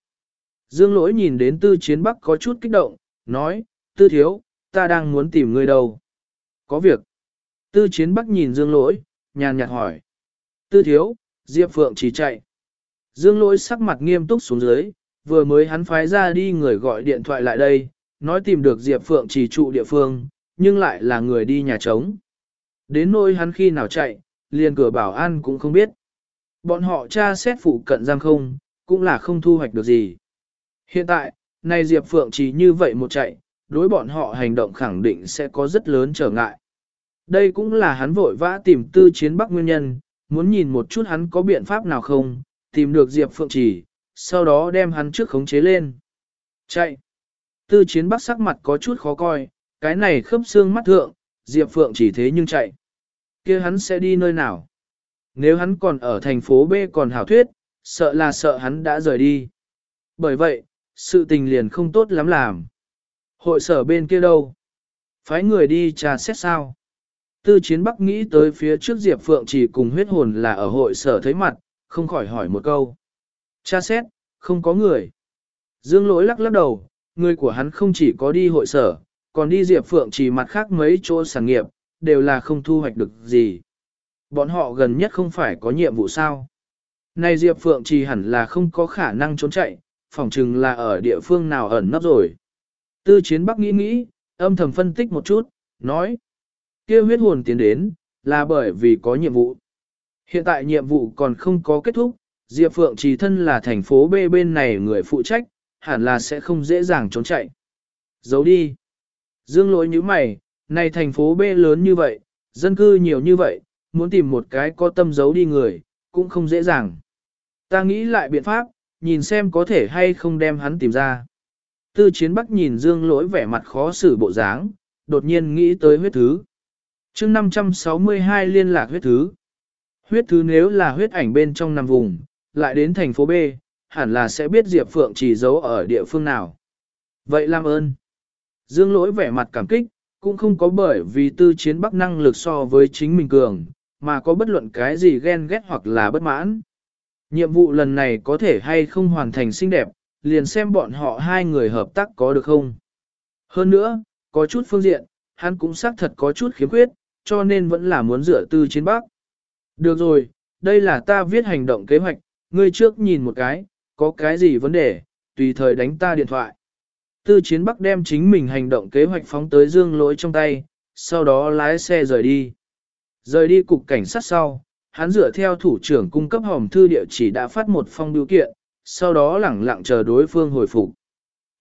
Dương lỗi nhìn đến tư chiến bắc có chút kích động, nói, tư thiếu, ta đang muốn tìm người đâu. Có việc. Tư chiến bắc nhìn dương lỗi, nhàn nhạt hỏi. Tư thiếu, Diệp Phượng chỉ chạy. Dương lỗi sắc mặt nghiêm túc xuống dưới, vừa mới hắn phái ra đi người gọi điện thoại lại đây, nói tìm được Diệp Phượng chỉ trụ địa phương, nhưng lại là người đi nhà trống. Đến nỗi hắn khi nào chạy, liền cửa bảo an cũng không biết. Bọn họ tra xét phụ cận giam không, cũng là không thu hoạch được gì. Hiện tại, này Diệp Phượng chỉ như vậy một chạy, đối bọn họ hành động khẳng định sẽ có rất lớn trở ngại. Đây cũng là hắn vội vã tìm tư chiến bắc nguyên nhân, muốn nhìn một chút hắn có biện pháp nào không, tìm được Diệp Phượng chỉ, sau đó đem hắn trước khống chế lên. Chạy! Tư chiến bắc sắc mặt có chút khó coi, cái này khớp xương mắt thượng, Diệp Phượng chỉ thế nhưng chạy kia hắn sẽ đi nơi nào? Nếu hắn còn ở thành phố B còn hảo thuyết, sợ là sợ hắn đã rời đi. Bởi vậy, sự tình liền không tốt lắm làm. Hội sở bên kia đâu? Phái người đi trà xét sao? Tư chiến bắc nghĩ tới phía trước Diệp Phượng chỉ cùng huyết hồn là ở hội sở thấy mặt, không khỏi hỏi một câu. Cha xét, không có người. Dương lỗi lắc lắc đầu, người của hắn không chỉ có đi hội sở, còn đi Diệp Phượng chỉ mặt khác mấy chỗ sản nghiệp, đều là không thu hoạch được gì. Bọn họ gần nhất không phải có nhiệm vụ sao. Này Diệp Phượng chỉ hẳn là không có khả năng trốn chạy, phỏng chừng là ở địa phương nào ẩn nấp rồi. Tư chiến bắc nghĩ nghĩ, âm thầm phân tích một chút, nói. kia huyết hồn tiến đến, là bởi vì có nhiệm vụ. Hiện tại nhiệm vụ còn không có kết thúc, Diệp Phượng chỉ thân là thành phố B bên này người phụ trách, hẳn là sẽ không dễ dàng trốn chạy. Giấu đi. Dương lỗi như mày, này thành phố B lớn như vậy, dân cư nhiều như vậy, muốn tìm một cái có tâm giấu đi người, cũng không dễ dàng. Ta nghĩ lại biện pháp, nhìn xem có thể hay không đem hắn tìm ra. Tư chiến bắc nhìn dương lỗi vẻ mặt khó xử bộ dáng, đột nhiên nghĩ tới huyết thứ. chương 562 liên lạc huyết thứ. Huyết thứ nếu là huyết ảnh bên trong nằm vùng, lại đến thành phố B, hẳn là sẽ biết Diệp Phượng chỉ giấu ở địa phương nào. Vậy làm ơn. Dương lỗi vẻ mặt cảm kích, cũng không có bởi vì tư chiến bắc năng lực so với chính mình cường, mà có bất luận cái gì ghen ghét hoặc là bất mãn. Nhiệm vụ lần này có thể hay không hoàn thành xinh đẹp, liền xem bọn họ hai người hợp tác có được không. Hơn nữa, có chút phương diện, hắn cũng xác thật có chút khiếm khuyết, cho nên vẫn là muốn dựa tư chiến bắc. Được rồi, đây là ta viết hành động kế hoạch, ngươi trước nhìn một cái, có cái gì vấn đề, tùy thời đánh ta điện thoại. Tư chiến bắc đem chính mình hành động kế hoạch phóng tới dương lỗi trong tay, sau đó lái xe rời đi. Rời đi cục cảnh sát sau, hắn dựa theo thủ trưởng cung cấp hòm thư địa chỉ đã phát một phong biểu kiện, sau đó lẳng lặng chờ đối phương hồi phục.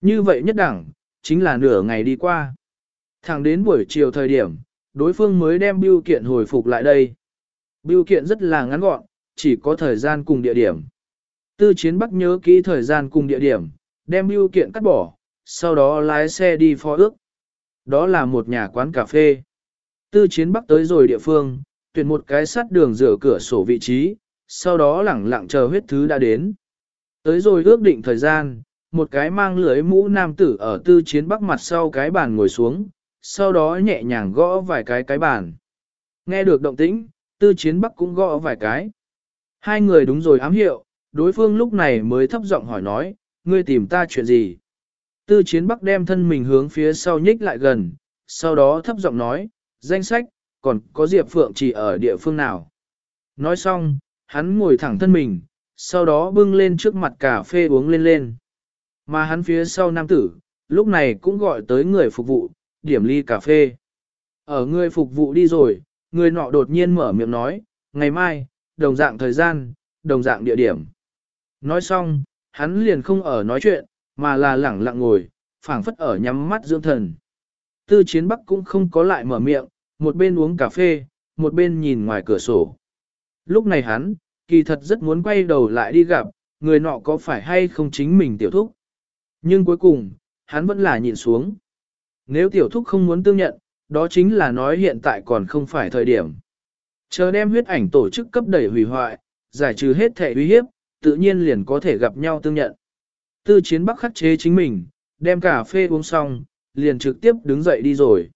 Như vậy nhất đẳng, chính là nửa ngày đi qua. Thẳng đến buổi chiều thời điểm, đối phương mới đem biểu kiện hồi phục lại đây. Biểu kiện rất là ngắn gọn, chỉ có thời gian cùng địa điểm. Tư chiến bắc nhớ kỹ thời gian cùng địa điểm, đem biểu kiện cắt bỏ, sau đó lái xe đi phó ước. Đó là một nhà quán cà phê. Tư chiến bắc tới rồi địa phương, tuyển một cái sắt đường rửa cửa sổ vị trí, sau đó lẳng lặng chờ huyết thứ đã đến. Tới rồi ước định thời gian, một cái mang lưới mũ nam tử ở tư chiến bắc mặt sau cái bàn ngồi xuống, sau đó nhẹ nhàng gõ vài cái cái bàn. Nghe được động tĩnh, tư chiến bắc cũng gõ vài cái. Hai người đúng rồi ám hiệu, đối phương lúc này mới thấp giọng hỏi nói, ngươi tìm ta chuyện gì? Tư chiến bắc đem thân mình hướng phía sau nhích lại gần, sau đó thấp giọng nói, danh sách, còn có Diệp Phượng chỉ ở địa phương nào. Nói xong, hắn ngồi thẳng thân mình, sau đó bưng lên trước mặt cà phê uống lên lên. Mà hắn phía sau nam tử, lúc này cũng gọi tới người phục vụ, điểm ly cà phê. Ở người phục vụ đi rồi, người nọ đột nhiên mở miệng nói, ngày mai, đồng dạng thời gian, đồng dạng địa điểm. Nói xong, hắn liền không ở nói chuyện, mà là lẳng lặng ngồi, phảng phất ở nhắm mắt dưỡng thần. Tư chiến bắc cũng không có lại mở miệng, một bên uống cà phê, một bên nhìn ngoài cửa sổ. Lúc này hắn, kỳ thật rất muốn quay đầu lại đi gặp, người nọ có phải hay không chính mình tiểu thúc. Nhưng cuối cùng, hắn vẫn là nhìn xuống. Nếu tiểu thúc không muốn tương nhận, đó chính là nói hiện tại còn không phải thời điểm. Chờ đem huyết ảnh tổ chức cấp đẩy hủy hoại, giải trừ hết thể uy hiếp, tự nhiên liền có thể gặp nhau tương nhận. Tư chiến bắc khắc chế chính mình, đem cà phê uống xong, liền trực tiếp đứng dậy đi rồi.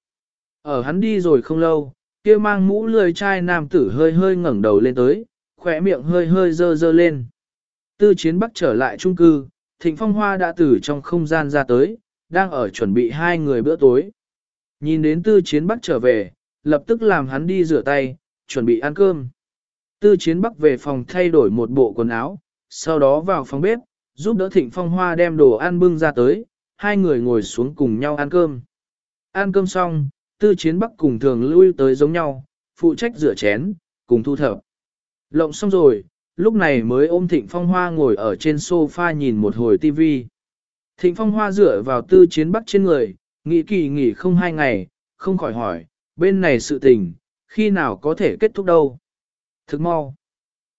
Ở hắn đi rồi không lâu, kia mang mũ lười trai nam tử hơi hơi ngẩng đầu lên tới, khỏe miệng hơi hơi dơ dơ lên. Tư chiến bắc trở lại trung cư, thịnh phong hoa đã từ trong không gian ra tới, đang ở chuẩn bị hai người bữa tối. Nhìn đến tư chiến bắc trở về, lập tức làm hắn đi rửa tay, chuẩn bị ăn cơm. Tư chiến bắc về phòng thay đổi một bộ quần áo, sau đó vào phòng bếp, giúp đỡ thịnh phong hoa đem đồ ăn bưng ra tới, hai người ngồi xuống cùng nhau ăn cơm. Ăn cơm xong, tư chiến bắc cùng thường lui tới giống nhau, phụ trách rửa chén, cùng thu thập. Lộng xong rồi, lúc này mới ôm thịnh phong hoa ngồi ở trên sofa nhìn một hồi tivi. Thịnh phong hoa dựa vào tư chiến bắc trên người, nghỉ kỳ nghỉ không hai ngày, không khỏi hỏi, bên này sự tình, khi nào có thể kết thúc đâu. thực mau.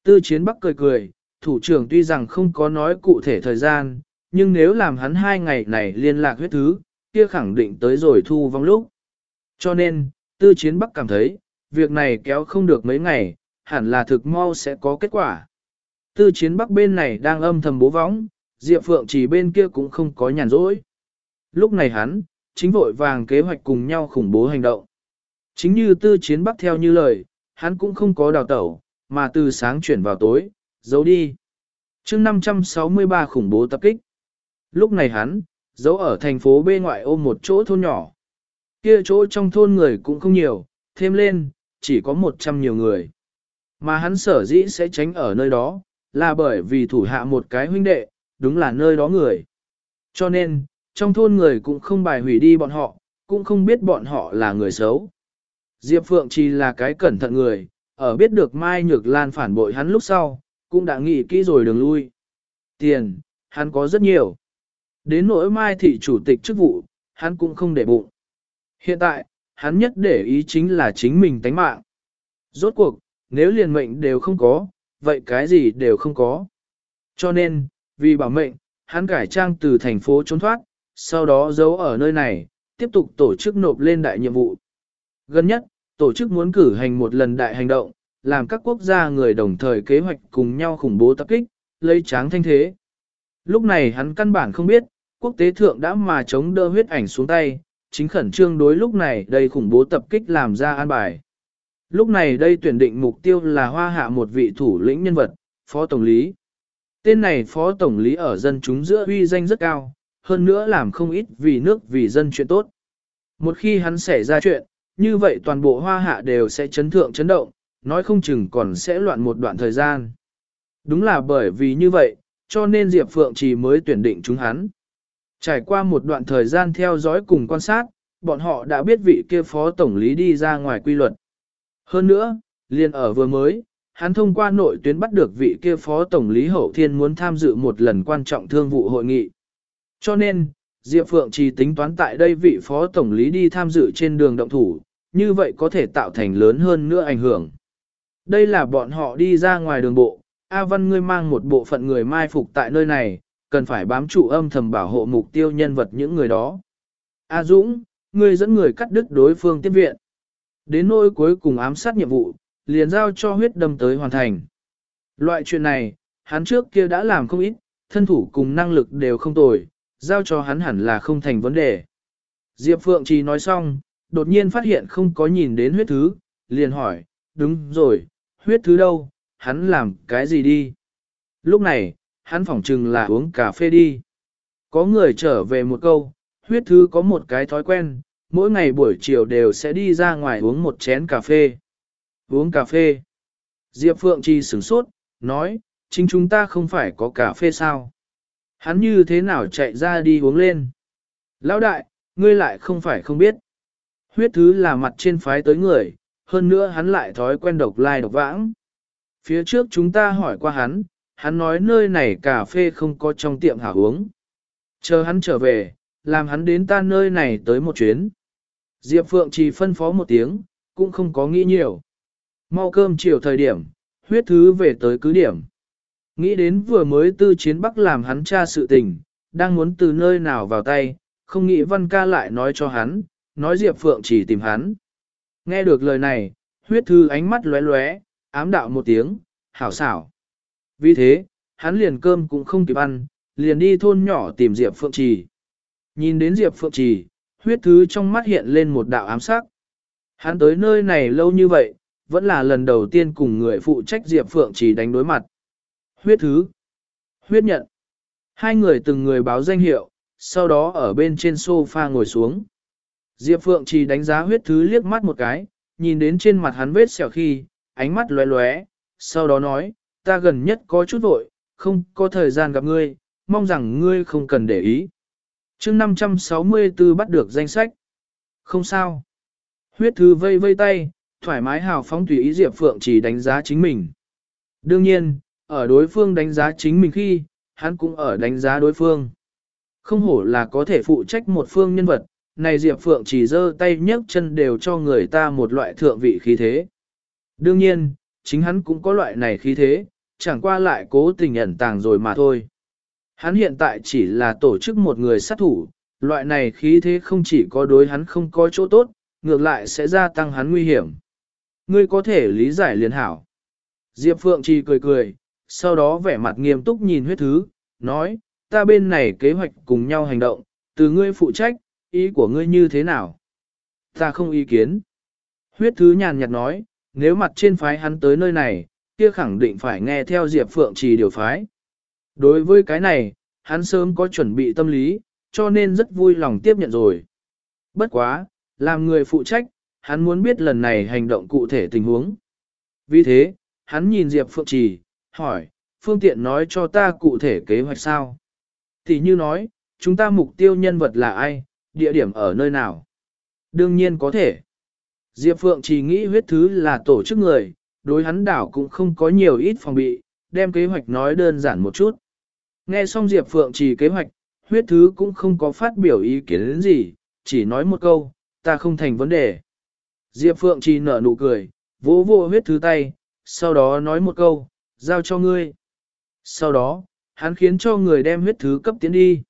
Tư chiến bắc cười cười, thủ trưởng tuy rằng không có nói cụ thể thời gian, nhưng nếu làm hắn hai ngày này liên lạc huyết thứ, kia khẳng định tới rồi thu vong lúc. Cho nên, tư chiến bắc cảm thấy, việc này kéo không được mấy ngày, hẳn là thực mau sẽ có kết quả. Tư chiến bắc bên này đang âm thầm bố võng, Diệp Phượng chỉ bên kia cũng không có nhàn rỗi. Lúc này hắn, chính vội vàng kế hoạch cùng nhau khủng bố hành động. Chính như tư chiến bắc theo như lời, hắn cũng không có đào tẩu, mà từ sáng chuyển vào tối, giấu đi. chương 563 khủng bố tập kích. Lúc này hắn, giấu ở thành phố bên ngoại ôm một chỗ thôn nhỏ. Kia chỗ trong thôn người cũng không nhiều, thêm lên, chỉ có 100 nhiều người. Mà hắn sở dĩ sẽ tránh ở nơi đó, là bởi vì thủ hạ một cái huynh đệ, đúng là nơi đó người. Cho nên, trong thôn người cũng không bài hủy đi bọn họ, cũng không biết bọn họ là người xấu. Diệp Phượng chỉ là cái cẩn thận người, ở biết được Mai Nhược Lan phản bội hắn lúc sau, cũng đã nghĩ kỹ rồi đường lui. Tiền, hắn có rất nhiều. Đến nỗi Mai thị chủ tịch chức vụ, hắn cũng không để bụng. Hiện tại, hắn nhất để ý chính là chính mình tánh mạng. Rốt cuộc, nếu liền mệnh đều không có, vậy cái gì đều không có. Cho nên, vì bảo mệnh, hắn cải trang từ thành phố trốn thoát, sau đó giấu ở nơi này, tiếp tục tổ chức nộp lên đại nhiệm vụ. Gần nhất, tổ chức muốn cử hành một lần đại hành động, làm các quốc gia người đồng thời kế hoạch cùng nhau khủng bố tập kích, lấy tráng thanh thế. Lúc này hắn căn bản không biết, quốc tế thượng đã mà chống đỡ huyết ảnh xuống tay, chính khẩn trương đối lúc này đây khủng bố tập kích làm ra an bài. Lúc này đây tuyển định mục tiêu là hoa hạ một vị thủ lĩnh nhân vật, Phó Tổng lý. Tên này Phó Tổng lý ở dân chúng giữa uy danh rất cao, hơn nữa làm không ít vì nước vì dân chuyện tốt. Một khi hắn xảy ra chuyện, như vậy toàn bộ hoa hạ đều sẽ chấn thượng chấn động, nói không chừng còn sẽ loạn một đoạn thời gian. Đúng là bởi vì như vậy, cho nên Diệp Phượng chỉ mới tuyển định chúng hắn. Trải qua một đoạn thời gian theo dõi cùng quan sát, bọn họ đã biết vị kia phó tổng lý đi ra ngoài quy luật. Hơn nữa, liền ở vừa mới, hắn thông qua nội tuyến bắt được vị kia phó tổng lý hậu thiên muốn tham dự một lần quan trọng thương vụ hội nghị. Cho nên, Diệp Phượng chỉ tính toán tại đây vị phó tổng lý đi tham dự trên đường động thủ, như vậy có thể tạo thành lớn hơn nữa ảnh hưởng. Đây là bọn họ đi ra ngoài đường bộ, A Văn ngươi mang một bộ phận người mai phục tại nơi này, cần phải bám trụ âm thầm bảo hộ mục tiêu nhân vật những người đó. A Dũng, ngươi dẫn người cắt đứt đối phương tiếp viện. Đến nỗi cuối cùng ám sát nhiệm vụ, liền giao cho huyết đâm tới hoàn thành. Loại chuyện này, hắn trước kia đã làm không ít, thân thủ cùng năng lực đều không tồi, giao cho hắn hẳn là không thành vấn đề. Diệp Phượng chỉ nói xong, đột nhiên phát hiện không có nhìn đến huyết thứ, liền hỏi, đúng rồi, huyết thứ đâu, hắn làm cái gì đi? Lúc này, hắn phỏng chừng là uống cà phê đi. Có người trở về một câu, huyết thứ có một cái thói quen, mỗi ngày buổi chiều đều sẽ đi ra ngoài uống một chén cà phê. Uống cà phê. Diệp Phượng Trì sửng sốt, nói, chính chúng ta không phải có cà phê sao? Hắn như thế nào chạy ra đi uống lên? Lão đại, ngươi lại không phải không biết. Huyết thứ là mặt trên phái tới người, hơn nữa hắn lại thói quen độc lai độc vãng. Phía trước chúng ta hỏi qua hắn, hắn nói nơi này cà phê không có trong tiệm hảo uống. Chờ hắn trở về, làm hắn đến ta nơi này tới một chuyến. Diệp Phượng chỉ phân phó một tiếng, cũng không có nghĩ nhiều. Mau cơm chiều thời điểm, huyết thứ về tới cứ điểm. Nghĩ đến vừa mới tư chiến bắc làm hắn tra sự tình, đang muốn từ nơi nào vào tay, không nghĩ văn ca lại nói cho hắn, nói Diệp Phượng chỉ tìm hắn. Nghe được lời này, huyết thư ánh mắt lóe lóe, ám đạo một tiếng, hảo xảo. Vì thế, hắn liền cơm cũng không kịp ăn, liền đi thôn nhỏ tìm Diệp Phượng Trì. Nhìn đến Diệp Phượng Trì, huyết thứ trong mắt hiện lên một đạo ám sắc. Hắn tới nơi này lâu như vậy, vẫn là lần đầu tiên cùng người phụ trách Diệp Phượng Trì đánh đối mặt. Huyết thứ, huyết nhận. Hai người từng người báo danh hiệu, sau đó ở bên trên sofa ngồi xuống. Diệp Phượng Chỉ đánh giá huyết thứ liếc mắt một cái, nhìn đến trên mặt hắn vết sẹo khi, ánh mắt lóe lóe, sau đó nói, ta gần nhất có chút vội, không có thời gian gặp ngươi, mong rằng ngươi không cần để ý. chương 564 bắt được danh sách. Không sao. Huyết thứ vây vây tay, thoải mái hào phóng tùy ý Diệp Phượng chỉ đánh giá chính mình. Đương nhiên, ở đối phương đánh giá chính mình khi, hắn cũng ở đánh giá đối phương. Không hổ là có thể phụ trách một phương nhân vật, này Diệp Phượng chỉ giơ tay nhấc chân đều cho người ta một loại thượng vị khí thế. Đương nhiên, chính hắn cũng có loại này khí thế, chẳng qua lại cố tình ẩn tàng rồi mà thôi. Hắn hiện tại chỉ là tổ chức một người sát thủ, loại này khí thế không chỉ có đối hắn không có chỗ tốt, ngược lại sẽ gia tăng hắn nguy hiểm. Ngươi có thể lý giải liền hảo. Diệp Phượng chỉ cười cười, sau đó vẻ mặt nghiêm túc nhìn huyết thứ, nói, ta bên này kế hoạch cùng nhau hành động, từ ngươi phụ trách, ý của ngươi như thế nào? Ta không ý kiến. Huyết thứ nhàn nhạt nói, nếu mặt trên phái hắn tới nơi này, kia khẳng định phải nghe theo Diệp Phượng trì điều phái. Đối với cái này, hắn sớm có chuẩn bị tâm lý, cho nên rất vui lòng tiếp nhận rồi. Bất quá, làm người phụ trách, hắn muốn biết lần này hành động cụ thể tình huống. Vì thế, hắn nhìn Diệp Phượng Trì, hỏi, phương tiện nói cho ta cụ thể kế hoạch sao? Thì như nói, chúng ta mục tiêu nhân vật là ai, địa điểm ở nơi nào? Đương nhiên có thể. Diệp Phượng chỉ nghĩ huyết thứ là tổ chức người, đối hắn đảo cũng không có nhiều ít phòng bị, đem kế hoạch nói đơn giản một chút. Nghe xong Diệp Phượng chỉ kế hoạch, huyết thứ cũng không có phát biểu ý kiến đến gì, chỉ nói một câu, ta không thành vấn đề. Diệp Phượng chỉ nở nụ cười, vỗ vỗ huyết thứ tay, sau đó nói một câu, giao cho ngươi. Sau đó, hắn khiến cho người đem huyết thứ cấp tiến đi.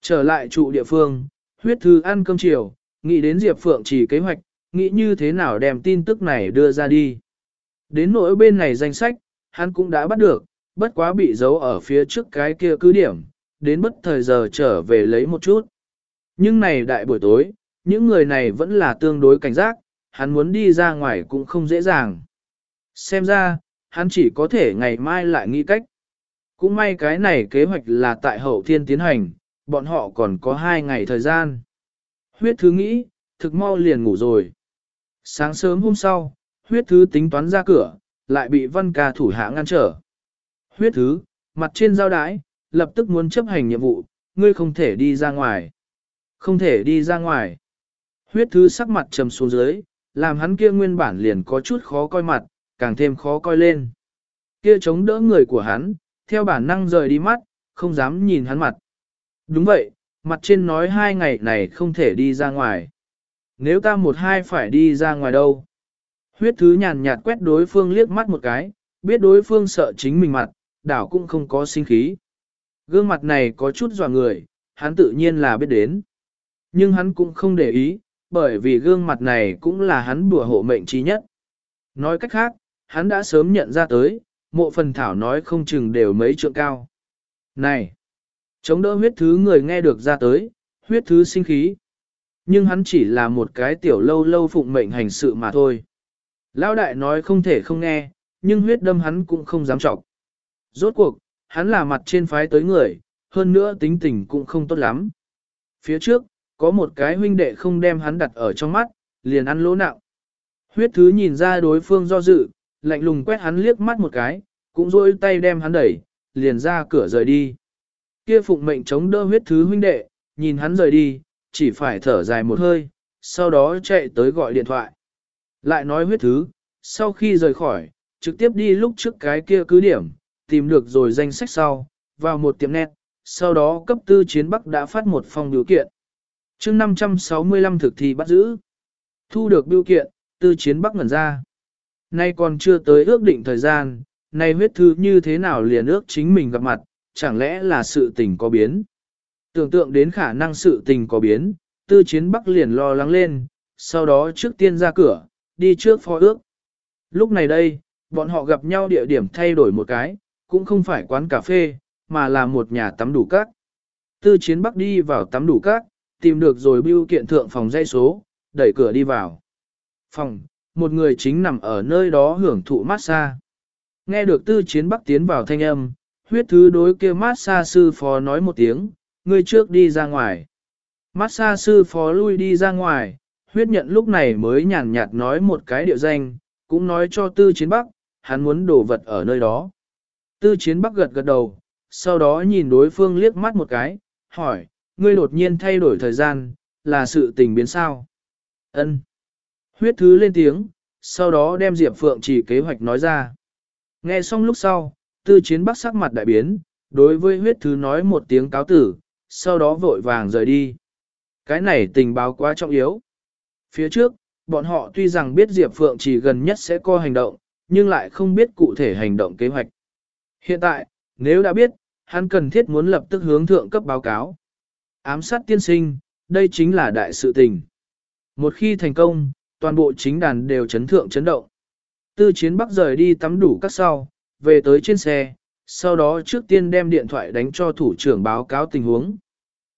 Trở lại trụ địa phương, huyết Thư ăn cơm chiều, nghĩ đến Diệp Phượng chỉ kế hoạch, nghĩ như thế nào đem tin tức này đưa ra đi. Đến nỗi bên này danh sách, hắn cũng đã bắt được, bất quá bị giấu ở phía trước cái kia cứ điểm, đến bất thời giờ trở về lấy một chút. Nhưng này đại buổi tối, những người này vẫn là tương đối cảnh giác, hắn muốn đi ra ngoài cũng không dễ dàng. Xem ra, hắn chỉ có thể ngày mai lại nghĩ cách. Cũng may cái này kế hoạch là tại hậu thiên tiến hành, bọn họ còn có hai ngày thời gian. Huyết thứ nghĩ, thực mau liền ngủ rồi. Sáng sớm hôm sau, huyết thứ tính toán ra cửa, lại bị văn ca thủ hạ ngăn trở. Huyết thứ, mặt trên giao đái, lập tức muốn chấp hành nhiệm vụ, ngươi không thể đi ra ngoài. Không thể đi ra ngoài. Huyết thứ sắc mặt trầm xuống dưới, làm hắn kia nguyên bản liền có chút khó coi mặt, càng thêm khó coi lên. Kia chống đỡ người của hắn, theo bản năng rời đi mắt, không dám nhìn hắn mặt. Đúng vậy, mặt trên nói hai ngày này không thể đi ra ngoài. Nếu ta một hai phải đi ra ngoài đâu? Huyết thứ nhàn nhạt quét đối phương liếc mắt một cái, biết đối phương sợ chính mình mặt, đảo cũng không có sinh khí. Gương mặt này có chút dò người, hắn tự nhiên là biết đến. Nhưng hắn cũng không để ý, bởi vì gương mặt này cũng là hắn bùa hộ mệnh trí nhất. Nói cách khác, hắn đã sớm nhận ra tới, mộ phần thảo nói không chừng đều mấy trượng cao. Này! Chống đỡ huyết thứ người nghe được ra tới, huyết thứ sinh khí. Nhưng hắn chỉ là một cái tiểu lâu lâu phụng mệnh hành sự mà thôi. Lão đại nói không thể không nghe, nhưng huyết đâm hắn cũng không dám trọng. Rốt cuộc, hắn là mặt trên phái tới người, hơn nữa tính tình cũng không tốt lắm. Phía trước, có một cái huynh đệ không đem hắn đặt ở trong mắt, liền ăn lỗ nặng. Huyết thứ nhìn ra đối phương do dự, lạnh lùng quét hắn liếc mắt một cái, cũng rôi tay đem hắn đẩy, liền ra cửa rời đi. Kia phụng mệnh chống đỡ huyết thứ huynh đệ, nhìn hắn rời đi, chỉ phải thở dài một hơi, sau đó chạy tới gọi điện thoại. Lại nói huyết thứ, sau khi rời khỏi, trực tiếp đi lúc trước cái kia cứ điểm, tìm được rồi danh sách sau, vào một tiệm net, sau đó cấp tư chiến Bắc đã phát một phong biểu kiện. chương 565 thực thi bắt giữ. Thu được biểu kiện, tư chiến Bắc ngẩn ra. Nay còn chưa tới ước định thời gian, nay huyết thư như thế nào liền ước chính mình gặp mặt, chẳng lẽ là sự tình có biến. Tưởng tượng đến khả năng sự tình có biến, tư chiến Bắc liền lo lắng lên, sau đó trước tiên ra cửa, đi trước phó ước. Lúc này đây, bọn họ gặp nhau địa điểm thay đổi một cái, cũng không phải quán cà phê, mà là một nhà tắm đủ các. Tư chiến bắc đi vào tắm đủ các, tìm được rồi bưu kiện thượng phòng dây số, đẩy cửa đi vào. Phòng, một người chính nằm ở nơi đó hưởng thụ massage. Nghe được tư chiến bắc tiến vào thanh âm, huyết thứ đối kia mát xa sư phó nói một tiếng, người trước đi ra ngoài. Mát xa sư phó lui đi ra ngoài, huyết nhận lúc này mới nhàn nhạt nói một cái địa danh, cũng nói cho tư chiến bắc, hắn muốn đổ vật ở nơi đó. Tư chiến bắc gật gật đầu, sau đó nhìn đối phương liếc mắt một cái, hỏi, ngươi đột nhiên thay đổi thời gian, là sự tình biến sao? Ân. Huyết thứ lên tiếng, sau đó đem Diệp Phượng chỉ kế hoạch nói ra. Nghe xong lúc sau, tư chiến bắc sắc mặt đại biến, đối với huyết thứ nói một tiếng cáo tử, sau đó vội vàng rời đi. Cái này tình báo quá trọng yếu. Phía trước, bọn họ tuy rằng biết Diệp Phượng chỉ gần nhất sẽ có hành động, nhưng lại không biết cụ thể hành động kế hoạch. Hiện tại, nếu đã biết, hắn cần thiết muốn lập tức hướng thượng cấp báo cáo. Ám sát tiên sinh, đây chính là đại sự tình. Một khi thành công, toàn bộ chính đàn đều chấn thượng chấn động. Tư chiến bắc rời đi tắm đủ các sau, về tới trên xe, sau đó trước tiên đem điện thoại đánh cho thủ trưởng báo cáo tình huống.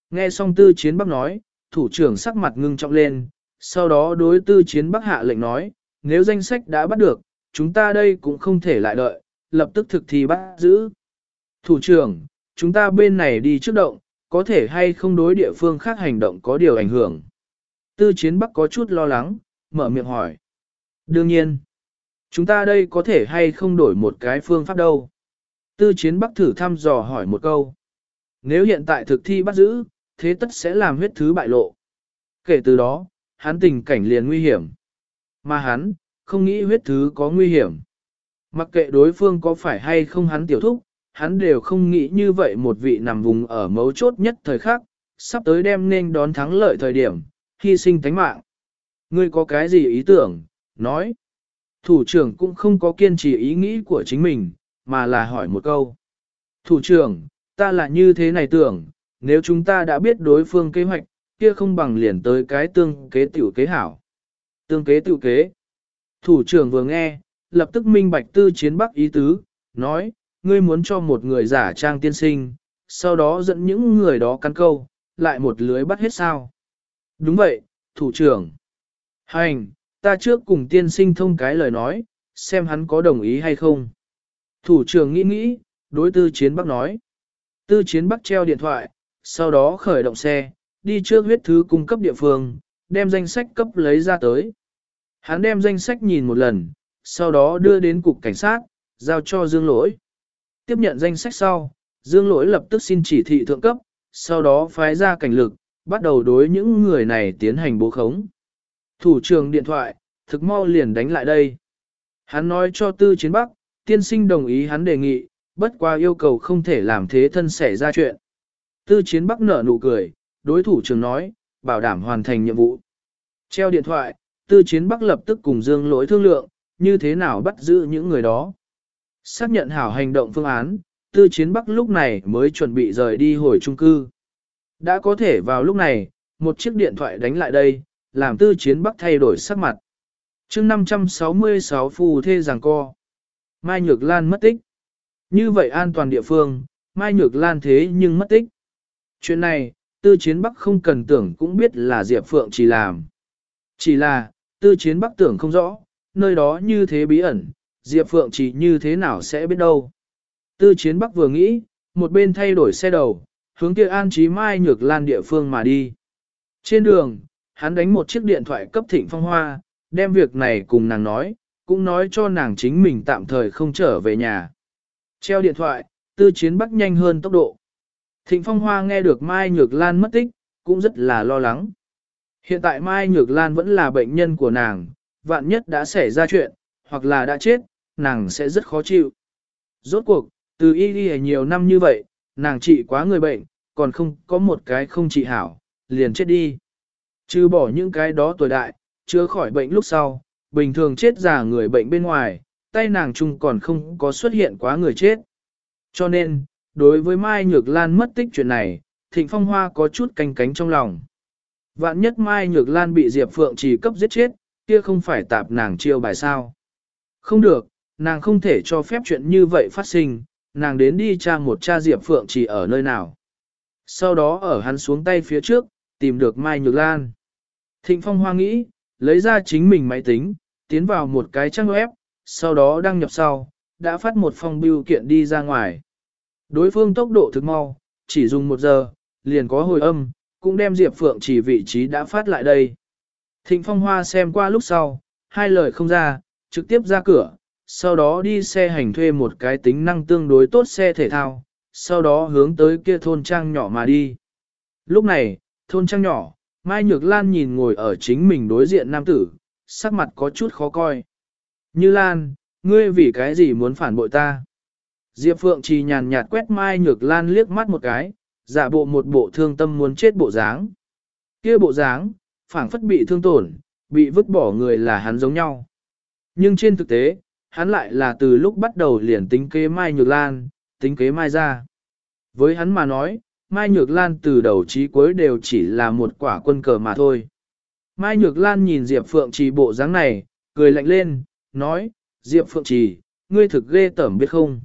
Nghe xong tư chiến bắc nói, thủ trưởng sắc mặt ngưng trọng lên, sau đó đối tư chiến bắc hạ lệnh nói, nếu danh sách đã bắt được, chúng ta đây cũng không thể lại đợi, lập tức thực thi bắt giữ. Thủ trưởng, chúng ta bên này đi trước động, có thể hay không đối địa phương khác hành động có điều ảnh hưởng. Tư chiến bắc có chút lo lắng, mở miệng hỏi. Đương nhiên, chúng ta đây có thể hay không đổi một cái phương pháp đâu. Tư chiến bắc thử thăm dò hỏi một câu. Nếu hiện tại thực thi bắt giữ, thế tất sẽ làm huyết thứ bại lộ. Kể từ đó, hắn tình cảnh liền nguy hiểm. Mà hắn, không nghĩ huyết thứ có nguy hiểm. Mặc kệ đối phương có phải hay không hắn tiểu thúc, hắn đều không nghĩ như vậy một vị nằm vùng ở mấu chốt nhất thời khắc, sắp tới đem nên đón thắng lợi thời điểm, hy sinh tánh mạng. Ngươi có cái gì ý tưởng, nói. Thủ trưởng cũng không có kiên trì ý nghĩ của chính mình, mà là hỏi một câu. Thủ trưởng, ta là như thế này tưởng, nếu chúng ta đã biết đối phương kế hoạch, kia không bằng liền tới cái tương kế tiểu kế hảo. Tương kế tiểu kế. Thủ trưởng vừa nghe, lập tức minh bạch tư chiến bắc ý tứ, nói, ngươi muốn cho một người giả trang tiên sinh, sau đó dẫn những người đó cắn câu, lại một lưới bắt hết sao. Đúng vậy, thủ trưởng. Hành, ta trước cùng tiên sinh thông cái lời nói, xem hắn có đồng ý hay không. Thủ trưởng nghĩ nghĩ, đối tư chiến bắc nói. Tư chiến bắc treo điện thoại, sau đó khởi động xe, đi trước huyết thứ cung cấp địa phương, đem danh sách cấp lấy ra tới. Hắn đem danh sách nhìn một lần, sau đó đưa đến cục cảnh sát, giao cho Dương Lỗi. Tiếp nhận danh sách sau, Dương Lỗi lập tức xin chỉ thị thượng cấp, sau đó phái ra cảnh lực, bắt đầu đối những người này tiến hành bố khống. Thủ trưởng điện thoại, thực mau liền đánh lại đây. Hắn nói cho Tư Chiến Bắc, tiên sinh đồng ý hắn đề nghị, bất qua yêu cầu không thể làm thế thân xảy ra chuyện. Tư Chiến Bắc nở nụ cười, đối thủ trưởng nói, bảo đảm hoàn thành nhiệm vụ. Treo điện thoại, Tư Chiến Bắc lập tức cùng Dương Lỗi thương lượng, như thế nào bắt giữ những người đó. Xác nhận hảo hành động phương án, Tư Chiến Bắc lúc này mới chuẩn bị rời đi hồi trung cư. Đã có thể vào lúc này, một chiếc điện thoại đánh lại đây, làm Tư Chiến Bắc thay đổi sắc mặt. chương 566 phù thê giảng co. Mai Nhược Lan mất tích. Như vậy an toàn địa phương, Mai Nhược Lan thế nhưng mất tích. Chuyện này, Tư Chiến Bắc không cần tưởng cũng biết là Diệp Phượng chỉ làm. Chỉ là, Tư Chiến Bắc tưởng không rõ, nơi đó như thế bí ẩn, Diệp Phượng chỉ như thế nào sẽ biết đâu. Tư Chiến Bắc vừa nghĩ, một bên thay đổi xe đầu, hướng kia an trí Mai Nhược Lan địa phương mà đi. Trên đường, hắn đánh một chiếc điện thoại cấp thịnh phong hoa, đem việc này cùng nàng nói, cũng nói cho nàng chính mình tạm thời không trở về nhà. Treo điện thoại, tư chiến bắc nhanh hơn tốc độ. Thịnh Phong Hoa nghe được Mai Nhược Lan mất tích, cũng rất là lo lắng. Hiện tại Mai Nhược Lan vẫn là bệnh nhân của nàng, vạn nhất đã xảy ra chuyện, hoặc là đã chết, nàng sẽ rất khó chịu. Rốt cuộc, từ y y nhiều năm như vậy, nàng trị quá người bệnh, còn không có một cái không trị hảo, liền chết đi. Chứ bỏ những cái đó tuổi đại, chữa khỏi bệnh lúc sau, bình thường chết già người bệnh bên ngoài, tay nàng chung còn không có xuất hiện quá người chết. Cho nên, đối với Mai Nhược Lan mất tích chuyện này, Thịnh Phong Hoa có chút canh cánh trong lòng. Vạn nhất Mai Nhược Lan bị Diệp Phượng chỉ cấp giết chết, kia không phải tạp nàng chiêu bài sao. Không được, nàng không thể cho phép chuyện như vậy phát sinh, nàng đến đi tra một cha Diệp Phượng chỉ ở nơi nào. Sau đó ở hắn xuống tay phía trước, tìm được Mai Nhược Lan. Thịnh Phong Hoa nghĩ, lấy ra chính mình máy tính, tiến vào một cái trang web, sau đó đăng nhập sau, đã phát một phong bưu kiện đi ra ngoài. Đối phương tốc độ thực mau, chỉ dùng một giờ, liền có hồi âm, cũng đem Diệp Phượng chỉ vị trí đã phát lại đây. Thịnh Phong Hoa xem qua lúc sau, hai lời không ra, trực tiếp ra cửa, sau đó đi xe hành thuê một cái tính năng tương đối tốt xe thể thao, sau đó hướng tới kia thôn trang nhỏ mà đi. Lúc này, thôn trang nhỏ, Mai Nhược Lan nhìn ngồi ở chính mình đối diện nam tử, sắc mặt có chút khó coi. Như Lan, ngươi vì cái gì muốn phản bội ta? Diệp Phượng chỉ nhàn nhạt quét Mai Nhược Lan liếc mắt một cái, giả bộ một bộ thương tâm muốn chết bộ dáng. Kia bộ dáng, phảng phất bị thương tổn, bị vứt bỏ người là hắn giống nhau. Nhưng trên thực tế, hắn lại là từ lúc bắt đầu liền tính kế Mai Nhược Lan, tính kế Mai ra. Với hắn mà nói, Mai Nhược Lan từ đầu chí cuối đều chỉ là một quả quân cờ mà thôi. Mai Nhược Lan nhìn Diệp Phượng Trì bộ dáng này, cười lạnh lên, nói, Diệp Phượng Trì, ngươi thực ghê tởm biết không?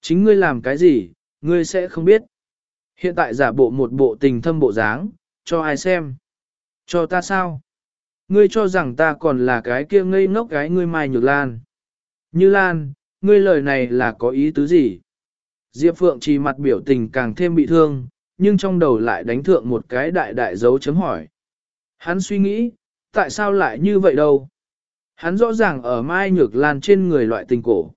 Chính ngươi làm cái gì, ngươi sẽ không biết. Hiện tại giả bộ một bộ tình thâm bộ dáng, cho ai xem? Cho ta sao? Ngươi cho rằng ta còn là cái kia ngây ngốc gái ngươi Mai Nhược Lan. Như Lan, ngươi lời này là có ý tứ gì? Diệp Phượng Trì mặt biểu tình càng thêm bị thương, nhưng trong đầu lại đánh thượng một cái đại đại dấu chấm hỏi. Hắn suy nghĩ, tại sao lại như vậy đâu? Hắn rõ ràng ở Mai Nhược Lan trên người loại tình cổ.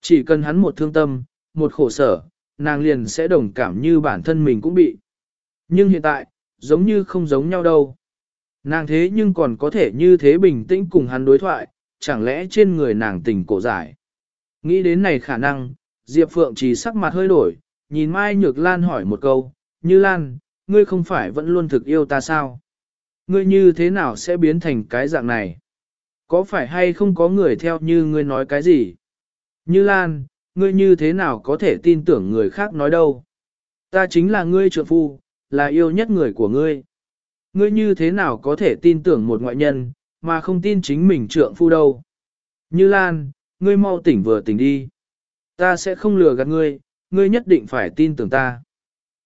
Chỉ cần hắn một thương tâm, một khổ sở, nàng liền sẽ đồng cảm như bản thân mình cũng bị. Nhưng hiện tại, giống như không giống nhau đâu. Nàng thế nhưng còn có thể như thế bình tĩnh cùng hắn đối thoại, chẳng lẽ trên người nàng tình cổ giải. Nghĩ đến này khả năng, Diệp Phượng chỉ sắc mặt hơi đổi, nhìn Mai Nhược Lan hỏi một câu, như Lan, ngươi không phải vẫn luôn thực yêu ta sao? Ngươi như thế nào sẽ biến thành cái dạng này? Có phải hay không có người theo như ngươi nói cái gì? Như Lan, ngươi như thế nào có thể tin tưởng người khác nói đâu? Ta chính là ngươi trượng phu, là yêu nhất người của ngươi. Ngươi như thế nào có thể tin tưởng một ngoại nhân, mà không tin chính mình trượng phu đâu? Như Lan, ngươi mau tỉnh vừa tỉnh đi. Ta sẽ không lừa gạt ngươi, ngươi nhất định phải tin tưởng ta.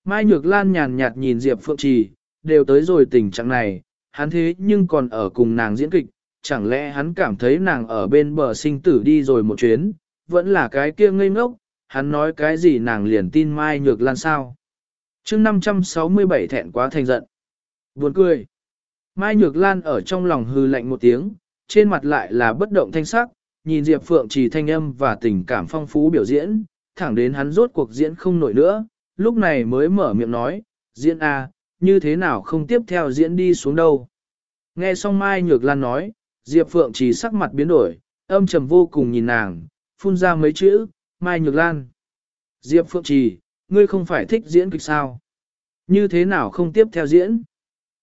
Mai Nhược Lan nhàn nhạt nhìn Diệp Phượng Trì, đều tới rồi tình trạng này, hắn thế nhưng còn ở cùng nàng diễn kịch, chẳng lẽ hắn cảm thấy nàng ở bên bờ sinh tử đi rồi một chuyến, vẫn là cái kia ngây ngốc, hắn nói cái gì nàng liền tin Mai Nhược Lan sao. chương 567 thẹn quá thành giận. Buồn cười. Mai Nhược Lan ở trong lòng hư lạnh một tiếng, trên mặt lại là bất động thanh sắc, nhìn Diệp Phượng chỉ thanh âm và tình cảm phong phú biểu diễn, thẳng đến hắn rốt cuộc diễn không nổi nữa, lúc này mới mở miệng nói, diễn à, như thế nào không tiếp theo diễn đi xuống đâu. Nghe xong Mai Nhược Lan nói, Diệp Phượng chỉ sắc mặt biến đổi, âm trầm vô cùng nhìn nàng, phun ra mấy chữ, Mai Nhược Lan. Diệp Phượng Trì, ngươi không phải thích diễn kịch sao? Như thế nào không tiếp theo diễn?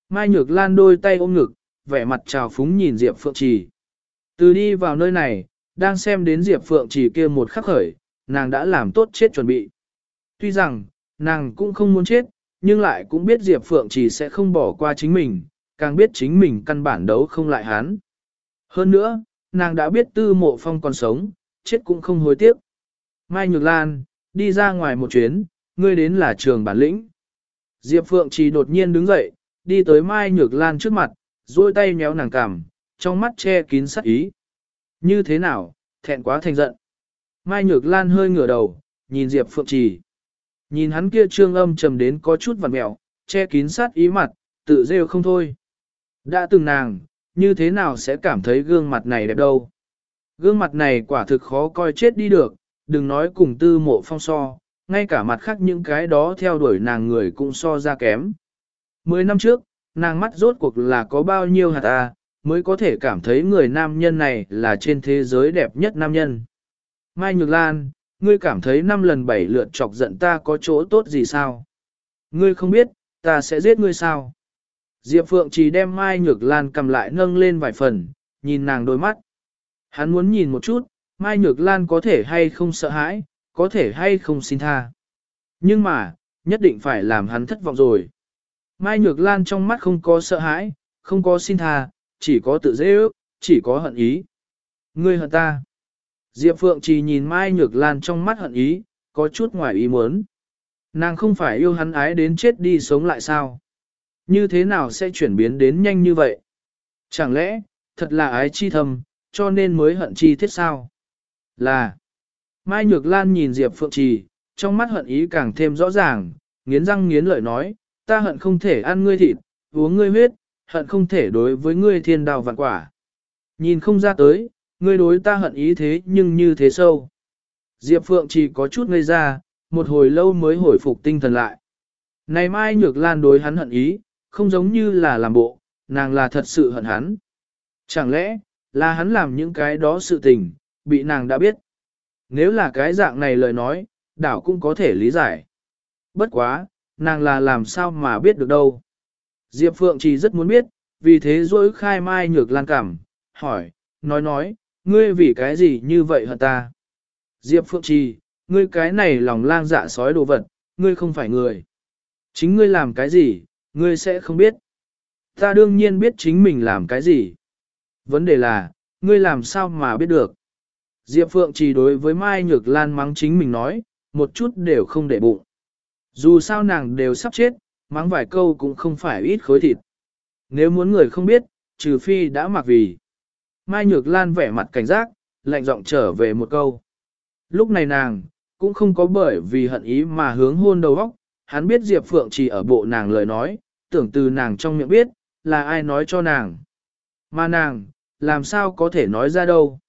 Mai Nhược Lan đôi tay ôm ngực, vẻ mặt trào phúng nhìn Diệp Phượng Trì. Từ đi vào nơi này, đang xem đến Diệp Phượng Chỉ kia một khắc khởi, nàng đã làm tốt chết chuẩn bị. Tuy rằng, nàng cũng không muốn chết, nhưng lại cũng biết Diệp Phượng Chỉ sẽ không bỏ qua chính mình, càng biết chính mình căn bản đấu không lại hắn. Hơn nữa, nàng đã biết tư mộ phong còn sống, chết cũng không hối tiếc. Mai Nhược Lan, đi ra ngoài một chuyến, ngươi đến là trường bản lĩnh. Diệp Phượng Chỉ đột nhiên đứng dậy, đi tới Mai Nhược Lan trước mặt, duỗi tay nhéo nàng cằm, trong mắt che kín sắc ý. Như thế nào, thẹn quá thành giận. Mai Nhược Lan hơi ngửa đầu, nhìn Diệp Phượng Trì. Nhìn hắn kia trương âm trầm đến có chút vằn mẹo, che kín sát ý mặt, tự rêu không thôi. Đã từng nàng, như thế nào sẽ cảm thấy gương mặt này đẹp đâu. Gương mặt này quả thực khó coi chết đi được, đừng nói cùng tư mộ phong so, ngay cả mặt khác những cái đó theo đuổi nàng người cũng so ra kém. Mười năm trước, nàng mắt rốt cuộc là có bao nhiêu hạt à? Mới có thể cảm thấy người nam nhân này là trên thế giới đẹp nhất nam nhân. Mai Nhược Lan, ngươi cảm thấy năm lần bảy lượt chọc giận ta có chỗ tốt gì sao? Ngươi không biết, ta sẽ giết ngươi sao? Diệp Phượng chỉ đem Mai Nhược Lan cầm lại nâng lên vài phần, nhìn nàng đôi mắt. Hắn muốn nhìn một chút, Mai Nhược Lan có thể hay không sợ hãi, có thể hay không xin tha. Nhưng mà, nhất định phải làm hắn thất vọng rồi. Mai Nhược Lan trong mắt không có sợ hãi, không có xin tha, chỉ có tự dễ ước, chỉ có hận ý. Ngươi hận ta. Diệp Phượng chỉ nhìn Mai Nhược Lan trong mắt hận ý, có chút ngoài ý muốn. Nàng không phải yêu hắn ái đến chết đi sống lại sao? Như thế nào sẽ chuyển biến đến nhanh như vậy? Chẳng lẽ, thật là ái chi thầm, cho nên mới hận chi thiết sao? Là, Mai Nhược Lan nhìn Diệp Phượng Trì, trong mắt hận ý càng thêm rõ ràng, nghiến răng nghiến lợi nói, ta hận không thể ăn ngươi thịt, uống ngươi huyết, hận không thể đối với ngươi thiên đào vạn quả. Nhìn không ra tới, ngươi đối ta hận ý thế nhưng như thế sâu. Diệp Phượng chỉ có chút ngây ra, một hồi lâu mới hồi phục tinh thần lại. Này Mai Nhược Lan đối hắn hận ý, không giống như là làm bộ, nàng là thật sự hận hắn. Chẳng lẽ, là hắn làm những cái đó sự tình, bị nàng đã biết. Nếu là cái dạng này lời nói, đảo cũng có thể lý giải. Bất quá, nàng là làm sao mà biết được đâu. Diệp Phượng chỉ rất muốn biết, vì thế dối khai mai nhược lan cảm, hỏi, nói nói, ngươi vì cái gì như vậy hả ta? Diệp Phượng Trì, ngươi cái này lòng lang dạ sói đồ vật, ngươi không phải người. Chính ngươi làm cái gì, ngươi sẽ không biết. Ta đương nhiên biết chính mình làm cái gì. Vấn đề là, ngươi làm sao mà biết được. Diệp Phượng chỉ đối với Mai Nhược Lan mắng chính mình nói, một chút đều không để bụng. Dù sao nàng đều sắp chết, mắng vài câu cũng không phải ít khối thịt. Nếu muốn người không biết, trừ phi đã mặc vì. Mai Nhược Lan vẻ mặt cảnh giác, lạnh giọng trở về một câu. Lúc này nàng, cũng không có bởi vì hận ý mà hướng hôn đầu óc, hắn biết Diệp Phượng chỉ ở bộ nàng lời nói, tưởng từ nàng trong miệng biết, là ai nói cho nàng. Mà nàng, làm sao có thể nói ra đâu.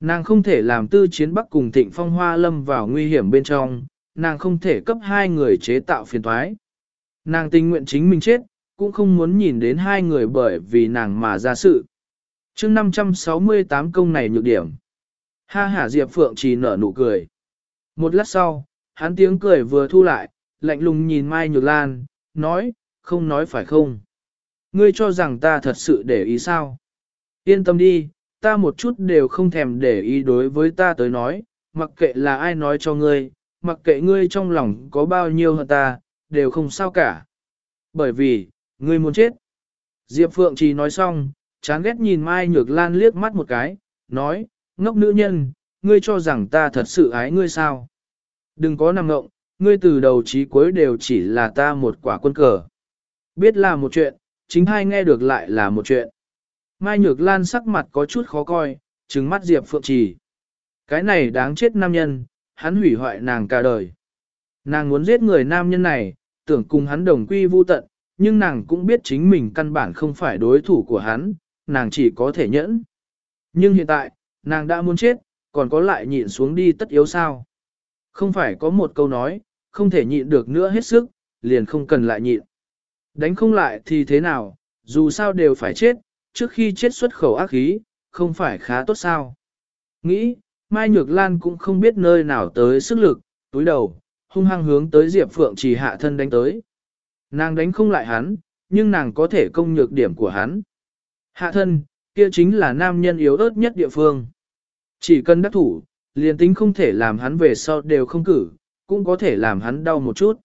Nàng không thể làm tư chiến bắc cùng thịnh phong hoa lâm vào nguy hiểm bên trong, nàng không thể cấp hai người chế tạo phiền thoái. Nàng tình nguyện chính mình chết, cũng không muốn nhìn đến hai người bởi vì nàng mà ra sự. chương 568 công này nhược điểm. Ha hả Diệp Phượng chỉ nở nụ cười. Một lát sau, hắn tiếng cười vừa thu lại, lạnh lùng nhìn Mai Nhược Lan, nói, không nói phải không? Ngươi cho rằng ta thật sự để ý sao? Yên tâm đi, ta một chút đều không thèm để ý đối với ta tới nói, mặc kệ là ai nói cho ngươi, mặc kệ ngươi trong lòng có bao nhiêu hơn ta, đều không sao cả. Bởi vì, ngươi muốn chết. Diệp Phượng chỉ nói xong, chán ghét nhìn Mai Nhược Lan liếc mắt một cái, nói, ngốc nữ nhân, ngươi cho rằng ta thật sự ái ngươi sao. Đừng có nằm ngộng, ngươi từ đầu chí cuối đều chỉ là ta một quả quân cờ. Biết là một chuyện, chính hai nghe được lại là một chuyện. Mai Nhược Lan sắc mặt có chút khó coi, trừng mắt Diệp Phượng Trì. Cái này đáng chết nam nhân, hắn hủy hoại nàng cả đời. Nàng muốn giết người nam nhân này, tưởng cùng hắn đồng quy vu tận, nhưng nàng cũng biết chính mình căn bản không phải đối thủ của hắn, nàng chỉ có thể nhẫn. Nhưng hiện tại, nàng đã muốn chết, còn có lại nhịn xuống đi tất yếu sao. Không phải có một câu nói, không thể nhịn được nữa hết sức, liền không cần lại nhịn. Đánh không lại thì thế nào, dù sao đều phải chết, trước khi chết xuất khẩu ác khí, không phải khá tốt sao. Nghĩ, Mai Nhược Lan cũng không biết nơi nào tới sức lực, túi đầu, hung hăng hướng tới Diệp Phượng chỉ hạ thân đánh tới. Nàng đánh không lại hắn, nhưng nàng có thể công nhược điểm của hắn. Hạ thân, kia chính là nam nhân yếu ớt nhất địa phương. Chỉ cần đắc thủ, liền tính không thể làm hắn về sau đều không cử, cũng có thể làm hắn đau một chút.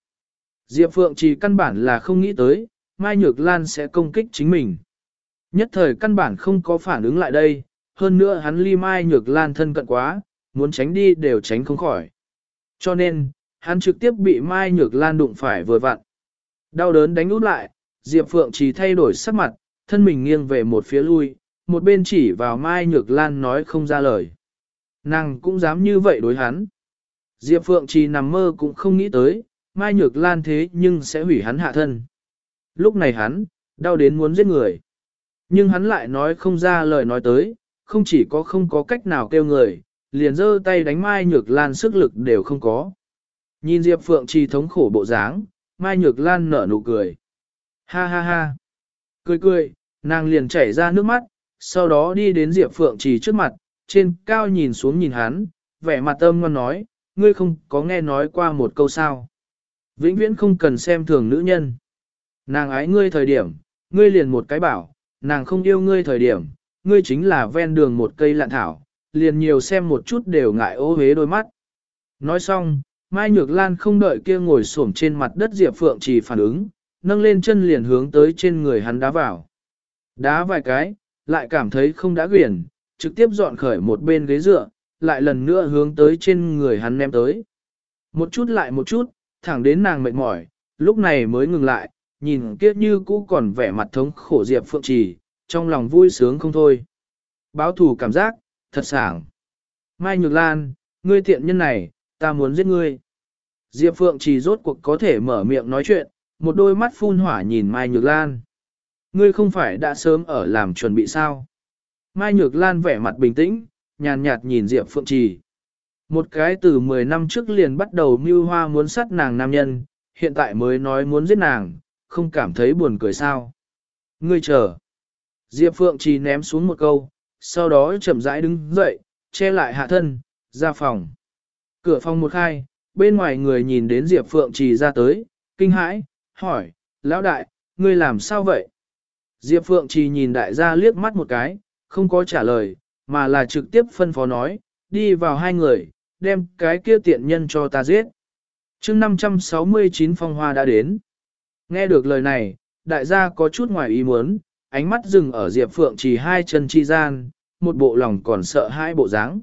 Diệp Phượng chỉ căn bản là không nghĩ tới, Mai Nhược Lan sẽ công kích chính mình. Nhất thời căn bản không có phản ứng lại đây, hơn nữa hắn ly Mai Nhược Lan thân cận quá, muốn tránh đi đều tránh không khỏi. Cho nên, hắn trực tiếp bị Mai Nhược Lan đụng phải vừa vặn. Đau đớn đánh út lại, Diệp Phượng chỉ thay đổi sắc mặt, thân mình nghiêng về một phía lui, một bên chỉ vào Mai Nhược Lan nói không ra lời. Nàng cũng dám như vậy đối hắn. Diệp Phượng chỉ nằm mơ cũng không nghĩ tới, Mai Nhược Lan thế nhưng sẽ hủy hắn hạ thân. Lúc này hắn, đau đến muốn giết người. Nhưng hắn lại nói không ra lời nói tới, không chỉ có không có cách nào kêu người, liền giơ tay đánh Mai Nhược Lan sức lực đều không có. Nhìn Diệp Phượng trì thống khổ bộ dáng, Mai Nhược Lan nở nụ cười. Ha ha ha. Cười cười, nàng liền chảy ra nước mắt, sau đó đi đến Diệp Phượng trì trước mặt, trên cao nhìn xuống nhìn hắn, vẻ mặt âm ngon nói, ngươi không có nghe nói qua một câu sao. Vĩnh viễn không cần xem thường nữ nhân. Nàng ái ngươi thời điểm, ngươi liền một cái bảo, nàng không yêu ngươi thời điểm, ngươi chính là ven đường một cây lạn thảo, liền nhiều xem một chút đều ngại ô hế đôi mắt. Nói xong, Mai Nhược Lan không đợi kia ngồi xổm trên mặt đất Diệp Phượng chỉ phản ứng, nâng lên chân liền hướng tới trên người hắn đá vào. Đá vài cái, lại cảm thấy không đã quyển, trực tiếp dọn khởi một bên ghế dựa, lại lần nữa hướng tới trên người hắn ném tới. Một chút lại một chút, thẳng đến nàng mệt mỏi, lúc này mới ngừng lại, nhìn kia như cũ còn vẻ mặt thống khổ Diệp Phượng Trì, trong lòng vui sướng không thôi. Báo thù cảm giác, thật sảng. Mai Nhược Lan, ngươi thiện nhân này, ta muốn giết ngươi. Diệp Phượng Chỉ rốt cuộc có thể mở miệng nói chuyện, một đôi mắt phun hỏa nhìn Mai Nhược Lan. Ngươi không phải đã sớm ở làm chuẩn bị sao? Mai Nhược Lan vẻ mặt bình tĩnh, nhàn nhạt nhìn Diệp Phượng Trì. Một cái từ 10 năm trước liền bắt đầu mưu hoa muốn sát nàng nam nhân, hiện tại mới nói muốn giết nàng, không cảm thấy buồn cười sao. Ngươi chờ. Diệp Phượng Trì ném xuống một câu, sau đó chậm rãi đứng dậy, che lại hạ thân, ra phòng. Cửa phòng một khai, bên ngoài người nhìn đến Diệp Phượng Trì ra tới, kinh hãi, hỏi, lão đại, ngươi làm sao vậy? Diệp Phượng Trì nhìn đại gia liếc mắt một cái, không có trả lời, mà là trực tiếp phân phó nói, đi vào hai người, đem cái kia tiện nhân cho ta giết. chương 569 phong hoa đã đến. Nghe được lời này, đại gia có chút ngoài ý muốn, ánh mắt dừng ở Diệp Phượng trì hai chân chi gian, một bộ lòng còn sợ hai bộ dáng.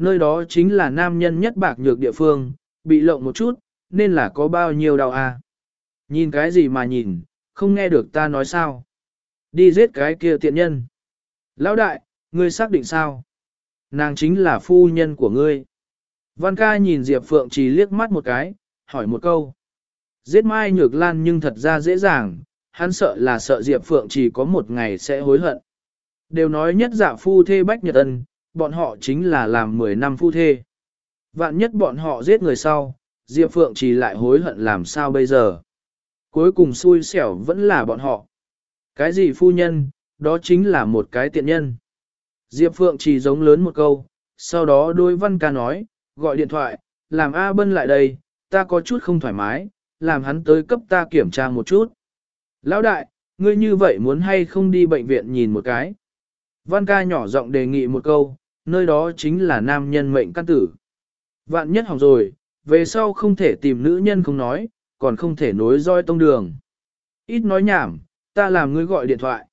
Nơi đó chính là nam nhân nhất bạc nhược địa phương, bị lộng một chút, nên là có bao nhiêu đau à. Nhìn cái gì mà nhìn, không nghe được ta nói sao. Đi giết cái kia tiện nhân. Lão đại, ngươi xác định sao? Nàng chính là phu nhân của ngươi. Văn ca nhìn Diệp Phượng chỉ liếc mắt một cái, hỏi một câu. Giết Mai Nhược Lan nhưng thật ra dễ dàng, hắn sợ là sợ Diệp Phượng chỉ có một ngày sẽ hối hận. Đều nói nhất giả phu thê bách nhật ân, bọn họ chính là làm 10 năm phu thê. Vạn nhất bọn họ giết người sau, Diệp Phượng chỉ lại hối hận làm sao bây giờ. Cuối cùng xui xẻo vẫn là bọn họ. Cái gì phu nhân, đó chính là một cái tiện nhân. Diệp Phượng chỉ giống lớn một câu, sau đó đôi văn ca nói, gọi điện thoại, làm A Bân lại đây, ta có chút không thoải mái, làm hắn tới cấp ta kiểm tra một chút. Lão đại, ngươi như vậy muốn hay không đi bệnh viện nhìn một cái. Văn ca nhỏ giọng đề nghị một câu, nơi đó chính là nam nhân mệnh căn tử. Vạn nhất hỏng rồi, về sau không thể tìm nữ nhân không nói, còn không thể nối roi tông đường. Ít nói nhảm, ta làm ngươi gọi điện thoại.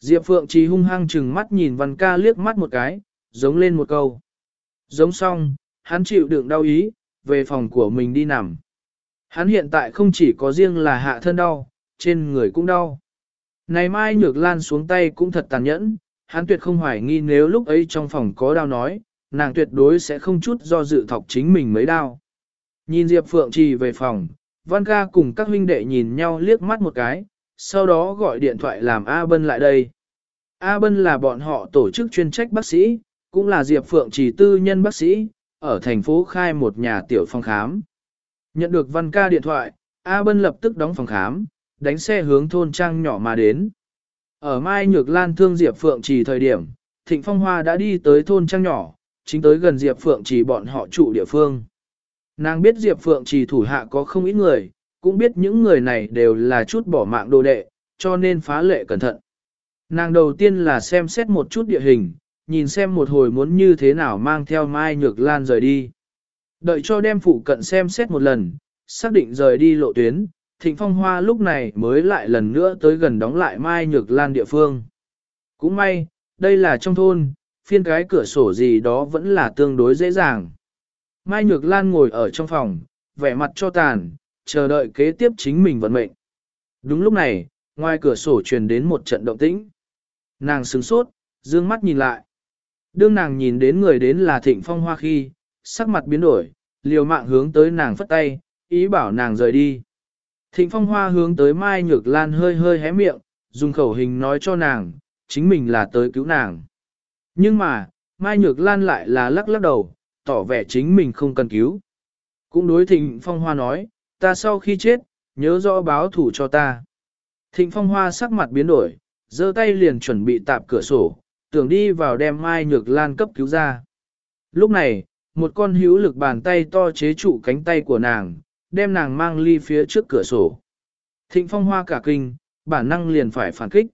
Diệp Phượng Trì hung hăng chừng mắt nhìn Văn ca liếc mắt một cái, giống lên một câu. Giống xong, hắn chịu đựng đau ý, về phòng của mình đi nằm. Hắn hiện tại không chỉ có riêng là hạ thân đau, trên người cũng đau. Này mai nhược lan xuống tay cũng thật tàn nhẫn, hắn tuyệt không hoài nghi nếu lúc ấy trong phòng có đao nói, nàng tuyệt đối sẽ không chút do dự thọc chính mình mấy đao. Nhìn Diệp Phượng trì về phòng, Văn ca cùng các huynh đệ nhìn nhau liếc mắt một cái, sau đó gọi điện thoại làm A Bân lại đây. A Bân là bọn họ tổ chức chuyên trách bác sĩ, cũng là Diệp Phượng trì tư nhân bác sĩ, ở thành phố khai một nhà tiểu phòng khám. Nhận được văn ca điện thoại, A Bân lập tức đóng phòng khám, đánh xe hướng thôn trang nhỏ mà đến. Ở Mai Nhược Lan thương Diệp Phượng trì thời điểm, Thịnh Phong Hoa đã đi tới thôn trang nhỏ, chính tới gần Diệp Phượng trì bọn họ trụ địa phương. Nàng biết Diệp Phượng trì thủ hạ có không ít người, cũng biết những người này đều là chút bỏ mạng đồ đệ, cho nên phá lệ cẩn thận. Nàng đầu tiên là xem xét một chút địa hình, nhìn xem một hồi muốn như thế nào mang theo Mai Nhược Lan rời đi. Đợi cho đem phụ cận xem xét một lần, xác định rời đi lộ tuyến, Thịnh Phong Hoa lúc này mới lại lần nữa tới gần đóng lại Mai Nhược Lan địa phương. Cũng may, đây là trong thôn, phiên cái cửa sổ gì đó vẫn là tương đối dễ dàng. Mai Nhược Lan ngồi ở trong phòng, vẻ mặt cho tàn, chờ đợi kế tiếp chính mình vận mệnh. Đúng lúc này, ngoài cửa sổ truyền đến một trận động tĩnh. Nàng sửng sốt, dương mắt nhìn lại. Đương nàng nhìn đến người đến là Thịnh Phong Hoa khi, sắc mặt biến đổi, liều mạng hướng tới nàng phất tay, ý bảo nàng rời đi. Thịnh Phong Hoa hướng tới Mai Nhược Lan hơi hơi hé miệng, dùng khẩu hình nói cho nàng, chính mình là tới cứu nàng. Nhưng mà, Mai Nhược Lan lại là lắc lắc đầu, tỏ vẻ chính mình không cần cứu. Cũng đối Thịnh Phong Hoa nói, ta sau khi chết, nhớ rõ báo thủ cho ta. Thịnh Phong Hoa sắc mặt biến đổi, giơ tay liền chuẩn bị tạp cửa sổ, tưởng đi vào đem Mai Nhược Lan cấp cứu ra. Lúc này, một con hữu lực bàn tay to chế trụ cánh tay của nàng, đem nàng mang ly phía trước cửa sổ. Thịnh Phong Hoa cả kinh, bản năng liền phải phản kích.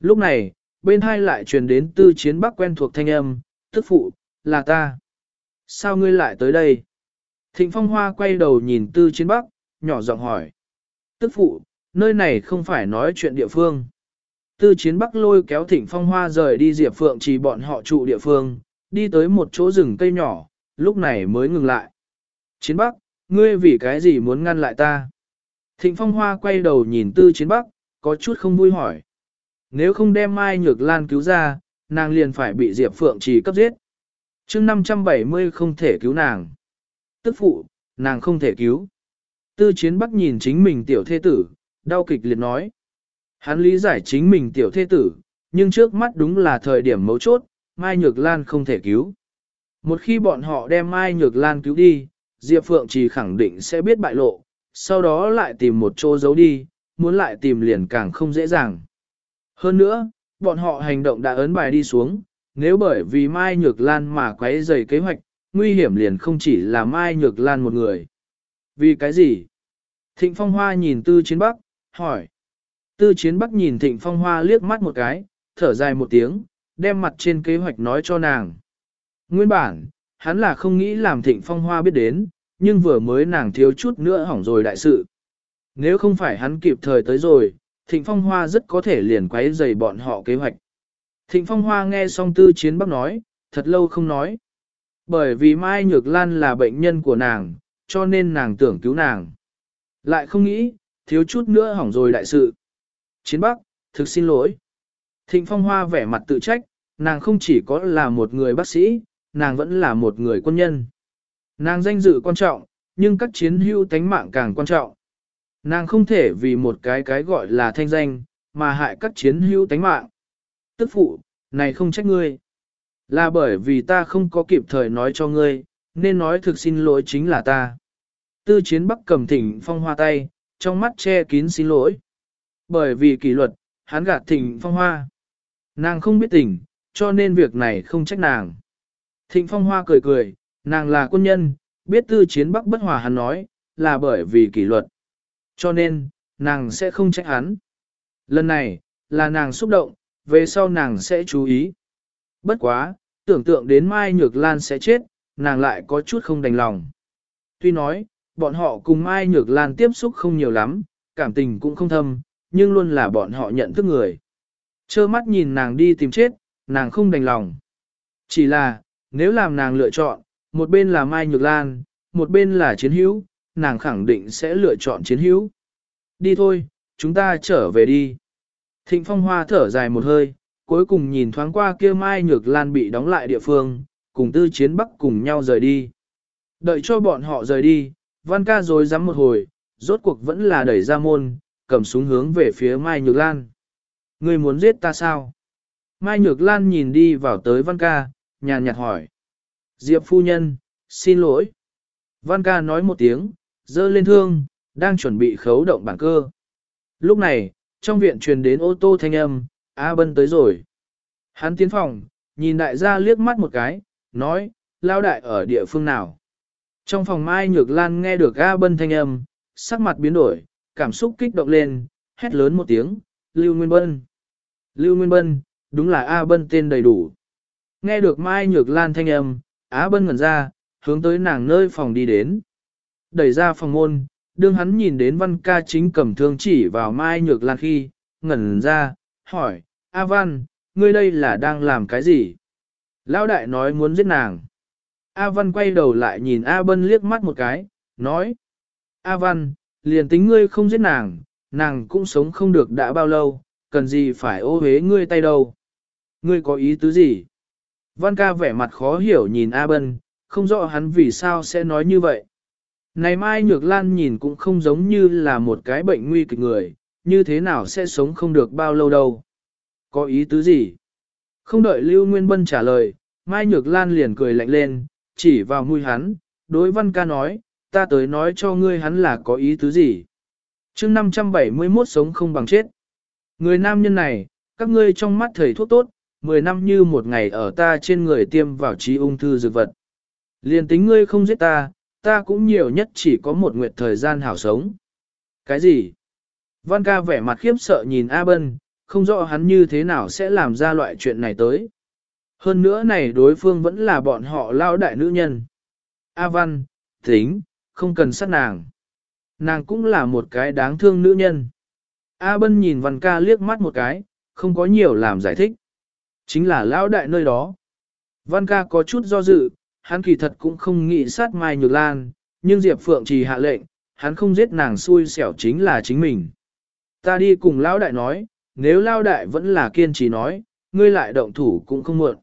Lúc này, bên hai lại truyền đến tư chiến bắc quen thuộc thanh âm, tức phụ, là ta. Sao ngươi lại tới đây? Thịnh Phong Hoa quay đầu nhìn tư chiến bắc, nhỏ giọng hỏi. Tức phụ, nơi này không phải nói chuyện địa phương. Tư chiến bắc lôi kéo thịnh phong hoa rời đi diệp phượng chỉ bọn họ trụ địa phương, đi tới một chỗ rừng cây nhỏ, lúc này mới ngừng lại. Chiến bắc, ngươi vì cái gì muốn ngăn lại ta? Thịnh phong hoa quay đầu nhìn tư chiến bắc, có chút không vui hỏi. Nếu không đem Mai Nhược Lan cứu ra, nàng liền phải bị Diệp Phượng chỉ cấp giết. chương 570 không thể cứu nàng. Tức phụ, nàng không thể cứu. Tư chiến bắc nhìn chính mình tiểu thê tử, đau kịch liệt nói. Hắn lý giải chính mình tiểu thê tử, nhưng trước mắt đúng là thời điểm mấu chốt, Mai Nhược Lan không thể cứu. Một khi bọn họ đem Mai Nhược Lan cứu đi, Diệp Phượng chỉ khẳng định sẽ biết bại lộ, sau đó lại tìm một chỗ giấu đi, muốn lại tìm liền càng không dễ dàng. Hơn nữa, bọn họ hành động đã ấn bài đi xuống, nếu bởi vì Mai Nhược Lan mà quấy rầy kế hoạch, nguy hiểm liền không chỉ là Mai Nhược Lan một người. Vì cái gì? Thịnh Phong Hoa nhìn Tư Chiến Bắc, hỏi. Tư Chiến Bắc nhìn Thịnh Phong Hoa liếc mắt một cái, thở dài một tiếng, đem mặt trên kế hoạch nói cho nàng. Nguyên bản, hắn là không nghĩ làm Thịnh Phong Hoa biết đến, nhưng vừa mới nàng thiếu chút nữa hỏng rồi đại sự. Nếu không phải hắn kịp thời tới rồi, Thịnh Phong Hoa rất có thể liền quấy dày bọn họ kế hoạch. Thịnh Phong Hoa nghe xong Tư Chiến Bắc nói, thật lâu không nói. Bởi vì Mai Nhược Lan là bệnh nhân của nàng, cho nên nàng tưởng cứu nàng. Lại không nghĩ, thiếu chút nữa hỏng rồi đại sự. Chiến Bắc, thực xin lỗi. Thịnh Phong Hoa vẻ mặt tự trách, nàng không chỉ có là một người bác sĩ, nàng vẫn là một người quân nhân. Nàng danh dự quan trọng, nhưng các chiến hữu tánh mạng càng quan trọng. Nàng không thể vì một cái cái gọi là thanh danh, mà hại các chiến hữu tánh mạng. Tức phụ, này không trách ngươi. Là bởi vì ta không có kịp thời nói cho ngươi, nên nói thực xin lỗi chính là ta. Tư chiến bắc cầm thỉnh phong hoa tay, trong mắt che kín xin lỗi. Bởi vì kỷ luật, hắn gạt thỉnh phong hoa. Nàng không biết tình, cho nên việc này không trách nàng. Thịnh phong hoa cười cười, nàng là quân nhân, biết tư chiến bắc bất hòa hắn nói, là bởi vì kỷ luật. Cho nên, nàng sẽ không trách hắn. Lần này, là nàng xúc động, về sau nàng sẽ chú ý. Bất quá, tưởng tượng đến Mai Nhược Lan sẽ chết, nàng lại có chút không đành lòng. Tuy nói, bọn họ cùng Mai Nhược Lan tiếp xúc không nhiều lắm, cảm tình cũng không thâm, nhưng luôn là bọn họ nhận thức người. Chơ mắt nhìn nàng đi tìm chết, nàng không đành lòng. Chỉ là, nếu làm nàng lựa chọn, một bên là Mai Nhược Lan, một bên là chiến hữu, nàng khẳng định sẽ lựa chọn chiến hữu. Đi thôi, chúng ta trở về đi. Thịnh Phong Hoa thở dài một hơi, cuối cùng nhìn thoáng qua kia Mai Nhược Lan bị đóng lại địa phương, cùng tư chiến bắc cùng nhau rời đi. Đợi cho bọn họ rời đi, Văn ca rồi dám một hồi, rốt cuộc vẫn là đẩy ra môn, cầm súng hướng về phía Mai Nhược Lan. Ngươi muốn giết ta sao? Mai Nhược Lan nhìn đi vào tới Văn ca, nhàn nhạt hỏi. Diệp phu nhân, xin lỗi. Văn ca nói một tiếng, dơ lên thương, đang chuẩn bị khấu động bản cơ. Lúc này, trong viện truyền đến ô tô thanh âm, A Bân tới rồi. Hắn tiến phòng, nhìn đại gia liếc mắt một cái, nói, lao đại ở địa phương nào. Trong phòng Mai Nhược Lan nghe được A Bân thanh âm, sắc mặt biến đổi, cảm xúc kích động lên, hét lớn một tiếng, Lưu Nguyên Bân. Lưu Nguyên Bân, đúng là A Bân tên đầy đủ. Nghe được Mai Nhược Lan thanh âm, Á Bân ngẩn ra, hướng tới nàng nơi phòng đi đến. Đẩy ra phòng môn, đương hắn nhìn đến văn ca chính cầm thương chỉ vào Mai Nhược Lan khi, ngẩn ra, hỏi, A Văn, ngươi đây là đang làm cái gì? Lão đại nói muốn giết nàng. A Văn quay đầu lại nhìn A Bân liếc mắt một cái, nói, A Văn, liền tính ngươi không giết nàng, nàng cũng sống không được đã bao lâu, cần gì phải ô hế ngươi tay đâu. Ngươi có ý tứ gì? Văn ca vẻ mặt khó hiểu nhìn A Bân, không rõ hắn vì sao sẽ nói như vậy. Này Mai Nhược Lan nhìn cũng không giống như là một cái bệnh nguy kịch người, như thế nào sẽ sống không được bao lâu đâu. Có ý tứ gì? Không đợi Lưu Nguyên Bân trả lời, Mai Nhược Lan liền cười lạnh lên, chỉ vào mũi hắn, đối văn ca nói, ta tới nói cho ngươi hắn là có ý tứ gì. chương 571 sống không bằng chết. Người nam nhân này, các ngươi trong mắt thầy thuốc tốt, 10 năm như một ngày ở ta trên người tiêm vào trí ung thư dược vật. Liền tính ngươi không giết ta, ta cũng nhiều nhất chỉ có một nguyệt thời gian hảo sống. Cái gì? Văn ca vẻ mặt khiếp sợ nhìn A Bân, không rõ hắn như thế nào sẽ làm ra loại chuyện này tới. Hơn nữa này đối phương vẫn là bọn họ lao đại nữ nhân. A Văn, tính, không cần sát nàng. Nàng cũng là một cái đáng thương nữ nhân. A Bân nhìn Văn ca liếc mắt một cái, không có nhiều làm giải thích. Chính là lão đại nơi đó. Văn ca có chút do dự, hắn kỳ thật cũng không nghĩ sát Mai Nhược Lan, nhưng Diệp Phượng chỉ hạ lệnh, hắn không giết nàng xui xẻo chính là chính mình. Ta đi cùng lão đại nói, nếu lão đại vẫn là kiên trì nói, ngươi lại động thủ cũng không muộn.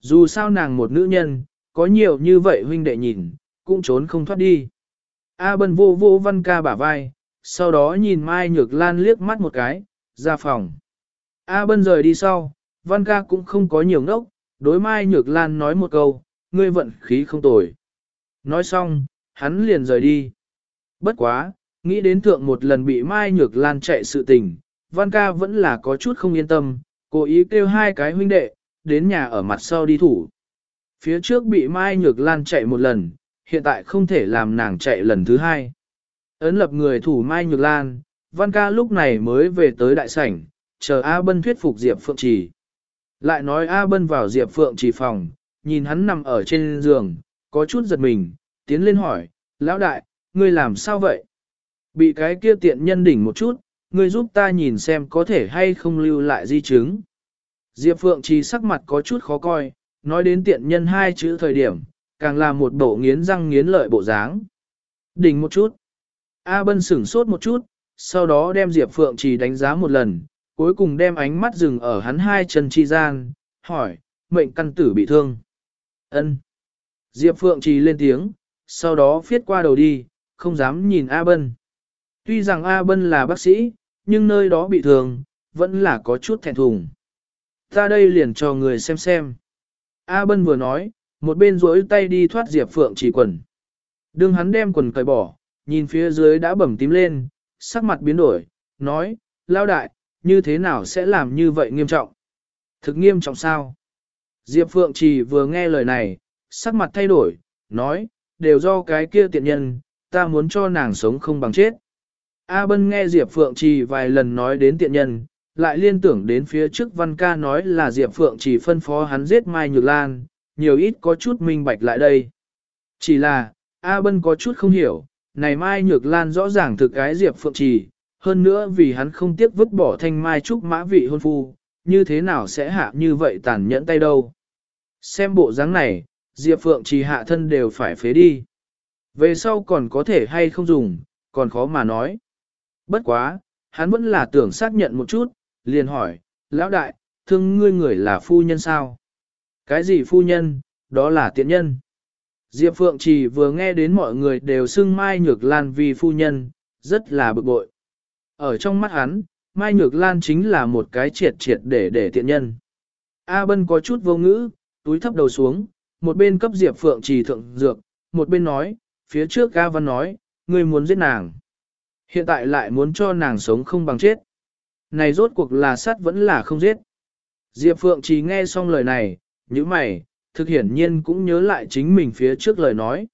Dù sao nàng một nữ nhân, có nhiều như vậy huynh đệ nhìn, cũng trốn không thoát đi. A bân vô vô văn ca bả vai, sau đó nhìn Mai Nhược Lan liếc mắt một cái, ra phòng. A bân rời đi sau, văn ca cũng không có nhiều ngốc, đối Mai Nhược Lan nói một câu, ngươi vận khí không tồi. Nói xong, hắn liền rời đi. Bất quá, nghĩ đến thượng một lần bị Mai Nhược Lan chạy sự tình, văn ca vẫn là có chút không yên tâm, cố ý kêu hai cái huynh đệ, đến nhà ở mặt sau đi thủ. Phía trước bị Mai Nhược Lan chạy một lần, hiện tại không thể làm nàng chạy lần thứ hai. Ấn lập người thủ Mai Nhược Lan, Văn ca lúc này mới về tới đại sảnh, chờ A Bân thuyết phục Diệp Phượng Trì. Lại nói A Bân vào Diệp Phượng Trì phòng, nhìn hắn nằm ở trên giường, có chút giật mình, tiến lên hỏi, Lão đại, ngươi làm sao vậy? Bị cái kia tiện nhân đỉnh một chút, ngươi giúp ta nhìn xem có thể hay không lưu lại di chứng. Diệp Phượng Trì sắc mặt có chút khó coi, nói đến tiện nhân hai chữ thời điểm, càng là một bộ nghiến răng nghiến lợi bộ dáng. Đỉnh một chút. A Bân sửng sốt một chút, sau đó đem Diệp Phượng Trì đánh giá một lần, cuối cùng đem ánh mắt dừng ở hắn hai chân chi gian, hỏi, mệnh căn tử bị thương. ân Diệp Phượng Trì lên tiếng, sau đó phiết qua đầu đi, không dám nhìn A Bân. Tuy rằng A Bân là bác sĩ, nhưng nơi đó bị thương, vẫn là có chút thẹn thùng. Ta đây liền cho người xem xem. A Bân vừa nói, một bên duỗi tay đi thoát Diệp Phượng chỉ quần. Đương hắn đem quần cởi bỏ, nhìn phía dưới đã bầm tím lên, sắc mặt biến đổi, nói, lao đại, như thế nào sẽ làm như vậy nghiêm trọng? Thực nghiêm trọng sao? Diệp Phượng chỉ vừa nghe lời này, sắc mặt thay đổi, nói, đều do cái kia tiện nhân, ta muốn cho nàng sống không bằng chết. A Bân nghe Diệp Phượng Trì vài lần nói đến tiện nhân, lại liên tưởng đến phía trước Văn Ca nói là Diệp Phượng chỉ phân phó hắn giết Mai Nhược Lan, nhiều ít có chút minh bạch lại đây. Chỉ là, A Bân có chút không hiểu, này Mai Nhược Lan rõ ràng thực cái Diệp Phượng Trì, hơn nữa vì hắn không tiếc vứt bỏ thanh Mai Trúc mã vị hôn phu, như thế nào sẽ hạ như vậy tàn nhẫn tay đâu. Xem bộ dáng này, Diệp Phượng Trì hạ thân đều phải phế đi. Về sau còn có thể hay không dùng, còn khó mà nói. Bất quá, hắn vẫn là tưởng xác nhận một chút, liền hỏi, lão đại, thương ngươi người là phu nhân sao? Cái gì phu nhân, đó là tiện nhân. Diệp Phượng chỉ vừa nghe đến mọi người đều xưng Mai Nhược Lan vì phu nhân, rất là bực bội. Ở trong mắt hắn, Mai Nhược Lan chính là một cái triệt triệt để để tiện nhân. A Bân có chút vô ngữ, túi thấp đầu xuống, một bên cấp Diệp Phượng trì thượng dược, một bên nói, phía trước A Văn nói, ngươi muốn giết nàng. Hiện tại lại muốn cho nàng sống không bằng chết. Này rốt cuộc là sát vẫn là không giết. Diệp Phượng trì nghe xong lời này, như mày, thực hiển nhiên cũng nhớ lại chính mình phía trước lời nói.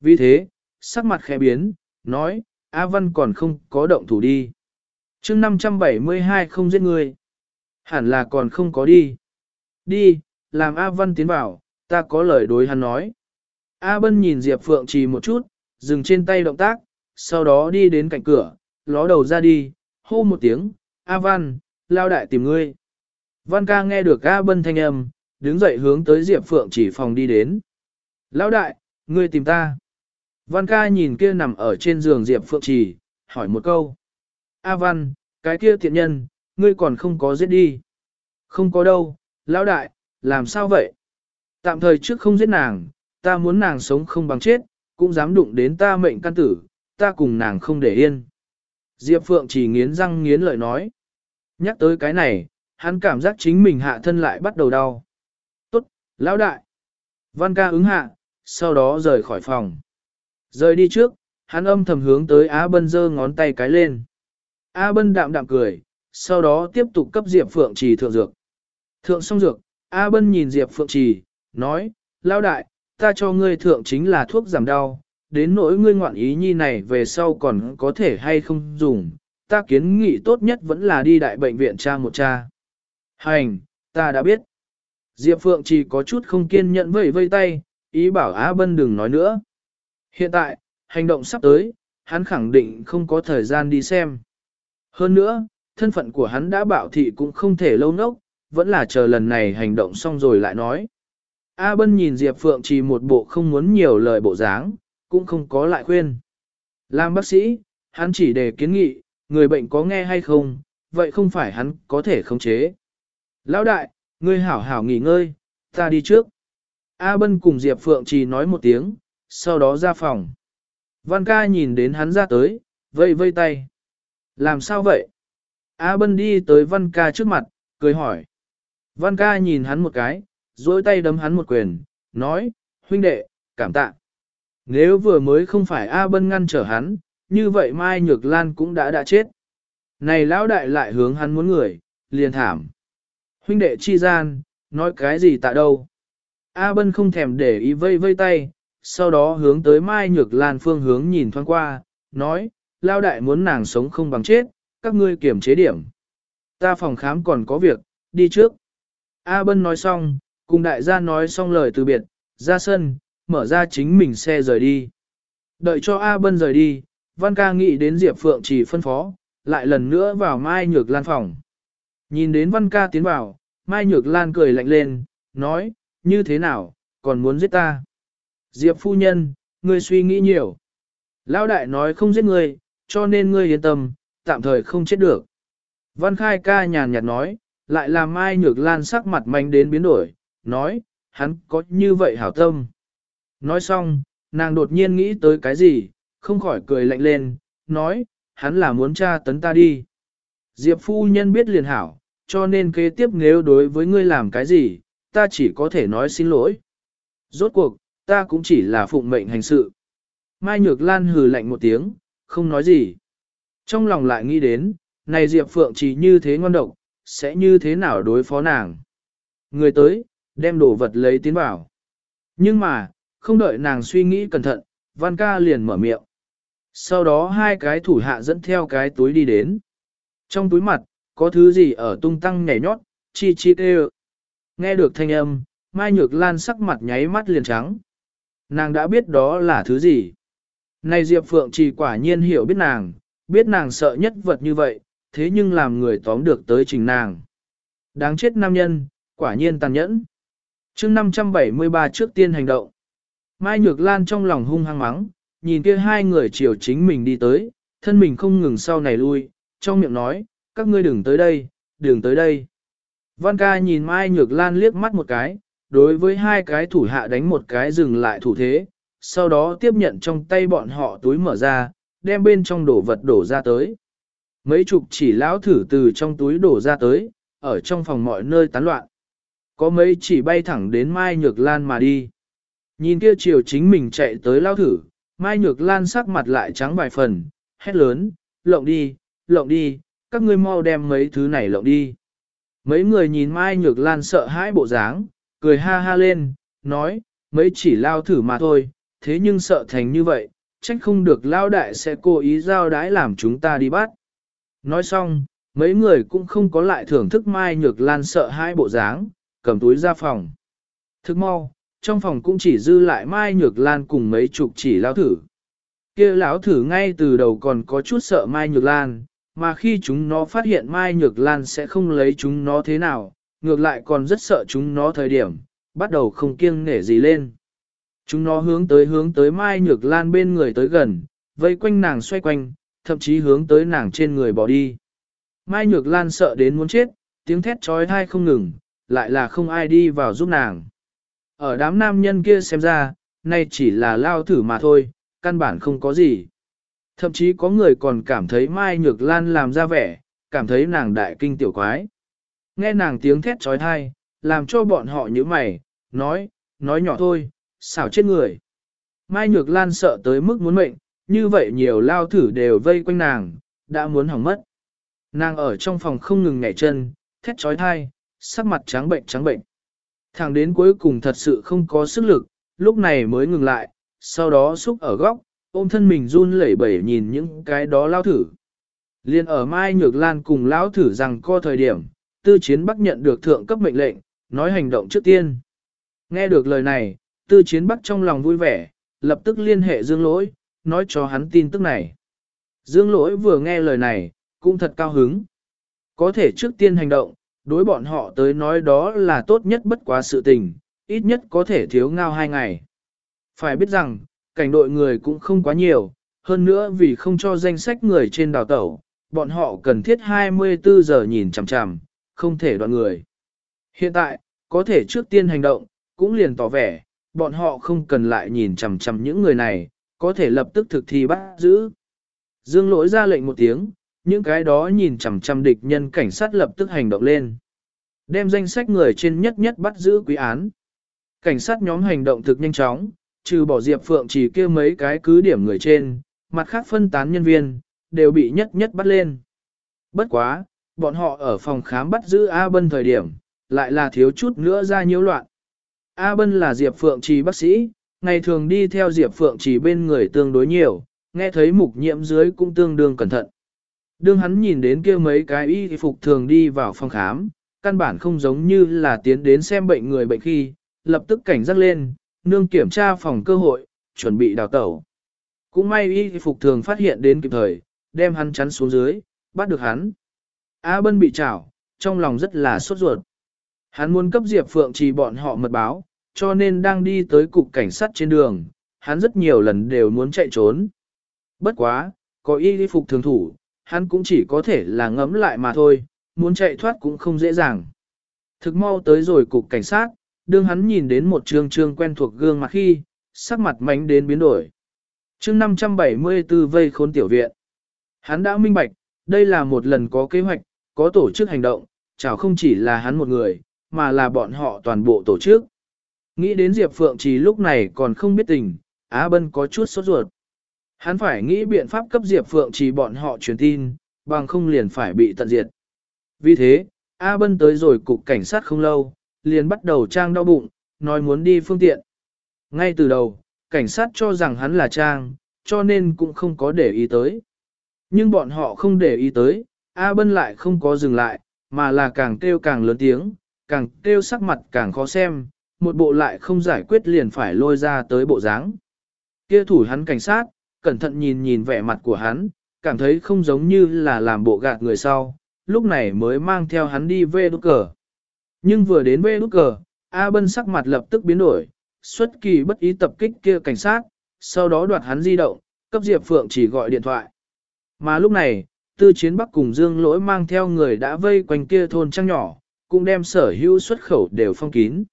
Vì thế, sắc mặt khẽ biến, nói, A Văn còn không có động thủ đi chương 572 không giết người. Hẳn là còn không có đi. Đi, làm A Văn tiến vào, ta có lời đối hắn nói. A Bân nhìn Diệp Phượng trì một chút, dừng trên tay động tác, sau đó đi đến cạnh cửa, ló đầu ra đi, hô một tiếng, A Văn, lao đại tìm ngươi. Văn ca nghe được A Bân thanh âm, đứng dậy hướng tới Diệp Phượng chỉ phòng đi đến. Lão đại, ngươi tìm ta. Văn ca nhìn kia nằm ở trên giường Diệp Phượng chỉ, hỏi một câu. A Văn, cái kia tiện nhân, ngươi còn không có giết đi. Không có đâu, lão đại, làm sao vậy? Tạm thời trước không giết nàng, ta muốn nàng sống không bằng chết, cũng dám đụng đến ta mệnh căn tử, ta cùng nàng không để yên. Diệp Phượng chỉ nghiến răng nghiến lợi nói. Nhắc tới cái này, hắn cảm giác chính mình hạ thân lại bắt đầu đau. Tốt, lão đại. Văn ca ứng hạ, sau đó rời khỏi phòng. Rời đi trước, hắn âm thầm hướng tới Á Bân giơ ngón tay cái lên. A Bân đạm đạm cười, sau đó tiếp tục cấp Diệp Phượng Trì thượng dược. Thượng xong dược, A Bân nhìn Diệp Phượng Trì, nói, Lão đại, ta cho ngươi thượng chính là thuốc giảm đau, đến nỗi ngươi ngoạn ý nhi này về sau còn có thể hay không dùng, ta kiến nghị tốt nhất vẫn là đi đại bệnh viện tra một cha. Hành, ta đã biết. Diệp Phượng chỉ có chút không kiên nhẫn vẫy vây tay, ý bảo A Bân đừng nói nữa. Hiện tại, hành động sắp tới, hắn khẳng định không có thời gian đi xem. Hơn nữa, thân phận của hắn đã bảo thị cũng không thể lâu nốc, vẫn là chờ lần này hành động xong rồi lại nói. A Bân nhìn Diệp Phượng chỉ một bộ không muốn nhiều lời bộ dáng, cũng không có lại khuyên. Làm bác sĩ, hắn chỉ để kiến nghị, người bệnh có nghe hay không, vậy không phải hắn có thể khống chế. Lão đại, ngươi hảo hảo nghỉ ngơi, ta đi trước. A Bân cùng Diệp Phượng chỉ nói một tiếng, sau đó ra phòng. Văn ca nhìn đến hắn ra tới, vây vây tay. Làm sao vậy? A Bân đi tới Văn ca trước mặt, cười hỏi. Văn ca nhìn hắn một cái, duỗi tay đấm hắn một quyền, nói, huynh đệ, cảm tạ. Nếu vừa mới không phải A Bân ngăn trở hắn, như vậy Mai Nhược Lan cũng đã đã chết. Này lão đại lại hướng hắn muốn người, liền thảm. Huynh đệ chi gian, nói cái gì tạ đâu. A Bân không thèm để ý vây vây tay, sau đó hướng tới Mai Nhược Lan phương hướng nhìn thoáng qua, nói, lao đại muốn nàng sống không bằng chết, các ngươi kiểm chế điểm. Ta phòng khám còn có việc, đi trước. A Bân nói xong, cùng đại gia nói xong lời từ biệt, ra sân, mở ra chính mình xe rời đi. Đợi cho A Bân rời đi, Văn ca nghĩ đến Diệp Phượng chỉ phân phó, lại lần nữa vào Mai Nhược Lan phòng. Nhìn đến Văn ca tiến vào, Mai Nhược Lan cười lạnh lên, nói, như thế nào, còn muốn giết ta? Diệp phu nhân, ngươi suy nghĩ nhiều. Lão đại nói không giết ngươi, cho nên ngươi yên tâm, tạm thời không chết được. Văn Khai ca nhàn nhạt nói, lại làm Mai Nhược Lan sắc mặt mạnh đến biến đổi, nói, hắn có như vậy hảo tâm. Nói xong, nàng đột nhiên nghĩ tới cái gì, không khỏi cười lạnh lên, nói, hắn là muốn tra tấn ta đi. Diệp phu nhân biết liền hảo, cho nên kế tiếp nếu đối với ngươi làm cái gì, ta chỉ có thể nói xin lỗi. Rốt cuộc, ta cũng chỉ là phụng mệnh hành sự. Mai Nhược Lan hừ lạnh một tiếng, không nói gì. Trong lòng lại nghĩ đến, này Diệp Phượng chỉ như thế ngon độc, sẽ như thế nào đối phó nàng. Người tới, đem đồ vật lấy tiến vào. Nhưng mà, không đợi nàng suy nghĩ cẩn thận, Văn ca liền mở miệng. Sau đó hai cái thủ hạ dẫn theo cái túi đi đến. Trong túi mặt, có thứ gì ở tung tăng nhảy nhót, chi chi tê Nghe được thanh âm, Mai Nhược Lan sắc mặt nháy mắt liền trắng. Nàng đã biết đó là thứ gì. Này Diệp Phượng chỉ quả nhiên hiểu biết nàng, biết nàng sợ nhất vật như vậy, thế nhưng làm người tóm được tới trình nàng. Đáng chết nam nhân, quả nhiên tàn nhẫn. chương 573 trước tiên hành động. Mai Nhược Lan trong lòng hung hăng mắng, nhìn kia hai người chiều chính mình đi tới, thân mình không ngừng sau này lui, trong miệng nói, các ngươi đừng tới đây, đừng tới đây. Văn ca nhìn Mai Nhược Lan liếc mắt một cái, đối với hai cái thủ hạ đánh một cái dừng lại thủ thế, sau đó tiếp nhận trong tay bọn họ túi mở ra, đem bên trong đổ vật đổ ra tới. Mấy chục chỉ lão thử từ trong túi đổ ra tới, ở trong phòng mọi nơi tán loạn. Có mấy chỉ bay thẳng đến Mai Nhược Lan mà đi. Nhìn kia chiều chính mình chạy tới lao thử, Mai Nhược Lan sắc mặt lại trắng vài phần, hét lớn, lộng đi, lộng đi, các ngươi mau đem mấy thứ này lộng đi. Mấy người nhìn Mai Nhược Lan sợ hãi bộ dáng, cười ha ha lên, nói, mấy chỉ lao thử mà thôi, thế nhưng sợ thành như vậy, trách không được lao đại sẽ cố ý giao đái làm chúng ta đi bắt. Nói xong, mấy người cũng không có lại thưởng thức Mai Nhược Lan sợ hai bộ dáng, cầm túi ra phòng. Thức mau, trong phòng cũng chỉ dư lại Mai Nhược Lan cùng mấy chục chỉ lao thử. kia lão thử ngay từ đầu còn có chút sợ Mai Nhược Lan, mà khi chúng nó phát hiện Mai Nhược Lan sẽ không lấy chúng nó thế nào, ngược lại còn rất sợ chúng nó thời điểm, bắt đầu không kiêng nể gì lên. Chúng nó hướng tới hướng tới Mai Nhược Lan bên người tới gần, vây quanh nàng xoay quanh, thậm chí hướng tới nàng trên người bỏ đi. Mai Nhược Lan sợ đến muốn chết, tiếng thét trói thai không ngừng, lại là không ai đi vào giúp nàng. Ở đám nam nhân kia xem ra, nay chỉ là lao thử mà thôi, căn bản không có gì. Thậm chí có người còn cảm thấy Mai Nhược Lan làm ra vẻ, cảm thấy nàng đại kinh tiểu quái. Nghe nàng tiếng thét trói thai, làm cho bọn họ như mày, nói, nói nhỏ thôi, xảo chết người. Mai Nhược Lan sợ tới mức muốn mệnh, như vậy nhiều lao thử đều vây quanh nàng, đã muốn hỏng mất. Nàng ở trong phòng không ngừng nhảy chân, thét trói thai, sắc mặt trắng bệnh trắng bệnh. Thẳng đến cuối cùng thật sự không có sức lực, lúc này mới ngừng lại, sau đó xúc ở góc, ôm thân mình run lẩy bẩy nhìn những cái đó lao thử. Liên ở Mai Nhược Lan cùng lão thử rằng co thời điểm, tư chiến bắc nhận được thượng cấp mệnh lệnh, nói hành động trước tiên. Nghe được lời này, tư chiến bắc trong lòng vui vẻ, lập tức liên hệ Dương Lỗi, nói cho hắn tin tức này. Dương Lỗi vừa nghe lời này, cũng thật cao hứng. Có thể trước tiên hành động, đối bọn họ tới nói đó là tốt nhất bất quá sự tình, ít nhất có thể thiếu ngao hai ngày. Phải biết rằng, cảnh đội người cũng không quá nhiều, hơn nữa vì không cho danh sách người trên đào tẩu, bọn họ cần thiết 24 giờ nhìn chằm chằm, không thể đoạn người. Hiện tại, có thể trước tiên hành động, cũng liền tỏ vẻ, bọn họ không cần lại nhìn chằm chằm những người này, có thể lập tức thực thi bắt giữ. Dương lỗi ra lệnh một tiếng, những cái đó nhìn chằm chằm địch nhân cảnh sát lập tức hành động lên. Đem danh sách người trên nhất nhất bắt giữ quý án. Cảnh sát nhóm hành động thực nhanh chóng, trừ bỏ Diệp Phượng chỉ kêu mấy cái cứ điểm người trên, mặt khác phân tán nhân viên, đều bị nhất nhất bắt lên. Bất quá, bọn họ ở phòng khám bắt giữ A Bân thời điểm, lại là thiếu chút nữa ra nhiễu loạn. A Bân là Diệp Phượng Trì bác sĩ, ngày thường đi theo Diệp Phượng Trì bên người tương đối nhiều, nghe thấy mục nhiễm dưới cũng tương đương cẩn thận. Đương hắn nhìn đến kia mấy cái y phục thường đi vào phòng khám, căn bản không giống như là tiến đến xem bệnh người bệnh khi, lập tức cảnh giác lên, nương kiểm tra phòng cơ hội, chuẩn bị đào tẩu. Cũng may y phục thường phát hiện đến kịp thời, đem hắn chắn xuống dưới, bắt được hắn. A Bân bị trảo, trong lòng rất là sốt ruột. Hắn muốn cấp Diệp Phượng trì bọn họ mật báo, cho nên đang đi tới cục cảnh sát trên đường, hắn rất nhiều lần đều muốn chạy trốn. Bất quá, có y phục thường thủ, hắn cũng chỉ có thể là ngấm lại mà thôi, muốn chạy thoát cũng không dễ dàng. Thực mau tới rồi cục cảnh sát, đương hắn nhìn đến một trương trương quen thuộc gương mặt khi, sắc mặt mánh đến biến đổi. chương 574 vây khốn tiểu viện. Hắn đã minh bạch, đây là một lần có kế hoạch, có tổ chức hành động, chào không chỉ là hắn một người, mà là bọn họ toàn bộ tổ chức. Nghĩ đến Diệp Phượng chỉ lúc này còn không biết tình, Á Bân có chút sốt ruột. Hắn phải nghĩ biện pháp cấp Diệp Phượng chỉ bọn họ truyền tin, bằng không liền phải bị tận diệt. Vì thế, A Bân tới rồi cục cảnh sát không lâu, liền bắt đầu trang đau bụng, nói muốn đi phương tiện. Ngay từ đầu, cảnh sát cho rằng hắn là trang, cho nên cũng không có để ý tới. Nhưng bọn họ không để ý tới, A Bân lại không có dừng lại, mà là càng kêu càng lớn tiếng, càng kêu sắc mặt càng khó xem, một bộ lại không giải quyết liền phải lôi ra tới bộ dáng. Kia thủ hắn cảnh sát, cẩn thận nhìn nhìn vẻ mặt của hắn, cảm thấy không giống như là làm bộ gạt người sau, lúc này mới mang theo hắn đi về đốt cờ. Nhưng vừa đến về đốt cờ, A Bân sắc mặt lập tức biến đổi, xuất kỳ bất ý tập kích kia cảnh sát, sau đó đoạt hắn di động, cấp Diệp Phượng chỉ gọi điện thoại. Mà lúc này, Tư Chiến Bắc cùng Dương Lỗi mang theo người đã vây quanh kia thôn trăng nhỏ, cũng đem sở hữu xuất khẩu đều phong kín.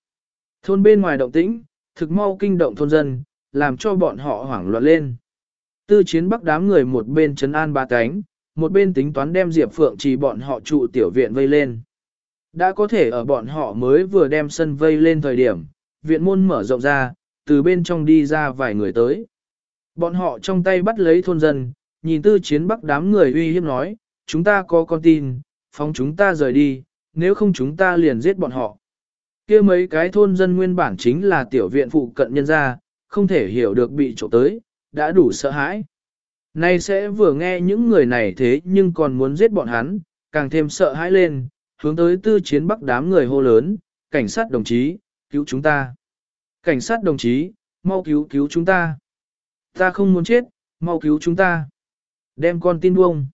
Thôn bên ngoài động tĩnh, thực mau kinh động thôn dân, làm cho bọn họ hoảng loạn lên. Tư Chiến Bắc đám người một bên trấn an ba cánh, một bên tính toán đem Diệp Phượng chỉ bọn họ trụ tiểu viện vây lên. Đã có thể ở bọn họ mới vừa đem sân vây lên thời điểm, viện môn mở rộng ra, từ bên trong đi ra vài người tới. Bọn họ trong tay bắt lấy thôn dân, nhìn tư chiến bắc đám người uy hiếp nói, chúng ta có con tin, phóng chúng ta rời đi, nếu không chúng ta liền giết bọn họ. kia mấy cái thôn dân nguyên bản chính là tiểu viện phụ cận nhân gia, không thể hiểu được bị trộm tới, đã đủ sợ hãi. Nay sẽ vừa nghe những người này thế nhưng còn muốn giết bọn hắn, càng thêm sợ hãi lên, hướng tới tư chiến bắc đám người hô lớn, cảnh sát đồng chí, cứu chúng ta. Cảnh sát đồng chí, mau cứu cứu chúng ta. Ta không muốn chết, mau cứu chúng ta. Đem con tin buông.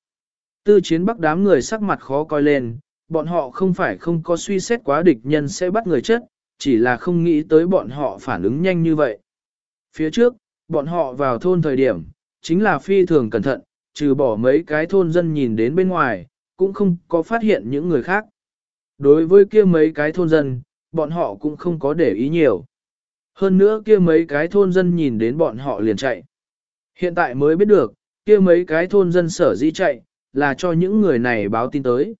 Tư chiến bắc đám người sắc mặt khó coi lên, bọn họ không phải không có suy xét quá địch nhân sẽ bắt người chết, chỉ là không nghĩ tới bọn họ phản ứng nhanh như vậy. Phía trước, bọn họ vào thôn thời điểm, chính là phi thường cẩn thận, trừ bỏ mấy cái thôn dân nhìn đến bên ngoài, cũng không có phát hiện những người khác. Đối với kia mấy cái thôn dân, bọn họ cũng không có để ý nhiều. Hơn nữa kia mấy cái thôn dân nhìn đến bọn họ liền chạy. Hiện tại mới biết được, kia mấy cái thôn dân sở dĩ chạy, là cho những người này báo tin tới.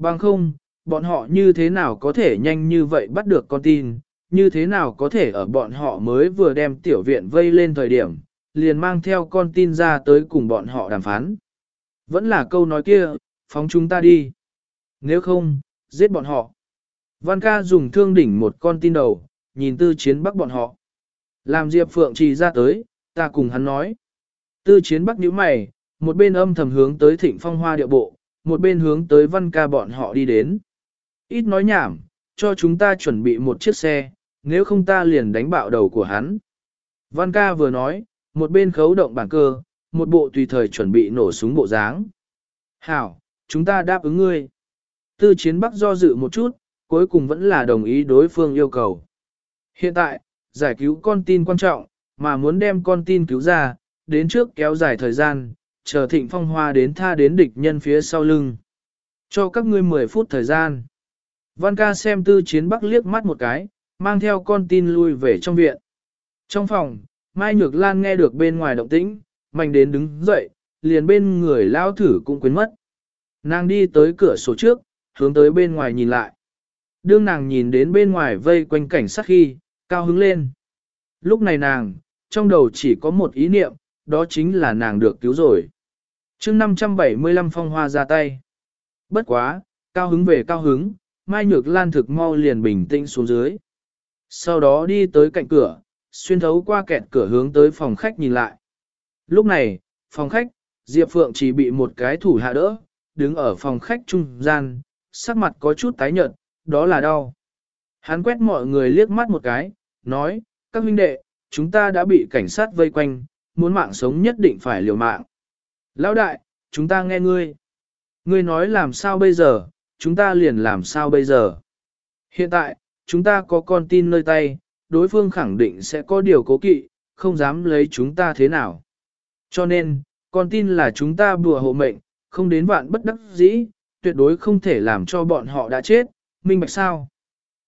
Bằng không, bọn họ như thế nào có thể nhanh như vậy bắt được con tin, như thế nào có thể ở bọn họ mới vừa đem tiểu viện vây lên thời điểm, liền mang theo con tin ra tới cùng bọn họ đàm phán. Vẫn là câu nói kia, phóng chúng ta đi. Nếu không, giết bọn họ. Văn ca dùng thương đỉnh một con tin đầu, nhìn tư chiến bắc bọn họ. Làm Diệp Phượng trì ra tới, ta cùng hắn nói. Tư chiến bắc nhíu mày, một bên âm thầm hướng tới thịnh phong hoa địa bộ, một bên hướng tới văn ca bọn họ đi đến. Ít nói nhảm, cho chúng ta chuẩn bị một chiếc xe, nếu không ta liền đánh bạo đầu của hắn. Văn ca vừa nói, một bên khấu động bản cơ, một bộ tùy thời chuẩn bị nổ súng bộ dáng. Hảo, chúng ta đáp ứng ngươi. Tư chiến bắc do dự một chút, cuối cùng vẫn là đồng ý đối phương yêu cầu. Hiện tại, giải cứu con tin quan trọng, mà muốn đem con tin cứu ra, đến trước kéo dài thời gian, chờ thịnh phong hoa đến tha đến địch nhân phía sau lưng. Cho các ngươi 10 phút thời gian. Văn ca xem tư chiến bắc liếc mắt một cái, mang theo con tin lui về trong viện. Trong phòng, Mai Nhược Lan nghe được bên ngoài động tĩnh, mạnh đến đứng dậy, liền bên người lao thử cũng quên mất. Nàng đi tới cửa sổ trước, hướng tới bên ngoài nhìn lại. Đương nàng nhìn đến bên ngoài vây quanh cảnh sát khi, cao hứng lên. Lúc này nàng, trong đầu chỉ có một ý niệm, đó chính là nàng được cứu rồi chương 575 phong hoa ra tay. Bất quá, cao hứng về cao hứng, Mai Nhược Lan thực mau liền bình tĩnh xuống dưới. Sau đó đi tới cạnh cửa, xuyên thấu qua kẹt cửa hướng tới phòng khách nhìn lại. Lúc này, phòng khách, Diệp Phượng chỉ bị một cái thủ hạ đỡ, đứng ở phòng khách trung gian, sắc mặt có chút tái nhợt, đó là đau. Hắn quét mọi người liếc mắt một cái, nói, các huynh đệ, chúng ta đã bị cảnh sát vây quanh, muốn mạng sống nhất định phải liều mạng. Lão đại, chúng ta nghe ngươi. Ngươi nói làm sao bây giờ, chúng ta liền làm sao bây giờ. Hiện tại, chúng ta có con tin nơi tay, đối phương khẳng định sẽ có điều cố kỵ, không dám lấy chúng ta thế nào. Cho nên, con tin là chúng ta bùa hộ mệnh, không đến vạn bất đắc dĩ, tuyệt đối không thể làm cho bọn họ đã chết, minh bạch sao?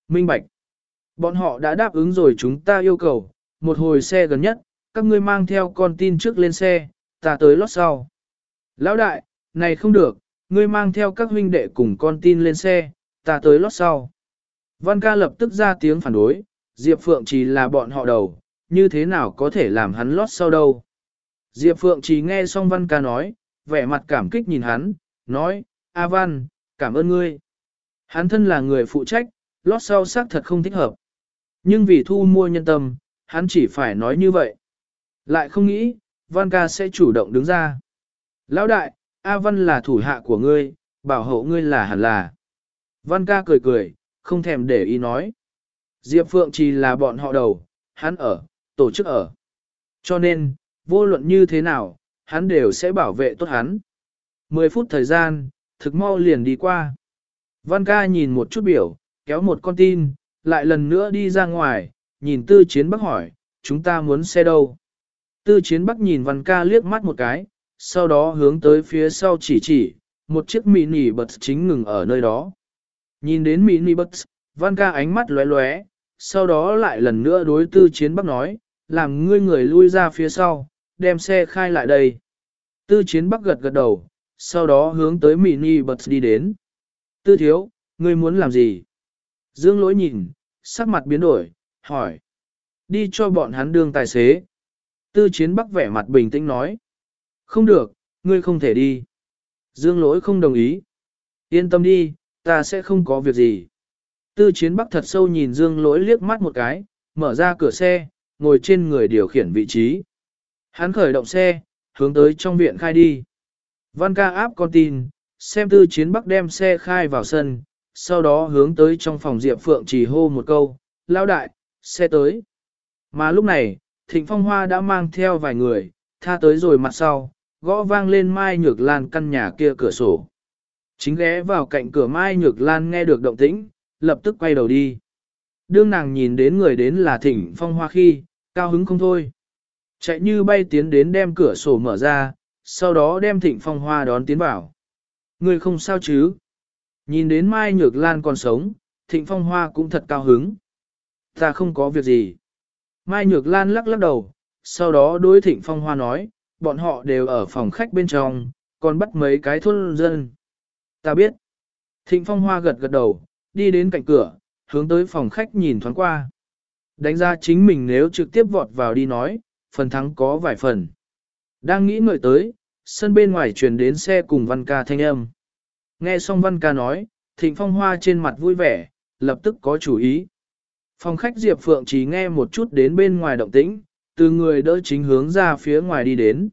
Minh bạch. Bọn họ đã đáp ứng rồi chúng ta yêu cầu, một hồi xe gần nhất, các ngươi mang theo con tin trước lên xe, ta tới lót sau. Lão đại, này không được, ngươi mang theo các huynh đệ cùng con tin lên xe, ta tới lót sau. Văn ca lập tức ra tiếng phản đối, Diệp Phượng chỉ là bọn họ đầu, như thế nào có thể làm hắn lót sau đâu. Diệp Phượng chỉ nghe xong Văn ca nói, vẻ mặt cảm kích nhìn hắn, nói, A Văn, cảm ơn ngươi. Hắn thân là người phụ trách, lót sau xác thật không thích hợp. Nhưng vì thu mua nhân tâm, hắn chỉ phải nói như vậy. Lại không nghĩ, Văn ca sẽ chủ động đứng ra. Lão đại, A Văn là thủ hạ của ngươi, bảo hộ ngươi là hẳn là. Văn ca cười cười, không thèm để ý nói. Diệp Phượng chỉ là bọn họ đầu, hắn ở, tổ chức ở. Cho nên, vô luận như thế nào, hắn đều sẽ bảo vệ tốt hắn. 10 phút thời gian, thực mau liền đi qua. Văn ca nhìn một chút biểu, kéo một con tin, lại lần nữa đi ra ngoài, nhìn tư chiến bắc hỏi, chúng ta muốn xe đâu? Tư chiến bắc nhìn văn ca liếc mắt một cái, sau đó hướng tới phía sau chỉ chỉ, một chiếc mini bus chính ngừng ở nơi đó. Nhìn đến mini bus, văn ca ánh mắt lóe lóe, sau đó lại lần nữa đối tư chiến bắc nói, làm ngươi người lui ra phía sau, đem xe khai lại đây. Tư chiến bắc gật gật đầu, sau đó hướng tới mini bus đi đến. Tư thiếu, ngươi muốn làm gì? Dương lỗi nhìn, sắc mặt biến đổi, hỏi. đi cho bọn hắn đương tài xế. Tư chiến bắc vẻ mặt bình tĩnh nói. Không được, ngươi không thể đi. Dương lỗi không đồng ý. Yên tâm đi, ta sẽ không có việc gì. Tư chiến bắc thật sâu nhìn dương lỗi liếc mắt một cái, mở ra cửa xe, ngồi trên người điều khiển vị trí. Hắn khởi động xe, hướng tới trong viện khai đi. Văn ca áp con tin, xem tư chiến bắc đem xe khai vào sân, sau đó hướng tới trong phòng Diệp Phượng chỉ hô một câu, lao đại, xe tới. Mà lúc này, Thịnh Phong Hoa đã mang theo vài người, tha tới rồi mặt sau, gõ vang lên Mai Nhược Lan căn nhà kia cửa sổ. Chính ghé vào cạnh cửa Mai Nhược Lan nghe được động tĩnh, lập tức quay đầu đi. Đương nàng nhìn đến người đến là Thịnh Phong Hoa khi, cao hứng không thôi. Chạy như bay tiến đến đem cửa sổ mở ra, sau đó đem Thịnh Phong Hoa đón tiến vào. Người không sao chứ? Nhìn đến Mai Nhược Lan còn sống, Thịnh Phong Hoa cũng thật cao hứng. Ta không có việc gì. Mai Nhược Lan lắc lắc đầu, sau đó đối Thịnh Phong Hoa nói, bọn họ đều ở phòng khách bên trong, còn bắt mấy cái thôn dân. Ta biết. Thịnh Phong Hoa gật gật đầu, đi đến cạnh cửa, hướng tới phòng khách nhìn thoáng qua. Đánh ra chính mình nếu trực tiếp vọt vào đi nói, phần thắng có vài phần. Đang nghĩ ngợi tới, sân bên ngoài truyền đến xe cùng Văn ca thanh âm. Nghe xong Văn ca nói, Thịnh Phong Hoa trên mặt vui vẻ, lập tức có chủ ý. Phòng khách Diệp Phượng chỉ nghe một chút đến bên ngoài động tĩnh, từ người đỡ chính hướng ra phía ngoài đi đến.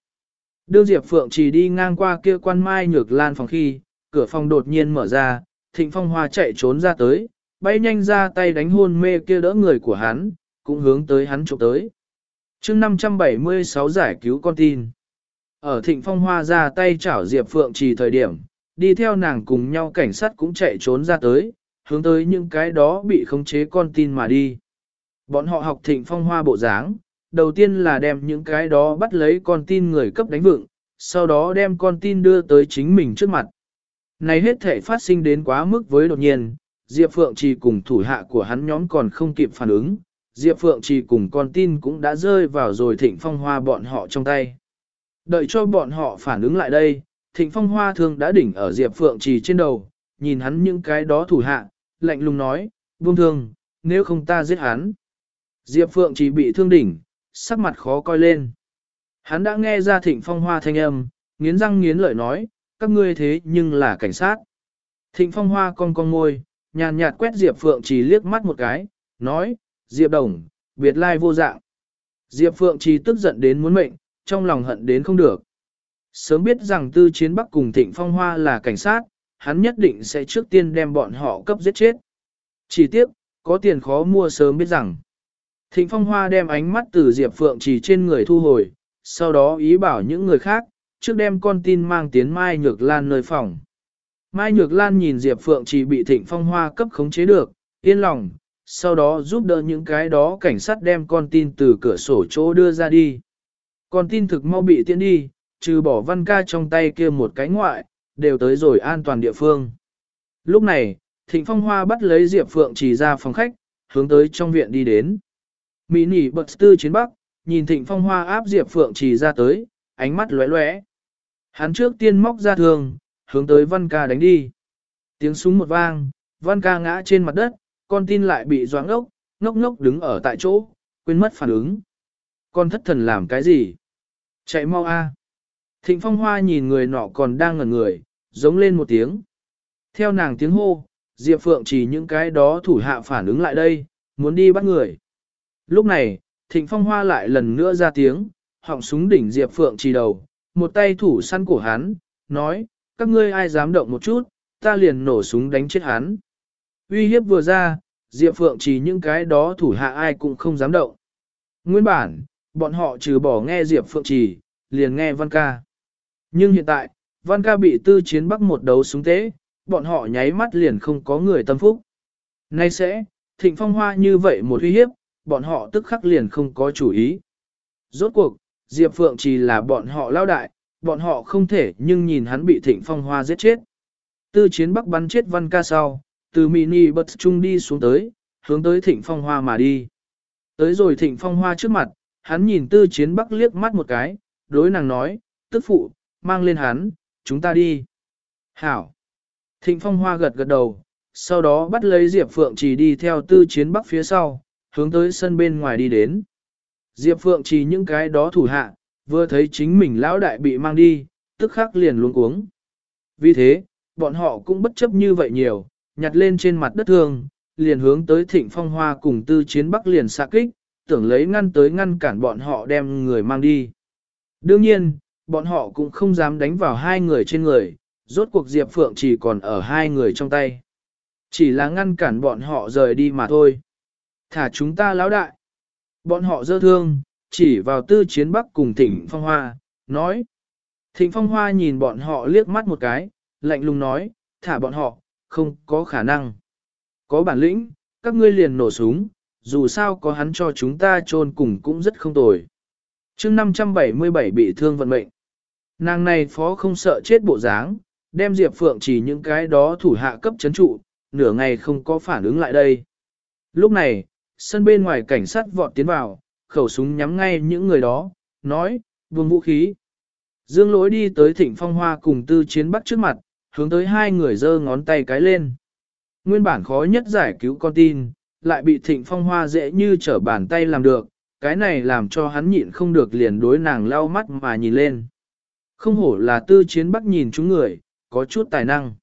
Đương Diệp Phượng chỉ đi ngang qua kia quan mai nhược lan phòng khi, cửa phòng đột nhiên mở ra, Thịnh Phong Hoa chạy trốn ra tới, bay nhanh ra tay đánh hôn mê kia đỡ người của hắn, cũng hướng tới hắn chụp tới. chương 576 giải cứu con tin. Ở Thịnh Phong Hoa ra tay chảo Diệp Phượng chỉ thời điểm, đi theo nàng cùng nhau cảnh sát cũng chạy trốn ra tới, hướng tới những cái đó bị khống chế con tin mà đi. Bọn họ học thịnh phong hoa bộ dáng, đầu tiên là đem những cái đó bắt lấy con tin người cấp đánh vựng, sau đó đem con tin đưa tới chính mình trước mặt. Này hết thể phát sinh đến quá mức với đột nhiên, Diệp Phượng Trì cùng thủ hạ của hắn nhóm còn không kịp phản ứng, Diệp Phượng Trì cùng con tin cũng đã rơi vào rồi thịnh phong hoa bọn họ trong tay. Đợi cho bọn họ phản ứng lại đây, thịnh phong hoa thương đã đỉnh ở Diệp Phượng Trì trên đầu, nhìn hắn những cái đó thủ hạ, lạnh lùng nói, buông thương, nếu không ta giết hắn. Diệp Phượng trì bị thương đỉnh, sắc mặt khó coi lên. Hắn đã nghe ra thịnh phong hoa thanh âm, nghiến răng nghiến lợi nói, các ngươi thế nhưng là cảnh sát. Thịnh phong hoa con con môi, nhàn nhạt quét Diệp Phượng chỉ liếc mắt một cái, nói, Diệp Đồng, biệt lai vô dạng. Diệp Phượng chỉ tức giận đến muốn mệnh, trong lòng hận đến không được. Sớm biết rằng tư chiến bắc cùng thịnh phong hoa là cảnh sát, hắn nhất định sẽ trước tiên đem bọn họ cấp giết chết. Chỉ tiếc, có tiền khó mua sớm biết rằng. Thịnh Phong Hoa đem ánh mắt từ Diệp Phượng chỉ trên người thu hồi, sau đó ý bảo những người khác, trước đem con tin mang tiến Mai Nhược Lan nơi phòng. Mai Nhược Lan nhìn Diệp Phượng chỉ bị Thịnh Phong Hoa cấp khống chế được, yên lòng, sau đó giúp đỡ những cái đó cảnh sát đem con tin từ cửa sổ chỗ đưa ra đi. Con tin thực mau bị tiễn đi, trừ bỏ văn ca trong tay kia một cái ngoại, đều tới rồi an toàn địa phương. Lúc này, Thịnh Phong Hoa bắt lấy Diệp Phượng chỉ ra phòng khách, hướng tới trong viện đi đến. Mỹ nỉ bật tư chiến bắc, nhìn Thịnh Phong Hoa áp Diệp Phượng chỉ ra tới, ánh mắt lóe lóe. Hắn trước tiên móc ra thường, hướng tới Văn Ca đánh đi. Tiếng súng một vang, Văn Ca ngã trên mặt đất, con tin lại bị doáng ốc, ngốc ngốc đứng ở tại chỗ, quên mất phản ứng. Con thất thần làm cái gì? Chạy mau a! Thịnh Phong Hoa nhìn người nọ còn đang ngẩn người, giống lên một tiếng. Theo nàng tiếng hô, Diệp Phượng chỉ những cái đó thủ hạ phản ứng lại đây, muốn đi bắt người. Lúc này, Thịnh Phong Hoa lại lần nữa ra tiếng, họng súng đỉnh Diệp Phượng chỉ đầu, một tay thủ săn cổ hắn, nói, các ngươi ai dám động một chút, ta liền nổ súng đánh chết hắn. Uy hiếp vừa ra, Diệp Phượng chỉ những cái đó thủ hạ ai cũng không dám động. Nguyên bản, bọn họ trừ bỏ nghe Diệp Phượng chỉ, liền nghe Văn Ca. Nhưng hiện tại, Văn ca bị tư chiến bắc một đấu súng tế, bọn họ nháy mắt liền không có người tâm phúc. Nay sẽ, thịnh phong hoa như vậy một uy hiếp, bọn họ tức khắc liền không có chủ ý. Rốt cuộc, Diệp Phượng chỉ là bọn họ lao đại, bọn họ không thể nhưng nhìn hắn bị thịnh phong hoa giết chết. Tư chiến bắc bắn chết văn ca sau, từ mini bật trung đi xuống tới, hướng tới thịnh phong hoa mà đi. Tới rồi thịnh phong hoa trước mặt, hắn nhìn tư chiến bắc liếc mắt một cái, đối nàng nói, tức phụ, mang lên hắn, chúng ta đi. Hảo. Thịnh Phong Hoa gật gật đầu, sau đó bắt lấy Diệp Phượng chỉ đi theo tư chiến bắc phía sau, hướng tới sân bên ngoài đi đến. Diệp Phượng chỉ những cái đó thủ hạ, vừa thấy chính mình lão đại bị mang đi, tức khắc liền luống cuống. Vì thế, bọn họ cũng bất chấp như vậy nhiều, nhặt lên trên mặt đất thương, liền hướng tới thịnh phong hoa cùng tư chiến bắc liền xạ kích, tưởng lấy ngăn tới ngăn cản bọn họ đem người mang đi. Đương nhiên, bọn họ cũng không dám đánh vào hai người trên người, rốt cuộc Diệp Phượng chỉ còn ở hai người trong tay. Chỉ là ngăn cản bọn họ rời đi mà thôi. Thả chúng ta lão đại. Bọn họ dơ thương, chỉ vào tư chiến bắc cùng thịnh phong hoa, nói. Thịnh phong hoa nhìn bọn họ liếc mắt một cái, lạnh lùng nói, thả bọn họ, không có khả năng. Có bản lĩnh, các ngươi liền nổ súng, dù sao có hắn cho chúng ta chôn cùng cũng rất không tồi. chương 577 bị thương vận mệnh. Nàng này phó không sợ chết bộ dáng, đem Diệp Phượng chỉ những cái đó thủ hạ cấp chấn trụ, nửa ngày không có phản ứng lại đây. Lúc này, sân bên ngoài cảnh sát vọt tiến vào, khẩu súng nhắm ngay những người đó, nói, buông vũ khí. Dương lỗi đi tới thịnh phong hoa cùng tư chiến bắc trước mặt, hướng tới hai người giơ ngón tay cái lên. Nguyên bản khó nhất giải cứu con tin, lại bị thịnh phong hoa dễ như trở bàn tay làm được, cái này làm cho hắn nhịn không được liền đối nàng lau mắt mà nhìn lên. Không hổ là tư chiến bắc nhìn chúng người, có chút tài năng.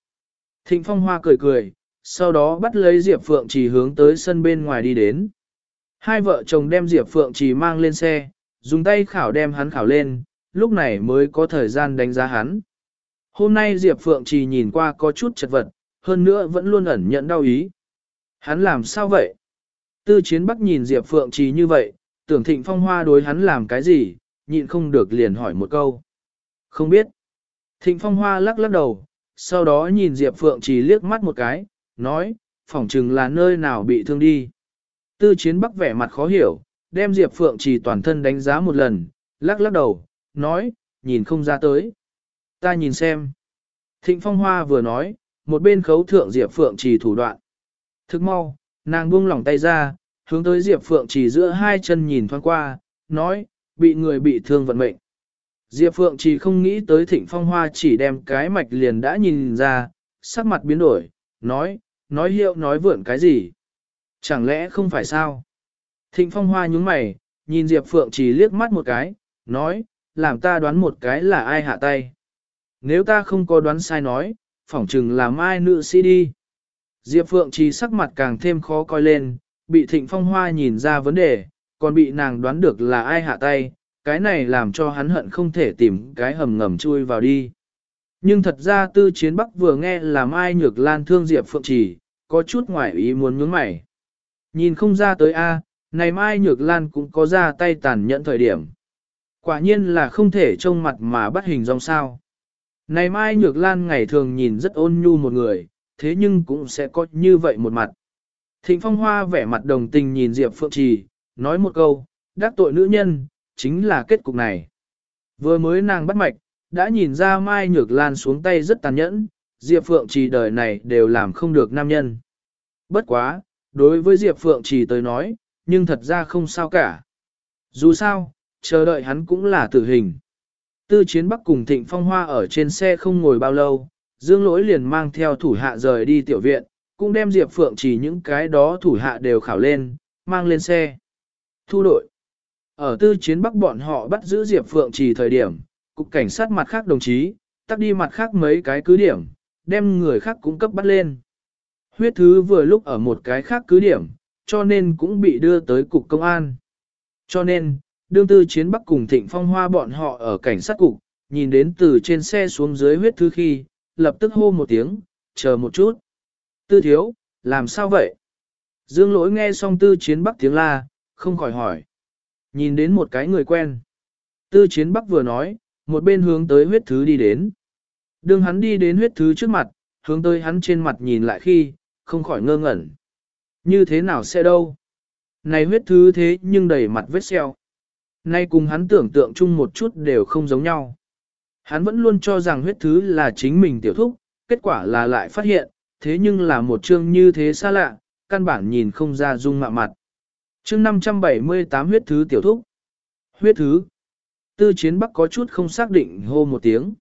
Thịnh phong hoa cười cười, sau đó bắt lấy Diệp Phượng Trì hướng tới sân bên ngoài đi đến. Hai vợ chồng đem Diệp Phượng Trì mang lên xe, dùng tay khảo đem hắn khảo lên, lúc này mới có thời gian đánh giá hắn. Hôm nay Diệp Phượng Trì nhìn qua có chút chật vật, hơn nữa vẫn luôn ẩn nhận đau ý. Hắn làm sao vậy? Tư chiến bắc nhìn Diệp Phượng Trì như vậy, tưởng thịnh phong hoa đối hắn làm cái gì, nhịn không được liền hỏi một câu. Không biết. Thịnh phong hoa lắc lắc đầu, sau đó nhìn Diệp Phượng Trì liếc mắt một cái, nói, phỏng chừng là nơi nào bị thương đi. Tư chiến bắc vẻ mặt khó hiểu, đem Diệp Phượng Trì toàn thân đánh giá một lần, lắc lắc đầu, nói, nhìn không ra tới. Ta nhìn xem. Thịnh phong hoa vừa nói, một bên khấu thượng Diệp Phượng Trì thủ đoạn. Thức mau, nàng buông lỏng tay ra, hướng tới Diệp Phượng Trì giữa hai chân nhìn thoáng qua, nói, bị người bị thương vận mệnh. Diệp Phượng Trì không nghĩ tới thịnh phong hoa chỉ đem cái mạch liền đã nhìn ra, sắc mặt biến đổi, nói, nói hiệu nói vượn cái gì. Chẳng lẽ không phải sao? Thịnh phong hoa nhúng mày, nhìn Diệp Phượng Chỉ liếc mắt một cái, nói, làm ta đoán một cái là ai hạ tay. Nếu ta không có đoán sai nói, phỏng chừng là mai nữ sĩ đi. Diệp Phượng Chỉ sắc mặt càng thêm khó coi lên, bị thịnh phong hoa nhìn ra vấn đề, còn bị nàng đoán được là ai hạ tay, cái này làm cho hắn hận không thể tìm cái hầm ngầm chui vào đi. Nhưng thật ra tư chiến bắc vừa nghe là Mai Nhược Lan thương Diệp Phượng Trì, có chút ngoài ý muốn nhướng mày. Nhìn không ra tới A, này Mai Nhược Lan cũng có ra tay tàn nhẫn thời điểm. Quả nhiên là không thể trông mặt mà bắt hình dong sao. Này Mai Nhược Lan ngày thường nhìn rất ôn nhu một người, thế nhưng cũng sẽ có như vậy một mặt. Thịnh Phong Hoa vẻ mặt đồng tình nhìn Diệp Phượng Trì, nói một câu, đắc tội nữ nhân, chính là kết cục này. Vừa mới nàng bắt mạch, đã nhìn ra Mai Nhược Lan xuống tay rất tàn nhẫn, Diệp Phượng Trì đời này đều làm không được nam nhân. Bất quá, đối với Diệp Phượng Trì tới nói, nhưng thật ra không sao cả. Dù sao, chờ đợi hắn cũng là tử hình. Tư chiến bắc cùng thịnh phong hoa ở trên xe không ngồi bao lâu, dương lỗi liền mang theo thủ hạ rời đi tiểu viện, cũng đem Diệp Phượng chỉ những cái đó thủ hạ đều khảo lên, mang lên xe. Thu đội. Ở tư chiến bắc bọn họ bắt giữ Diệp Phượng chỉ thời điểm, cục cảnh sát mặt khác đồng chí, tắt đi mặt khác mấy cái cứ điểm, đem người khác cũng cấp bắt lên. Huyết thứ vừa lúc ở một cái khác cứ điểm, cho nên cũng bị đưa tới cục công an. Cho nên, đương tư chiến bắc cùng thịnh phong hoa bọn họ ở cảnh sát cục, nhìn đến từ trên xe xuống dưới huyết thứ khi, lập tức hô một tiếng, chờ một chút. Tư thiếu, làm sao vậy? Dương lỗi nghe xong tư chiến bắc tiếng la, không khỏi hỏi. Nhìn đến một cái người quen. Tư chiến bắc vừa nói, một bên hướng tới huyết thứ đi đến. đường hắn đi đến huyết thứ trước mặt, hướng tới hắn trên mặt nhìn lại khi, không khỏi ngơ ngẩn. Như thế nào sẽ đâu? Này huyết thứ thế nhưng đầy mặt vết xeo. Nay cùng hắn tưởng tượng chung một chút đều không giống nhau. Hắn vẫn luôn cho rằng huyết thứ là chính mình tiểu thúc, kết quả là lại phát hiện, thế nhưng là một chương như thế xa lạ, căn bản nhìn không ra dung mạ mặt. chương 578 huyết thứ tiểu thúc. Huyết thứ. Tư chiến bắc có chút không xác định hô một tiếng.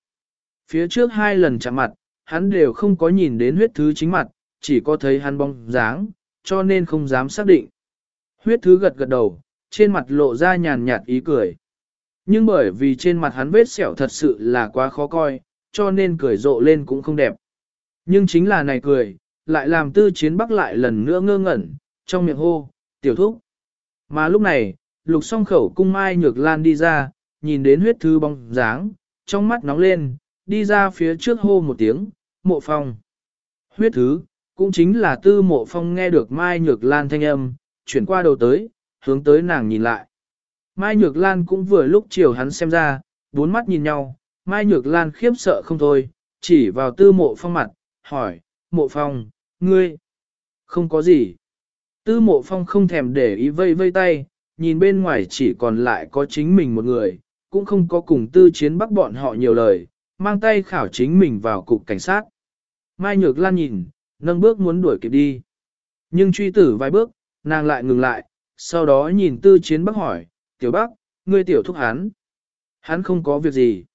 Phía trước hai lần chạm mặt, hắn đều không có nhìn đến huyết thứ chính mặt, chỉ có thấy hắn bóng dáng, cho nên không dám xác định. Huyết thứ gật gật đầu, trên mặt lộ ra nhàn nhạt ý cười. Nhưng bởi vì trên mặt hắn vết sẹo thật sự là quá khó coi, cho nên cười rộ lên cũng không đẹp. Nhưng chính là này cười, lại làm tư chiến bắc lại lần nữa ngơ ngẩn, trong miệng hô, tiểu thúc. Mà lúc này, lục song khẩu cung mai nhược lan đi ra, nhìn đến huyết thư bóng dáng, trong mắt nóng lên, đi ra phía trước hô một tiếng, mộ phong. Huyết thứ, cũng chính là tư mộ phong nghe được mai nhược lan thanh âm, chuyển qua đầu tới, hướng tới nàng nhìn lại. Mai nhược lan cũng vừa lúc chiều hắn xem ra, bốn mắt nhìn nhau, mai nhược lan khiếp sợ không thôi, chỉ vào tư mộ phong mặt, hỏi, mộ phong, ngươi, không có gì. Tư mộ phong không thèm để ý vây vây tay, nhìn bên ngoài chỉ còn lại có chính mình một người, cũng không có cùng tư chiến bắc bọn họ nhiều lời, mang tay khảo chính mình vào cục cảnh sát. Mai Nhược Lan nhìn, nâng bước muốn đuổi kịp đi. Nhưng truy tử vài bước, nàng lại ngừng lại, sau đó nhìn tư chiến bắc hỏi, tiểu bắc, ngươi tiểu thúc hắn. Hắn không có việc gì.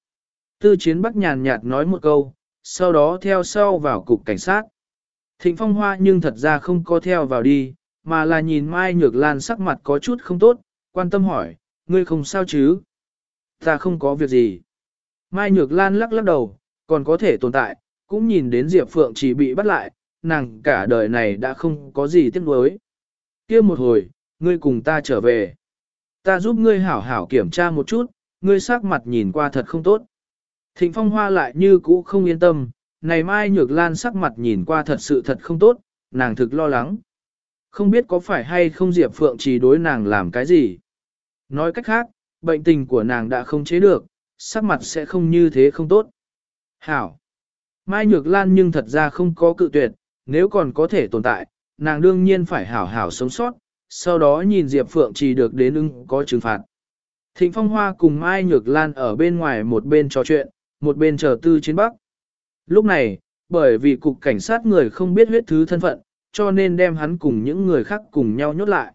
Tư chiến bắc nhàn nhạt nói một câu, sau đó theo sau vào cục cảnh sát. Thịnh phong hoa nhưng thật ra không có theo vào đi, mà là nhìn Mai Nhược Lan sắc mặt có chút không tốt, quan tâm hỏi, ngươi không sao chứ? Ta không có việc gì. Mai Nhược Lan lắc lắc đầu, còn có thể tồn tại, cũng nhìn đến Diệp Phượng chỉ bị bắt lại, nàng cả đời này đã không có gì tiếc nuối. Kia một hồi, ngươi cùng ta trở về. Ta giúp ngươi hảo hảo kiểm tra một chút, ngươi sắc mặt nhìn qua thật không tốt. Thịnh Phong Hoa lại như cũ không yên tâm, này Mai Nhược Lan sắc mặt nhìn qua thật sự thật không tốt, nàng thực lo lắng. Không biết có phải hay không Diệp Phượng chỉ đối nàng làm cái gì. Nói cách khác, bệnh tình của nàng đã không chế được, sắc mặt sẽ không như thế không tốt. Hảo. Mai Nhược Lan nhưng thật ra không có cự tuyệt, nếu còn có thể tồn tại, nàng đương nhiên phải hảo hảo sống sót, sau đó nhìn Diệp Phượng chỉ được đến ứng có trừng phạt. Thịnh Phong Hoa cùng Mai Nhược Lan ở bên ngoài một bên trò chuyện, một bên chờ tư chiến bắc. Lúc này, bởi vì cục cảnh sát người không biết huyết thứ thân phận, cho nên đem hắn cùng những người khác cùng nhau nhốt lại.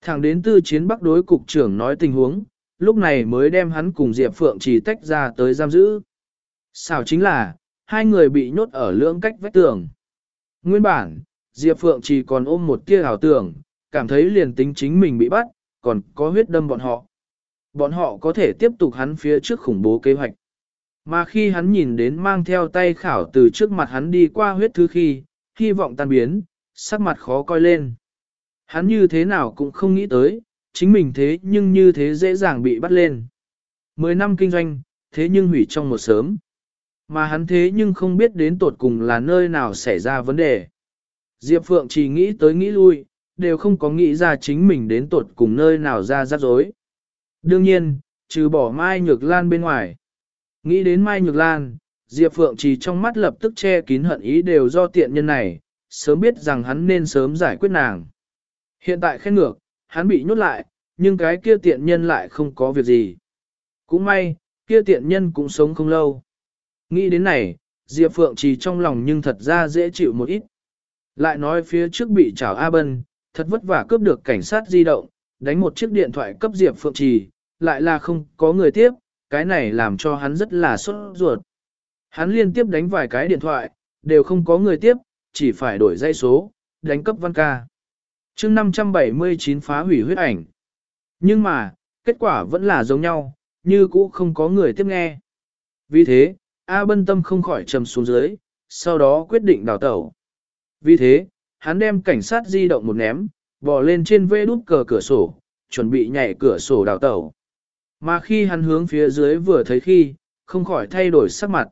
Thẳng đến tư chiến bắc đối cục trưởng nói tình huống, lúc này mới đem hắn cùng Diệp Phượng chỉ tách ra tới giam giữ. Sao chính là, hai người bị nhốt ở lưỡng cách vách tường. Nguyên bản, Diệp Phượng chỉ còn ôm một tia ảo tưởng, cảm thấy liền tính chính mình bị bắt, còn có huyết đâm bọn họ. Bọn họ có thể tiếp tục hắn phía trước khủng bố kế hoạch. Mà khi hắn nhìn đến mang theo tay khảo từ trước mặt hắn đi qua huyết thứ khi, hy vọng tan biến, sắc mặt khó coi lên. Hắn như thế nào cũng không nghĩ tới, chính mình thế nhưng như thế dễ dàng bị bắt lên. Mười năm kinh doanh, thế nhưng hủy trong một sớm. Mà hắn thế nhưng không biết đến tột cùng là nơi nào xảy ra vấn đề. Diệp Phượng chỉ nghĩ tới nghĩ lui, đều không có nghĩ ra chính mình đến tột cùng nơi nào ra rắc rối. Đương nhiên, trừ bỏ Mai Nhược Lan bên ngoài. Nghĩ đến Mai Nhược Lan, Diệp Phượng chỉ trong mắt lập tức che kín hận ý đều do tiện nhân này, sớm biết rằng hắn nên sớm giải quyết nàng. Hiện tại khen ngược, hắn bị nhốt lại, nhưng cái kia tiện nhân lại không có việc gì. Cũng may, kia tiện nhân cũng sống không lâu. Nghĩ đến này, Diệp Phượng chỉ trong lòng nhưng thật ra dễ chịu một ít. Lại nói phía trước bị trảo A Bân, thật vất vả cướp được cảnh sát di động, đánh một chiếc điện thoại cấp Diệp Phượng Trì, lại là không có người tiếp, cái này làm cho hắn rất là sốt ruột. Hắn liên tiếp đánh vài cái điện thoại, đều không có người tiếp, chỉ phải đổi dây số, đánh cấp văn ca chương 579 phá hủy huyết ảnh. Nhưng mà, kết quả vẫn là giống nhau, như cũ không có người tiếp nghe. Vì thế, A Bân Tâm không khỏi trầm xuống dưới, sau đó quyết định đào tẩu. Vì thế, hắn đem cảnh sát di động một ném, bò lên trên vê đút cờ cửa sổ, chuẩn bị nhảy cửa sổ đào tẩu. Mà khi hắn hướng phía dưới vừa thấy khi, không khỏi thay đổi sắc mặt.